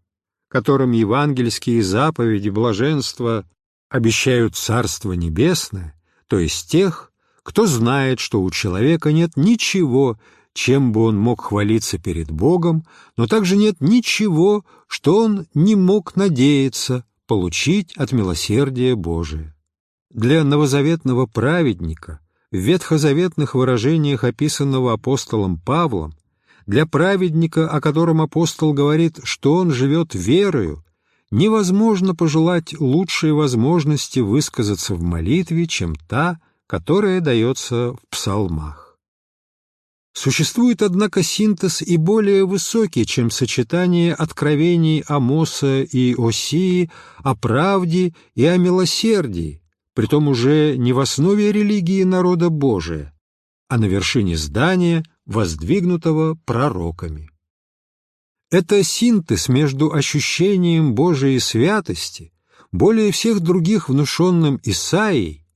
которым евангельские заповеди блаженства обещают Царство Небесное, то есть тех, кто знает, что у человека нет ничего, чем бы он мог хвалиться перед Богом, но также нет ничего, что он не мог надеяться получить от милосердия Божия. Для новозаветного праведника, в ветхозаветных выражениях, описанного апостолом Павлом, для праведника, о котором апостол говорит, что он живет верою, невозможно пожелать лучшей возможности высказаться в молитве, чем та, которая дается в псалмах. Существует, однако, синтез и более высокий, чем сочетание откровений Амоса и Осии о правде и о милосердии, притом уже не в основе религии народа Божия, а на вершине здания, воздвигнутого пророками. Это синтез между ощущением Божией святости, более всех других внушенным Исаией,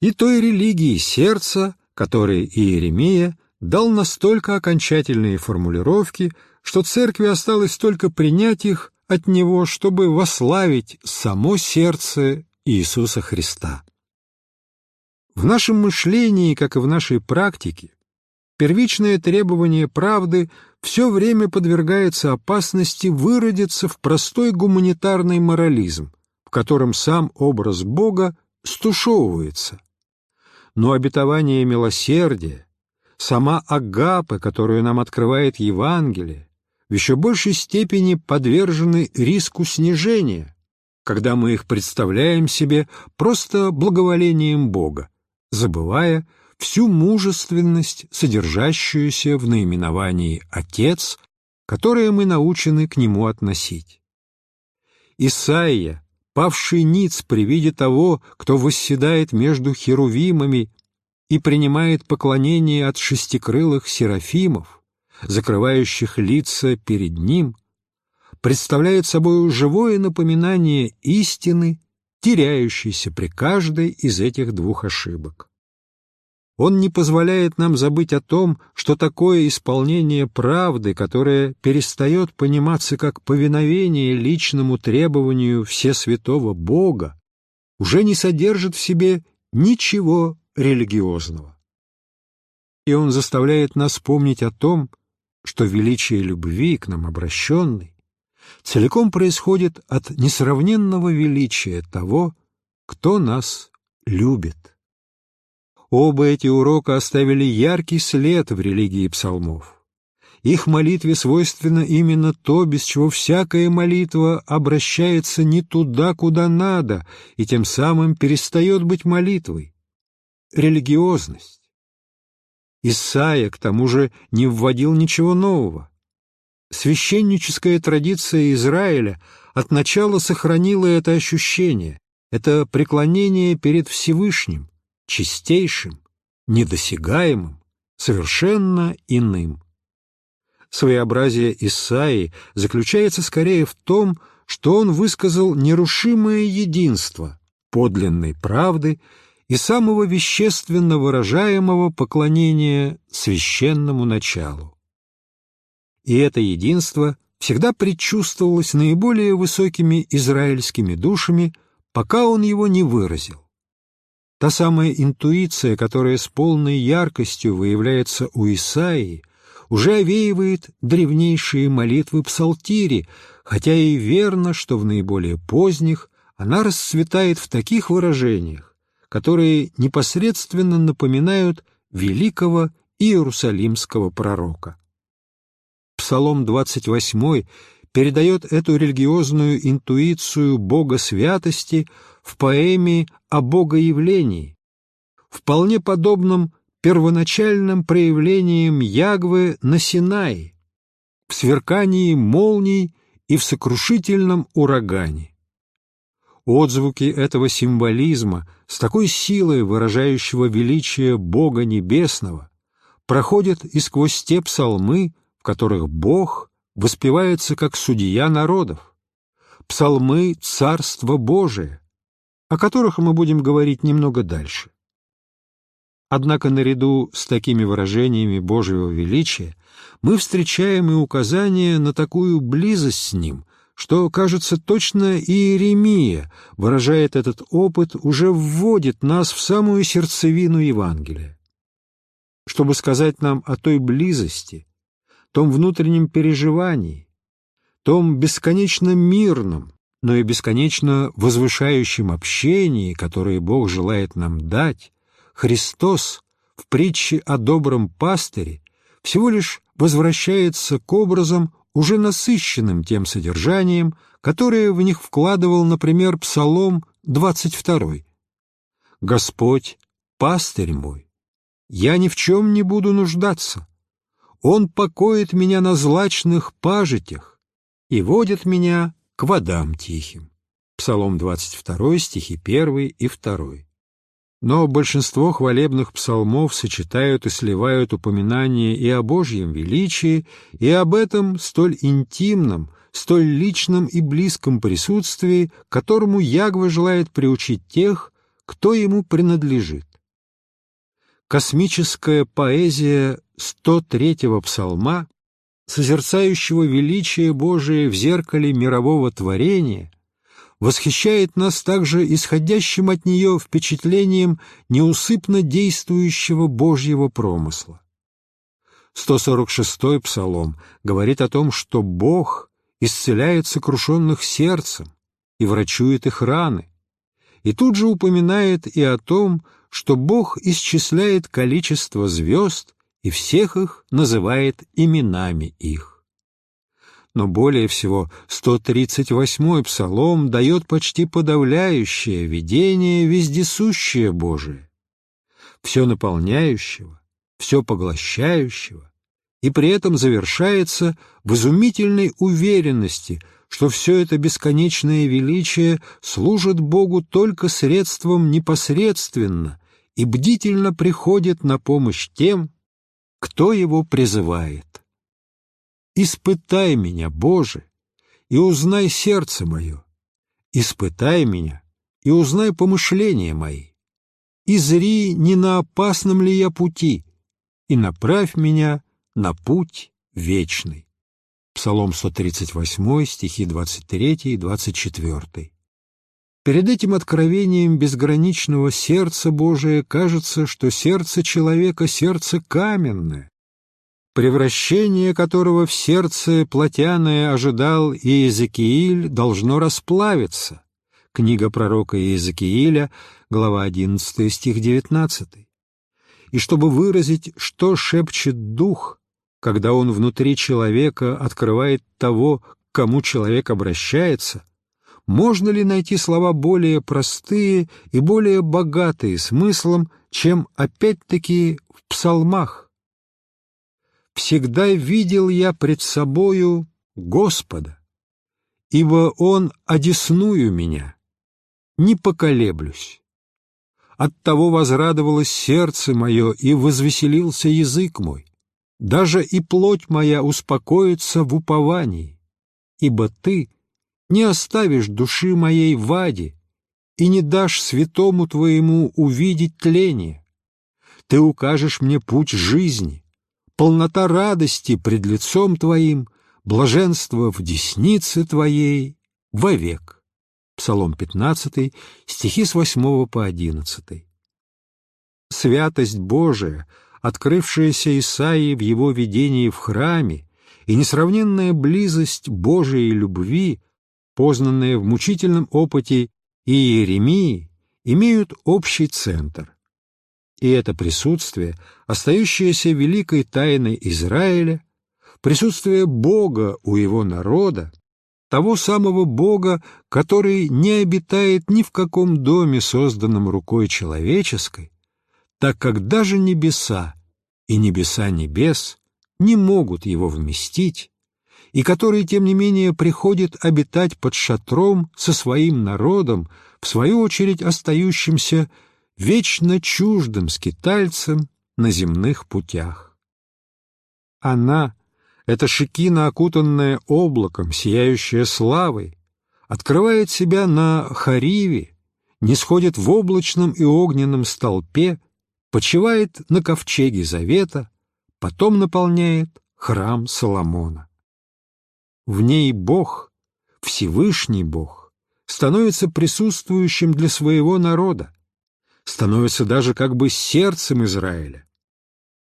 и той религии сердца, которой Иеремия дал настолько окончательные формулировки, что церкви осталось только принять их от него, чтобы вославить само сердце Иисуса Христа. В нашем мышлении, как и в нашей практике, первичное требование правды все время подвергается опасности выродиться в простой гуманитарный морализм, в котором сам образ Бога стушевывается. Но обетование милосердия, сама агапа, которую нам открывает Евангелие, в еще большей степени подвержены риску снижения, когда мы их представляем себе просто благоволением Бога, забывая всю мужественность, содержащуюся в наименовании «Отец», которое мы научены к нему относить. Исаия, павший ниц при виде того, кто восседает между херувимами и принимает поклонение от шестикрылых серафимов, закрывающих лица перед ним, представляет собой живое напоминание истины, теряющейся при каждой из этих двух ошибок. Он не позволяет нам забыть о том, что такое исполнение правды, которое перестает пониматься как повиновение личному требованию Всесвятого Бога, уже не содержит в себе ничего религиозного. И он заставляет нас помнить о том, что величие любви к нам обращенной целиком происходит от несравненного величия того, кто нас любит. Оба эти урока оставили яркий след в религии псалмов. Их молитве свойственно именно то, без чего всякая молитва обращается не туда, куда надо, и тем самым перестает быть молитвой религиозность. Исаия, к тому же, не вводил ничего нового. Священническая традиция Израиля от начала сохранила это ощущение, это преклонение перед Всевышним, чистейшим, недосягаемым, совершенно иным. Своеобразие Исаии заключается скорее в том, что он высказал нерушимое единство подлинной правды и самого вещественно выражаемого поклонения священному началу. И это единство всегда предчувствовалось наиболее высокими израильскими душами, пока он его не выразил. Та самая интуиция, которая с полной яркостью выявляется у Исаии, уже овеивает древнейшие молитвы псалтири, хотя и верно, что в наиболее поздних она расцветает в таких выражениях, которые непосредственно напоминают великого иерусалимского пророка. Псалом 28 передает эту религиозную интуицию Бога святости в поэме о Богоявлении, вполне подобном первоначальным проявлением Ягвы на Синае, в сверкании молний и в сокрушительном урагане. Отзвуки этого символизма, с такой силой выражающего величие Бога Небесного, проходят и сквозь те псалмы, в которых Бог воспевается как судья народов, псалмы Царства Божия, о которых мы будем говорить немного дальше. Однако наряду с такими выражениями Божьего величия мы встречаем и указания на такую близость с Ним, что, кажется, точно Иеремия, выражает этот опыт, уже вводит нас в самую сердцевину Евангелия. Чтобы сказать нам о той близости, том внутреннем переживании, том бесконечно мирном, но и бесконечно возвышающем общении, которое Бог желает нам дать, Христос в притче о добром пастыре всего лишь возвращается к образам, уже насыщенным тем содержанием, которое в них вкладывал, например, Псалом 22. «Господь, пастырь мой, я ни в чем не буду нуждаться. Он покоит меня на злачных пажитях и водит меня к водам тихим». Псалом 22, стихи 1 и 2 но большинство хвалебных псалмов сочетают и сливают упоминания и о Божьем величии, и об этом столь интимном, столь личном и близком присутствии, которому Ягва желает приучить тех, кто ему принадлежит. Космическая поэзия 103-го псалма, созерцающего величие Божие в зеркале мирового творения – восхищает нас также исходящим от нее впечатлением неусыпно действующего Божьего промысла. 146-й псалом говорит о том, что Бог исцеляет сокрушенных сердцем и врачует их раны, и тут же упоминает и о том, что Бог исчисляет количество звезд и всех их называет именами их но более всего 138-й псалом дает почти подавляющее видение вездесущее Божие, все наполняющего, все поглощающего, и при этом завершается в изумительной уверенности, что все это бесконечное величие служит Богу только средством непосредственно и бдительно приходит на помощь тем, кто его призывает. Испытай меня, Боже, и узнай сердце мое. Испытай меня и узнай помышления мои. И зри, не на опасном ли я пути, и направь меня на путь вечный. Псалом 138, стихи 23 и 24. Перед этим откровением безграничного сердца Божия кажется, что сердце человека — сердце каменное, превращение которого в сердце плотяное ожидал Иезекииль, должно расплавиться. Книга пророка Иезекииля, глава 11, стих 19. И чтобы выразить, что шепчет дух, когда он внутри человека открывает того, к кому человек обращается, можно ли найти слова более простые и более богатые смыслом, чем опять-таки в псалмах? Всегда видел я пред собою Господа, ибо Он одесную меня, не поколеблюсь. Оттого возрадовалось сердце мое и возвеселился язык мой, даже и плоть моя успокоится в уповании, ибо Ты не оставишь души моей в аде и не дашь святому Твоему увидеть тление. Ты укажешь мне путь жизни, полнота радости пред лицом Твоим, блаженство в деснице Твоей вовек. Псалом 15, стихи с 8 по 11. Святость Божия, открывшаяся Исаии в его видении в храме, и несравненная близость Божией любви, познанная в мучительном опыте Иеремии, имеют общий центр. И это присутствие, остающееся великой тайной Израиля, присутствие Бога у его народа, того самого Бога, который не обитает ни в каком доме, созданном рукой человеческой, так как даже небеса и небеса небес не могут его вместить, и который, тем не менее, приходит обитать под шатром со своим народом, в свою очередь остающимся вечно чуждым скитальцем на земных путях. Она, эта шикина, окутанная облаком, сияющая славой, открывает себя на Хариве, не сходит в облачном и огненном столпе, почивает на ковчеге завета, потом наполняет храм Соломона. В ней Бог, Всевышний Бог, становится присутствующим для своего народа, становится даже как бы сердцем Израиля,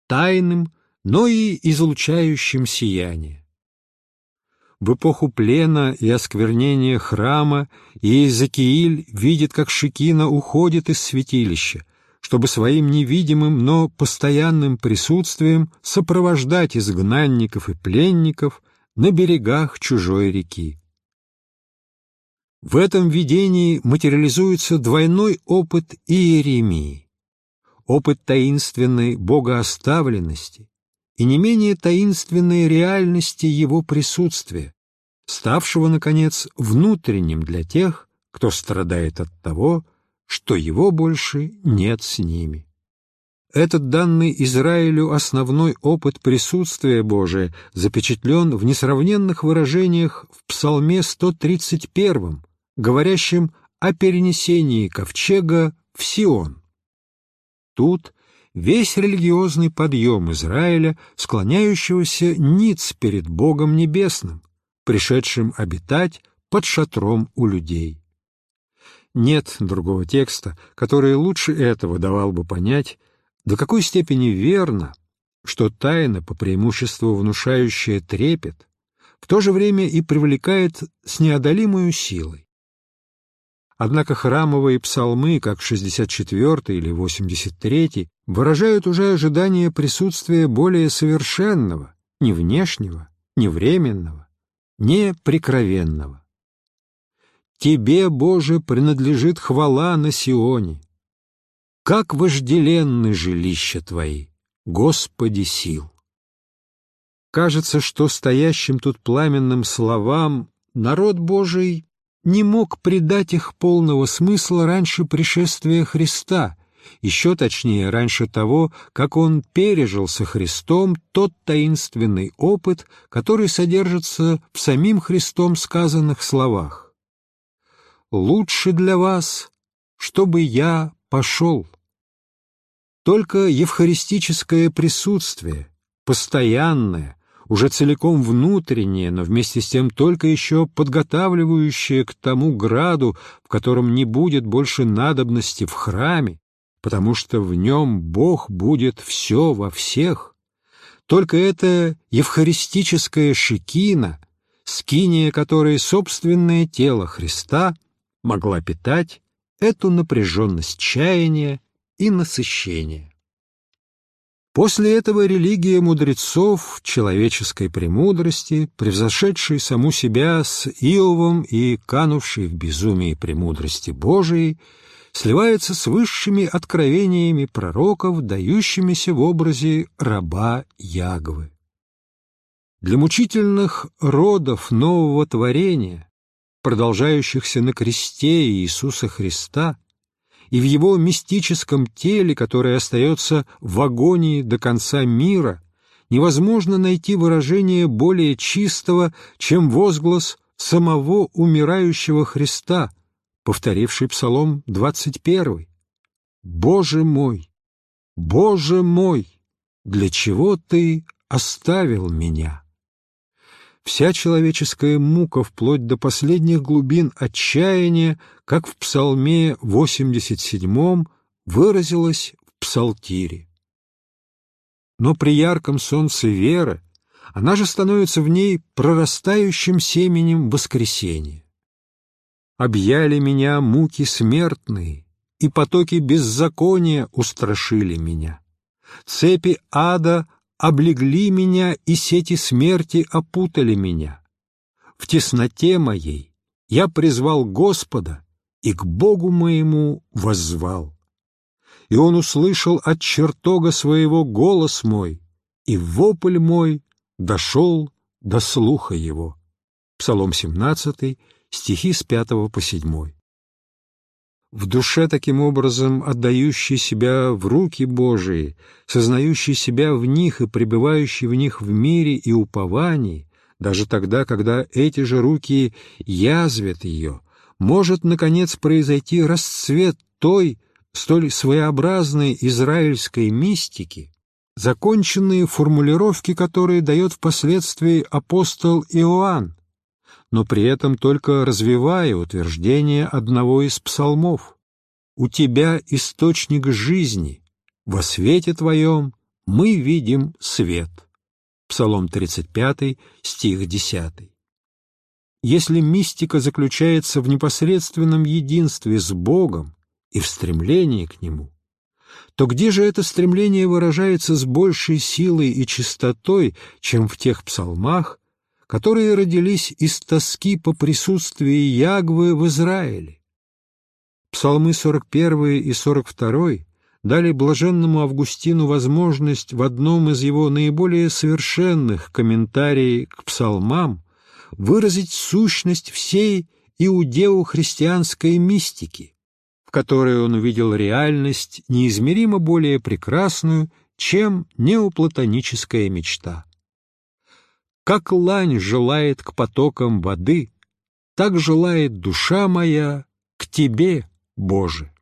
тайным, но и излучающим сияние. В эпоху плена и осквернения храма Иезекииль видит, как Шикина уходит из святилища, чтобы своим невидимым, но постоянным присутствием сопровождать изгнанников и пленников на берегах чужой реки. В этом видении материализуется двойной опыт Иеремии, опыт таинственной богооставленности и не менее таинственной реальности его присутствия, ставшего, наконец, внутренним для тех, кто страдает от того, что его больше нет с ними. Этот данный Израилю основной опыт присутствия Божия запечатлен в несравненных выражениях в Псалме 131, говорящем о перенесении ковчега в Сион. Тут весь религиозный подъем Израиля, склоняющегося ниц перед Богом Небесным, пришедшим обитать под шатром у людей. Нет другого текста, который лучше этого давал бы понять, до какой степени верно, что тайна, по преимуществу внушающая трепет, в то же время и привлекает с неодолимой силой. Однако храмовые псалмы, как 64 или 83, выражают уже ожидание присутствия более совершенного, не внешнего, не временного, не прикровенного. Тебе, Боже, принадлежит хвала на Сионе. Как вожделенны жилища Твои, Господи сил! Кажется, что стоящим тут пламенным словам народ Божий не мог придать их полного смысла раньше пришествия Христа, еще точнее, раньше того, как он пережил со Христом тот таинственный опыт, который содержится в самим Христом сказанных словах лучше для вас, чтобы я пошел. Только евхаристическое присутствие, постоянное, уже целиком внутреннее, но вместе с тем только еще подготавливающее к тому граду, в котором не будет больше надобности в храме, потому что в нем Бог будет все во всех, только это евхаристическая шикина, скиния которой собственное тело Христа — могла питать эту напряженность чаяния и насыщения. После этого религия мудрецов человеческой премудрости, превзошедшей саму себя с Иовом и канувшей в безумии премудрости Божией, сливается с высшими откровениями пророков, дающимися в образе раба Ягвы. Для мучительных родов нового творения продолжающихся на кресте Иисуса Христа и в Его мистическом теле, которое остается в агонии до конца мира, невозможно найти выражение более чистого, чем возглас самого умирающего Христа, повторивший Псалом 21. «Боже мой! Боже мой! Для чего Ты оставил меня?» Вся человеческая мука вплоть до последних глубин отчаяния, как в Псалме 87 выразилась в Псалтире. но при ярком солнце веры она же становится в ней прорастающим семенем воскресения. Объяли меня муки смертные, и потоки беззакония устрашили меня. Цепи ада облегли меня, и сети смерти опутали меня. В тесноте моей я призвал Господа и к Богу моему воззвал. И он услышал от чертога своего голос мой, и вопль мой дошел до слуха его. Псалом 17, стихи с 5 по 7. В душе, таким образом, отдающий себя в руки Божии, сознающий себя в них и пребывающий в них в мире и уповании, даже тогда, когда эти же руки язвят ее, может, наконец, произойти расцвет той, столь своеобразной израильской мистики, законченные формулировки, которые дает впоследствии апостол Иоанн, но при этом только развивая утверждение одного из псалмов. «У тебя источник жизни, во свете твоем мы видим свет». Псалом 35, стих 10. Если мистика заключается в непосредственном единстве с Богом и в стремлении к Нему, то где же это стремление выражается с большей силой и чистотой, чем в тех псалмах, которые родились из тоски по присутствии Ягвы в Израиле? Псалмы 41 и 42 дали блаженному Августину возможность в одном из его наиболее совершенных комментариев к псалмам выразить сущность всей иудео-христианской мистики, которой он увидел реальность неизмеримо более прекрасную, чем неоплатоническая мечта. Как лань желает к потокам воды, так желает душа моя к Тебе, Боже.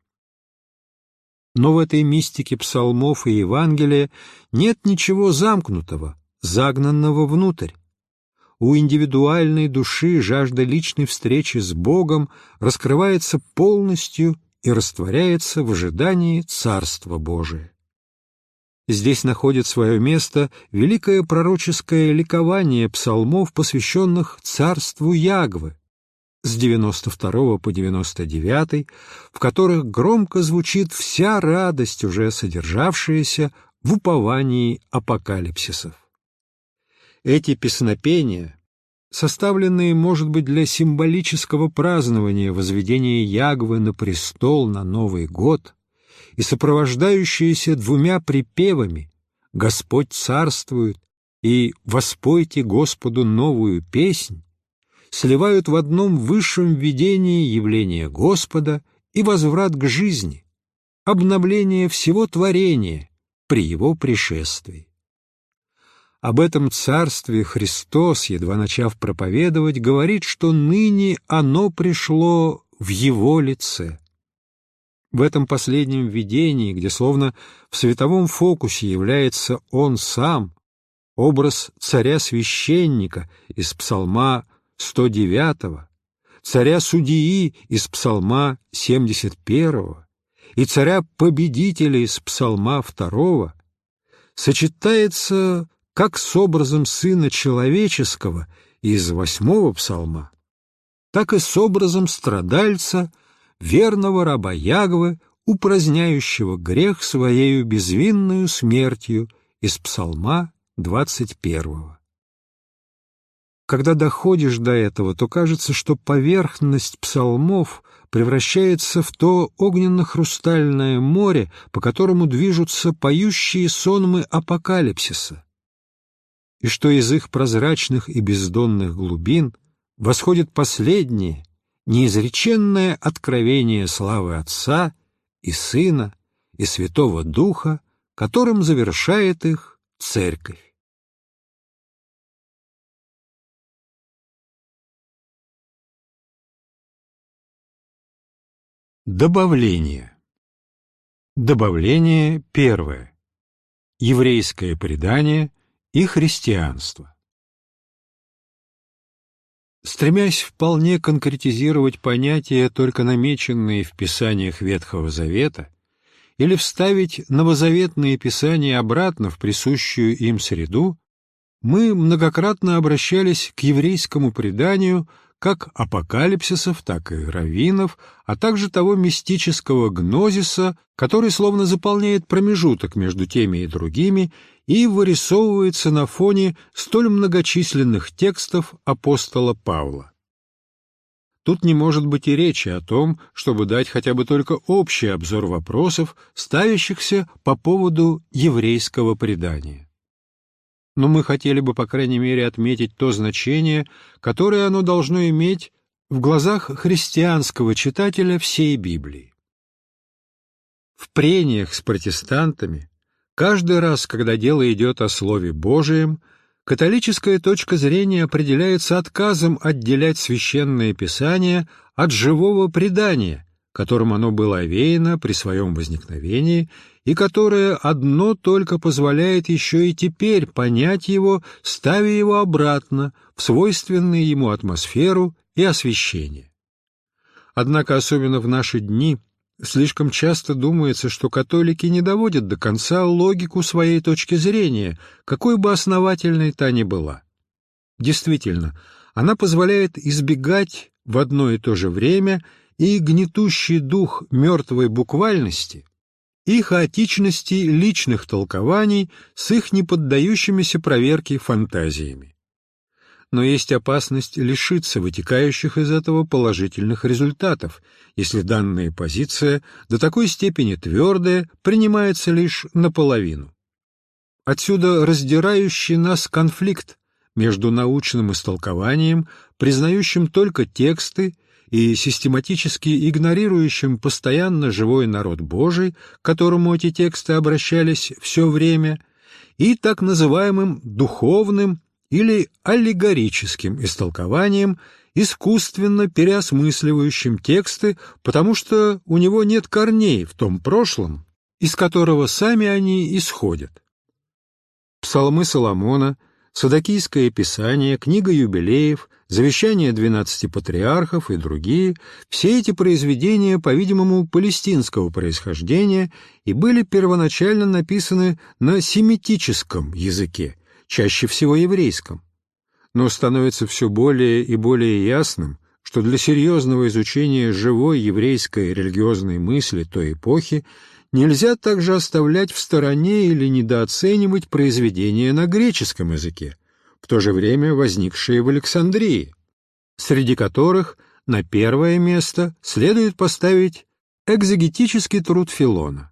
Но в этой мистике псалмов и Евангелия нет ничего замкнутого, загнанного внутрь. У индивидуальной души жажда личной встречи с Богом раскрывается полностью и растворяется в ожидании Царства Божия. Здесь находит свое место великое пророческое ликование псалмов, посвященных царству Ягвы, с 92 по 99, в которых громко звучит вся радость, уже содержавшаяся в уповании апокалипсисов. Эти песнопения составленные, может быть, для символического празднования возведения Ягвы на престол на Новый год и сопровождающиеся двумя припевами «Господь царствует» и «Воспойте Господу новую песнь», сливают в одном высшем видении явление Господа и возврат к жизни, обновление всего творения при Его пришествии. Об этом царстве Христос, едва начав проповедовать, говорит, что ныне оно пришло в Его лице. В этом последнем видении, где словно в световом фокусе является Он сам, образ царя-священника из псалма 109, царя-судьи из псалма 71 и царя-победителя из псалма 2, сочетается как с образом Сына Человеческого из восьмого псалма, так и с образом страдальца, верного раба Ягвы, упраздняющего грех своею безвинную смертью из псалма двадцать первого. Когда доходишь до этого, то кажется, что поверхность псалмов превращается в то огненно-хрустальное море, по которому движутся поющие сонмы апокалипсиса, и что из их прозрачных и бездонных глубин восходит последнее, неизреченное откровение славы Отца и Сына и Святого Духа, которым завершает их Церковь. Добавление. Добавление первое. Еврейское предание и христианство. Стремясь вполне конкретизировать понятия, только намеченные в Писаниях Ветхого Завета, или вставить новозаветные писания обратно в присущую им среду, мы многократно обращались к еврейскому преданию как апокалипсисов, так и раввинов, а также того мистического гнозиса, который словно заполняет промежуток между теми и другими и вырисовывается на фоне столь многочисленных текстов апостола Павла. Тут не может быть и речи о том, чтобы дать хотя бы только общий обзор вопросов, ставящихся по поводу еврейского предания но мы хотели бы, по крайней мере, отметить то значение, которое оно должно иметь в глазах христианского читателя всей Библии. В прениях с протестантами, каждый раз, когда дело идет о Слове Божием, католическая точка зрения определяется отказом отделять священное писание от живого предания, которым оно было овеяно при своем возникновении и которое одно только позволяет еще и теперь понять его, ставя его обратно в свойственную ему атмосферу и освещение. Однако, особенно в наши дни, слишком часто думается, что католики не доводят до конца логику своей точки зрения, какой бы основательной та ни была. Действительно, она позволяет избегать в одно и то же время и гнетущий дух мертвой буквальности, и хаотичности личных толкований с их неподдающимися проверке фантазиями. Но есть опасность лишиться вытекающих из этого положительных результатов, если данная позиция до такой степени твердая принимается лишь наполовину. Отсюда раздирающий нас конфликт между научным истолкованием, признающим только тексты, и систематически игнорирующим постоянно живой народ Божий, к которому эти тексты обращались все время, и так называемым духовным или аллегорическим истолкованием, искусственно переосмысливающим тексты, потому что у него нет корней в том прошлом, из которого сами они исходят. Псалмы Соломона, Садокийское писание, книга юбилеев — завещания двенадцати патриархов и другие, все эти произведения, по-видимому, палестинского происхождения и были первоначально написаны на семитическом языке, чаще всего еврейском. Но становится все более и более ясным, что для серьезного изучения живой еврейской религиозной мысли той эпохи нельзя также оставлять в стороне или недооценивать произведения на греческом языке, в то же время возникшие в Александрии, среди которых на первое место следует поставить экзегетический труд Филона.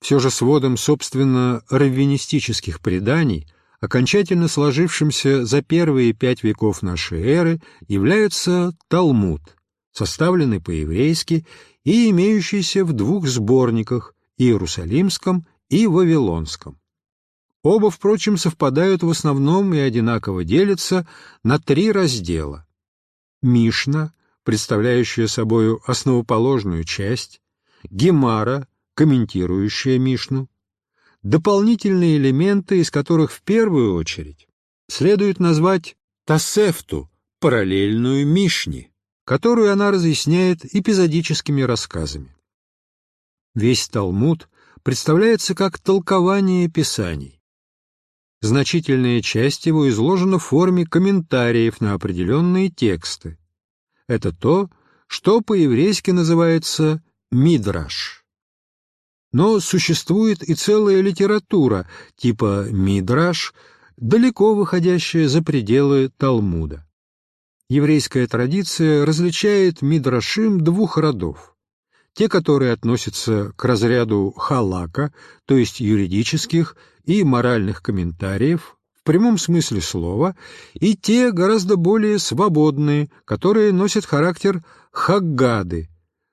Все же сводом, собственно, раввинистических преданий, окончательно сложившимся за первые пять веков нашей эры, является Талмуд, составленный по-еврейски и имеющийся в двух сборниках – Иерусалимском и Вавилонском. Оба, впрочем, совпадают в основном и одинаково делятся на три раздела. Мишна, представляющая собою основоположную часть, Гемара, комментирующая Мишну, дополнительные элементы, из которых в первую очередь следует назвать Тасефту, параллельную Мишне, которую она разъясняет эпизодическими рассказами. Весь Талмуд представляется как толкование Писаний, Значительная часть его изложена в форме комментариев на определенные тексты. Это то, что по-еврейски называется «мидраш». Но существует и целая литература типа «мидраш», далеко выходящая за пределы Талмуда. Еврейская традиция различает мидрашим двух родов. Те, которые относятся к разряду халака, то есть юридических, и моральных комментариев в прямом смысле слова, и те гораздо более свободные, которые носят характер хаггады,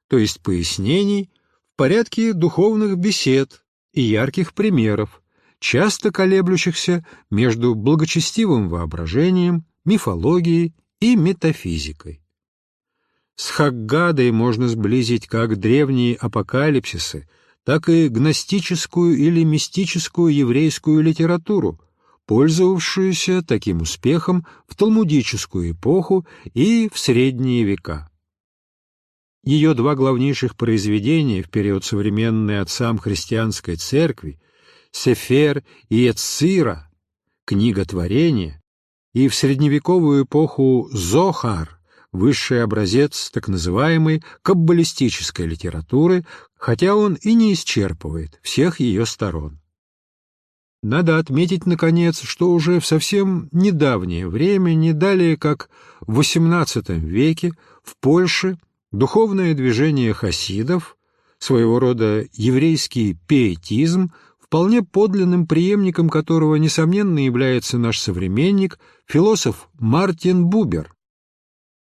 то есть пояснений в порядке духовных бесед и ярких примеров, часто колеблющихся между благочестивым воображением, мифологией и метафизикой. С Хаггадой можно сблизить как древние апокалипсисы, так и гностическую или мистическую еврейскую литературу, пользовавшуюся таким успехом в талмудическую эпоху и в средние века. Ее два главнейших произведения в период современной отцам христианской церкви «Сефер» и «Эцира» — «Книга творения», и в средневековую эпоху «Зохар» — высший образец так называемой каббалистической литературы, хотя он и не исчерпывает всех ее сторон. Надо отметить, наконец, что уже в совсем недавнее время, не далее как в XVIII веке, в Польше духовное движение хасидов, своего рода еврейский пиетизм, вполне подлинным преемником которого, несомненно, является наш современник, философ Мартин Бубер.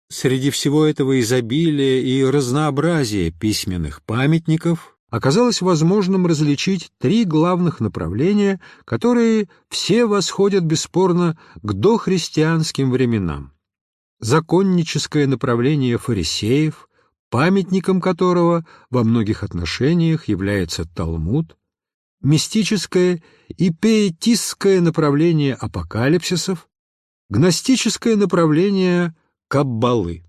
Среди всего этого изобилия и разнообразия письменных памятников – оказалось возможным различить три главных направления, которые все восходят бесспорно к дохристианским временам. Законническое направление фарисеев, памятником которого во многих отношениях является Талмуд, мистическое и пиетистское направление апокалипсисов, гностическое направление Каббалы.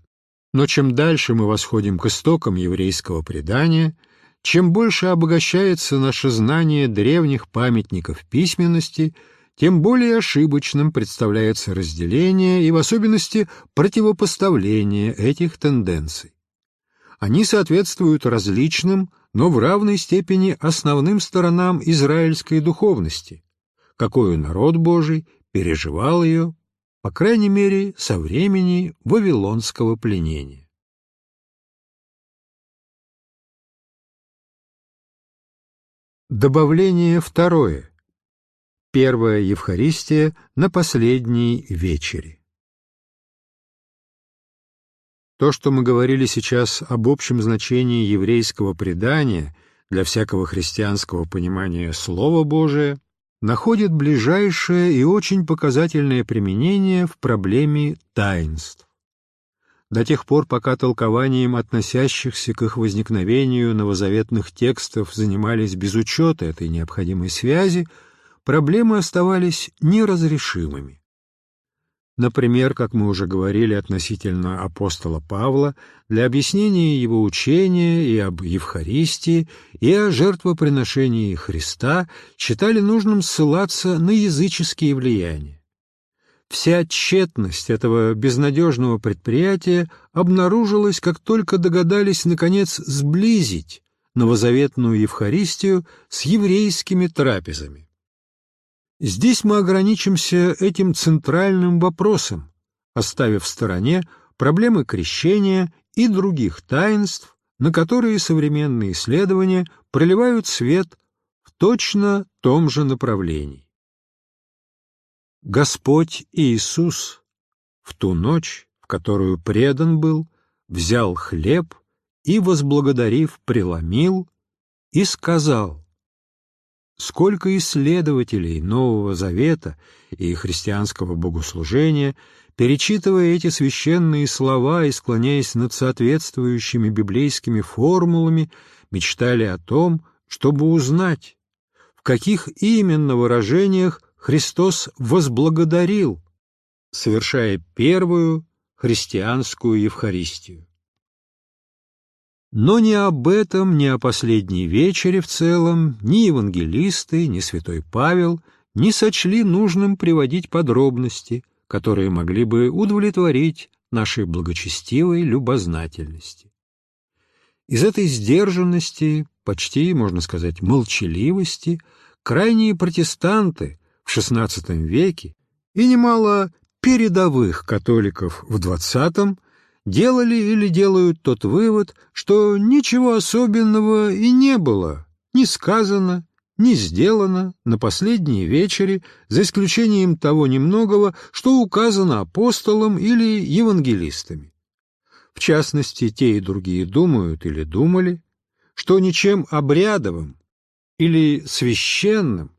Но чем дальше мы восходим к истокам еврейского предания – чем больше обогащается наше знание древних памятников письменности, тем более ошибочным представляется разделение и в особенности противопоставление этих тенденций. Они соответствуют различным, но в равной степени основным сторонам израильской духовности, какую народ Божий переживал ее, по крайней мере, со времени Вавилонского пленения. Добавление второе. Первая Евхаристия на последней вечере. То, что мы говорили сейчас об общем значении еврейского предания для всякого христианского понимания Слова Божия, находит ближайшее и очень показательное применение в проблеме таинств до тех пор, пока толкованием относящихся к их возникновению новозаветных текстов занимались без учета этой необходимой связи, проблемы оставались неразрешимыми. Например, как мы уже говорили относительно апостола Павла, для объяснения его учения и об Евхаристии, и о жертвоприношении Христа считали нужным ссылаться на языческие влияния. Вся тщетность этого безнадежного предприятия обнаружилась, как только догадались, наконец, сблизить новозаветную Евхаристию с еврейскими трапезами. Здесь мы ограничимся этим центральным вопросом, оставив в стороне проблемы крещения и других таинств, на которые современные исследования проливают свет в точно том же направлении. Господь Иисус в ту ночь, в которую предан был, взял хлеб и, возблагодарив, преломил и сказал, Сколько исследователей Нового Завета и христианского богослужения, перечитывая эти священные слова и склоняясь над соответствующими библейскими формулами, мечтали о том, чтобы узнать, в каких именно выражениях Христос возблагодарил, совершая первую христианскую Евхаристию. Но ни об этом, ни о последней вечере в целом ни евангелисты, ни святой Павел не сочли нужным приводить подробности, которые могли бы удовлетворить нашей благочестивой любознательности. Из этой сдержанности, почти, можно сказать, молчаливости, крайние протестанты в XVI веке и немало передовых католиков в XX делали или делают тот вывод, что ничего особенного и не было, ни сказано, ни сделано на последней вечере, за исключением того немногого, что указано апостолом или евангелистами. В частности, те и другие думают или думали, что ничем обрядовым или священным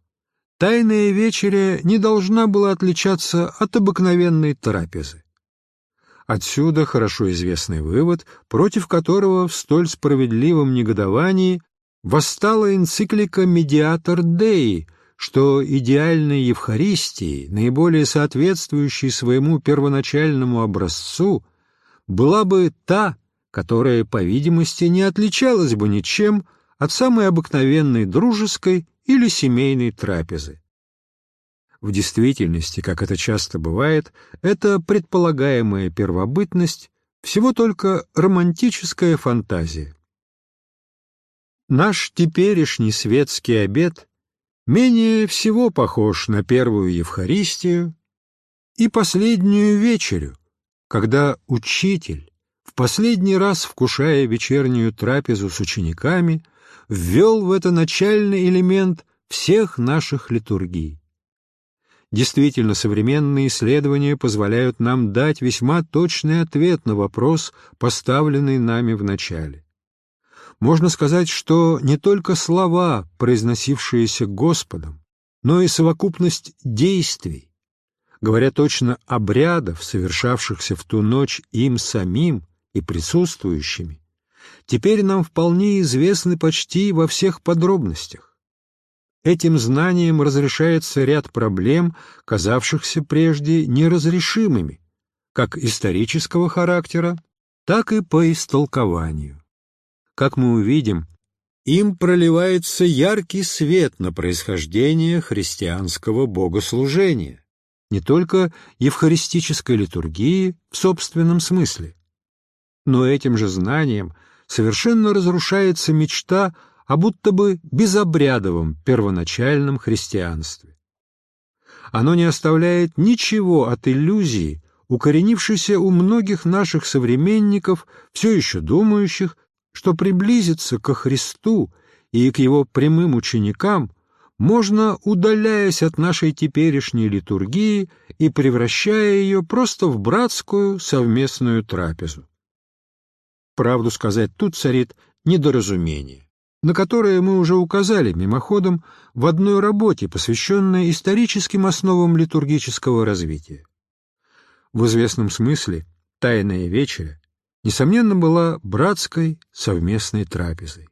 Тайная вечеря не должна была отличаться от обыкновенной трапезы. Отсюда хорошо известный вывод, против которого в столь справедливом негодовании восстала энциклика «Медиатор Деи», что идеальной Евхаристии, наиболее соответствующей своему первоначальному образцу, была бы та, которое, по видимости, не отличалось бы ничем от самой обыкновенной дружеской или семейной трапезы. В действительности, как это часто бывает, эта предполагаемая первобытность всего только романтическая фантазия. Наш теперешний светский обед менее всего похож на первую Евхаристию и последнюю вечерю, когда учитель, в последний раз вкушая вечернюю трапезу с учениками, ввел в это начальный элемент всех наших литургий. Действительно, современные исследования позволяют нам дать весьма точный ответ на вопрос, поставленный нами в начале. Можно сказать, что не только слова, произносившиеся Господом, но и совокупность действий, говоря точно обрядов, совершавшихся в ту ночь им самим и присутствующими, теперь нам вполне известны почти во всех подробностях. Этим знанием разрешается ряд проблем, казавшихся прежде неразрешимыми, как исторического характера, так и по истолкованию. Как мы увидим, им проливается яркий свет на происхождение христианского богослужения, не только евхаристической литургии в собственном смысле, но этим же знанием совершенно разрушается мечта о будто бы безобрядовом первоначальном христианстве. Оно не оставляет ничего от иллюзии, укоренившейся у многих наших современников, все еще думающих, что приблизиться ко Христу и к Его прямым ученикам можно, удаляясь от нашей теперешней литургии и превращая ее просто в братскую совместную трапезу. Правду сказать, тут царит недоразумение на которое мы уже указали мимоходом в одной работе, посвященной историческим основам литургического развития. В известном смысле «Тайная вечеря» несомненно была братской совместной трапезой.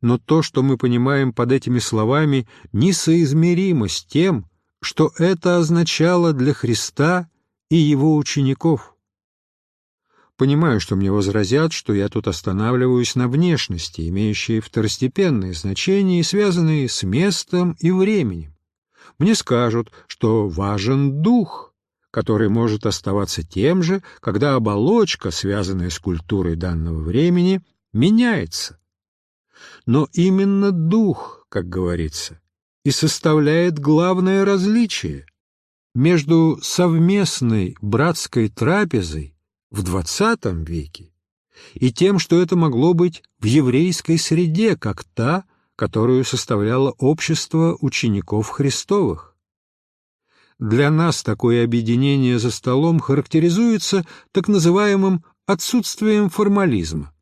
Но то, что мы понимаем под этими словами, несоизмеримо с тем, что это означало для Христа и его учеников. Понимаю, что мне возразят, что я тут останавливаюсь на внешности, имеющей второстепенное значение и связанные с местом и временем. Мне скажут, что важен дух, который может оставаться тем же, когда оболочка, связанная с культурой данного времени, меняется. Но именно дух, как говорится, и составляет главное различие между совместной братской трапезой в XX веке и тем, что это могло быть в еврейской среде, как та, которую составляло общество учеников Христовых. Для нас такое объединение за столом характеризуется так называемым отсутствием формализма,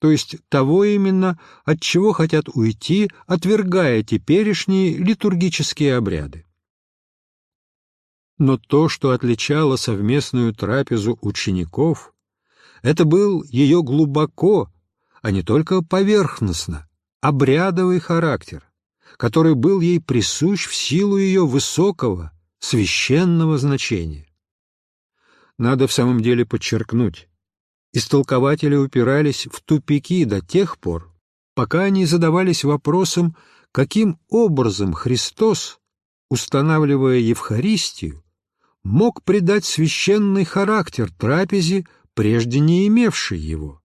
то есть того именно, от чего хотят уйти, отвергая теперешние литургические обряды. Но то, что отличало совместную трапезу учеников, это был ее глубоко, а не только поверхностно, обрядовый характер, который был ей присущ в силу ее высокого, священного значения. Надо в самом деле подчеркнуть, истолкователи упирались в тупики до тех пор, пока они задавались вопросом, каким образом Христос, устанавливая Евхаристию, мог придать священный характер трапезе, прежде не имевшей его.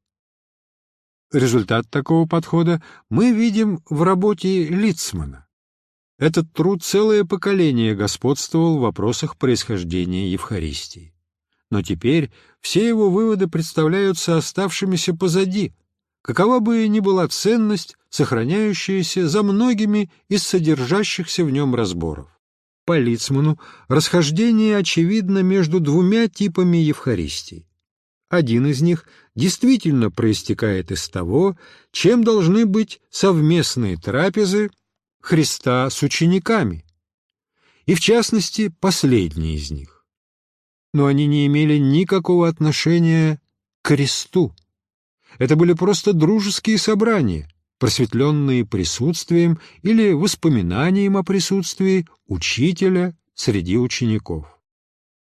Результат такого подхода мы видим в работе Лицмана. Этот труд целое поколение господствовал в вопросах происхождения Евхаристии. Но теперь все его выводы представляются оставшимися позади, какова бы ни была ценность, сохраняющаяся за многими из содержащихся в нем разборов по Лицману расхождение очевидно между двумя типами Евхаристии. Один из них действительно проистекает из того, чем должны быть совместные трапезы Христа с учениками, и в частности последний из них. Но они не имели никакого отношения к кресту. Это были просто дружеские собрания, просветленные присутствием или воспоминанием о присутствии учителя среди учеников.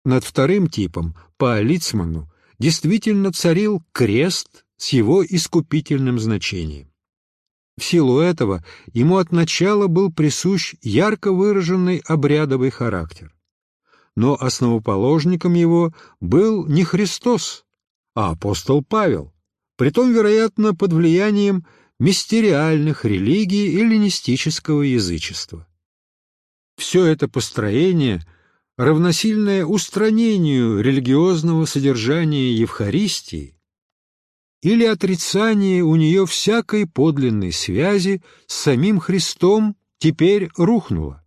Над вторым типом, по Лицману, действительно царил крест с его искупительным значением. В силу этого ему от начала был присущ ярко выраженный обрядовый характер. Но основоположником его был не Христос, а апостол Павел, притом, вероятно, под влиянием мистериальных религий и ленистического язычества. Все это построение, равносильное устранению религиозного содержания Евхаристии, или отрицание у нее всякой подлинной связи с самим Христом теперь рухнуло.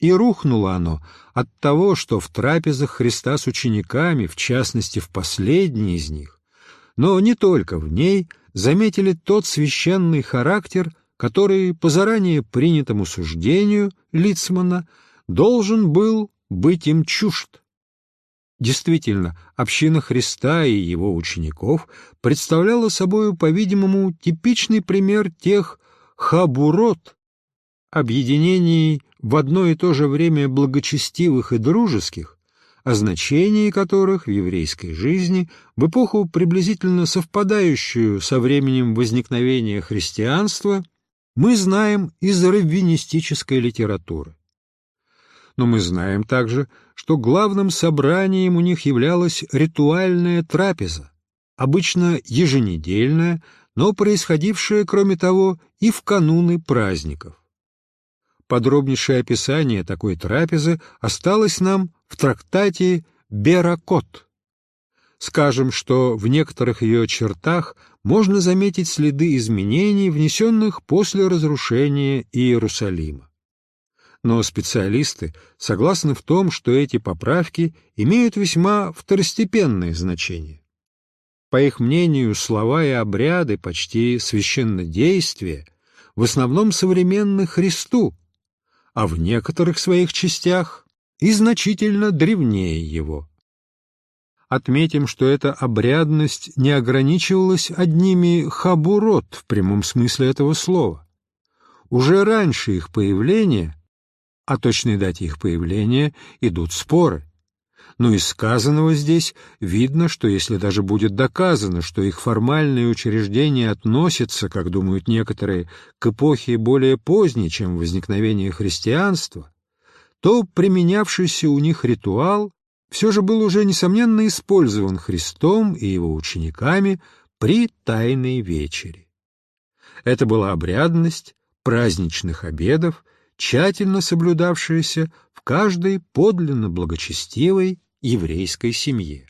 И рухнуло оно от того, что в трапезах Христа с учениками, в частности в последней из них, но не только в ней, заметили тот священный характер, который по заранее принятому суждению Лицмана должен был быть им чужд. Действительно, община Христа и его учеников представляла собою, по-видимому, типичный пример тех хабурот, объединений в одно и то же время благочестивых и дружеских, о значении которых в еврейской жизни в эпоху, приблизительно совпадающую со временем возникновения христианства, мы знаем из раввинистической литературы но мы знаем также, что главным собранием у них являлась ритуальная трапеза, обычно еженедельная, но происходившая, кроме того, и в кануны праздников. Подробнейшее описание такой трапезы осталось нам в трактате «Беракот». Скажем, что в некоторых ее чертах можно заметить следы изменений, внесенных после разрушения Иерусалима но специалисты согласны в том, что эти поправки имеют весьма второстепенное значение. По их мнению, слова и обряды, почти священнодействия, в основном современны Христу, а в некоторых своих частях и значительно древнее его. Отметим, что эта обрядность не ограничивалась одними хабурот в прямом смысле этого слова. Уже раньше их появления о точной дате их появления идут споры. Но из сказанного здесь видно, что если даже будет доказано, что их формальные учреждения относятся, как думают некоторые, к эпохе более поздней, чем возникновение христианства, то применявшийся у них ритуал все же был уже, несомненно, использован Христом и его учениками при Тайной Вечере. Это была обрядность праздничных обедов, тщательно соблюдавшееся каждой подлинно благочестивой еврейской семье.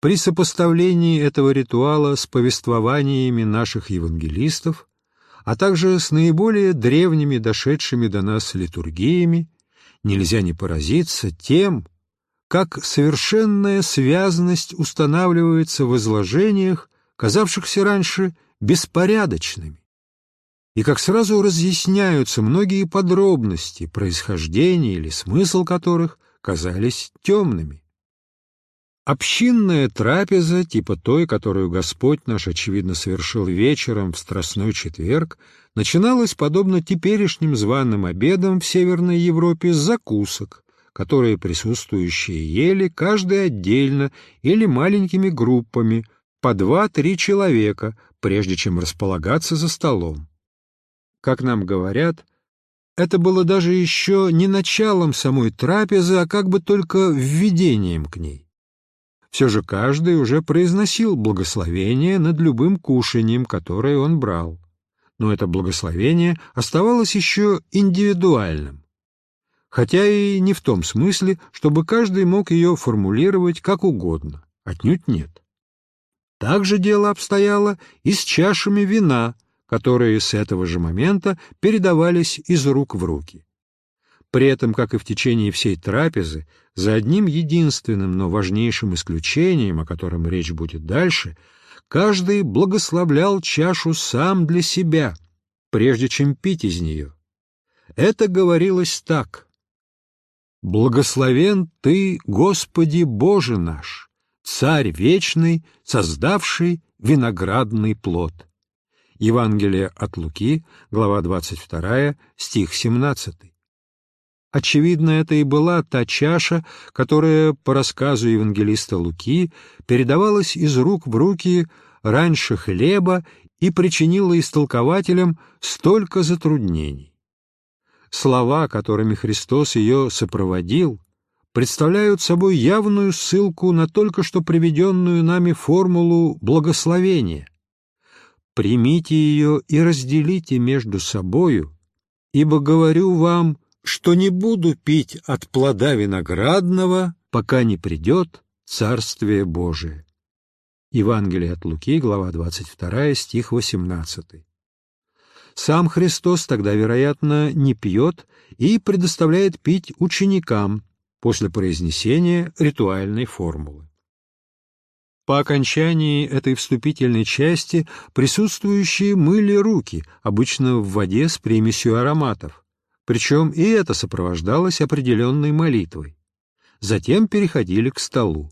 При сопоставлении этого ритуала с повествованиями наших евангелистов, а также с наиболее древними дошедшими до нас литургиями, нельзя не поразиться тем, как совершенная связность устанавливается в изложениях, казавшихся раньше беспорядочными и как сразу разъясняются многие подробности, происхождения или смысл которых казались темными. Общинная трапеза, типа той, которую Господь наш, очевидно, совершил вечером в Страстной четверг, начиналась, подобно теперешним званым обедам в Северной Европе, с закусок, которые присутствующие ели каждый отдельно или маленькими группами, по два-три человека, прежде чем располагаться за столом. Как нам говорят, это было даже еще не началом самой трапезы, а как бы только введением к ней. Все же каждый уже произносил благословение над любым кушанием, которое он брал. Но это благословение оставалось еще индивидуальным. Хотя и не в том смысле, чтобы каждый мог ее формулировать как угодно. Отнюдь нет. Так же дело обстояло и с чашами вина, которые с этого же момента передавались из рук в руки. При этом, как и в течение всей трапезы, за одним единственным, но важнейшим исключением, о котором речь будет дальше, каждый благословлял чашу сам для себя, прежде чем пить из нее. Это говорилось так. «Благословен Ты, Господи Боже наш, Царь вечный, создавший виноградный плод». Евангелие от Луки, глава 22, стих 17. Очевидно, это и была та чаша, которая, по рассказу евангелиста Луки, передавалась из рук в руки раньше хлеба и причинила истолкователям столько затруднений. Слова, которыми Христос ее сопроводил, представляют собой явную ссылку на только что приведенную нами формулу благословения. «Примите ее и разделите между собою, ибо говорю вам, что не буду пить от плода виноградного, пока не придет Царствие Божие». Евангелие от Луки, глава 22, стих 18. Сам Христос тогда, вероятно, не пьет и предоставляет пить ученикам после произнесения ритуальной формулы. По окончании этой вступительной части присутствующие мыли руки, обычно в воде с примесью ароматов, причем и это сопровождалось определенной молитвой. Затем переходили к столу.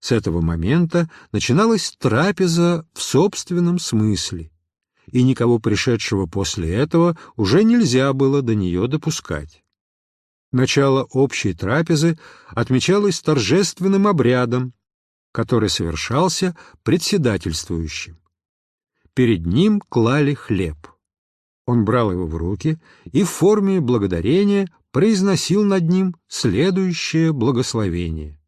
С этого момента начиналась трапеза в собственном смысле, и никого пришедшего после этого уже нельзя было до нее допускать. Начало общей трапезы отмечалось торжественным обрядом, который совершался председательствующим. Перед ним клали хлеб. Он брал его в руки и в форме благодарения произносил над ним следующее благословение.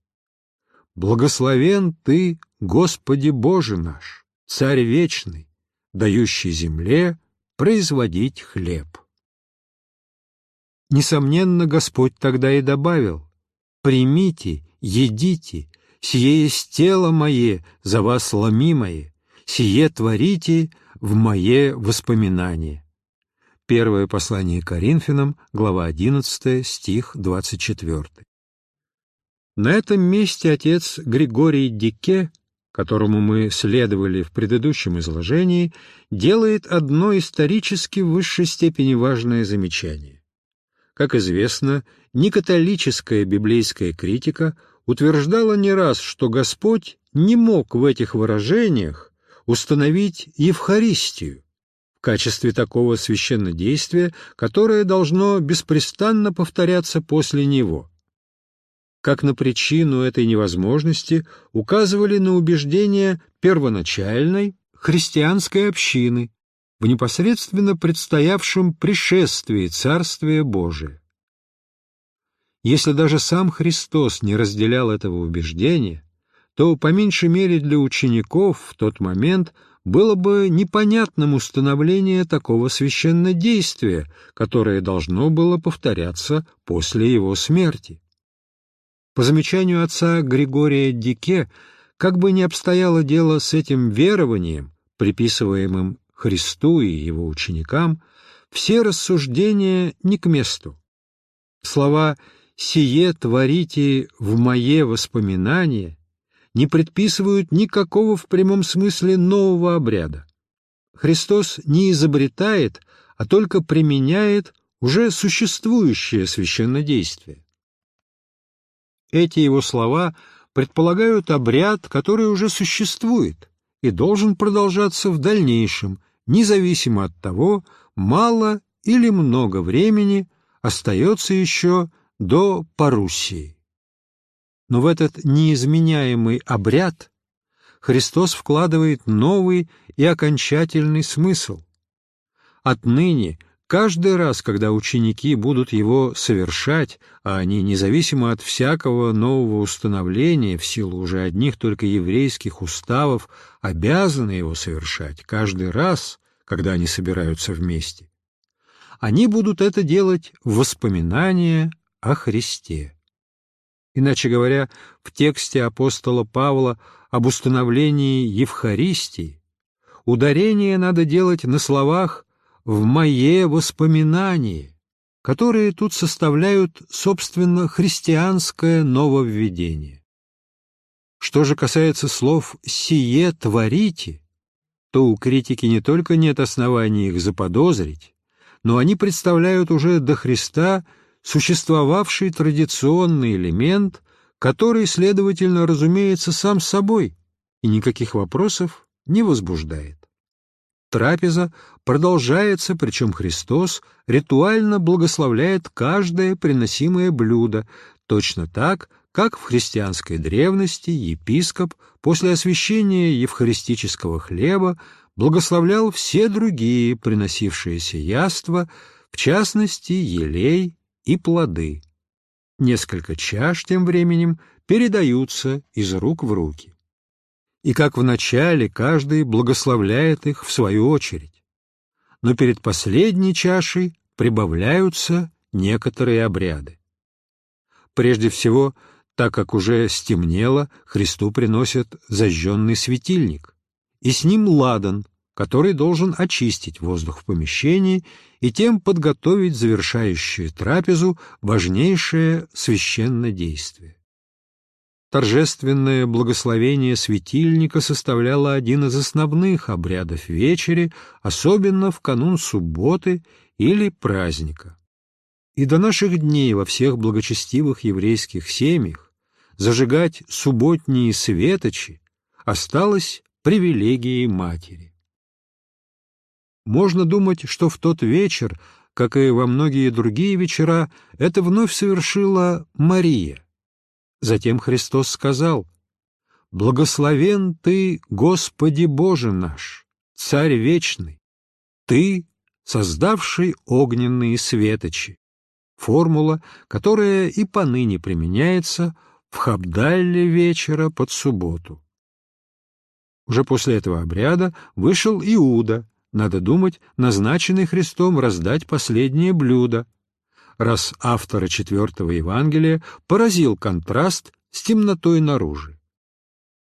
«Благословен Ты, Господи Боже наш, Царь Вечный, дающий земле производить хлеб. Несомненно, Господь тогда и добавил, «Примите, едите, сие есть тело мое, за вас ломимое, сие творите в мое воспоминание». Первое послание Коринфянам, глава 11, стих 24. На этом месте отец Григорий Дике которому мы следовали в предыдущем изложении, делает одно исторически в высшей степени важное замечание. Как известно, некатолическая библейская критика утверждала не раз, что Господь не мог в этих выражениях установить Евхаристию в качестве такого священнодействия, которое должно беспрестанно повторяться после Него как на причину этой невозможности указывали на убеждения первоначальной христианской общины в непосредственно предстоявшем пришествии Царствия Божия. Если даже сам Христос не разделял этого убеждения, то, по меньшей мере для учеников в тот момент, было бы непонятным установление такого священнодействия, которое должно было повторяться после его смерти. По замечанию отца Григория Дике, как бы ни обстояло дело с этим верованием, приписываемым Христу и его ученикам, все рассуждения не к месту. Слова «сие творите в мое воспоминание» не предписывают никакого в прямом смысле нового обряда. Христос не изобретает, а только применяет уже существующее священнодействие. Эти его слова предполагают обряд, который уже существует и должен продолжаться в дальнейшем, независимо от того, мало или много времени остается еще до Парусии. Но в этот неизменяемый обряд Христос вкладывает новый и окончательный смысл. Отныне – Каждый раз, когда ученики будут его совершать, а они, независимо от всякого нового установления, в силу уже одних только еврейских уставов, обязаны его совершать каждый раз, когда они собираются вместе, они будут это делать в воспоминание о Христе. Иначе говоря, в тексте апостола Павла об установлении Евхаристии ударение надо делать на словах в мое воспоминание, которые тут составляют, собственно, христианское нововведение. Что же касается слов «сие творите», то у критики не только нет оснований их заподозрить, но они представляют уже до Христа существовавший традиционный элемент, который, следовательно, разумеется сам собой и никаких вопросов не возбуждает. Трапеза продолжается, причем Христос ритуально благословляет каждое приносимое блюдо, точно так, как в христианской древности епископ после освящения евхаристического хлеба благословлял все другие приносившиеся яства, в частности, елей и плоды. Несколько чаш тем временем передаются из рук в руки. И как в начале каждый благословляет их в свою очередь. Но перед последней чашей прибавляются некоторые обряды. Прежде всего, так как уже стемнело, Христу приносят зажженный светильник, и с ним ладан, который должен очистить воздух в помещении и тем подготовить завершающую трапезу важнейшее священное действие. Торжественное благословение светильника составляло один из основных обрядов вечери, особенно в канун субботы или праздника. И до наших дней во всех благочестивых еврейских семьях зажигать субботние светочи осталось привилегией матери. Можно думать, что в тот вечер, как и во многие другие вечера, это вновь совершила Мария. Затем Христос сказал, «Благословен Ты, Господи Боже наш, Царь вечный, Ты, создавший огненные светочи, формула, которая и поныне применяется в Хабдалле вечера под субботу. Уже после этого обряда вышел Иуда, надо думать, назначенный Христом раздать последнее блюдо, раз автора четвертого Евангелия поразил контраст с темнотой наружу.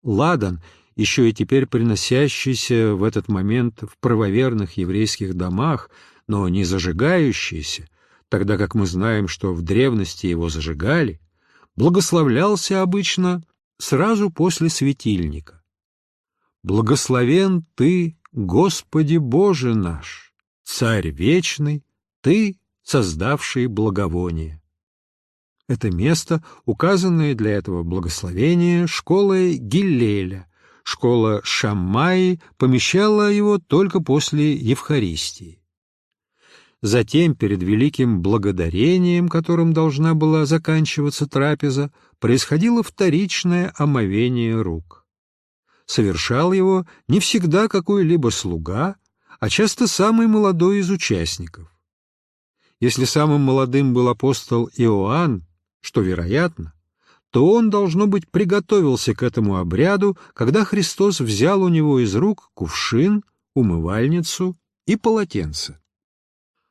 Ладан, еще и теперь приносящийся в этот момент в правоверных еврейских домах, но не зажигающийся, тогда как мы знаем, что в древности его зажигали, благословлялся обычно сразу после светильника. «Благословен Ты, Господи Боже наш, Царь вечный, Ты, создавший благовоние». Это место, указанное для этого благословения школой Гиллеля, школа Шаммаи помещала его только после Евхаристии. Затем, перед великим благодарением, которым должна была заканчиваться трапеза, происходило вторичное омовение рук. Совершал его не всегда какой-либо слуга, а часто самый молодой из участников. Если самым молодым был апостол Иоанн, что вероятно, то он, должно быть, приготовился к этому обряду, когда Христос взял у него из рук кувшин, умывальницу и полотенце.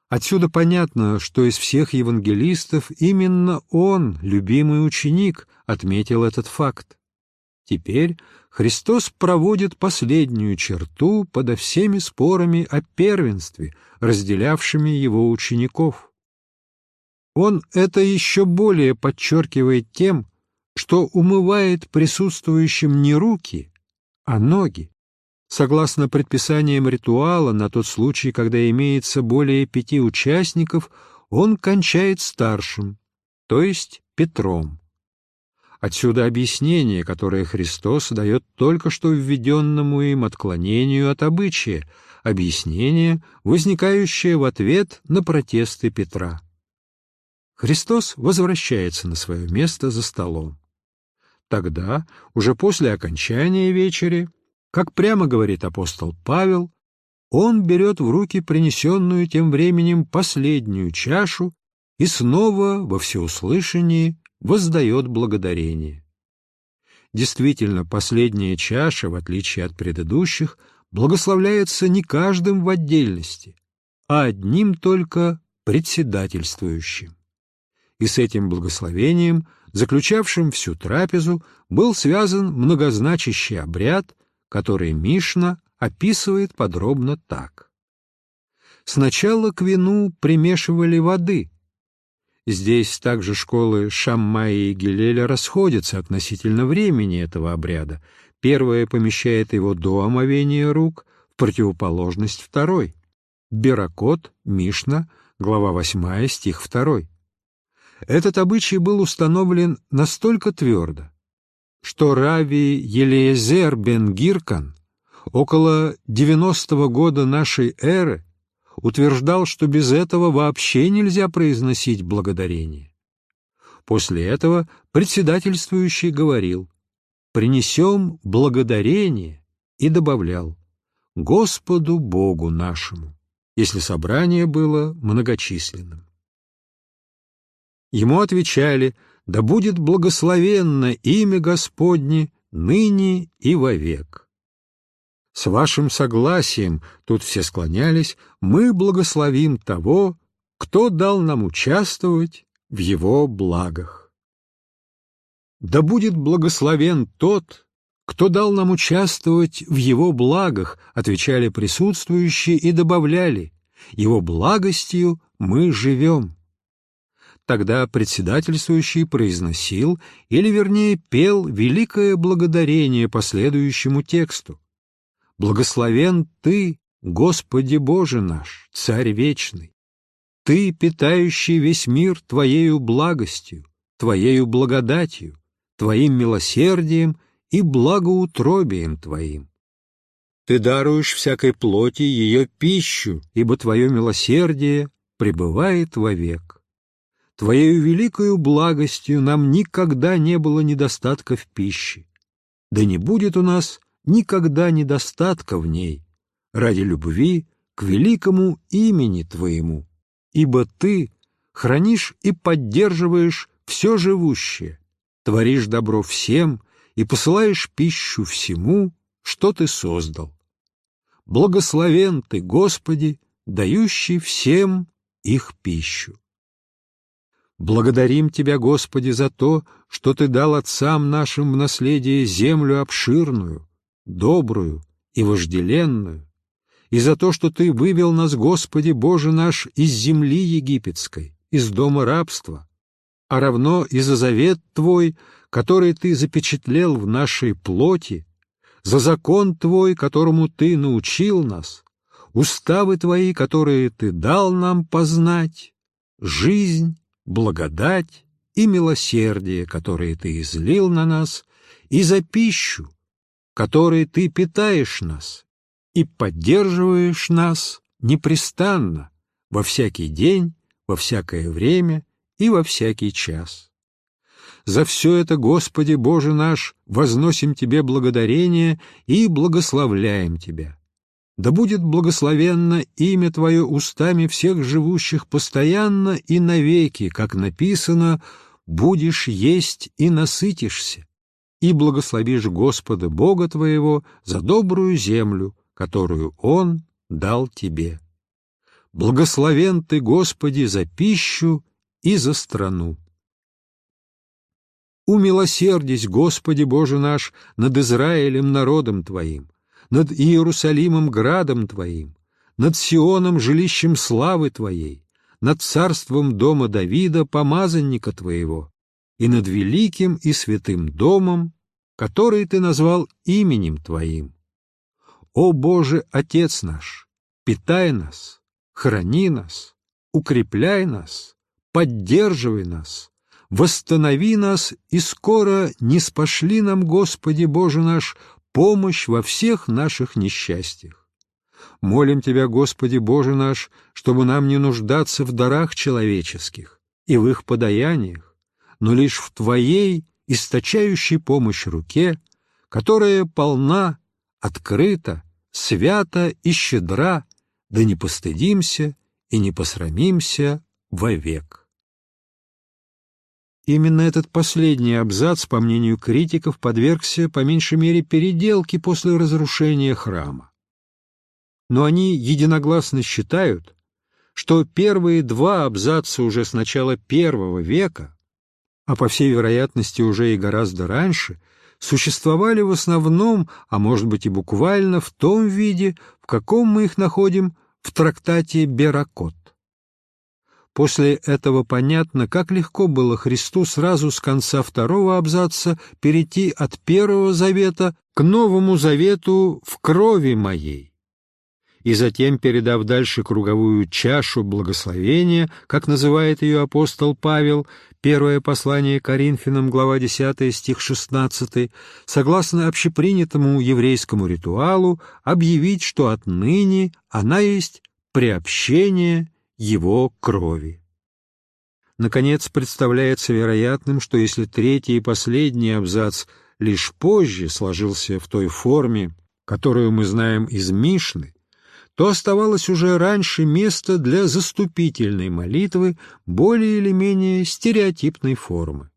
Отсюда понятно, что из всех евангелистов именно он, любимый ученик, отметил этот факт. Теперь Христос проводит последнюю черту подо всеми спорами о первенстве, разделявшими его учеников. Он это еще более подчеркивает тем, что умывает присутствующим не руки, а ноги согласно предписаниям ритуала, на тот случай, когда имеется более пяти участников, он кончает старшим, то есть Петром. Отсюда объяснение, которое Христос дает только что введенному им отклонению от обычая, объяснение, возникающее в ответ на протесты Петра. Христос возвращается на свое место за столом. Тогда, уже после окончания вечери, как прямо говорит апостол Павел, он берет в руки принесенную тем временем последнюю чашу и снова во всеуслышании воздает благодарение. Действительно, последняя чаша, в отличие от предыдущих, благословляется не каждым в отдельности, а одним только председательствующим. И с этим благословением, заключавшим всю трапезу, был связан многозначащий обряд, который Мишна описывает подробно так. Сначала к вину примешивали воды. Здесь также школы Шаммаи и Гилеля расходятся относительно времени этого обряда. Первая помещает его до омовения рук, в противоположность второй. Беракот, Мишна, глава 8, стих 2. Этот обычай был установлен настолько твердо, что Рави Елеезер бен Гиркан около 90-го года нашей эры утверждал, что без этого вообще нельзя произносить благодарение. После этого председательствующий говорил «Принесем благодарение» и добавлял «Господу Богу нашему», если собрание было многочисленным. Ему отвечали «Да будет благословенно имя Господне ныне и вовек». С вашим согласием, тут все склонялись, мы благословим того, кто дал нам участвовать в его благах. Да будет благословен тот, кто дал нам участвовать в его благах, отвечали присутствующие и добавляли, его благостью мы живем. Тогда председательствующий произносил, или вернее пел великое благодарение последующему тексту. «Благословен Ты, Господи Боже наш, Царь Вечный! Ты, питающий весь мир Твоею благостью, Твоею благодатью, Твоим милосердием и благоутробием Твоим. Ты даруешь всякой плоти ее пищу, ибо Твое милосердие пребывает вовек. Твоею великою благостью нам никогда не было недостатка в пище, да не будет у нас никогда недостатка в ней, ради любви к великому имени Твоему, ибо Ты хранишь и поддерживаешь все живущее, творишь добро всем и посылаешь пищу всему, что Ты создал. Благословен Ты, Господи, дающий всем их пищу. Благодарим Тебя, Господи, за то, что Ты дал отцам нашим в наследие землю обширную, добрую и вожделенную, и за то, что Ты вывел нас, Господи Боже наш, из земли египетской, из дома рабства, а равно и за завет Твой, который Ты запечатлел в нашей плоти, за закон Твой, которому Ты научил нас, уставы Твои, которые Ты дал нам познать, жизнь благодать и милосердие, которые Ты излил на нас, и за пищу, которой Ты питаешь нас и поддерживаешь нас непрестанно во всякий день, во всякое время и во всякий час. За все это, Господи Боже наш, возносим Тебе благодарение и благословляем Тебя да будет благословенно имя Твое устами всех живущих постоянно и навеки, как написано, будешь есть и насытишься, и благословишь Господа Бога Твоего за добрую землю, которую Он дал Тебе. Благословен Ты, Господи, за пищу и за страну. Умилосердись, Господи Боже наш, над Израилем, народом Твоим, над Иерусалимом градом Твоим, над Сионом жилищем славы Твоей, над царством дома Давида, помазанника Твоего, и над великим и святым домом, который Ты назвал именем Твоим. О Боже, Отец наш, питай нас, храни нас, укрепляй нас, поддерживай нас, восстанови нас, и скоро не спошли нам, Господи Боже наш, помощь во всех наших несчастьях. Молим Тебя, Господи Боже наш, чтобы нам не нуждаться в дарах человеческих и в их подаяниях, но лишь в Твоей источающей помощь руке, которая полна, открыта, свята и щедра, да не постыдимся и не посрамимся вовек. Именно этот последний абзац, по мнению критиков, подвергся по меньшей мере переделке после разрушения храма. Но они единогласно считают, что первые два абзаца уже с начала первого века, а по всей вероятности уже и гораздо раньше, существовали в основном, а может быть и буквально, в том виде, в каком мы их находим в трактате Беракот. После этого понятно, как легко было Христу сразу с конца второго абзаца перейти от Первого Завета к Новому Завету в крови моей. И затем, передав дальше круговую чашу благословения, как называет ее апостол Павел, первое послание Коринфянам, глава 10, стих 16, согласно общепринятому еврейскому ритуалу, объявить, что отныне она есть приобщение его крови. Наконец, представляется вероятным, что если третий и последний абзац лишь позже сложился в той форме, которую мы знаем из Мишны, то оставалось уже раньше место для заступительной молитвы более или менее стереотипной формы.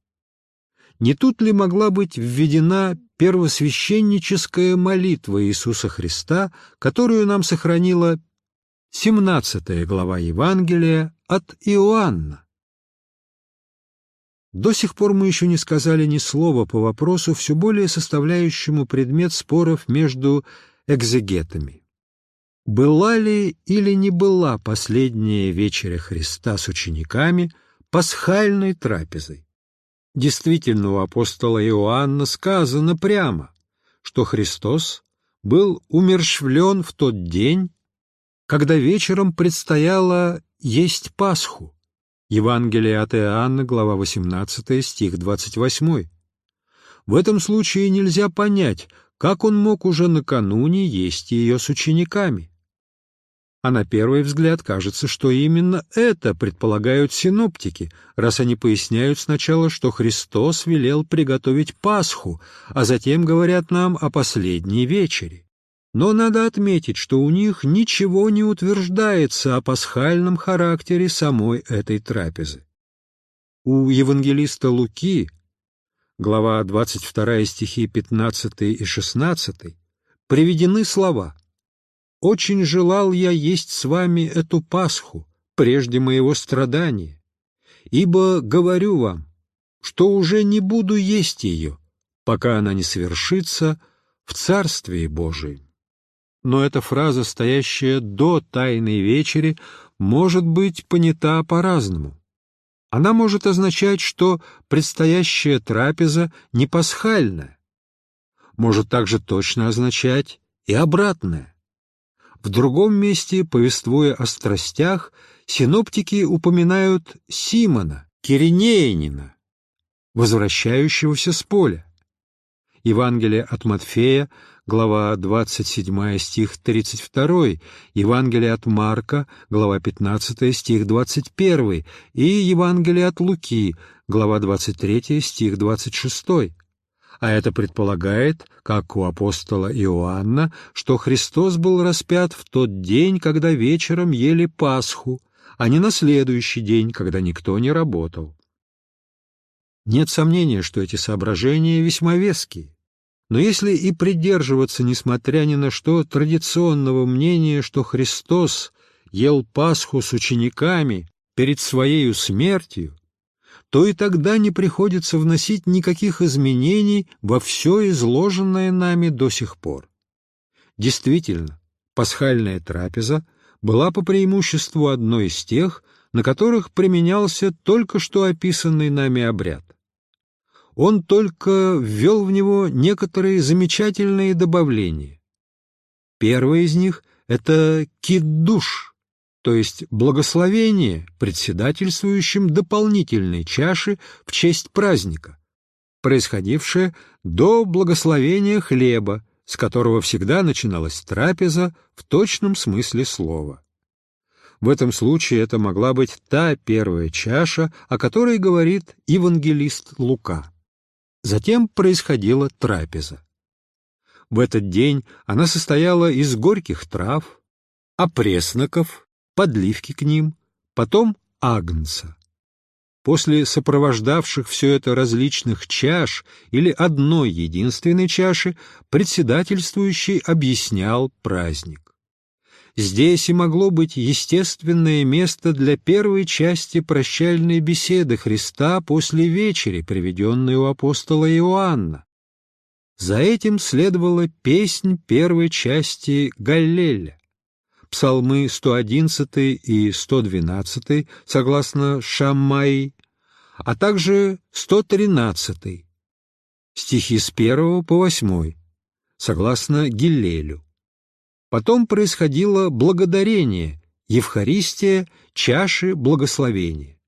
Не тут ли могла быть введена первосвященническая молитва Иисуса Христа, которую нам сохранила 17 глава Евангелия от Иоанна? До сих пор мы еще не сказали ни слова по вопросу, все более составляющему предмет споров между экзегетами. Была ли или не была последняя вечеря Христа с учениками пасхальной трапезой? Действительно, у апостола Иоанна сказано прямо, что Христос был умершвлен в тот день, когда вечером предстояло есть Пасху. Евангелие от Иоанна, глава 18, стих 28. В этом случае нельзя понять, как он мог уже накануне есть ее с учениками а на первый взгляд кажется, что именно это предполагают синоптики, раз они поясняют сначала, что Христос велел приготовить Пасху, а затем говорят нам о последней вечере. Но надо отметить, что у них ничего не утверждается о пасхальном характере самой этой трапезы. У евангелиста Луки, глава 22 стихи 15 и 16, приведены слова – очень желал я есть с вами эту Пасху, прежде моего страдания, ибо говорю вам, что уже не буду есть ее, пока она не свершится в Царствии Божием. Но эта фраза, стоящая до Тайной Вечери, может быть понята по-разному. Она может означать, что предстоящая трапеза не пасхальная, может также точно означать и обратное. В другом месте, повествуя о страстях, синоптики упоминают Симона, Киринеянина, возвращающегося с поля. Евангелие от Матфея, глава 27, стих 32, Евангелие от Марка, глава 15, стих 21 и Евангелие от Луки, глава 23, стих 26 а это предполагает, как у апостола Иоанна, что Христос был распят в тот день, когда вечером ели Пасху, а не на следующий день, когда никто не работал. Нет сомнения, что эти соображения весьма веские. Но если и придерживаться, несмотря ни на что, традиционного мнения, что Христос ел Пасху с учениками перед Своею смертью, то и тогда не приходится вносить никаких изменений во все изложенное нами до сих пор. Действительно, пасхальная трапеза была по преимуществу одной из тех, на которых применялся только что описанный нами обряд. Он только ввел в него некоторые замечательные добавления. Первое из них — это киддуш, то есть благословение председательствующим дополнительной чаши в честь праздника, происходившее до благословения хлеба, с которого всегда начиналась трапеза в точном смысле слова. В этом случае это могла быть та первая чаша, о которой говорит евангелист Лука. Затем происходила трапеза. В этот день она состояла из горьких трав, опресноков, подливки к ним, потом агнца. После сопровождавших все это различных чаш или одной единственной чаши председательствующий объяснял праздник. Здесь и могло быть естественное место для первой части прощальной беседы Христа после вечери, приведенной у апостола Иоанна. За этим следовала песнь первой части Галлеля псалмы 111 и 112, согласно Шаммай, а также 113, стихи с 1 по 8, согласно Гиллелю. Потом происходило благодарение, Евхаристия, чаши благословения.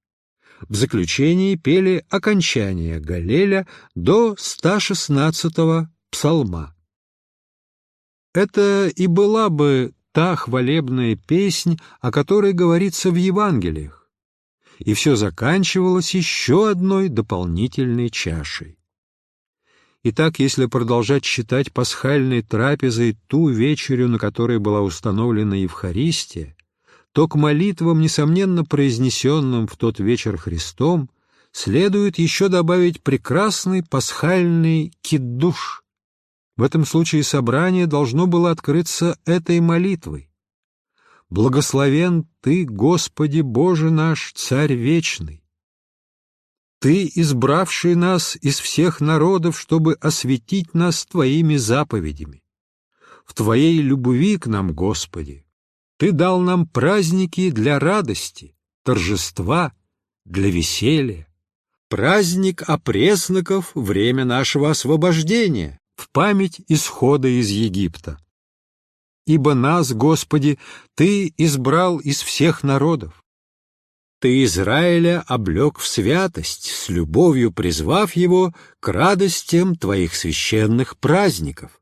В заключении пели окончание Галеля до 116-го псалма. Это и была бы та хвалебная песнь, о которой говорится в Евангелиях. и все заканчивалось еще одной дополнительной чашей. Итак, если продолжать считать пасхальной трапезой ту вечерю, на которой была установлена Евхаристия, то к молитвам, несомненно произнесенным в тот вечер Христом, следует еще добавить прекрасный пасхальный киддуш. В этом случае собрание должно было открыться этой молитвой. «Благословен Ты, Господи Боже наш, Царь Вечный! Ты, избравший нас из всех народов, чтобы осветить нас Твоими заповедями. В Твоей любви к нам, Господи, Ты дал нам праздники для радости, торжества, для веселья. Праздник опресноков — время нашего освобождения, в память исхода из Египта. Ибо нас, Господи, Ты избрал из всех народов. Ты Израиля облег в святость, с любовью призвав его к радостям Твоих священных праздников.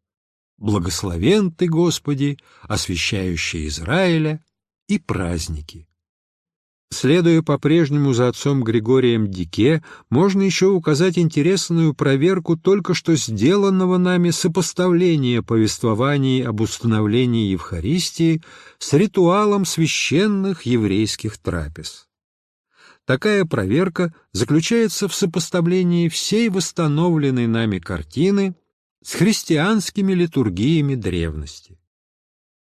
Благословен Ты, Господи, освящающий Израиля и праздники. Следуя по-прежнему за отцом Григорием Дике, можно еще указать интересную проверку только что сделанного нами сопоставления повествований об установлении Евхаристии с ритуалом священных еврейских трапез. Такая проверка заключается в сопоставлении всей восстановленной нами картины с христианскими литургиями древности.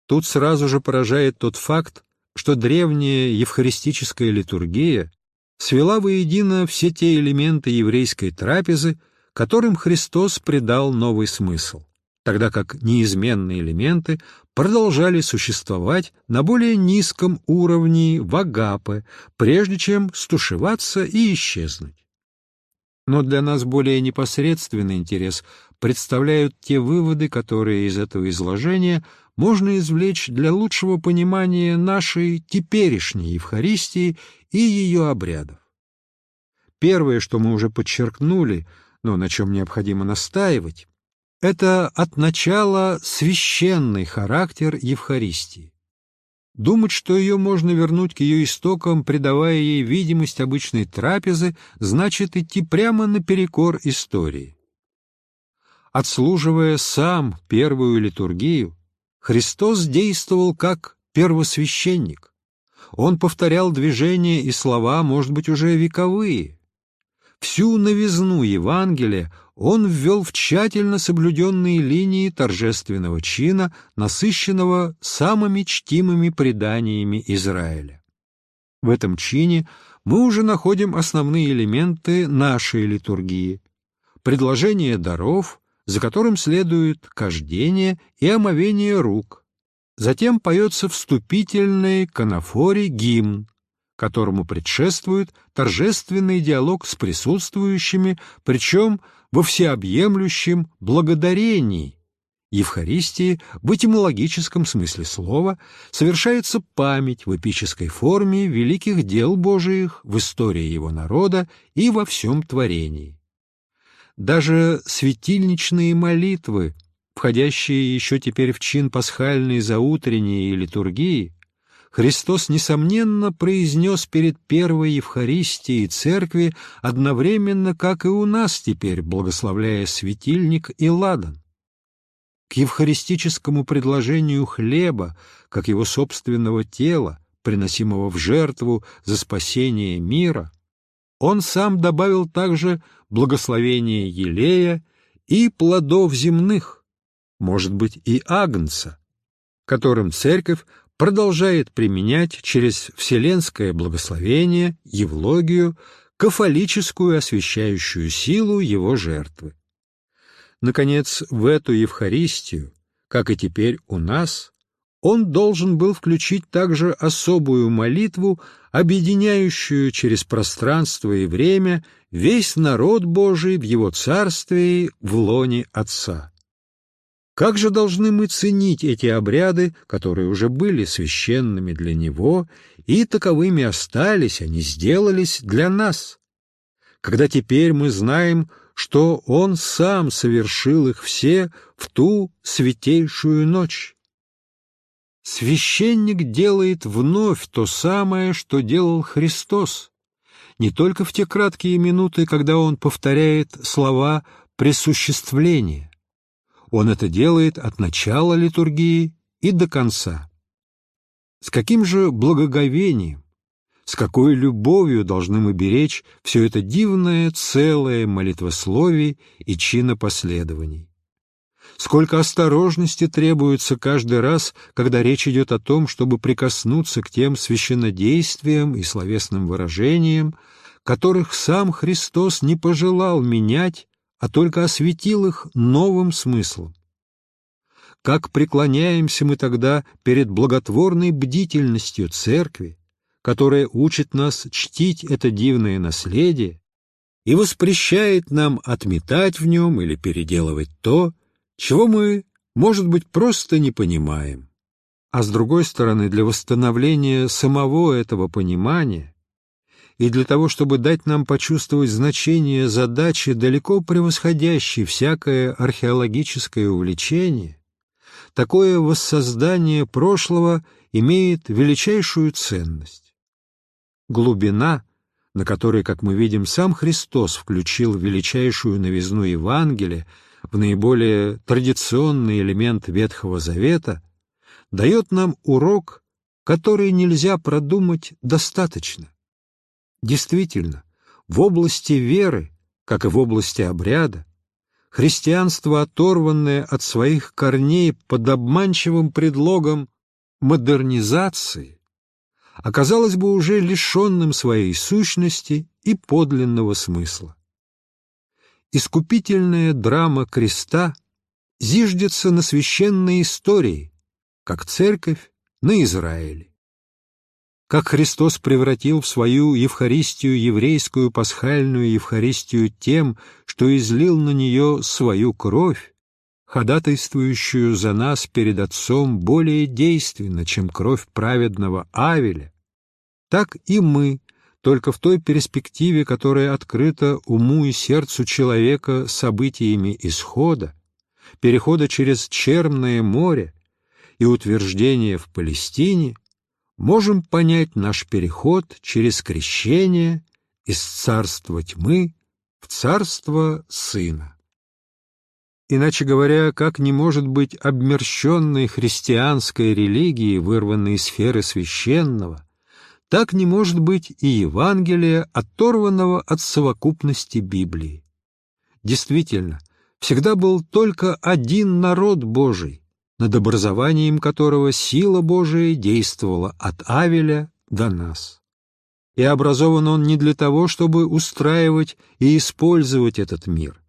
Тут сразу же поражает тот факт, что древняя евхаристическая литургия свела воедино все те элементы еврейской трапезы, которым Христос придал новый смысл, тогда как неизменные элементы продолжали существовать на более низком уровне в агапе, прежде чем стушеваться и исчезнуть. Но для нас более непосредственный интерес представляют те выводы, которые из этого изложения можно извлечь для лучшего понимания нашей теперешней Евхаристии и ее обрядов. Первое, что мы уже подчеркнули, но на чем необходимо настаивать, это от начала священный характер Евхаристии. Думать, что ее можно вернуть к ее истокам, придавая ей видимость обычной трапезы, значит идти прямо наперекор истории. Отслуживая сам первую литургию, Христос действовал как первосвященник. Он повторял движения и слова, может быть, уже вековые. Всю новизну Евангелия он ввел в тщательно соблюденные линии торжественного чина, насыщенного самыми чтимыми преданиями Израиля. В этом чине мы уже находим основные элементы нашей литургии. Предложение даров, за которым следует кождение и омовение рук. Затем поется вступительный к анафоре гимн, которому предшествует торжественный диалог с присутствующими, причем во всеобъемлющем благодарении. Евхаристии в этимологическом смысле слова совершается память в эпической форме великих дел Божиих в истории его народа и во всем творении. Даже светильничные молитвы, входящие еще теперь в чин пасхальной заутренней литургии, Христос, несомненно, произнес перед первой Евхаристией Церкви одновременно, как и у нас теперь, благословляя светильник и ладан. К евхаристическому предложению хлеба, как его собственного тела, приносимого в жертву за спасение мира, он сам добавил также благословение елея и плодов земных, может быть, и агнца, которым церковь продолжает применять через вселенское благословение, Евлогию, кафолическую освящающую силу его жертвы. Наконец, в эту Евхаристию, как и теперь у нас, он должен был включить также особую молитву, объединяющую через пространство и время весь народ Божий в его царстве в лоне Отца. Как же должны мы ценить эти обряды, которые уже были священными для Него, и таковыми остались, они сделались для нас? Когда теперь мы знаем, что Он Сам совершил их все в ту святейшую ночь. Священник делает вновь то самое, что делал Христос, не только в те краткие минуты, когда он повторяет слова присуществления. Он это делает от начала литургии и до конца. С каким же благоговением, с какой любовью должны мы беречь все это дивное целое молитвословие и чинопоследований. Сколько осторожности требуется каждый раз, когда речь идет о том, чтобы прикоснуться к тем священнодействиям и словесным выражениям, которых сам Христос не пожелал менять, а только осветил их новым смыслом. Как преклоняемся мы тогда перед благотворной бдительностью Церкви, которая учит нас чтить это дивное наследие и воспрещает нам отметать в нем или переделывать то, чего мы, может быть, просто не понимаем. А с другой стороны, для восстановления самого этого понимания и для того, чтобы дать нам почувствовать значение задачи, далеко превосходящей всякое археологическое увлечение, такое воссоздание прошлого имеет величайшую ценность. Глубина, на которой, как мы видим, сам Христос включил величайшую новизну Евангелия в наиболее традиционный элемент Ветхого Завета, дает нам урок, который нельзя продумать достаточно. Действительно, в области веры, как и в области обряда, христианство, оторванное от своих корней под обманчивым предлогом модернизации, оказалось бы уже лишенным своей сущности и подлинного смысла. Искупительная драма креста зиждется на священной истории, как церковь на Израиле. Как Христос превратил в свою Евхаристию еврейскую пасхальную Евхаристию тем, что излил на нее свою кровь, ходатайствующую за нас перед Отцом более действенно, чем кровь праведного Авеля, так и мы, только в той перспективе, которая открыта уму и сердцу человека событиями исхода, перехода через Черное море и утверждения в Палестине, можем понять наш переход через крещение из царства тьмы в царство Сына. Иначе говоря, как не может быть обмерщенной христианской религии, вырванной из сферы священного, так не может быть и Евангелия, оторванного от совокупности Библии. Действительно, всегда был только один народ Божий, над образованием которого сила Божия действовала от Авеля до нас. И образован он не для того, чтобы устраивать и использовать этот мир,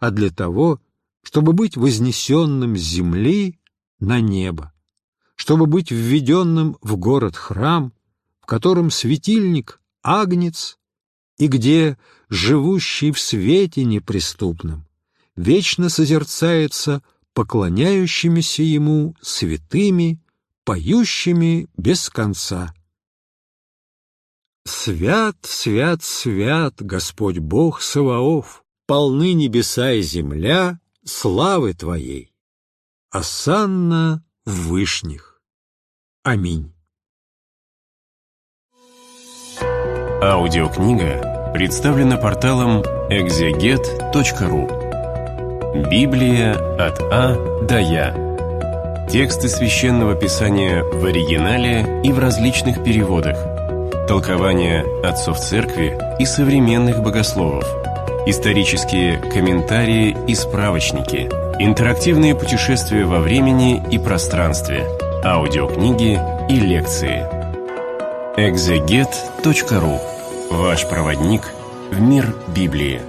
а для того, чтобы быть вознесенным с земли на небо, чтобы быть введенным в город-храм, в котором светильник — агнец, и где, живущий в свете неприступном, вечно созерцается поклоняющимися ему святыми, поющими без конца. Свят, свят, свят, Господь Бог Саваоф, полны небеса и земля славы Твоей. Осанна в вышних. Аминь. Аудиокнига представлена порталом экзегет.ру Библия от А до Я. Тексты священного писания в оригинале и в различных переводах. Толкования отцов церкви и современных богословов. Исторические комментарии и справочники. Интерактивные путешествия во времени и пространстве. Аудиокниги и лекции. Экзегет.ру. Ваш проводник в мир Библии.